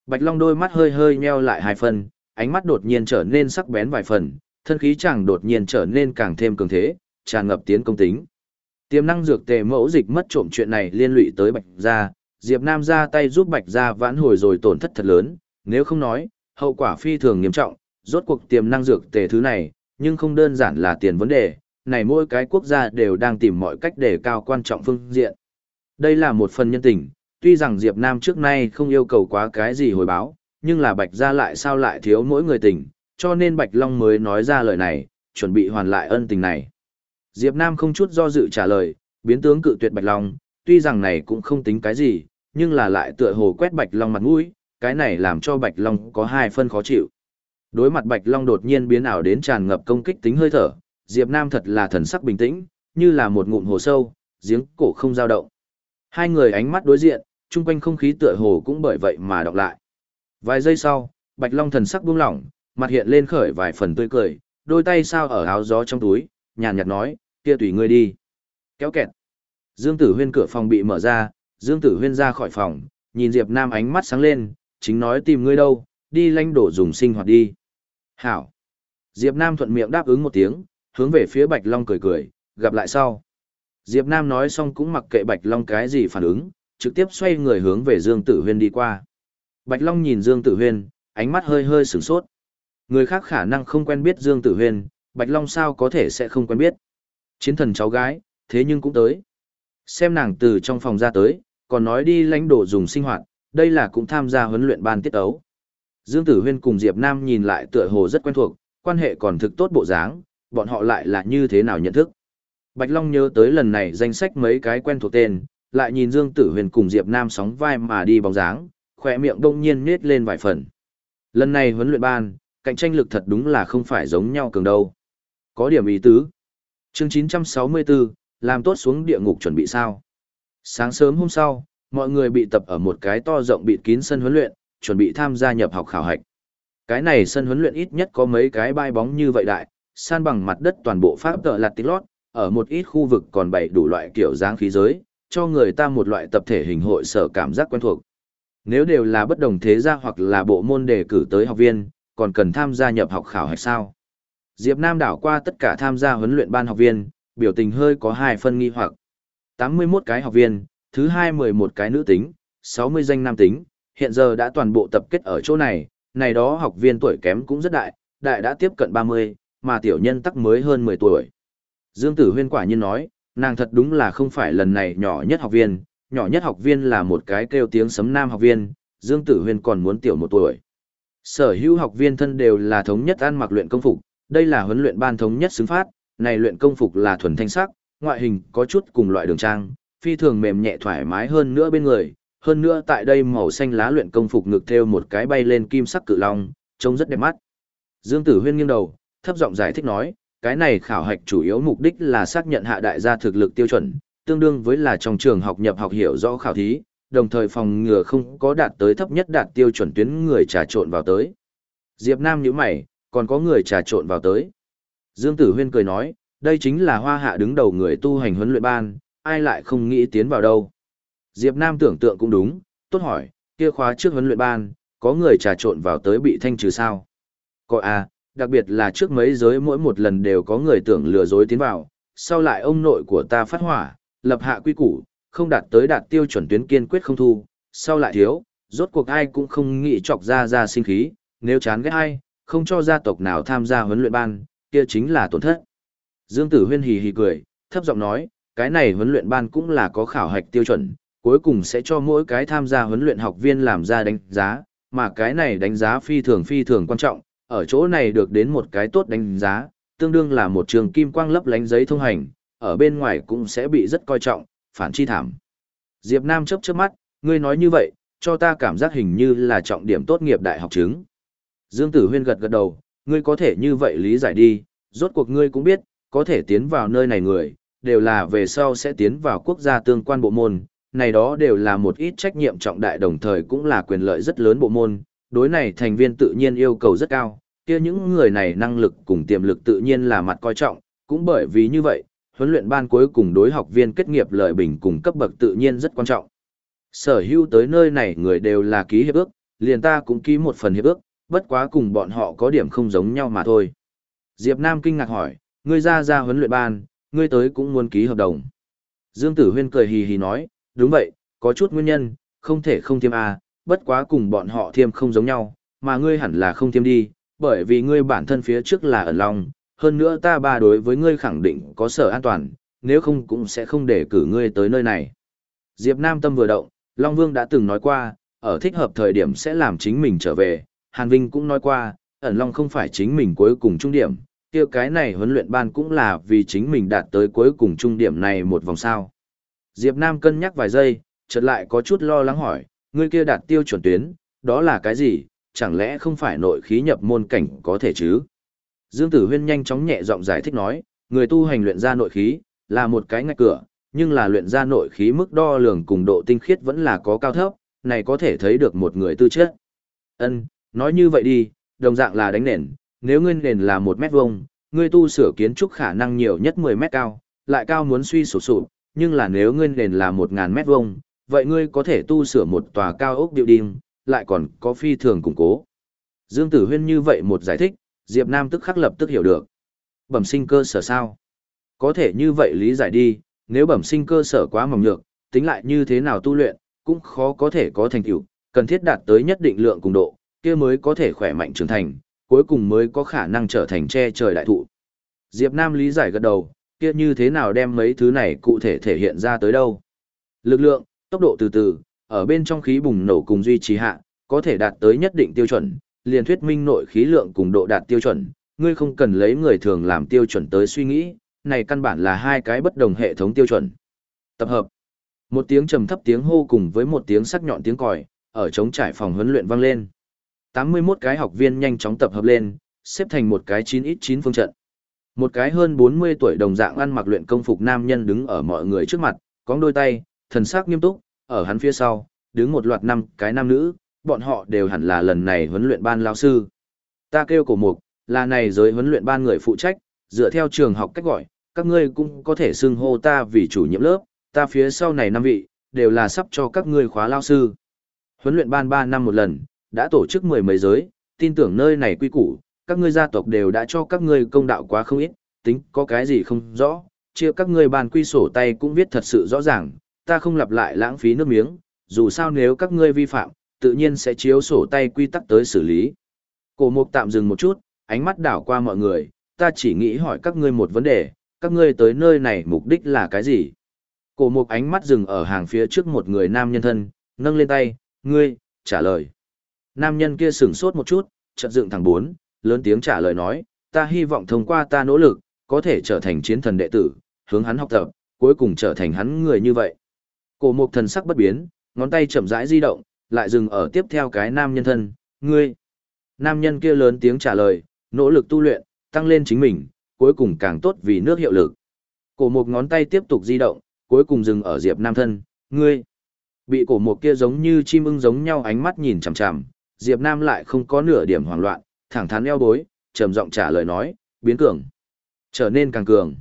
Bạch Long đôi mắt hơi hơi nheo lại hai phần, ánh mắt đột nhiên trở nên sắc bén vài phần, thân khí chẳng đột nhiên trở nên càng thêm cường thế, tràn ngập tiến công tính. Tiềm năng dược tề mẫu dịch mất trộm chuyện này liên lụy tới Bạch gia, Diệp Nam ra tay giúp Bạch gia vãn hồi rồi tổn thất thật lớn, nếu không nói, hậu quả phi thường nghiêm trọng, rốt cuộc tiềm năng dược tề thứ này, nhưng không đơn giản là tiền vấn đề, này mỗi cái quốc gia đều đang tìm mọi cách để cao quan trọng phương diện. Đây là một phần nhân tình, tuy rằng Diệp Nam trước nay không yêu cầu quá cái gì hồi báo, nhưng là Bạch gia lại sao lại thiếu mỗi người tình, cho nên Bạch Long mới nói ra lời này, chuẩn bị hoàn lại ân tình này. Diệp Nam không chút do dự trả lời, biến tướng cự tuyệt Bạch Long, tuy rằng này cũng không tính cái gì, nhưng là lại tựa hồ quét Bạch Long mặt mũi, cái này làm cho Bạch Long có hai phân khó chịu. Đối mặt Bạch Long đột nhiên biến ảo đến tràn ngập công kích tính hơi thở, Diệp Nam thật là thần sắc bình tĩnh, như là một ngụm hồ sâu, giếng cổ không dao động. Hai người ánh mắt đối diện, chung quanh không khí tựa hồ cũng bởi vậy mà đọc lại. Vài giây sau, Bạch Long thần sắc buông lỏng, mặt hiện lên khởi vài phần tươi cười, đôi tay sao ở áo gió trong túi, nhàn nhạt nói, kia tùy ngươi đi. Kéo kẹt. Dương Tử Huyên cửa phòng bị mở ra, Dương Tử Huyên ra khỏi phòng, nhìn Diệp Nam ánh mắt sáng lên, chính nói tìm ngươi đâu, đi lanh đổ dùng sinh hoạt đi. Hảo. Diệp Nam thuận miệng đáp ứng một tiếng, hướng về phía Bạch Long cười cười, gặp lại sau. Diệp Nam nói xong cũng mặc kệ Bạch Long cái gì phản ứng, trực tiếp xoay người hướng về Dương Tử Huyên đi qua. Bạch Long nhìn Dương Tử Huyên, ánh mắt hơi hơi sửng sốt. Người khác khả năng không quen biết Dương Tử Huyên, Bạch Long sao có thể sẽ không quen biết. Chiến thần cháu gái, thế nhưng cũng tới. Xem nàng từ trong phòng ra tới, còn nói đi lãnh đổ dùng sinh hoạt, đây là cũng tham gia huấn luyện ban tiết ấu. Dương Tử Huyên cùng Diệp Nam nhìn lại tựa hồ rất quen thuộc, quan hệ còn thực tốt bộ dáng, bọn họ lại là như thế nào nhận thức. Bạch Long nhớ tới lần này danh sách mấy cái quen thuộc tên, lại nhìn Dương Tử Huyền cùng Diệp Nam sóng vai mà đi bóng dáng, khỏe miệng đông nhiên nết lên vài phần. Lần này huấn luyện ban, cạnh tranh lực thật đúng là không phải giống nhau cường đâu. Có điểm ý tứ. Chương 964, làm tốt xuống địa ngục chuẩn bị sao. Sáng sớm hôm sau, mọi người bị tập ở một cái to rộng bịt kín sân huấn luyện, chuẩn bị tham gia nhập học khảo hạch. Cái này sân huấn luyện ít nhất có mấy cái bãi bóng như vậy đại, san bằng mặt đất toàn bộ pháp tợ lạt tí lót, ở một ít khu vực còn bày đủ loại kiểu dáng khí giới, cho người ta một loại tập thể hình hội sở cảm giác quen thuộc. Nếu đều là bất đồng thế gia hoặc là bộ môn đề cử tới học viên, còn cần tham gia nhập học khảo hay sao? Diệp Nam đảo qua tất cả tham gia huấn luyện ban học viên, biểu tình hơi có hai phân nghi hoặc. 81 cái học viên, thứ hai 11 cái nữ tính, 60 danh nam tính, hiện giờ đã toàn bộ tập kết ở chỗ này, này đó học viên tuổi kém cũng rất đại, đại đã tiếp cận 30, mà tiểu nhân tắc mới hơn 10 tuổi. Dương Tử Huyên quả nhiên nói, nàng thật đúng là không phải lần này nhỏ nhất học viên, nhỏ nhất học viên là một cái kêu tiếng sấm nam học viên, Dương Tử Huyên còn muốn tiểu một tuổi. Sở hữu học viên thân đều là thống nhất ăn mặc luyện công phục, đây là huấn luyện ban thống nhất xứng phát, này luyện công phục là thuần thanh sắc, ngoại hình có chút cùng loại đường trang, phi thường mềm nhẹ thoải mái hơn nữa bên người, hơn nữa tại đây màu xanh lá luyện công phục ngực theo một cái bay lên kim sắc cự long, trông rất đẹp mắt. Dương Tử Huyên nghiêng đầu, thấp giọng giải thích nói, cái này khảo hạch chủ yếu mục đích là xác nhận hạ đại gia thực lực tiêu chuẩn, tương đương với là trong trường học nhập học hiểu rõ khảo thí, đồng thời phòng ngừa không có đạt tới thấp nhất đạt tiêu chuẩn tuyến người trà trộn vào tới. Diệp Nam nhíu mày, còn có người trà trộn vào tới. Dương Tử Huyên cười nói, đây chính là hoa hạ đứng đầu người tu hành huấn luyện ban, ai lại không nghĩ tiến vào đâu. Diệp Nam tưởng tượng cũng đúng, tốt hỏi, kia khóa trước huấn luyện ban, có người trà trộn vào tới bị thanh trừ sao? Có à, đặc biệt là trước mấy giới mỗi một lần đều có người tưởng lừa dối tiến vào, sau lại ông nội của ta phát hỏa, lập hạ quy củ, không đạt tới đạt tiêu chuẩn tuyến kiên quyết không thu, sau lại thiếu, rốt cuộc ai cũng không nghĩ chọc ra ra sinh khí, nếu chán ghét ai, không cho gia tộc nào tham gia huấn luyện ban, kia chính là tổn thất. Dương Tử Huyên hì hì cười, thấp giọng nói, cái này huấn luyện ban cũng là có khảo hạch tiêu chuẩn, cuối cùng sẽ cho mỗi cái tham gia huấn luyện học viên làm ra đánh giá, mà cái này đánh giá phi thường phi thường quan trọng, ở chỗ này được đến một cái tốt đánh giá, tương đương là một trường kim quang lấp lánh giấy thông hành, ở bên ngoài cũng sẽ bị rất coi trọng, phản chi thảm. Diệp Nam chớp chớp mắt, ngươi nói như vậy, cho ta cảm giác hình như là trọng điểm tốt nghiệp đại học chứng. Dương Tử Huyên gật gật đầu, ngươi có thể như vậy lý giải đi, rốt cuộc ngươi cũng biết, có thể tiến vào nơi này người, đều là về sau sẽ tiến vào quốc gia tương quan bộ môn, này đó đều là một ít trách nhiệm trọng đại đồng thời cũng là quyền lợi rất lớn bộ môn, đối này thành viên tự nhiên yêu cầu rất cao, kia những người này năng lực cùng tiềm lực tự nhiên là mặt coi trọng, cũng bởi vì như vậy, huấn luyện ban cuối cùng đối học viên kết nghiệp lợi bình cùng cấp bậc tự nhiên rất quan trọng. Sở hữu tới nơi này người đều là ký hiệp ước, liền ta cũng ký một phần hiệp ước, bất quá cùng bọn họ có điểm không giống nhau mà thôi. Diệp Nam kinh ngạc hỏi, ngươi ra ra huấn luyện ban, ngươi tới cũng muốn ký hợp đồng. Dương Tử Huyên cười hì hì nói, đúng vậy, có chút nguyên nhân, không thể không thêm à, bất quá cùng bọn họ thiêm không giống nhau, mà ngươi hẳn là không thiêm đi, bởi vì ngươi bản thân phía trước là ẩn lòng, hơn nữa ta ba đối với ngươi khẳng định có sở an toàn, nếu không cũng sẽ không để cử ngươi tới nơi này. Diệp Nam tâm vừa động, Long Vương đã từng nói qua, ở thích hợp thời điểm sẽ làm chính mình trở về, Hàn Vinh cũng nói qua, ẩn Long không phải chính mình cuối cùng trung điểm, kia cái này huấn luyện ban cũng là vì chính mình đạt tới cuối cùng trung điểm này một vòng sao. Diệp Nam cân nhắc vài giây, chợt lại có chút lo lắng hỏi, ngươi kia đạt tiêu chuẩn tuyến, đó là cái gì, chẳng lẽ không phải nội khí nhập môn cảnh có thể chứ? Dương Tử Huyên nhanh chóng nhẹ giọng giải thích nói, người tu hành luyện ra nội khí, là một cái ngạch cửa, nhưng là luyện ra nội khí mức đo lường cùng độ tinh khiết vẫn là có cao thấp, này có thể thấy được một người tư chất. Ân, nói như vậy đi, đồng dạng là đánh nền, nếu ngươi nền là một mét vuông, ngươi tu sửa kiến trúc khả năng nhiều nhất 10 mét cao, lại cao muốn suy sụp sụp, nhưng là nếu ngươi nền là 1000 mét vuông, vậy ngươi có thể tu sửa một tòa cao ốc building, lại còn có phi thường củng cố. Dương Tử Huyên như vậy một giải thích, Diệp Nam tức khắc lập tức hiểu được. Bẩm sinh cơ sở sao? Có thể như vậy lý giải đi, nếu bẩm sinh cơ sở quá mỏng nhược, tính lại như thế nào tu luyện, cũng khó có thể có thành tựu, cần thiết đạt tới nhất định lượng cùng độ, kia mới có thể khỏe mạnh trưởng thành, cuối cùng mới có khả năng trở thành che trời đại thụ. Diệp Nam lý giải gật đầu, kia như thế nào đem mấy thứ này cụ thể thể hiện ra tới đâu? Lực lượng, tốc độ từ từ, ở bên trong khí bùng nổ cùng duy trì hạ, có thể đạt tới nhất định tiêu chuẩn, liền thuyết minh nội khí lượng cùng độ đạt tiêu chuẩn, ngươi không cần lấy người thường làm tiêu chuẩn tới suy nghĩ, này căn bản là hai cái bất đồng hệ thống tiêu chuẩn. Tập hợp. Một tiếng trầm thấp tiếng hô cùng với một tiếng sắc nhọn tiếng còi, ở trống trải phòng huấn luyện vang lên. 81 cái học viên nhanh chóng tập hợp lên, xếp thành một cái 9 ít 9 phương trận. Một cái hơn 40 tuổi đồng dạng ăn mặc luyện công phục nam nhân đứng ở mọi người trước mặt, có đôi tay, thần sắc nghiêm túc, ở hắn phía sau, đứng một loạt năm cái nam nữ, bọn họ đều hẳn là lần này huấn luyện ban lao sư. Ta kêu cổ mục, là này giới huấn luyện ban người phụ trách, dựa theo trường học cách gọi, các ngươi cũng có thể xưng hô ta vì chủ nhiệm lớp, ta phía sau này năm vị, đều là sắp cho các ngươi khóa lao sư. Huấn luyện ban 3 năm một lần, đã tổ chức mười mấy giới, tin tưởng nơi này quy củ, các ngươi gia tộc đều đã cho các ngươi công đạo quá không ít, tính có cái gì không rõ, chia các ngươi bàn quy sổ tay cũng viết thật sự rõ ràng, ta không lặp lại lãng phí nước miếng, dù sao nếu các ngươi vi phạm, tự nhiên sẽ chiếu sổ tay quy tắc tới xử lý. Cổ mục tạm dừng một chút, ánh mắt đảo qua mọi người, ta chỉ nghĩ hỏi các ngươi một vấn đề, các ngươi tới nơi này mục đích là cái gì? Cổ mục ánh mắt dừng ở hàng phía trước một người nam nhân thân, nâng lên tay, ngươi, trả lời. Nam nhân kia sửng sốt một chút, chợt dựng thẳng bốn, lớn tiếng trả lời nói, ta hy vọng thông qua ta nỗ lực, có thể trở thành chiến thần đệ tử, hướng hắn học tập, cuối cùng trở thành hắn người như vậy. Cổ mục thần sắc bất biến, ngón tay chậm rãi di động, lại dừng ở tiếp theo cái nam nhân thân, ngươi. Nam nhân kia lớn tiếng trả lời, nỗ lực tu luyện, tăng lên chính mình, cuối cùng càng tốt vì nước hiệu lực. Cổ một ngón tay tiếp tục di động, cuối cùng dừng ở Diệp Nam thân, ngươi. Bị cổ một kia giống như chim ưng giống nhau ánh mắt nhìn chằm chằm, Diệp Nam lại không có nửa điểm hoảng loạn, thẳng thắn eo bối, trầm giọng trả lời nói, biến cường. Trở nên càng cường.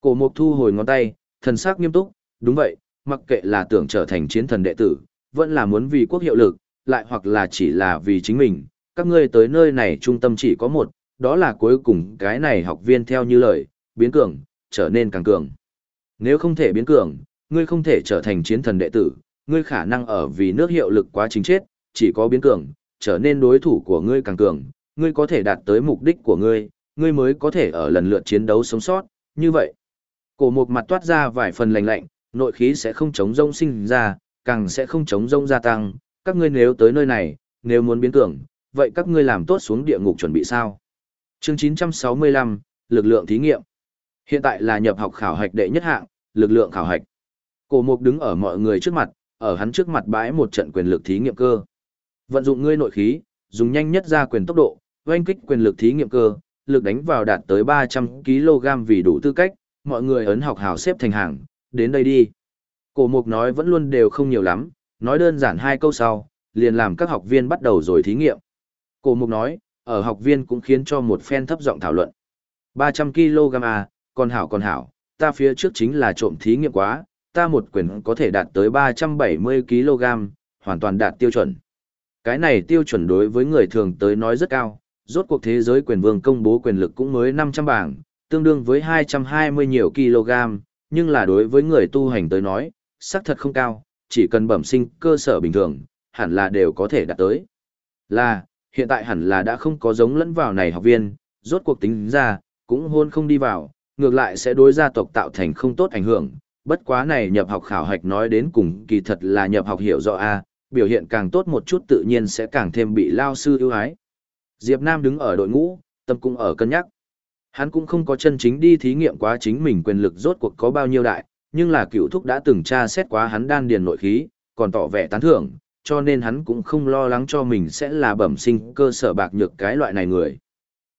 Cổ mục thu hồi ngón tay, thần sắc nghiêm túc, đúng vậy, mặc kệ là tưởng trở thành chiến thần đệ tử, vẫn là muốn vì quốc hiệu lực, lại hoặc là chỉ là vì chính mình, các ngươi tới nơi này trung tâm chỉ có một, đó là cuối cùng cái này học viên theo như lời, biến cường, trở nên càng cường. Nếu không thể biến cường, ngươi không thể trở thành chiến thần đệ tử, ngươi khả năng ở vì nước hiệu lực quá chính chết, chỉ có biến cường, trở nên đối thủ của ngươi càng cường, ngươi có thể đạt tới mục đích của ngươi, ngươi mới có thể ở lần lượt chiến đấu sống sót, như vậy. Cổ mục mặt toát ra vài phần lạnh lạnh, nội khí sẽ không chống rông sinh ra, càng sẽ không chống rông gia tăng, các ngươi nếu tới nơi này, nếu muốn biến cường, vậy các ngươi làm tốt xuống địa ngục chuẩn bị sao? Chương 965, lực lượng thí nghiệm. Hiện tại là nhập học khảo hạch đệ nhất hạng, lực lượng khảo hạch. Cổ Mục đứng ở mọi người trước mặt, ở hắn trước mặt bãi một trận quyền lực thí nghiệm cơ. Vận dụng ngươi nội khí, dùng nhanh nhất ra quyền tốc độ, oanh kích quyền lực thí nghiệm cơ, lực đánh vào đạt tới 300kg vì đủ tư cách, mọi người ấn học hào xếp thành hàng, đến đây đi. Cổ mục nói vẫn luôn đều không nhiều lắm, nói đơn giản hai câu sau, liền làm các học viên bắt đầu rồi thí nghiệm. Cổ mục nói, ở học viên cũng khiến cho một phen thấp giọng thảo luận. 300kg à, còn hảo còn hảo, ta phía trước chính là trộm thí nghiệm quá, ta một quyền có thể đạt tới 370kg, hoàn toàn đạt tiêu chuẩn. Cái này tiêu chuẩn đối với người thường tới nói rất cao, rốt cuộc thế giới quyền vương công bố quyền lực cũng mới 500 bảng, tương đương với 220 nhiều kg, nhưng là đối với người tu hành tới nói, xác thật không cao, chỉ cần bẩm sinh cơ sở bình thường, hẳn là đều có thể đạt tới. Là, hiện tại hẳn là đã không có giống lẫn vào này học viên, rốt cuộc tính ra, cũng hôn không đi vào, ngược lại sẽ đối gia tộc tạo thành không tốt ảnh hưởng. Bất quá này nhập học khảo hạch nói đến cùng kỳ thật là nhập học hiểu rõ A, biểu hiện càng tốt một chút tự nhiên sẽ càng thêm bị lao sư ưu ái. Diệp Nam đứng ở đội ngũ, tâm cũng ở cân nhắc. Hắn cũng không có chân chính đi thí nghiệm quá chính mình quyền lực rốt cuộc có bao nhiêu đại, nhưng là cựu thúc đã từng tra xét quá hắn đan điền nội khí, còn tỏ vẻ tán thưởng, cho nên hắn cũng không lo lắng cho mình sẽ là bẩm sinh cơ sở bạc nhược cái loại này người.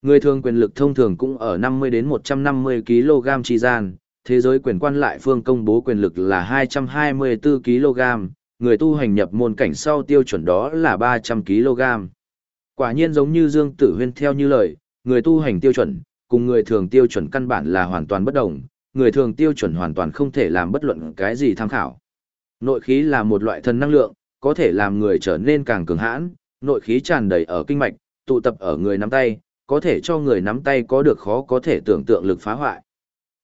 Người thường quyền lực thông thường cũng ở 50 đến 150 kg chi gian, thế giới quyền quan lại phương công bố quyền lực là 224 kg, người tu hành nhập môn cảnh sau tiêu chuẩn đó là 300 kg. Quả nhiên giống như Dương Tử Huyên theo như lời, người tu hành tiêu chuẩn, cùng người thường tiêu chuẩn căn bản là hoàn toàn bất đồng, người thường tiêu chuẩn hoàn toàn không thể làm bất luận cái gì tham khảo. Nội khí là một loại thần năng lượng, có thể làm người trở nên càng cường hãn, nội khí tràn đầy ở kinh mạch, tụ tập ở người nắm tay, có thể cho người nắm tay có được khó có thể tưởng tượng lực phá hoại.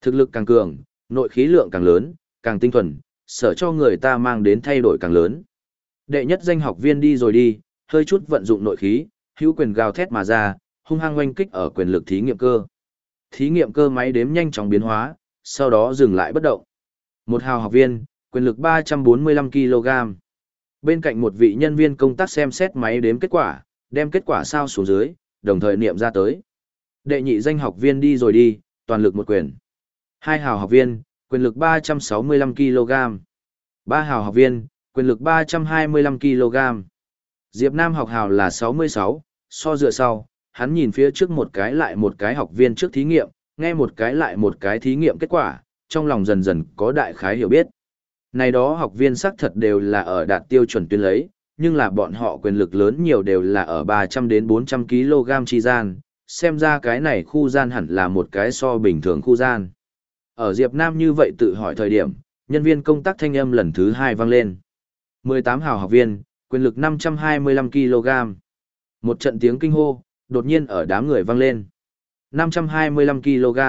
Thực lực càng cường, nội khí lượng càng lớn, càng tinh thuần, sở cho người ta mang đến thay đổi càng lớn. Đệ nhất danh học viên đi rồi đi, hơi chút vận dụng nội khí, hữu quyền gào thét mà ra, hung hăng oanh kích ở quyền lực thí nghiệm cơ. Thí nghiệm cơ máy đếm nhanh chóng biến hóa, sau đó dừng lại bất động. Một hào học viên, quyền lực 345 kg. Bên cạnh một vị nhân viên công tác xem xét máy đếm kết quả, đem kết quả sao xuống dưới, đồng thời niệm ra tới. Đệ nhị danh học viên đi rồi đi, toàn lực một quyền. Hai hào học viên, quyền lực 365 kg. Ba hào học viên, quyền lực 325 kg. Diệp Nam học hào là 66, so dựa sau, hắn nhìn phía trước một cái lại một cái học viên trước thí nghiệm, nghe một cái lại một cái thí nghiệm kết quả, trong lòng dần dần có đại khái hiểu biết. Này đó học viên xác thật đều là ở đạt tiêu chuẩn tuyên lấy, nhưng là bọn họ quyền lực lớn nhiều đều là ở 300 đến 400 kg chi gian, xem ra cái này khu gian hẳn là một cái so bình thường khu gian. Ở Diệp Nam như vậy tự hỏi thời điểm, nhân viên công tác thanh âm lần thứ hai vang lên. 18 hào học viên, quyền lực 525 kg. Một trận tiếng kinh hô, đột nhiên ở đám người vang lên. 525 kg.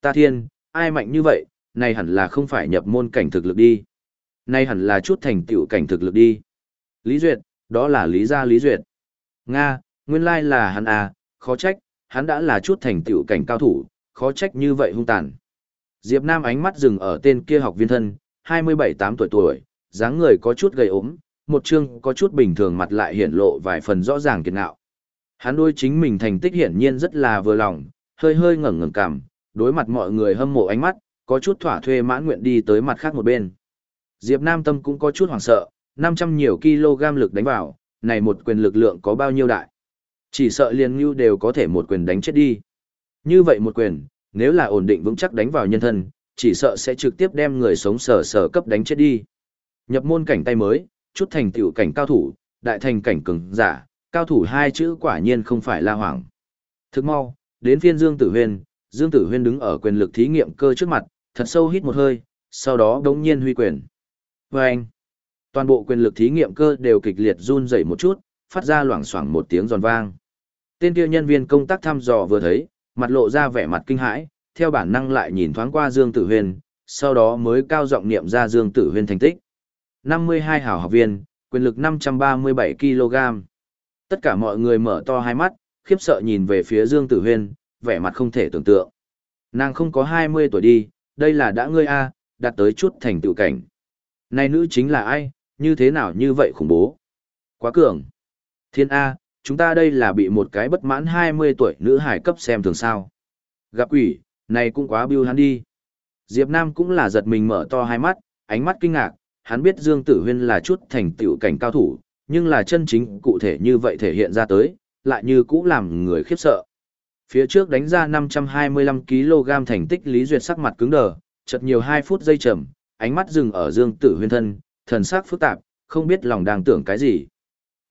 Ta thiên, ai mạnh như vậy, này hẳn là không phải nhập môn cảnh thực lực đi. Này hẳn là chút thành tựu cảnh thực lực đi. Lý Duyệt, đó là Lý gia Lý Duyệt. Nga, nguyên lai là hắn à, khó trách, hắn đã là chút thành tựu cảnh cao thủ, khó trách như vậy hung tàn. Diệp Nam ánh mắt dừng ở tên kia học viên thân, 27-8 tuổi tuổi, dáng người có chút gầy ốm, một trương có chút bình thường mặt lại hiển lộ vài phần rõ ràng kiệt ngạo. Hắn đôi chính mình thành tích hiển nhiên rất là vừa lòng, hơi hơi ngẩng ngẩng cằm, đối mặt mọi người hâm mộ ánh mắt, có chút thỏa thuê mãn nguyện đi tới mặt khác một bên. Diệp Nam Tâm cũng có chút hoảng sợ, 500 nhiều kg lực đánh vào, này một quyền lực lượng có bao nhiêu đại. Chỉ sợ liền như đều có thể một quyền đánh chết đi. Như vậy một quyền, nếu là ổn định vững chắc đánh vào nhân thân, chỉ sợ sẽ trực tiếp đem người sống sở sở cấp đánh chết đi. Nhập môn cảnh tay mới, chút thành tựu cảnh cao thủ, đại thành cảnh cường giả, cao thủ hai chữ quả nhiên không phải la hoảng. Thức mau, đến phiên Dương Tử Huyên, Dương Tử Huyên đứng ở quyền lực thí nghiệm cơ trước mặt, thật sâu hít một hơi, sau đó đống nhiên huy quyền. Và anh, toàn bộ quyền lực thí nghiệm cơ đều kịch liệt run rẩy một chút, phát ra loảng xoảng một tiếng giòn vang. Tên kia nhân viên công tác thăm dò vừa thấy, mặt lộ ra vẻ mặt kinh hãi, theo bản năng lại nhìn thoáng qua Dương Tử Huyên, sau đó mới cao giọng niệm ra Dương Tử Huyên thành tích. 52 hảo học viên, quyền lực 537 kg. Tất cả mọi người mở to hai mắt, khiếp sợ nhìn về phía Dương Tử Huyên, vẻ mặt không thể tưởng tượng. Nàng không có 20 tuổi đi, đây là đã ngươi A, đạt tới chút thành tựu cảnh. Này nữ chính là ai, như thế nào như vậy khủng bố? Quá cường. Thiên A, chúng ta đây là bị một cái bất mãn 20 tuổi nữ hải cấp xem thường sao. Gặp quỷ, này cũng quá biêu hắn đi. Diệp Nam cũng là giật mình mở to hai mắt, ánh mắt kinh ngạc, hắn biết Dương Tử Huyên là chút thành tựu cảnh cao thủ, nhưng là chân chính cụ thể như vậy thể hiện ra tới, lại như cũ làm người khiếp sợ. Phía trước đánh ra 525kg thành tích Lý Duyệt sắc mặt cứng đờ, chật nhiều 2 phút giây chậm, ánh mắt dừng ở Dương Tử Huyên thân, thần sắc phức tạp, không biết lòng đang tưởng cái gì.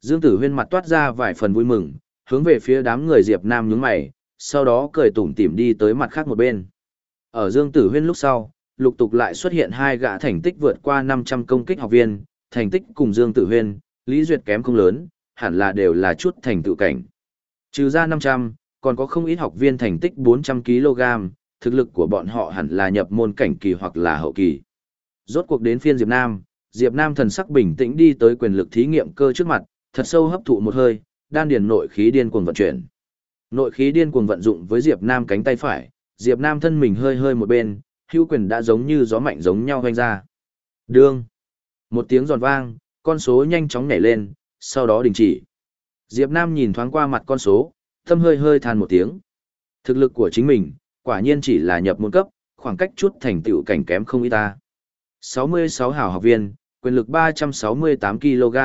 Dương Tử Huyên mặt toát ra vài phần vui mừng, hướng về phía đám người Diệp Nam nhướng mày, sau đó cười tủm tỉm đi tới mặt khác một bên. Ở Dương Tử Huyên lúc sau, lục tục lại xuất hiện hai gã thành tích vượt qua 500 công kích học viên, thành tích cùng Dương Tử Huyên, Lý Duyệt kém không lớn, hẳn là đều là chút thành tựu cảnh. Trừ ra 500, còn có không ít học viên thành tích 400 kg, thực lực của bọn họ hẳn là nhập môn cảnh kỳ hoặc là hậu kỳ. Rốt cuộc đến phiên Diệp Nam, Diệp Nam thần sắc bình tĩnh đi tới quyền lực thí nghiệm cơ trước mặt, thật sâu hấp thụ một hơi, đan điền nội khí điên cuồng vận chuyển. Nội khí điên cuồng vận dụng với Diệp Nam cánh tay phải, Diệp Nam thân mình hơi hơi một bên, hữu quyền đã giống như gió mạnh giống nhau vang ra. Đương. Một tiếng giòn vang, con số nhanh chóng nhảy lên, sau đó đình chỉ. Diệp Nam nhìn thoáng qua mặt con số, tâm hơi hơi than một tiếng. Thực lực của chính mình, quả nhiên chỉ là nhập môn cấp, khoảng cách chút thành tựu cảnh kém không ít ta. 66 hảo học viên, quyền lực 368 kg.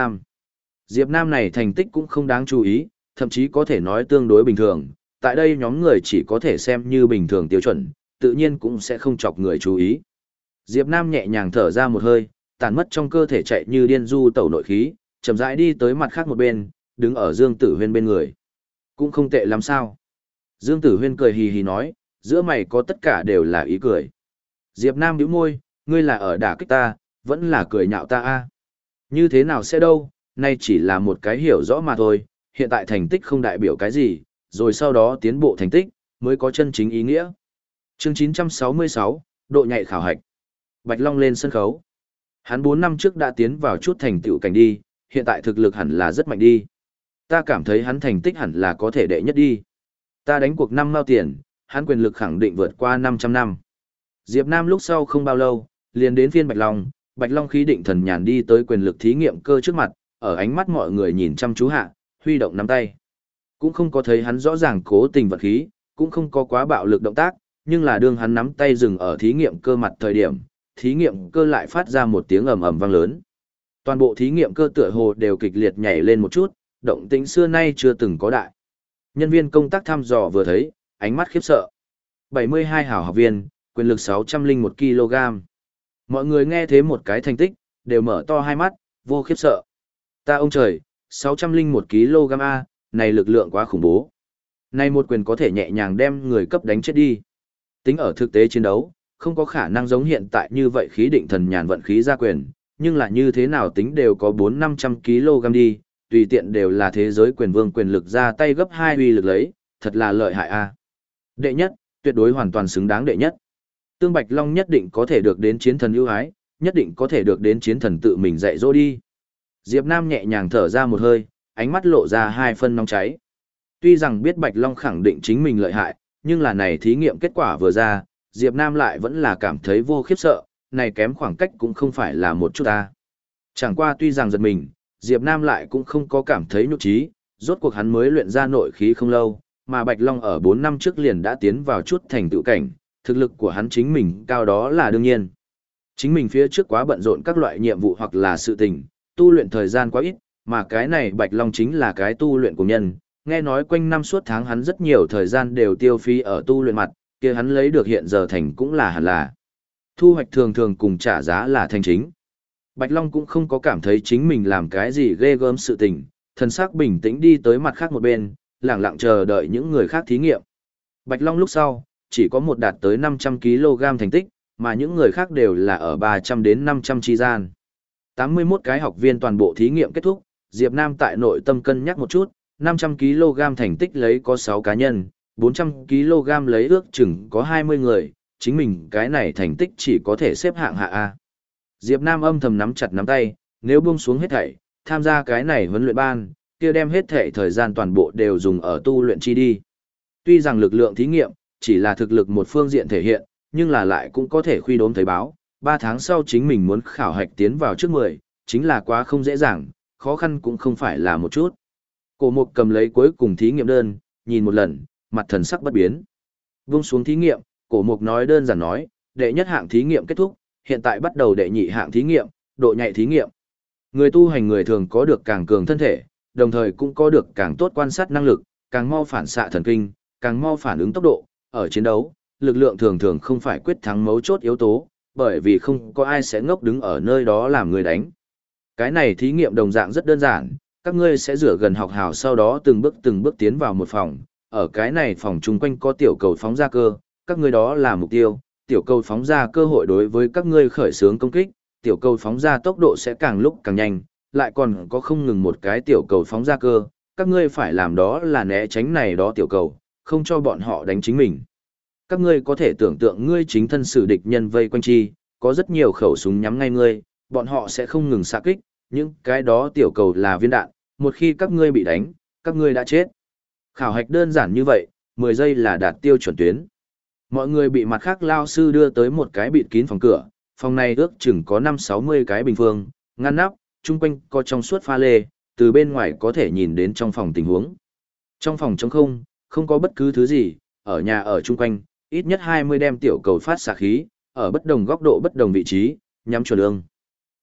Diệp Nam này thành tích cũng không đáng chú ý, thậm chí có thể nói tương đối bình thường, tại đây nhóm người chỉ có thể xem như bình thường tiêu chuẩn, tự nhiên cũng sẽ không chọc người chú ý. Diệp Nam nhẹ nhàng thở ra một hơi, tàn mất trong cơ thể chạy như điên du tẩu nội khí, chậm rãi đi tới mặt khác một bên, đứng ở Dương Tử Huyên bên người. Cũng không tệ lắm sao. Dương Tử Huyên cười hì hì nói, giữa mày có tất cả đều là ý cười. Diệp Nam nhíu môi, ngươi là ở đả kích ta, vẫn là cười nhạo ta a. Như thế nào sẽ đâu, nay chỉ là một cái hiểu rõ mà thôi, hiện tại thành tích không đại biểu cái gì, rồi sau đó tiến bộ thành tích, mới có chân chính ý nghĩa. Chương 966, độ nhạy khảo hạch. Bạch Long lên sân khấu. Hắn 4 năm trước đã tiến vào chút thành tựu cảnh đi, hiện tại thực lực hẳn là rất mạnh đi. Ta cảm thấy hắn thành tích hẳn là có thể đệ nhất đi. Ta đánh cuộc năm mao tiền, hắn quyền lực khẳng định vượt qua 500 năm. Diệp Nam lúc sau không bao lâu, liền đến phiên Bạch Long, Bạch Long khí định thần nhàn đi tới quyền lực thí nghiệm cơ trước mặt, ở ánh mắt mọi người nhìn chăm chú hạ, huy động nắm tay. Cũng không có thấy hắn rõ ràng cố tình vật khí, cũng không có quá bạo lực động tác, nhưng là đương hắn nắm tay dừng ở thí nghiệm cơ mặt thời điểm, thí nghiệm cơ lại phát ra một tiếng ầm ầm vang lớn. Toàn bộ thí nghiệm cơ tựa hồ đều kịch liệt nhảy lên một chút, động tĩnh xưa nay chưa từng có đại. Nhân viên công tác thăm dò vừa thấy, ánh mắt khiếp sợ. 72 hảo học viên, quyền lực 601 kg. Mọi người nghe thế một cái thành tích, đều mở to hai mắt, vô khiếp sợ. Ta ông trời, 601 kg A, này lực lượng quá khủng bố. Này một quyền có thể nhẹ nhàng đem người cấp đánh chết đi. Tính ở thực tế chiến đấu, không có khả năng giống hiện tại như vậy khí định thần nhàn vận khí ra quyền, nhưng là như thế nào tính đều có 4-500 kg đi, tùy tiện đều là thế giới quyền vương quyền lực ra tay gấp hai uy lực lấy, thật là lợi hại a. Đệ nhất, tuyệt đối hoàn toàn xứng đáng đệ nhất. Tương Bạch Long nhất định có thể được đến chiến thần ưu ái, nhất định có thể được đến chiến thần tự mình dạy dỗ đi. Diệp Nam nhẹ nhàng thở ra một hơi, ánh mắt lộ ra hai phân nóng cháy. Tuy rằng biết Bạch Long khẳng định chính mình lợi hại, nhưng là này thí nghiệm kết quả vừa ra, Diệp Nam lại vẫn là cảm thấy vô khiếp sợ, này kém khoảng cách cũng không phải là một chút ta. Chẳng qua tuy rằng giật mình, Diệp Nam lại cũng không có cảm thấy nhục trí, rốt cuộc hắn mới luyện ra nội khí không lâu, mà Bạch Long ở 4 năm trước liền đã tiến vào chút thành tựu cảnh, thực lực của hắn chính mình cao đó là đương nhiên. Chính mình phía trước quá bận rộn các loại nhiệm vụ hoặc là sự tình, tu luyện thời gian quá ít, mà cái này Bạch Long chính là cái tu luyện của nhân, nghe nói quanh năm suốt tháng hắn rất nhiều thời gian đều tiêu phí ở tu luyện mặt, kia hắn lấy được hiện giờ thành cũng là hẳn là. Thu hoạch thường thường cùng trả giá là thành chính. Bạch Long cũng không có cảm thấy chính mình làm cái gì ghê gớm sự tình, thần sắc bình tĩnh đi tới mặt khác một bên, lặng lặng chờ đợi những người khác thí nghiệm. Bạch Long lúc sau, chỉ có một đạt tới 500 kg thành tích, mà những người khác đều là ở 300 đến 500 chi gian. 81 cái học viên toàn bộ thí nghiệm kết thúc, Diệp Nam tại nội tâm cân nhắc một chút, 500 kg thành tích lấy có 6 cá nhân, 400 kg lấy ước chừng có 20 người, chính mình cái này thành tích chỉ có thể xếp hạng hạ A. Diệp Nam âm thầm nắm chặt nắm tay, nếu buông xuống hết thảy, tham gia cái này huấn luyện ban, kia đem hết thảy thời gian toàn bộ đều dùng ở tu luyện chi đi. Tuy rằng lực lượng thí nghiệm, chỉ là thực lực một phương diện thể hiện, nhưng là lại cũng có thể khuy đốm thấy báo, 3 tháng sau chính mình muốn khảo hạch tiến vào trước 10, chính là quá không dễ dàng, khó khăn cũng không phải là một chút. Cổ mục cầm lấy cuối cùng thí nghiệm đơn, nhìn một lần, mặt thần sắc bất biến. Vung xuống thí nghiệm, cổ mục nói đơn giản nói, đệ nhất hạng thí nghiệm kết thúc, hiện tại bắt đầu đệ nhị hạng thí nghiệm, độ nhạy thí nghiệm. Người tu hành người thường có được càng cường thân thể, đồng thời cũng có được càng tốt quan sát năng lực, càng mau phản xạ thần kinh, càng mau phản ứng tốc độ, ở chiến đấu, lực lượng thường thường không phải quyết thắng mấu chốt yếu tố, bởi vì không có ai sẽ ngốc đứng ở nơi đó làm người đánh. Cái này thí nghiệm đồng dạng rất đơn giản, các ngươi sẽ rửa gần học hào sau đó từng bước từng bước tiến vào một phòng, ở cái này phòng chung quanh có tiểu cầu phóng ra cơ, các ngươi đó là mục tiêu, tiểu cầu phóng ra cơ hội đối với các ngươi khởi xướng công kích, tiểu cầu phóng ra tốc độ sẽ càng lúc càng nhanh, lại còn có không ngừng một cái tiểu cầu phóng ra cơ, các ngươi phải làm đó là né tránh này đó tiểu cầu, không cho bọn họ đánh chính mình. Các ngươi có thể tưởng tượng ngươi chính thân sự địch nhân vây quanh chi, có rất nhiều khẩu súng nhắm ngay ngươi, bọn họ sẽ không ngừng xạ kích, những cái đó tiểu cầu là viên đạn, một khi các ngươi bị đánh, các ngươi đã chết. Khảo hạch đơn giản như vậy, 10 giây là đạt tiêu chuẩn tuyến. Mọi người bị mặt khác lao sư đưa tới một cái bịt kín phòng cửa, phòng này ước chừng có 5-60 cái bình phương, ngăn nắp, chung quanh có trong suốt pha lê, từ bên ngoài có thể nhìn đến trong phòng tình huống. Trong phòng trống không, không có bất cứ thứ gì, ở nhà ở chung quanh, ít nhất 20 đem tiểu cầu phát xạ khí, ở bất đồng góc độ bất đồng vị trí, nhắm chuẩn ương.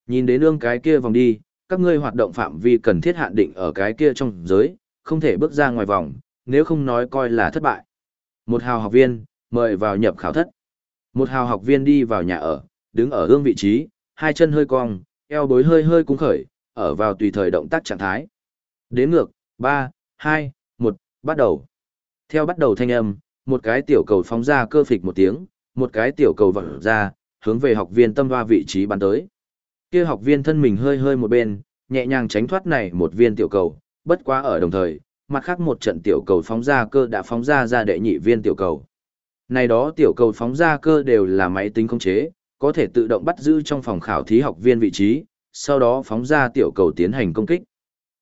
Nhìn đến ương cái kia vòng đi, các ngươi hoạt động phạm vi cần thiết hạn định ở cái kia trong giới, không thể bước ra ngoài vòng, nếu không nói coi là thất bại. Một hào học viên, mời vào nhập khảo thất. Một hào học viên đi vào nhà ở, đứng ở ương vị trí, hai chân hơi cong, eo bối hơi hơi cung khởi, ở vào tùy thời động tác trạng thái. Đến ngược, 3, 2, 1, bắt đầu. Theo bắt đầu thanh âm, một cái tiểu cầu phóng ra cơ phịch một tiếng, một cái tiểu cầu vỡ ra, hướng về học viên tâm hoa vị trí bắn tới. Kia học viên thân mình hơi hơi một bên, nhẹ nhàng tránh thoát này một viên tiểu cầu, bất quá ở đồng thời, mặt khác một trận tiểu cầu phóng ra cơ đã phóng ra ra đệ nhị viên tiểu cầu. Này đó tiểu cầu phóng ra cơ đều là máy tính khống chế, có thể tự động bắt giữ trong phòng khảo thí học viên vị trí, sau đó phóng ra tiểu cầu tiến hành công kích.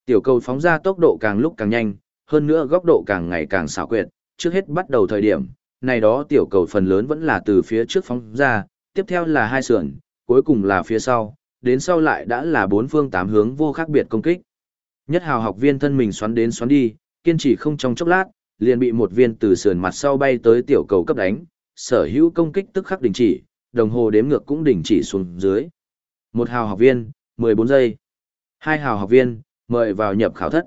Tiểu cầu phóng ra tốc độ càng lúc càng nhanh, hơn nữa góc độ càng ngày càng xảo quyệt, trước hết bắt đầu thời điểm, này đó tiểu cầu phần lớn vẫn là từ phía trước phóng ra, tiếp theo là hai sườn, cuối cùng là phía sau, đến sau lại đã là bốn phương tám hướng vô khác biệt công kích. Nhất hào học viên thân mình xoắn đến xoắn đi, kiên trì không trong chốc lát, liền bị một viên từ sườn mặt sau bay tới tiểu cầu cấp đánh, sở hữu công kích tức khắc đình chỉ, đồng hồ đếm ngược cũng đình chỉ xuống dưới. Một hào học viên, 14 giây. Hai hào học viên, mời vào nhập khảo thất.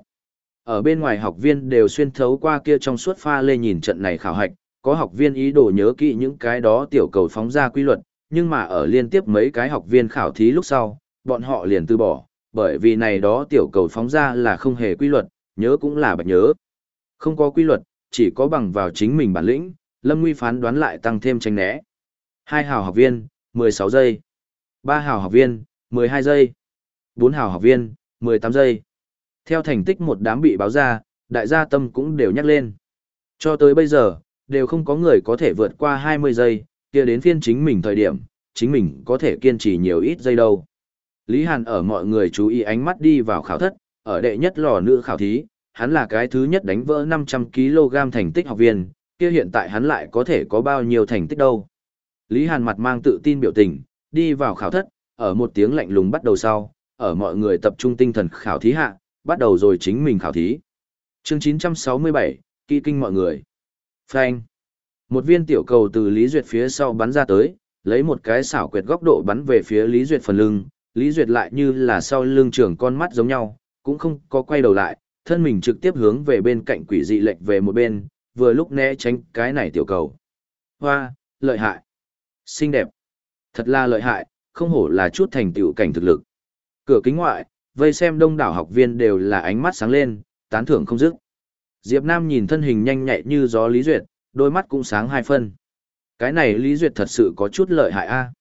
Ở bên ngoài học viên đều xuyên thấu qua kia trong suốt pha lê nhìn trận này khảo hạch, có học viên ý đồ nhớ kỹ những cái đó tiểu cầu phóng ra quy luật, nhưng mà ở liên tiếp mấy cái học viên khảo thí lúc sau, bọn họ liền từ bỏ, bởi vì này đó tiểu cầu phóng ra là không hề quy luật, nhớ cũng là bạch nhớ. Không có quy luật, chỉ có bằng vào chính mình bản lĩnh, Lâm Nguy phán đoán lại tăng thêm tranh né. Hai hào học viên, 16 giây. Ba hào học viên, 12 giây. Bốn hào học viên, 18 giây. Theo thành tích một đám bị báo ra, đại gia tâm cũng đều nhắc lên. Cho tới bây giờ, đều không có người có thể vượt qua 20 giây, kia đến phiên chính mình thời điểm, chính mình có thể kiên trì nhiều ít giây đâu. Lý Hàn ở mọi người chú ý ánh mắt đi vào khảo thất, ở đệ nhất lò nữ khảo thí, hắn là cái thứ nhất đánh vỡ 500kg thành tích học viên, kia hiện tại hắn lại có thể có bao nhiêu thành tích đâu. Lý Hàn mặt mang tự tin biểu tình, đi vào khảo thất, ở một tiếng lạnh lùng bắt đầu sau, ở mọi người tập trung tinh thần khảo thí hạ, bắt đầu rồi chính mình khảo thí. Chương 967, kỹ kinh mọi người. Phanh. Một viên tiểu cầu từ Lý Duyệt phía sau bắn ra tới, lấy một cái xảo quyệt góc độ bắn về phía Lý Duyệt phần lưng, Lý Duyệt lại như là sau lưng trưởng con mắt giống nhau, cũng không có quay đầu lại, thân mình trực tiếp hướng về bên cạnh quỷ dị lệch về một bên, vừa lúc né tránh cái này tiểu cầu. Hoa, lợi hại. Xinh đẹp. Thật là lợi hại, không hổ là chút thành tựu cảnh thực lực. Cửa kính ngoại, vây xem đông đảo học viên đều là ánh mắt sáng lên, tán thưởng không dứt. Diệp Nam nhìn thân hình nhanh nhạy như gió Lý Duyệt, đôi mắt cũng sáng hai phân. Cái này Lý Duyệt thật sự có chút lợi hại a.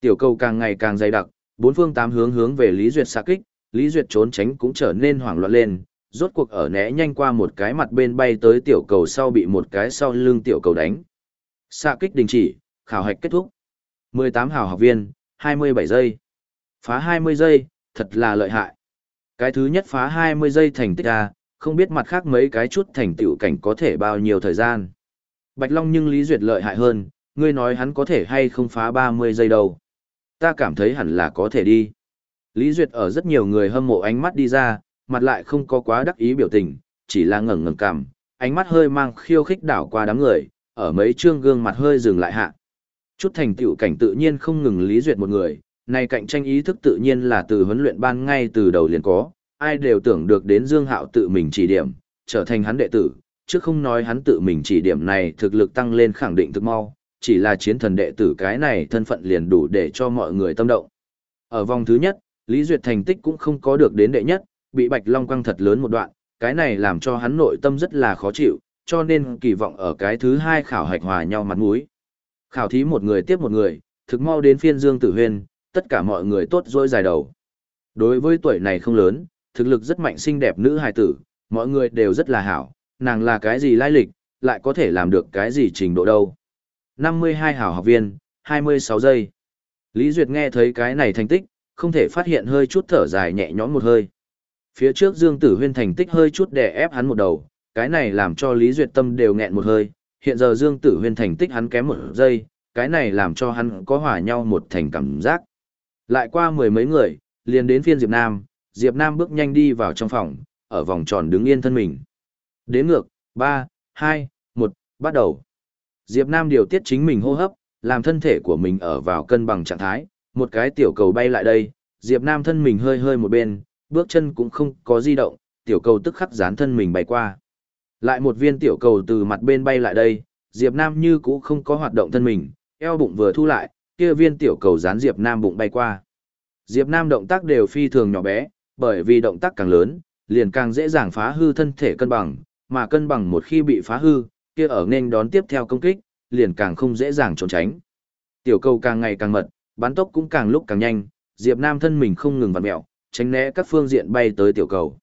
Tiểu cầu càng ngày càng dày đặc, bốn phương tám hướng hướng về Lý Duyệt xạ kích, Lý Duyệt trốn tránh cũng trở nên hoảng loạn lên, rốt cuộc ở né nhanh qua một cái mặt bên bay tới tiểu cầu sau bị một cái sau lưng tiểu cầu đánh. Xạ kích đình chỉ, khảo hạch kết thúc. 18 hào học viên, 27 giây. Phá 20 giây, thật là lợi hại. Cái thứ nhất phá 20 giây thành tích ra, không biết mặt khác mấy cái chút thành tựu cảnh có thể bao nhiêu thời gian. Bạch Long nhưng Lý Duyệt lợi hại hơn, ngươi nói hắn có thể hay không phá 30 giây đâu. Ta cảm thấy hẳn là có thể đi. Lý Duyệt ở rất nhiều người hâm mộ ánh mắt đi ra, mặt lại không có quá đắc ý biểu tình, chỉ là ngẩng ngẩng cằm, ánh mắt hơi mang khiêu khích đảo qua đám người, ở mấy trương gương mặt hơi dừng lại hạ. Chút thành tựu cảnh tự nhiên không ngừng Lý Duyệt một người, này cạnh tranh ý thức tự nhiên là từ huấn luyện ban ngay từ đầu liền có, ai đều tưởng được đến Dương Hạo tự mình chỉ điểm, trở thành hắn đệ tử, chứ không nói hắn tự mình chỉ điểm này thực lực tăng lên khẳng định thực mau, chỉ là chiến thần đệ tử cái này thân phận liền đủ để cho mọi người tâm động. Ở vòng thứ nhất, Lý Duyệt thành tích cũng không có được đến đệ nhất, bị Bạch Long quăng thật lớn một đoạn, cái này làm cho hắn nội tâm rất là khó chịu, cho nên kỳ vọng ở cái thứ hai khảo hạch hòa nhau mặt mũi. Khảo thí một người tiếp một người, thực mau đến phiên Dương Tử Huyên, tất cả mọi người tốt dỗi dài đầu. Đối với tuổi này không lớn, thực lực rất mạnh xinh đẹp nữ hài tử, mọi người đều rất là hảo, nàng là cái gì lai lịch, lại có thể làm được cái gì trình độ đâu. 52 hảo học viên, 26 giây. Lý Duyệt nghe thấy cái này thành tích, không thể phát hiện hơi chút thở dài nhẹ nhõm một hơi. Phía trước Dương Tử Huyên thành tích hơi chút đè ép hắn một đầu, cái này làm cho Lý Duyệt tâm đều nghẹn một hơi, hiện giờ Dương Tử Huyên thành tích hắn kém một giây, cái này làm cho hắn có hòa nhau một thành cảm giác. Lại qua mười mấy người, liền đến phiên Diệp Nam, Diệp Nam bước nhanh đi vào trong phòng, ở vòng tròn đứng yên thân mình. Đến ngược, 3, 2, 1, bắt đầu. Diệp Nam điều tiết chính mình hô hấp, làm thân thể của mình ở vào cân bằng trạng thái, một cái tiểu cầu bay lại đây, Diệp Nam thân mình hơi hơi một bên, bước chân cũng không có di động, tiểu cầu tức khắc dán thân mình bay qua. Lại một viên tiểu cầu từ mặt bên bay lại đây, Diệp Nam như cũ không có hoạt động thân mình, eo bụng vừa thu lại, kia viên tiểu cầu dán Diệp Nam bụng bay qua. Diệp Nam động tác đều phi thường nhỏ bé, bởi vì động tác càng lớn, liền càng dễ dàng phá hư thân thể cân bằng, mà cân bằng một khi bị phá hư, kia ở nên đón tiếp theo công kích, liền càng không dễ dàng trốn tránh. Tiểu cầu càng ngày càng mật, bắn tốc cũng càng lúc càng nhanh, Diệp Nam thân mình không ngừng vặn mèo, tránh né các phương diện bay tới tiểu cầu.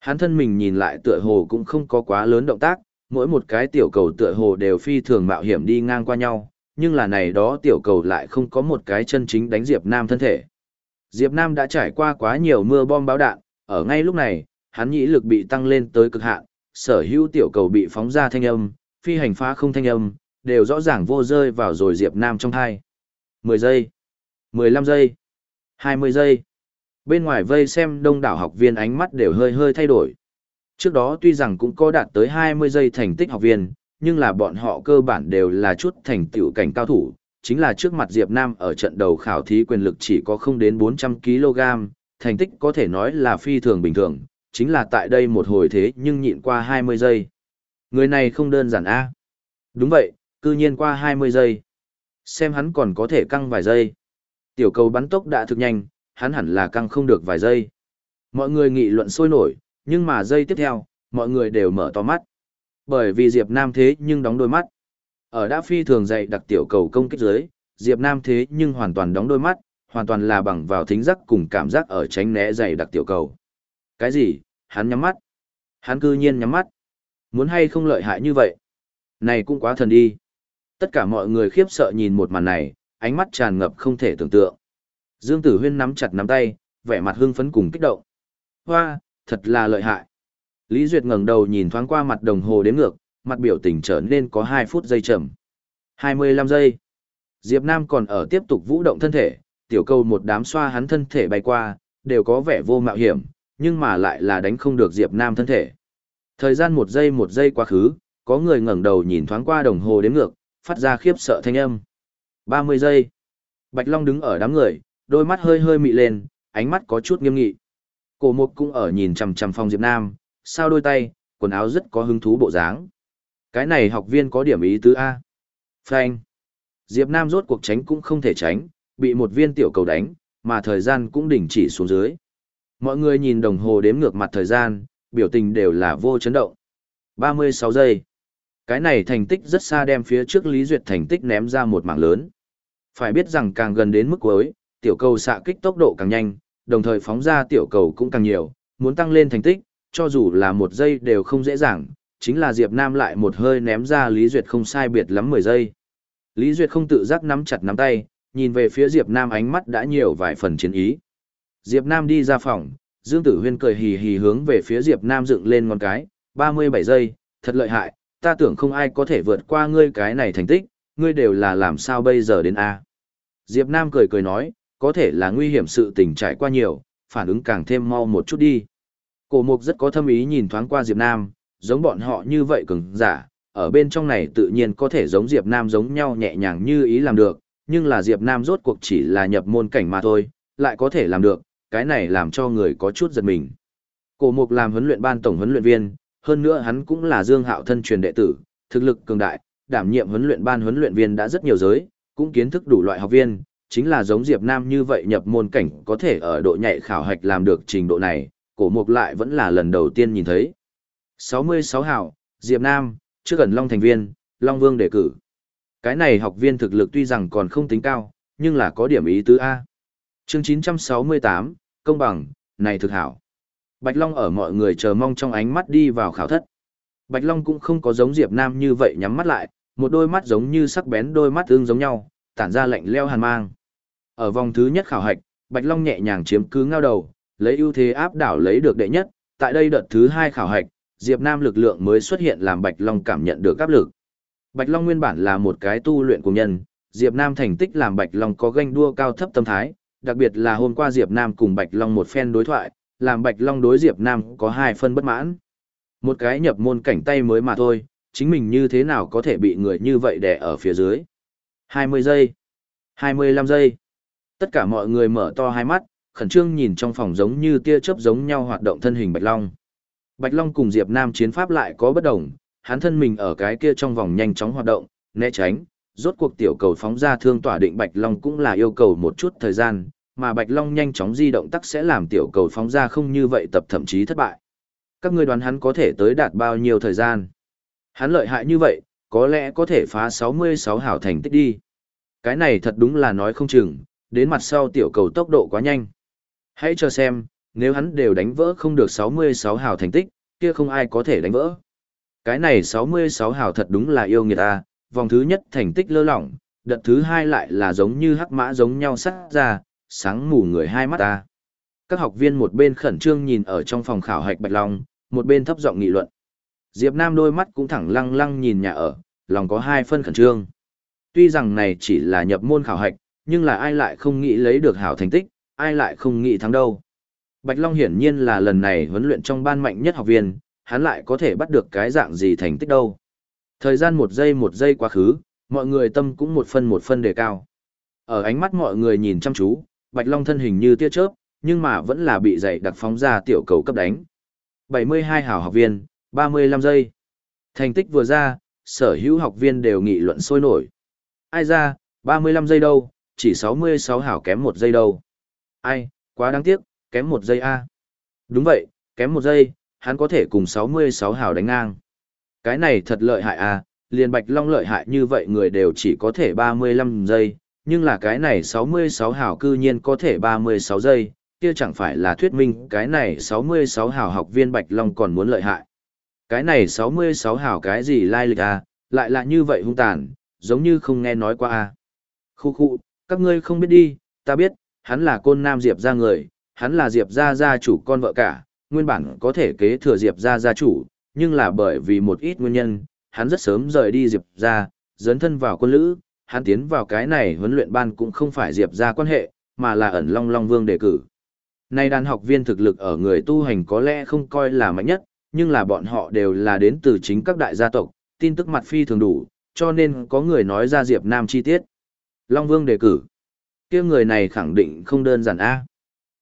Hắn thân mình nhìn lại tựa hồ cũng không có quá lớn động tác, mỗi một cái tiểu cầu tựa hồ đều phi thường mạo hiểm đi ngang qua nhau, nhưng là này đó tiểu cầu lại không có một cái chân chính đánh Diệp Nam thân thể. Diệp Nam đã trải qua quá nhiều mưa bom báo đạn, ở ngay lúc này, hắn nhĩ lực bị tăng lên tới cực hạn, sở hữu tiểu cầu bị phóng ra thanh âm, phi hành phá không thanh âm, đều rõ ràng vô rơi vào rồi Diệp Nam trong hai. 10 giây, 15 giây, 20 giây. Bên ngoài vây xem đông đảo học viên ánh mắt đều hơi hơi thay đổi. Trước đó tuy rằng cũng có đạt tới 20 giây thành tích học viên, nhưng là bọn họ cơ bản đều là chút thành tựu cảnh cao thủ, chính là trước mặt Diệp Nam ở trận đầu khảo thí quyền lực chỉ có không đến 400 kg, thành tích có thể nói là phi thường bình thường, chính là tại đây một hồi thế nhưng nhịn qua 20 giây. Người này không đơn giản a. Đúng vậy, cư nhiên qua 20 giây. Xem hắn còn có thể căng vài giây. Tiểu cầu bắn tốc đã thực nhanh, hắn hẳn là căng không được vài giây. Mọi người nghị luận sôi nổi, nhưng mà giây tiếp theo, mọi người đều mở to mắt. Bởi vì Diệp Nam thế nhưng đóng đôi mắt. Ở đã phi thường dạy đặc tiểu cầu công kích dưới, Diệp Nam thế nhưng hoàn toàn đóng đôi mắt, hoàn toàn là bằng vào thính giác cùng cảm giác ở tránh né dạy đặc tiểu cầu. Cái gì? Hắn nhắm mắt. Hắn cư nhiên nhắm mắt. Muốn hay không lợi hại như vậy? Này cũng quá thần đi. Tất cả mọi người khiếp sợ nhìn một màn này, ánh mắt tràn ngập không thể tưởng tượng. Dương Tử Huyên nắm chặt nắm tay, vẻ mặt hưng phấn cùng kích động. Hoa, thật là lợi hại. Lý Duyệt ngẩng đầu nhìn thoáng qua mặt đồng hồ đếm ngược, mặt biểu tình trở nên có 2 phút giây chậm. 25 giây. Diệp Nam còn ở tiếp tục vũ động thân thể, tiểu câu một đám xoa hắn thân thể bay qua, đều có vẻ vô mạo hiểm, nhưng mà lại là đánh không được Diệp Nam thân thể. Thời gian một giây một giây quá khứ, có người ngẩng đầu nhìn thoáng qua đồng hồ đếm ngược, phát ra khiếp sợ thanh âm. 30 giây. Bạch Long đứng ở đám người, đôi mắt hơi hơi mị lên, ánh mắt có chút nghiêm nghị. Cổ Mục cũng ở nhìn chằm chằm phòng Diệp Nam, sao đôi tay, quần áo rất có hứng thú bộ dáng. Cái này học viên có điểm ý tứ A. Phanh. Diệp Nam rốt cuộc tránh cũng không thể tránh, bị một viên tiểu cầu đánh, mà thời gian cũng đình chỉ xuống dưới. Mọi người nhìn đồng hồ đếm ngược mặt thời gian, biểu tình đều là vô chấn động. 36 giây. Cái này thành tích rất xa đem phía trước Lý Duyệt thành tích ném ra một mảng lớn. Phải biết rằng càng gần đến mức cuối, tiểu cầu xạ kích tốc độ càng nhanh, đồng thời phóng ra tiểu cầu cũng càng nhiều, muốn tăng lên thành tích, cho dù là một giây đều không dễ dàng, chính là Diệp Nam lại một hơi ném ra Lý Duyệt không sai biệt lắm 10 giây. Lý Duyệt không tự giác nắm chặt nắm tay, nhìn về phía Diệp Nam ánh mắt đã nhiều vài phần chiến ý. Diệp Nam đi ra phòng, Dương Tử Huyên cười hì hì hướng về phía Diệp Nam dựng lên ngón cái, 37 giây, thật lợi hại, ta tưởng không ai có thể vượt qua ngươi cái này thành tích, ngươi đều là làm sao bây giờ đến A. Diệp Nam cười cười nói, có thể là nguy hiểm sự tình trải qua nhiều, phản ứng càng thêm mau một chút đi. Cổ mục rất có thâm ý nhìn thoáng qua Diệp Nam, giống bọn họ như vậy cứng giả, ở bên trong này tự nhiên có thể giống Diệp Nam giống nhau nhẹ nhàng như ý làm được, nhưng là Diệp Nam rốt cuộc chỉ là nhập môn cảnh mà thôi, lại có thể làm được, cái này làm cho người có chút giật mình. Cổ mục làm huấn luyện ban tổng huấn luyện viên, hơn nữa hắn cũng là Dương Hạo thân truyền đệ tử, thực lực cường đại, đảm nhiệm huấn luyện ban huấn luyện viên đã rất nhiều giới, cũng kiến thức đủ loại học viên, chính là giống Diệp Nam như vậy nhập môn cảnh có thể ở độ nhạy khảo hạch làm được trình độ này, cổ mục lại vẫn là lần đầu tiên nhìn thấy. 66 hảo, Diệp Nam, trước gần Long thành viên, Long Vương đề cử. Cái này học viên thực lực tuy rằng còn không tính cao, nhưng là có điểm ý tứ A. Chương 968, công bằng, này thực hảo. Bạch Long ở mọi người chờ mong trong ánh mắt đi vào khảo thất. Bạch Long cũng không có giống Diệp Nam như vậy nhắm mắt lại, một đôi mắt giống như sắc bén đôi mắt tương giống nhau, tản ra lạnh leo hàn mang. Ở vòng thứ nhất khảo hạch, Bạch Long nhẹ nhàng chiếm cứ ngao đầu, lấy ưu thế áp đảo lấy được đệ nhất, tại đây đợt thứ hai khảo hạch, Diệp Nam lực lượng mới xuất hiện làm Bạch Long cảm nhận được áp lực. Bạch Long nguyên bản là một cái tu luyện của nhân, Diệp Nam thành tích làm Bạch Long có ganh đua cao thấp tâm thái, đặc biệt là hôm qua Diệp Nam cùng Bạch Long một phen đối thoại, làm Bạch Long đối Diệp Nam có hai phân bất mãn. Một cái nhập môn cảnh tay mới mà thôi, chính mình như thế nào có thể bị người như vậy đè ở phía dưới. 20 giây, 25 giây. Tất cả mọi người mở to hai mắt, khẩn trương nhìn trong phòng giống như tia chớp giống nhau hoạt động thân hình Bạch Long. Bạch Long cùng Diệp Nam chiến pháp lại có bất đồng, hắn thân mình ở cái kia trong vòng nhanh chóng hoạt động, né tránh, rốt cuộc tiểu cầu phóng ra thương tỏa định Bạch Long cũng là yêu cầu một chút thời gian, mà Bạch Long nhanh chóng di động tắc sẽ làm tiểu cầu phóng ra không như vậy tập thậm chí thất bại. Các ngươi đoán hắn có thể tới đạt bao nhiêu thời gian? Hắn lợi hại như vậy, có lẽ có thể phá 66 hảo thành tích đi. Cái này thật đúng là nói không chừng, đến mặt sau tiểu cầu tốc độ quá nhanh. Hãy cho xem, nếu hắn đều đánh vỡ không được 66 hào thành tích, kia không ai có thể đánh vỡ. Cái này 66 hào thật đúng là yêu nghiệt ta, vòng thứ nhất thành tích lơ lỏng, đợt thứ hai lại là giống như hắc mã giống nhau sắt ra, sáng mù người hai mắt ta. Các học viên một bên khẩn trương nhìn ở trong phòng khảo hạch Bạch Long, một bên thấp giọng nghị luận. Diệp Nam đôi mắt cũng thẳng lăng lăng nhìn nhà ở, lòng có hai phân khẩn trương. Tuy rằng này chỉ là nhập môn khảo hạch, nhưng là ai lại không nghĩ lấy được hảo thành tích, ai lại không nghĩ thắng đâu. Bạch Long hiển nhiên là lần này huấn luyện trong ban mạnh nhất học viên, hắn lại có thể bắt được cái dạng gì thành tích đâu. Thời gian một giây một giây quá khứ, mọi người tâm cũng một phân một phân đề cao. Ở ánh mắt mọi người nhìn chăm chú, Bạch Long thân hình như tia chớp, nhưng mà vẫn là bị dày đặc phóng ra tiểu cầu cấp đánh. 72 hảo học viên, 35 giây. Thành tích vừa ra, sở hữu học viên đều nghị luận sôi nổi. Ai ra, 35 giây đâu, chỉ 66 hảo kém một giây đâu. Ai, quá đáng tiếc, kém một giây a. Đúng vậy, kém một giây, hắn có thể cùng 66 hảo đánh ngang. Cái này thật lợi hại à? liền Bạch Long lợi hại như vậy người đều chỉ có thể 35 giây, nhưng là cái này 66 hào cư nhiên có thể 36 giây, kia chẳng phải là thuyết minh cái này 66 hào học viên Bạch Long còn muốn lợi hại. Cái này 66 hào cái gì lai lịch à? lại là như vậy hung tàn, giống như không nghe nói qua à? Khu khu, các ngươi không biết đi, ta biết, hắn là côn nam Diệp ra người, hắn là Diệp gia gia chủ con vợ cả, nguyên bản có thể kế thừa Diệp gia gia chủ, nhưng là bởi vì một ít nguyên nhân, hắn rất sớm rời đi Diệp gia, dấn thân vào quân lữ, hắn tiến vào cái này huấn luyện ban cũng không phải Diệp gia quan hệ, mà là ẩn Long Long Vương đề cử. Nay đàn học viên thực lực ở người tu hành có lẽ không coi là mạnh nhất, nhưng là bọn họ đều là đến từ chính các đại gia tộc, tin tức mặt phi thường đủ, cho nên có người nói ra Diệp Nam chi tiết. Long Vương đề cử. kia người này khẳng định không đơn giản a.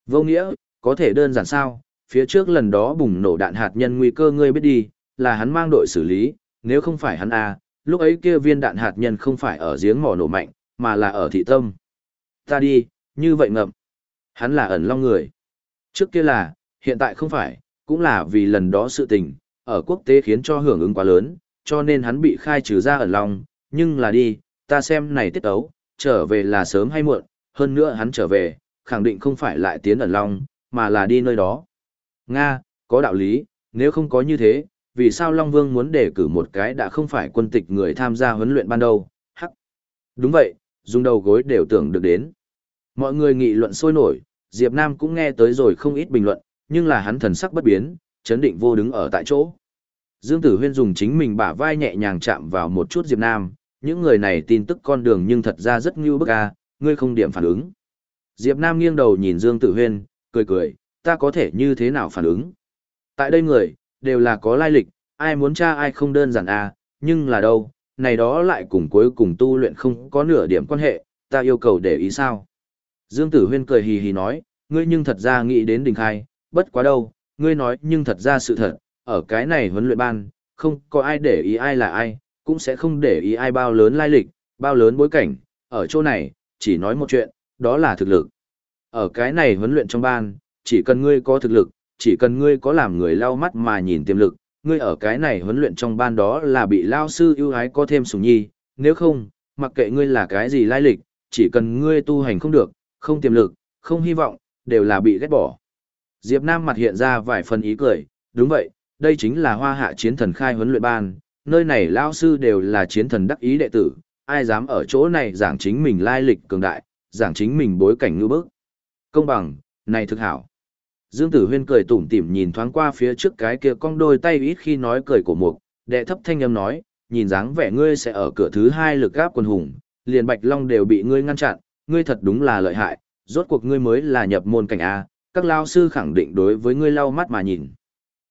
Vô nghĩa, có thể đơn giản sao, phía trước lần đó bùng nổ đạn hạt nhân nguy cơ ngươi biết đi, là hắn mang đội xử lý, nếu không phải hắn à, lúc ấy kia viên đạn hạt nhân không phải ở giếng mỏ nổ mạnh, mà là ở thị tâm. Ta đi, như vậy ngậm. Hắn là ẩn long người. Trước kia là, hiện tại không phải, cũng là vì lần đó sự tình, ở quốc tế khiến cho hưởng ứng quá lớn, cho nên hắn bị khai trừ ra ẩn long, nhưng là đi, ta xem này tiết ấu, trở về là sớm hay muộn, hơn nữa hắn trở về, khẳng định không phải lại tiến ẩn long, mà là đi nơi đó. Nga, có đạo lý, nếu không có như thế, vì sao Long Vương muốn đề cử một cái đã không phải quân tịch người tham gia huấn luyện ban đầu? Hắc. Đúng vậy, dùng đầu gối đều tưởng được đến. Mọi người nghị luận sôi nổi, Diệp Nam cũng nghe tới rồi không ít bình luận, nhưng là hắn thần sắc bất biến, chấn định vô đứng ở tại chỗ. Dương Tử Huyên dùng chính mình bả vai nhẹ nhàng chạm vào một chút Diệp Nam, những người này tin tức con đường nhưng thật ra rất ngưu bức a, ngươi không điểm phản ứng. Diệp Nam nghiêng đầu nhìn Dương Tử Huyên, cười cười, ta có thể như thế nào phản ứng. Tại đây người, đều là có lai lịch, ai muốn tra ai không đơn giản à, nhưng là đâu, này đó lại cùng cuối cùng tu luyện không có nửa điểm quan hệ, ta yêu cầu để ý sao. Dương Tử Huyên cười hì hì nói, ngươi nhưng thật ra nghĩ đến đình khai, bất quá đâu, ngươi nói nhưng thật ra sự thật, ở cái này huấn luyện ban, không có ai để ý ai là ai, cũng sẽ không để ý ai bao lớn lai lịch, bao lớn bối cảnh, ở chỗ này, chỉ nói một chuyện, đó là thực lực. Ở cái này huấn luyện trong ban, chỉ cần ngươi có thực lực, chỉ cần ngươi có làm người lau mắt mà nhìn tiềm lực, ngươi ở cái này huấn luyện trong ban đó là bị lao sư ưu ái có thêm sủng nhi, nếu không, mặc kệ ngươi là cái gì lai lịch, chỉ cần ngươi tu hành không được, không tiềm lực, không hy vọng, đều là bị ghét bỏ. Diệp Nam mặt hiện ra vài phần ý cười, đúng vậy, đây chính là hoa hạ chiến thần khai huấn luyện ban, nơi này lao sư đều là chiến thần đắc ý đệ tử, ai dám ở chỗ này giảng chính mình lai lịch cường đại, giảng chính mình bối cảnh ngư bức. Công bằng, này thực hảo. Dương Tử Huyên cười tủm tỉm nhìn thoáng qua phía trước cái kia cong đôi tay ít khi nói cười của mục, đệ thấp thanh âm nói, nhìn dáng vẻ ngươi sẽ ở cửa thứ hai lực gáp quân hùng, liền Bạch Long đều bị ngươi ngăn chặn, ngươi thật đúng là lợi hại, rốt cuộc ngươi mới là nhập môn cảnh A, các lao sư khẳng định đối với ngươi lau mắt mà nhìn.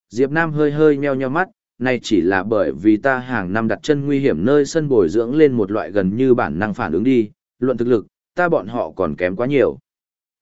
Diệp Nam hơi hơi nheo nheo mắt, này chỉ là bởi vì ta hàng năm đặt chân nguy hiểm nơi sân bồi dưỡng lên một loại gần như bản năng phản ứng đi, luận thực lực, ta bọn họ còn kém quá nhiều.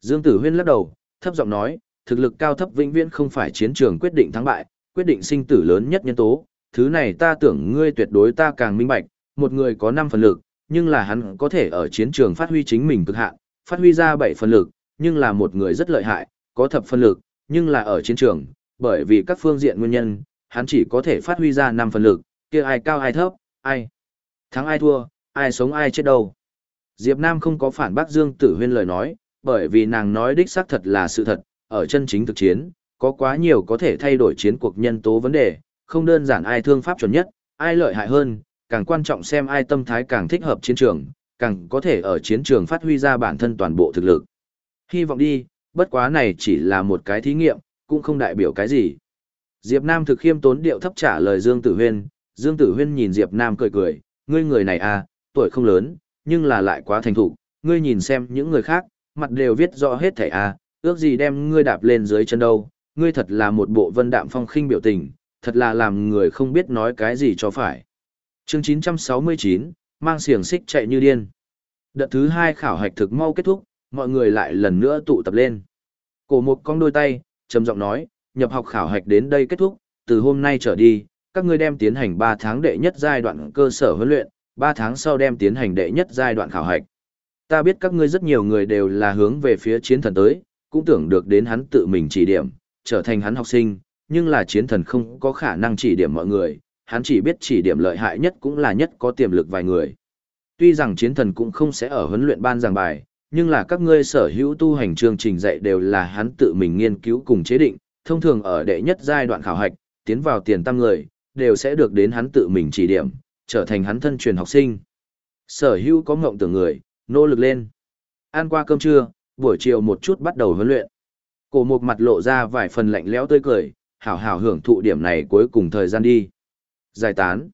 Dương Tử Huyên lắc đầu, thấp giọng nói, thực lực cao thấp vĩnh viễn không phải chiến trường quyết định thắng bại, quyết định sinh tử lớn nhất nhân tố, thứ này ta tưởng ngươi tuyệt đối ta càng minh bạch, một người có 5 phần lực, nhưng là hắn có thể ở chiến trường phát huy chính mình cực hạn, phát huy ra 7 phần lực, nhưng là một người rất lợi hại, có thập phần lực, nhưng là ở chiến trường, bởi vì các phương diện nguyên nhân, hắn chỉ có thể phát huy ra 5 phần lực, kia ai cao ai thấp, ai thắng ai thua, ai sống ai chết đâu. Diệp Nam không có phản bác Dương Tử Huyên lời nói, bởi vì nàng nói đích xác thật là sự thật, ở chân chính thực chiến, có quá nhiều có thể thay đổi chiến cuộc nhân tố vấn đề, không đơn giản ai thương pháp chuẩn nhất, ai lợi hại hơn, càng quan trọng xem ai tâm thái càng thích hợp chiến trường, càng có thể ở chiến trường phát huy ra bản thân toàn bộ thực lực. Hy vọng đi, bất quá này chỉ là một cái thí nghiệm, cũng không đại biểu cái gì. Diệp Nam thực khiêm tốn điệu thấp trả lời Dương Tử Huyên, Dương Tử Huyên nhìn Diệp Nam cười cười, ngươi người này à, tuổi không lớn, nhưng là lại quá thành thục, ngươi nhìn xem những người khác, mặt đều viết rõ hết thảy à, ước gì đem ngươi đạp lên dưới chân đâu, ngươi thật là một bộ vân đạm phong khinh biểu tình, thật là làm người không biết nói cái gì cho phải. Chương 969, mang xiềng xích chạy như điên. Đợt thứ hai khảo hạch thực mau kết thúc, mọi người lại lần nữa tụ tập lên. Cổ một con đôi tay, trầm giọng nói, nhập học khảo hạch đến đây kết thúc, từ hôm nay trở đi, các ngươi đem tiến hành 3 tháng đệ nhất giai đoạn cơ sở huấn luyện, 3 tháng sau đem tiến hành đệ nhất giai đoạn khảo hạch. Ta biết các ngươi rất nhiều người đều là hướng về phía chiến thần tới, cũng tưởng được đến hắn tự mình chỉ điểm, trở thành hắn học sinh, nhưng là chiến thần không có khả năng chỉ điểm mọi người, hắn chỉ biết chỉ điểm lợi hại nhất cũng là nhất có tiềm lực vài người. Tuy rằng chiến thần cũng không sẽ ở huấn luyện ban giảng bài, nhưng là các ngươi sở hữu tu hành chương trình dạy đều là hắn tự mình nghiên cứu cùng chế định, thông thường ở đệ nhất giai đoạn khảo hạch, tiến vào tiền tam người, đều sẽ được đến hắn tự mình chỉ điểm, trở thành hắn thân truyền học sinh. Sở hữu có ngộng tưởng người, nỗ lực lên. Ăn qua cơm trưa, buổi chiều một chút bắt đầu huấn luyện. Cổ mục mặt lộ ra vài phần lạnh lẽo tươi cười, hảo hảo hưởng thụ điểm này cuối cùng thời gian đi. Giải tán.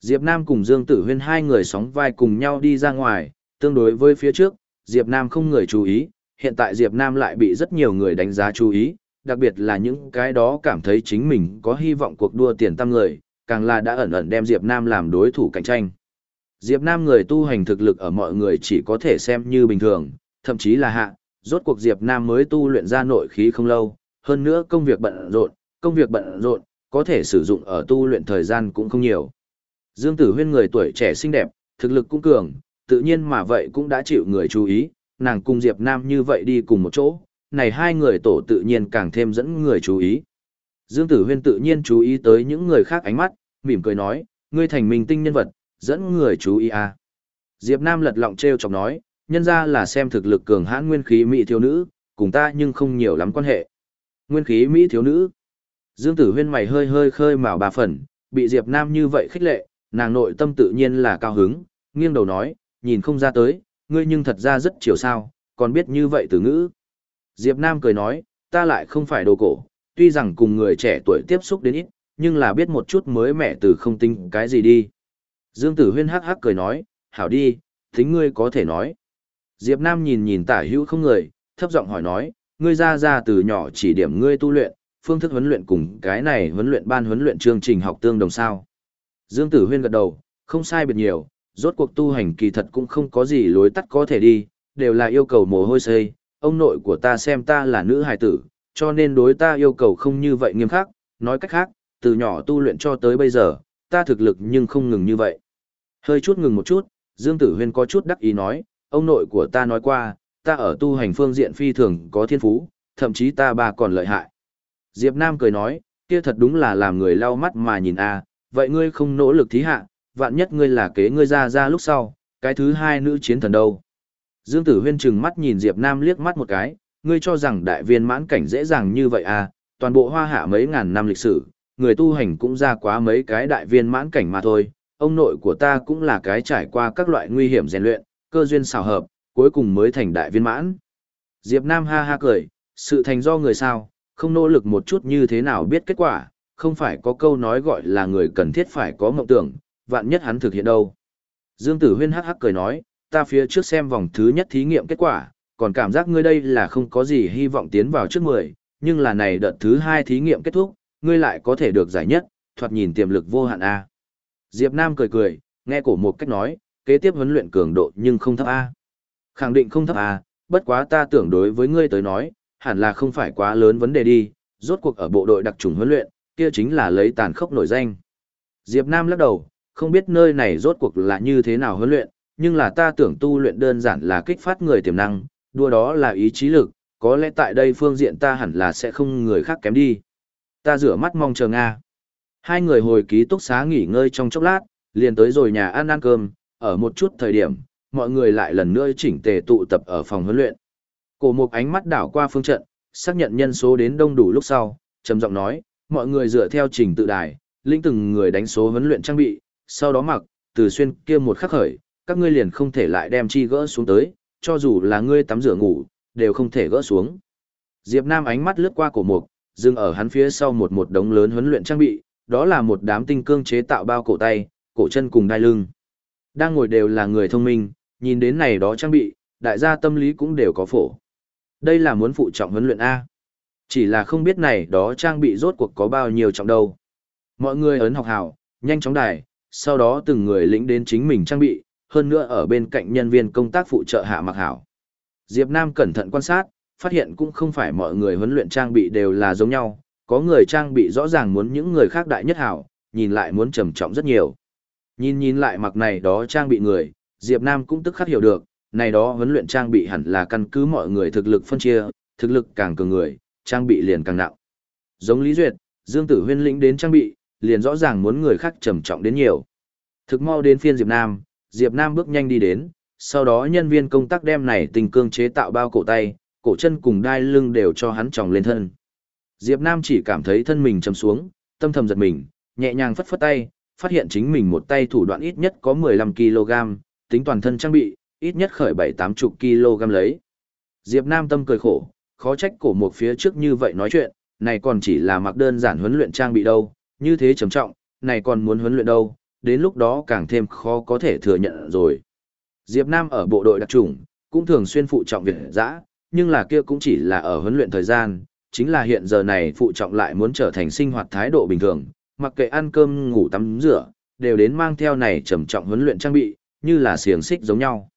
Diệp Nam cùng Dương Tử Huyên hai người sóng vai cùng nhau đi ra ngoài, tương đối với phía trước, Diệp Nam không người chú ý, hiện tại Diệp Nam lại bị rất nhiều người đánh giá chú ý, đặc biệt là những cái đó cảm thấy chính mình có hy vọng cuộc đua tiền tam người, càng là đã ẩn ẩn đem Diệp Nam làm đối thủ cạnh tranh. Diệp Nam người tu hành thực lực ở mọi người chỉ có thể xem như bình thường, thậm chí là hạ, rốt cuộc Diệp Nam mới tu luyện ra nội khí không lâu, hơn nữa công việc bận rộn, công việc bận rộn, có thể sử dụng ở tu luyện thời gian cũng không nhiều. Dương Tử Huyên người tuổi trẻ xinh đẹp, thực lực cũng cường, tự nhiên mà vậy cũng đã chịu người chú ý, nàng cùng Diệp Nam như vậy đi cùng một chỗ, này hai người tổ tự nhiên càng thêm dẫn người chú ý. Dương Tử Huyên tự nhiên chú ý tới những người khác ánh mắt, mỉm cười nói, ngươi thành minh tinh nhân vật, dẫn người chú ý à. Diệp Nam lật lọng treo chọc nói, nhân ra là xem thực lực cường hãn nguyên khí mỹ thiếu nữ, cùng ta nhưng không nhiều lắm quan hệ. Nguyên khí mỹ thiếu nữ. Dương Tử Huyên mày hơi hơi khơi mào bà phần, bị Diệp Nam như vậy khích lệ, nàng nội tâm tự nhiên là cao hứng, nghiêng đầu nói, nhìn không ra tới, ngươi nhưng thật ra rất chiều sao, còn biết như vậy từ ngữ. Diệp Nam cười nói, ta lại không phải đồ cổ, tuy rằng cùng người trẻ tuổi tiếp xúc đến ít, nhưng là biết một chút mới mẻ từ không tinh cái gì đi. Dương Tử Huyên hắc hắc cười nói, hảo đi, tính ngươi có thể nói. Diệp Nam nhìn nhìn tả hữu không người, thấp giọng hỏi nói, ngươi ra ra từ nhỏ chỉ điểm ngươi tu luyện, phương thức huấn luyện cùng cái này huấn luyện ban huấn luyện chương trình học tương đồng sao. Dương Tử Huyên gật đầu, không sai biệt nhiều, rốt cuộc tu hành kỳ thật cũng không có gì lối tắt có thể đi, đều là yêu cầu mồ hôi xây, ông nội của ta xem ta là nữ hài tử, cho nên đối ta yêu cầu không như vậy nghiêm khắc, nói cách khác, từ nhỏ tu luyện cho tới bây giờ, ta thực lực nhưng không ngừng như vậy. Hơi chút ngừng một chút, Dương Tử Huyên có chút đắc ý nói, ông nội của ta nói qua, ta ở tu hành phương diện phi thường có thiên phú, thậm chí ta bà còn lợi hại. Diệp Nam cười nói, kia thật đúng là làm người lau mắt mà nhìn a, vậy ngươi không nỗ lực thí hạ, vạn nhất ngươi là kế ngươi ra ra lúc sau, cái thứ hai nữ chiến thần đâu. Dương Tử Huyên trừng mắt nhìn Diệp Nam liếc mắt một cái, ngươi cho rằng đại viên mãn cảnh dễ dàng như vậy à, toàn bộ hoa hạ mấy ngàn năm lịch sử, người tu hành cũng ra quá mấy cái đại viên mãn cảnh mà thôi, ông nội của ta cũng là cái trải qua các loại nguy hiểm rèn luyện, cơ duyên xào hợp, cuối cùng mới thành đại viên mãn. Diệp Nam ha ha cười, sự thành do người sao, không nỗ lực một chút như thế nào biết kết quả, không phải có câu nói gọi là người cần thiết phải có mộng tưởng, vạn nhất hắn thực hiện đâu. Dương Tử Huyên hắc hắc cười nói, ta phía trước xem vòng thứ nhất thí nghiệm kết quả, còn cảm giác ngươi đây là không có gì hy vọng tiến vào trước 10, nhưng là này đợt thứ hai thí nghiệm kết thúc, ngươi lại có thể được giải nhất, thoạt nhìn tiềm lực vô hạn A. Diệp Nam cười cười, nghe cổ một cách nói, kế tiếp huấn luyện cường độ nhưng không thấp A. Khẳng định không thấp A, bất quá ta tưởng đối với ngươi tới nói, hẳn là không phải quá lớn vấn đề đi, rốt cuộc ở bộ đội đặc trùng huấn luyện, kia chính là lấy tàn khốc nổi danh. Diệp Nam lắc đầu, không biết nơi này rốt cuộc là như thế nào huấn luyện, nhưng là ta tưởng tu luyện đơn giản là kích phát người tiềm năng, đua đó là ý chí lực, có lẽ tại đây phương diện ta hẳn là sẽ không người khác kém đi. Ta rửa mắt mong chờ Nga. Hai người hồi ký túc xá nghỉ ngơi trong chốc lát, liền tới rồi nhà ăn ăn cơm, ở một chút thời điểm, mọi người lại lần nữa chỉnh tề tụ tập ở phòng huấn luyện. Cổ mục ánh mắt đảo qua phương trận, xác nhận nhân số đến đông đủ lúc sau, trầm giọng nói, mọi người dựa theo trình tự đài, lĩnh từng người đánh số huấn luyện trang bị, sau đó mặc, từ xuyên kia một khắc khởi, các ngươi liền không thể lại đem chi gỡ xuống tới, cho dù là ngươi tắm rửa ngủ, đều không thể gỡ xuống. Diệp Nam ánh mắt lướt qua cổ mục, dừng ở hắn phía sau một một đống lớn huấn luyện trang bị, đó là một đám tinh cương chế tạo bao cổ tay, cổ chân cùng đai lưng. Đang ngồi đều là người thông minh, nhìn đến này đó trang bị, đại gia tâm lý cũng đều có phổ. Đây là muốn phụ trọng huấn luyện A. Chỉ là không biết này đó trang bị rốt cuộc có bao nhiêu trọng đâu. Mọi người ấn học hảo, nhanh chóng đài, sau đó từng người lĩnh đến chính mình trang bị, hơn nữa ở bên cạnh nhân viên công tác phụ trợ hạ mặc hảo. Diệp Nam cẩn thận quan sát, phát hiện cũng không phải mọi người huấn luyện trang bị đều là giống nhau, có người trang bị rõ ràng muốn những người khác đại nhất hảo, nhìn lại muốn trầm trọng rất nhiều. Nhìn nhìn lại mặc này đó trang bị người, Diệp Nam cũng tức khắc hiểu được, này đó huấn luyện trang bị hẳn là căn cứ mọi người thực lực phân chia, thực lực càng cường người, trang bị liền càng nặng. Giống Lý Duyệt, Dương Tử Huyên lĩnh đến trang bị, liền rõ ràng muốn người khác trầm trọng đến nhiều. Thực mau đến phiên Diệp Nam, Diệp Nam bước nhanh đi đến, sau đó nhân viên công tác đem này tình cương chế tạo bao cổ tay, cổ chân cùng đai lưng đều cho hắn tròng lên thân. Diệp Nam chỉ cảm thấy thân mình trầm xuống, tâm thầm giật mình, nhẹ nhàng phất phất tay, phát hiện chính mình một tay thủ đoạn ít nhất có 15 kg, tính toàn thân trang bị, ít nhất khởi 7-80 kg lấy. Diệp Nam tâm cười khổ, khó trách cổ một phía trước như vậy nói chuyện, này còn chỉ là mặc đơn giản huấn luyện trang bị đâu, như thế trầm trọng, này còn muốn huấn luyện đâu, đến lúc đó càng thêm khó có thể thừa nhận rồi. Diệp Nam ở bộ đội đặc trùng, cũng thường xuyên phụ trọng việc dã, nhưng là kia cũng chỉ là ở huấn luyện thời gian, chính là hiện giờ này phụ trọng lại muốn trở thành sinh hoạt thái độ bình thường, mặc kệ ăn cơm ngủ tắm rửa, đều đến mang theo này trầm trọng huấn luyện trang bị, như là xiềng xích giống nhau.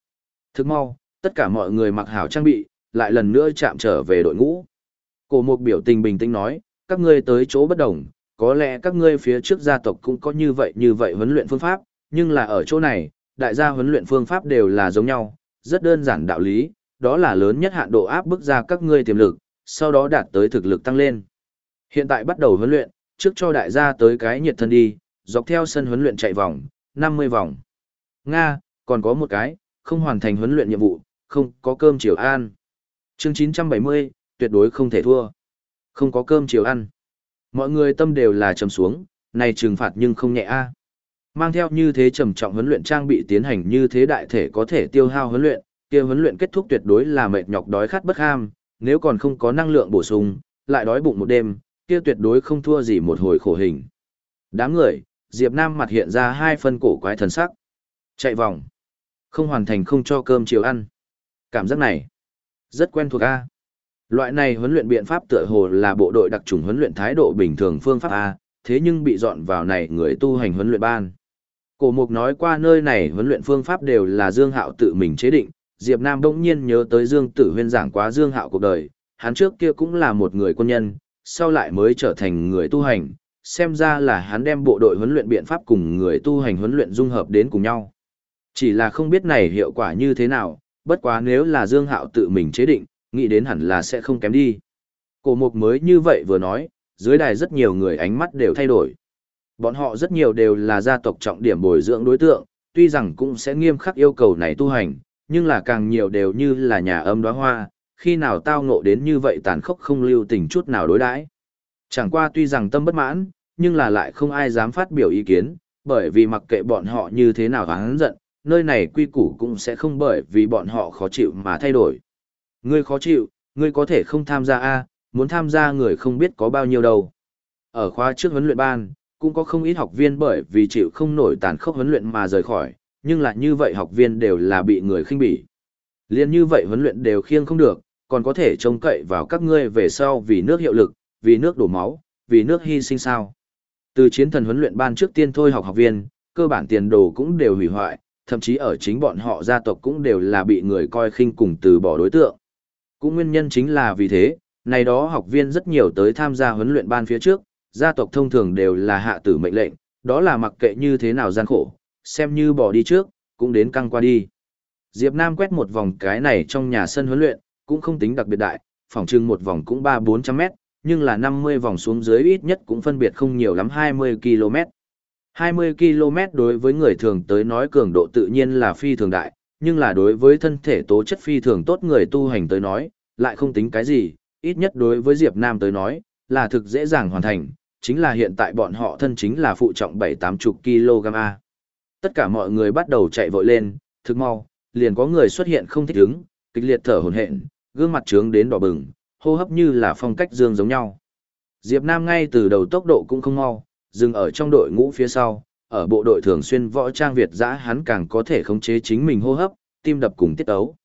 Thức mau, tất cả mọi người mặc hảo trang bị, lại lần nữa chạm trở về đội ngũ. Cổ mục biểu tình bình tĩnh nói, các ngươi tới chỗ bất đồng, có lẽ các ngươi phía trước gia tộc cũng có như vậy như vậy huấn luyện phương pháp, nhưng là ở chỗ này, đại gia huấn luyện phương pháp đều là giống nhau, rất đơn giản đạo lý, đó là lớn nhất hạn độ áp bức ra các ngươi tiềm lực, sau đó đạt tới thực lực tăng lên. Hiện tại bắt đầu huấn luyện, trước cho đại gia tới cái nhiệt thân đi, dọc theo sân huấn luyện chạy vòng, 50 vòng. Nga, còn có một cái, không hoàn thành huấn luyện nhiệm vụ, không có cơm chiều ăn. Chương 970, tuyệt đối không thể thua. Không có cơm chiều ăn. Mọi người tâm đều là trầm xuống, này trừng phạt nhưng không nhẹ a. À. Mang theo như thế trầm trọng huấn luyện trang bị tiến hành như thế đại thể có thể tiêu hao huấn luyện, kia huấn luyện kết thúc tuyệt đối là mệt nhọc đói khát bất ham, nếu còn không có năng lượng bổ sung, lại đói bụng một đêm, kia tuyệt đối không thua gì một hồi khổ hình. Đám người, Diệp Nam mặt hiện ra hai phân cổ quái thần sắc. Chạy vòng. Không hoàn thành không cho cơm chiều ăn. Cảm giác này, rất quen thuộc a. Loại này huấn luyện biện pháp tựa hồ là bộ đội đặc trùng huấn luyện thái độ bình thường phương pháp A, thế nhưng bị dọn vào này người tu hành huấn luyện ban. Cổ mục nói qua nơi này huấn luyện phương pháp đều là Dương Hạo tự mình chế định, Diệp Nam đông nhiên nhớ tới Dương Tử Huyên giảng quá Dương Hạo cuộc đời, hắn trước kia cũng là một người quân nhân, sau lại mới trở thành người tu hành, xem ra là hắn đem bộ đội huấn luyện biện pháp cùng người tu hành huấn luyện dung hợp đến cùng nhau. Chỉ là không biết này hiệu quả như thế nào, bất quá nếu là Dương Hạo tự mình chế định, nghĩ đến hẳn là sẽ không kém đi. Cổ mục mới như vậy vừa nói, dưới đài rất nhiều người ánh mắt đều thay đổi. Bọn họ rất nhiều đều là gia tộc trọng điểm bồi dưỡng đối tượng, tuy rằng cũng sẽ nghiêm khắc yêu cầu này tu hành, nhưng là càng nhiều đều như là nhà âm đóa hoa, khi nào tao ngộ đến như vậy tàn khốc không lưu tình chút nào đối đãi. Chẳng qua tuy rằng tâm bất mãn, nhưng là lại không ai dám phát biểu ý kiến, bởi vì mặc kệ bọn họ như thế nào hắn giận, nơi này quy củ cũng sẽ không bởi vì bọn họ khó chịu mà thay đổi. Ngươi khó chịu, ngươi có thể không tham gia a, muốn tham gia người không biết có bao nhiêu đâu. Ở khóa trước huấn luyện ban, cũng có không ít học viên bởi vì chịu không nổi tàn khốc huấn luyện mà rời khỏi, nhưng lại như vậy học viên đều là bị người khinh bỉ. Liên như vậy huấn luyện đều khiêng không được, còn có thể trông cậy vào các ngươi về sau vì nước hiệu lực, vì nước đổ máu, vì nước hy sinh sao. Từ chiến thần huấn luyện ban trước tiên thôi học học viên, cơ bản tiền đồ cũng đều hủy hoại, thậm chí ở chính bọn họ gia tộc cũng đều là bị người coi khinh cùng từ bỏ đối tượng. Cũng nguyên nhân chính là vì thế, này đó học viên rất nhiều tới tham gia huấn luyện ban phía trước, gia tộc thông thường đều là hạ tử mệnh lệnh, đó là mặc kệ như thế nào gian khổ, xem như bỏ đi trước, cũng đến căng qua đi. Diệp Nam quét một vòng cái này trong nhà sân huấn luyện, cũng không tính đặc biệt đại, phòng trưng một vòng cũng 3-400 mét, nhưng là 50 vòng xuống dưới ít nhất cũng phân biệt không nhiều lắm 20 km. 20 km đối với người thường tới nói cường độ tự nhiên là phi thường đại, nhưng là đối với thân thể tố chất phi thường tốt người tu hành tới nói, lại không tính cái gì, ít nhất đối với Diệp Nam tới nói, là thực dễ dàng hoàn thành, chính là hiện tại bọn họ thân chính là phụ trọng 7-80 kg A. Tất cả mọi người bắt đầu chạy vội lên, thực mau, liền có người xuất hiện không thích ứng, kịch liệt thở hổn hển, gương mặt trướng đến đỏ bừng, hô hấp như là phong cách dương giống nhau. Diệp Nam ngay từ đầu tốc độ cũng không mau, dừng ở trong đội ngũ phía sau, ở bộ đội thường xuyên võ trang Việt dã hắn càng có thể khống chế chính mình hô hấp, tim đập cùng tiết ấu.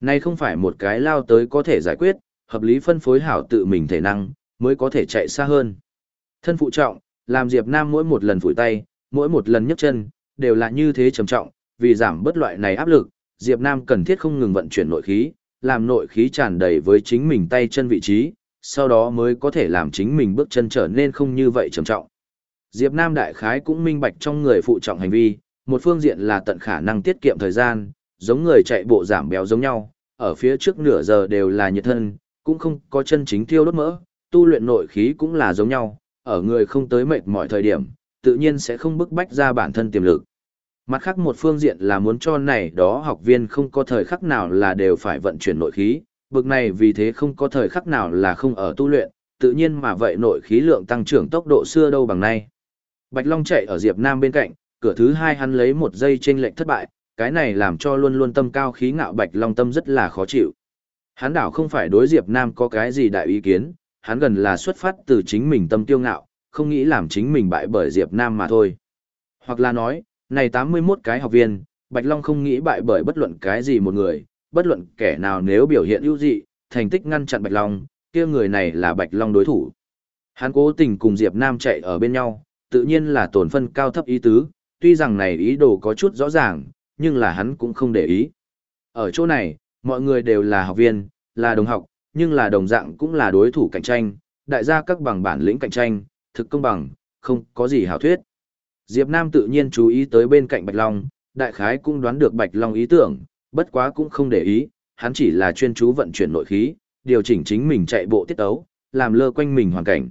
Này không phải một cái lao tới có thể giải quyết, hợp lý phân phối hảo tự mình thể năng, mới có thể chạy xa hơn. Thân phụ trọng, làm Diệp Nam mỗi một lần phủi tay, mỗi một lần nhấc chân, đều là như thế trầm trọng, vì giảm bớt loại này áp lực, Diệp Nam cần thiết không ngừng vận chuyển nội khí, làm nội khí tràn đầy với chính mình tay chân vị trí, sau đó mới có thể làm chính mình bước chân trở nên không như vậy trầm trọng. Diệp Nam đại khái cũng minh bạch trong người phụ trọng hành vi, một phương diện là tận khả năng tiết kiệm thời gian, giống người chạy bộ giảm béo giống nhau, ở phía trước nửa giờ đều là nhiệt thân, cũng không có chân chính tiêu đốt mỡ, tu luyện nội khí cũng là giống nhau, ở người không tới mệt mọi thời điểm, tự nhiên sẽ không bức bách ra bản thân tiềm lực. Mặt khác một phương diện là muốn cho này đó học viên không có thời khắc nào là đều phải vận chuyển nội khí, bực này vì thế không có thời khắc nào là không ở tu luyện, tự nhiên mà vậy nội khí lượng tăng trưởng tốc độ xưa đâu bằng nay. Bạch Long chạy ở Diệp Nam bên cạnh, cửa thứ hai hắn lấy một giây trên lệnh thất bại, cái này làm cho luôn luôn tâm cao khí ngạo Bạch Long tâm rất là khó chịu. Hắn đảo không phải đối Diệp Nam có cái gì đại ý kiến, hắn gần là xuất phát từ chính mình tâm tiêu ngạo, không nghĩ làm chính mình bại bởi Diệp Nam mà thôi. Hoặc là nói, này 81 cái học viên, Bạch Long không nghĩ bại bởi bất luận cái gì một người, bất luận kẻ nào nếu biểu hiện ưu dị, thành tích ngăn chặn Bạch Long, kia người này là Bạch Long đối thủ. Hắn cố tình cùng Diệp Nam chạy ở bên nhau, tự nhiên là tổn phân cao thấp ý tứ, tuy rằng này ý đồ có chút rõ ràng, nhưng là hắn cũng không để ý. Ở chỗ này, mọi người đều là học viên, là đồng học, nhưng là đồng dạng cũng là đối thủ cạnh tranh, đại gia các bằng bản lĩnh cạnh tranh, thực công bằng, không có gì hảo thuyết. Diệp Nam tự nhiên chú ý tới bên cạnh Bạch Long, đại khái cũng đoán được Bạch Long ý tưởng, bất quá cũng không để ý, hắn chỉ là chuyên chú vận chuyển nội khí, điều chỉnh chính mình chạy bộ tiết tấu, làm lơ quanh mình hoàn cảnh.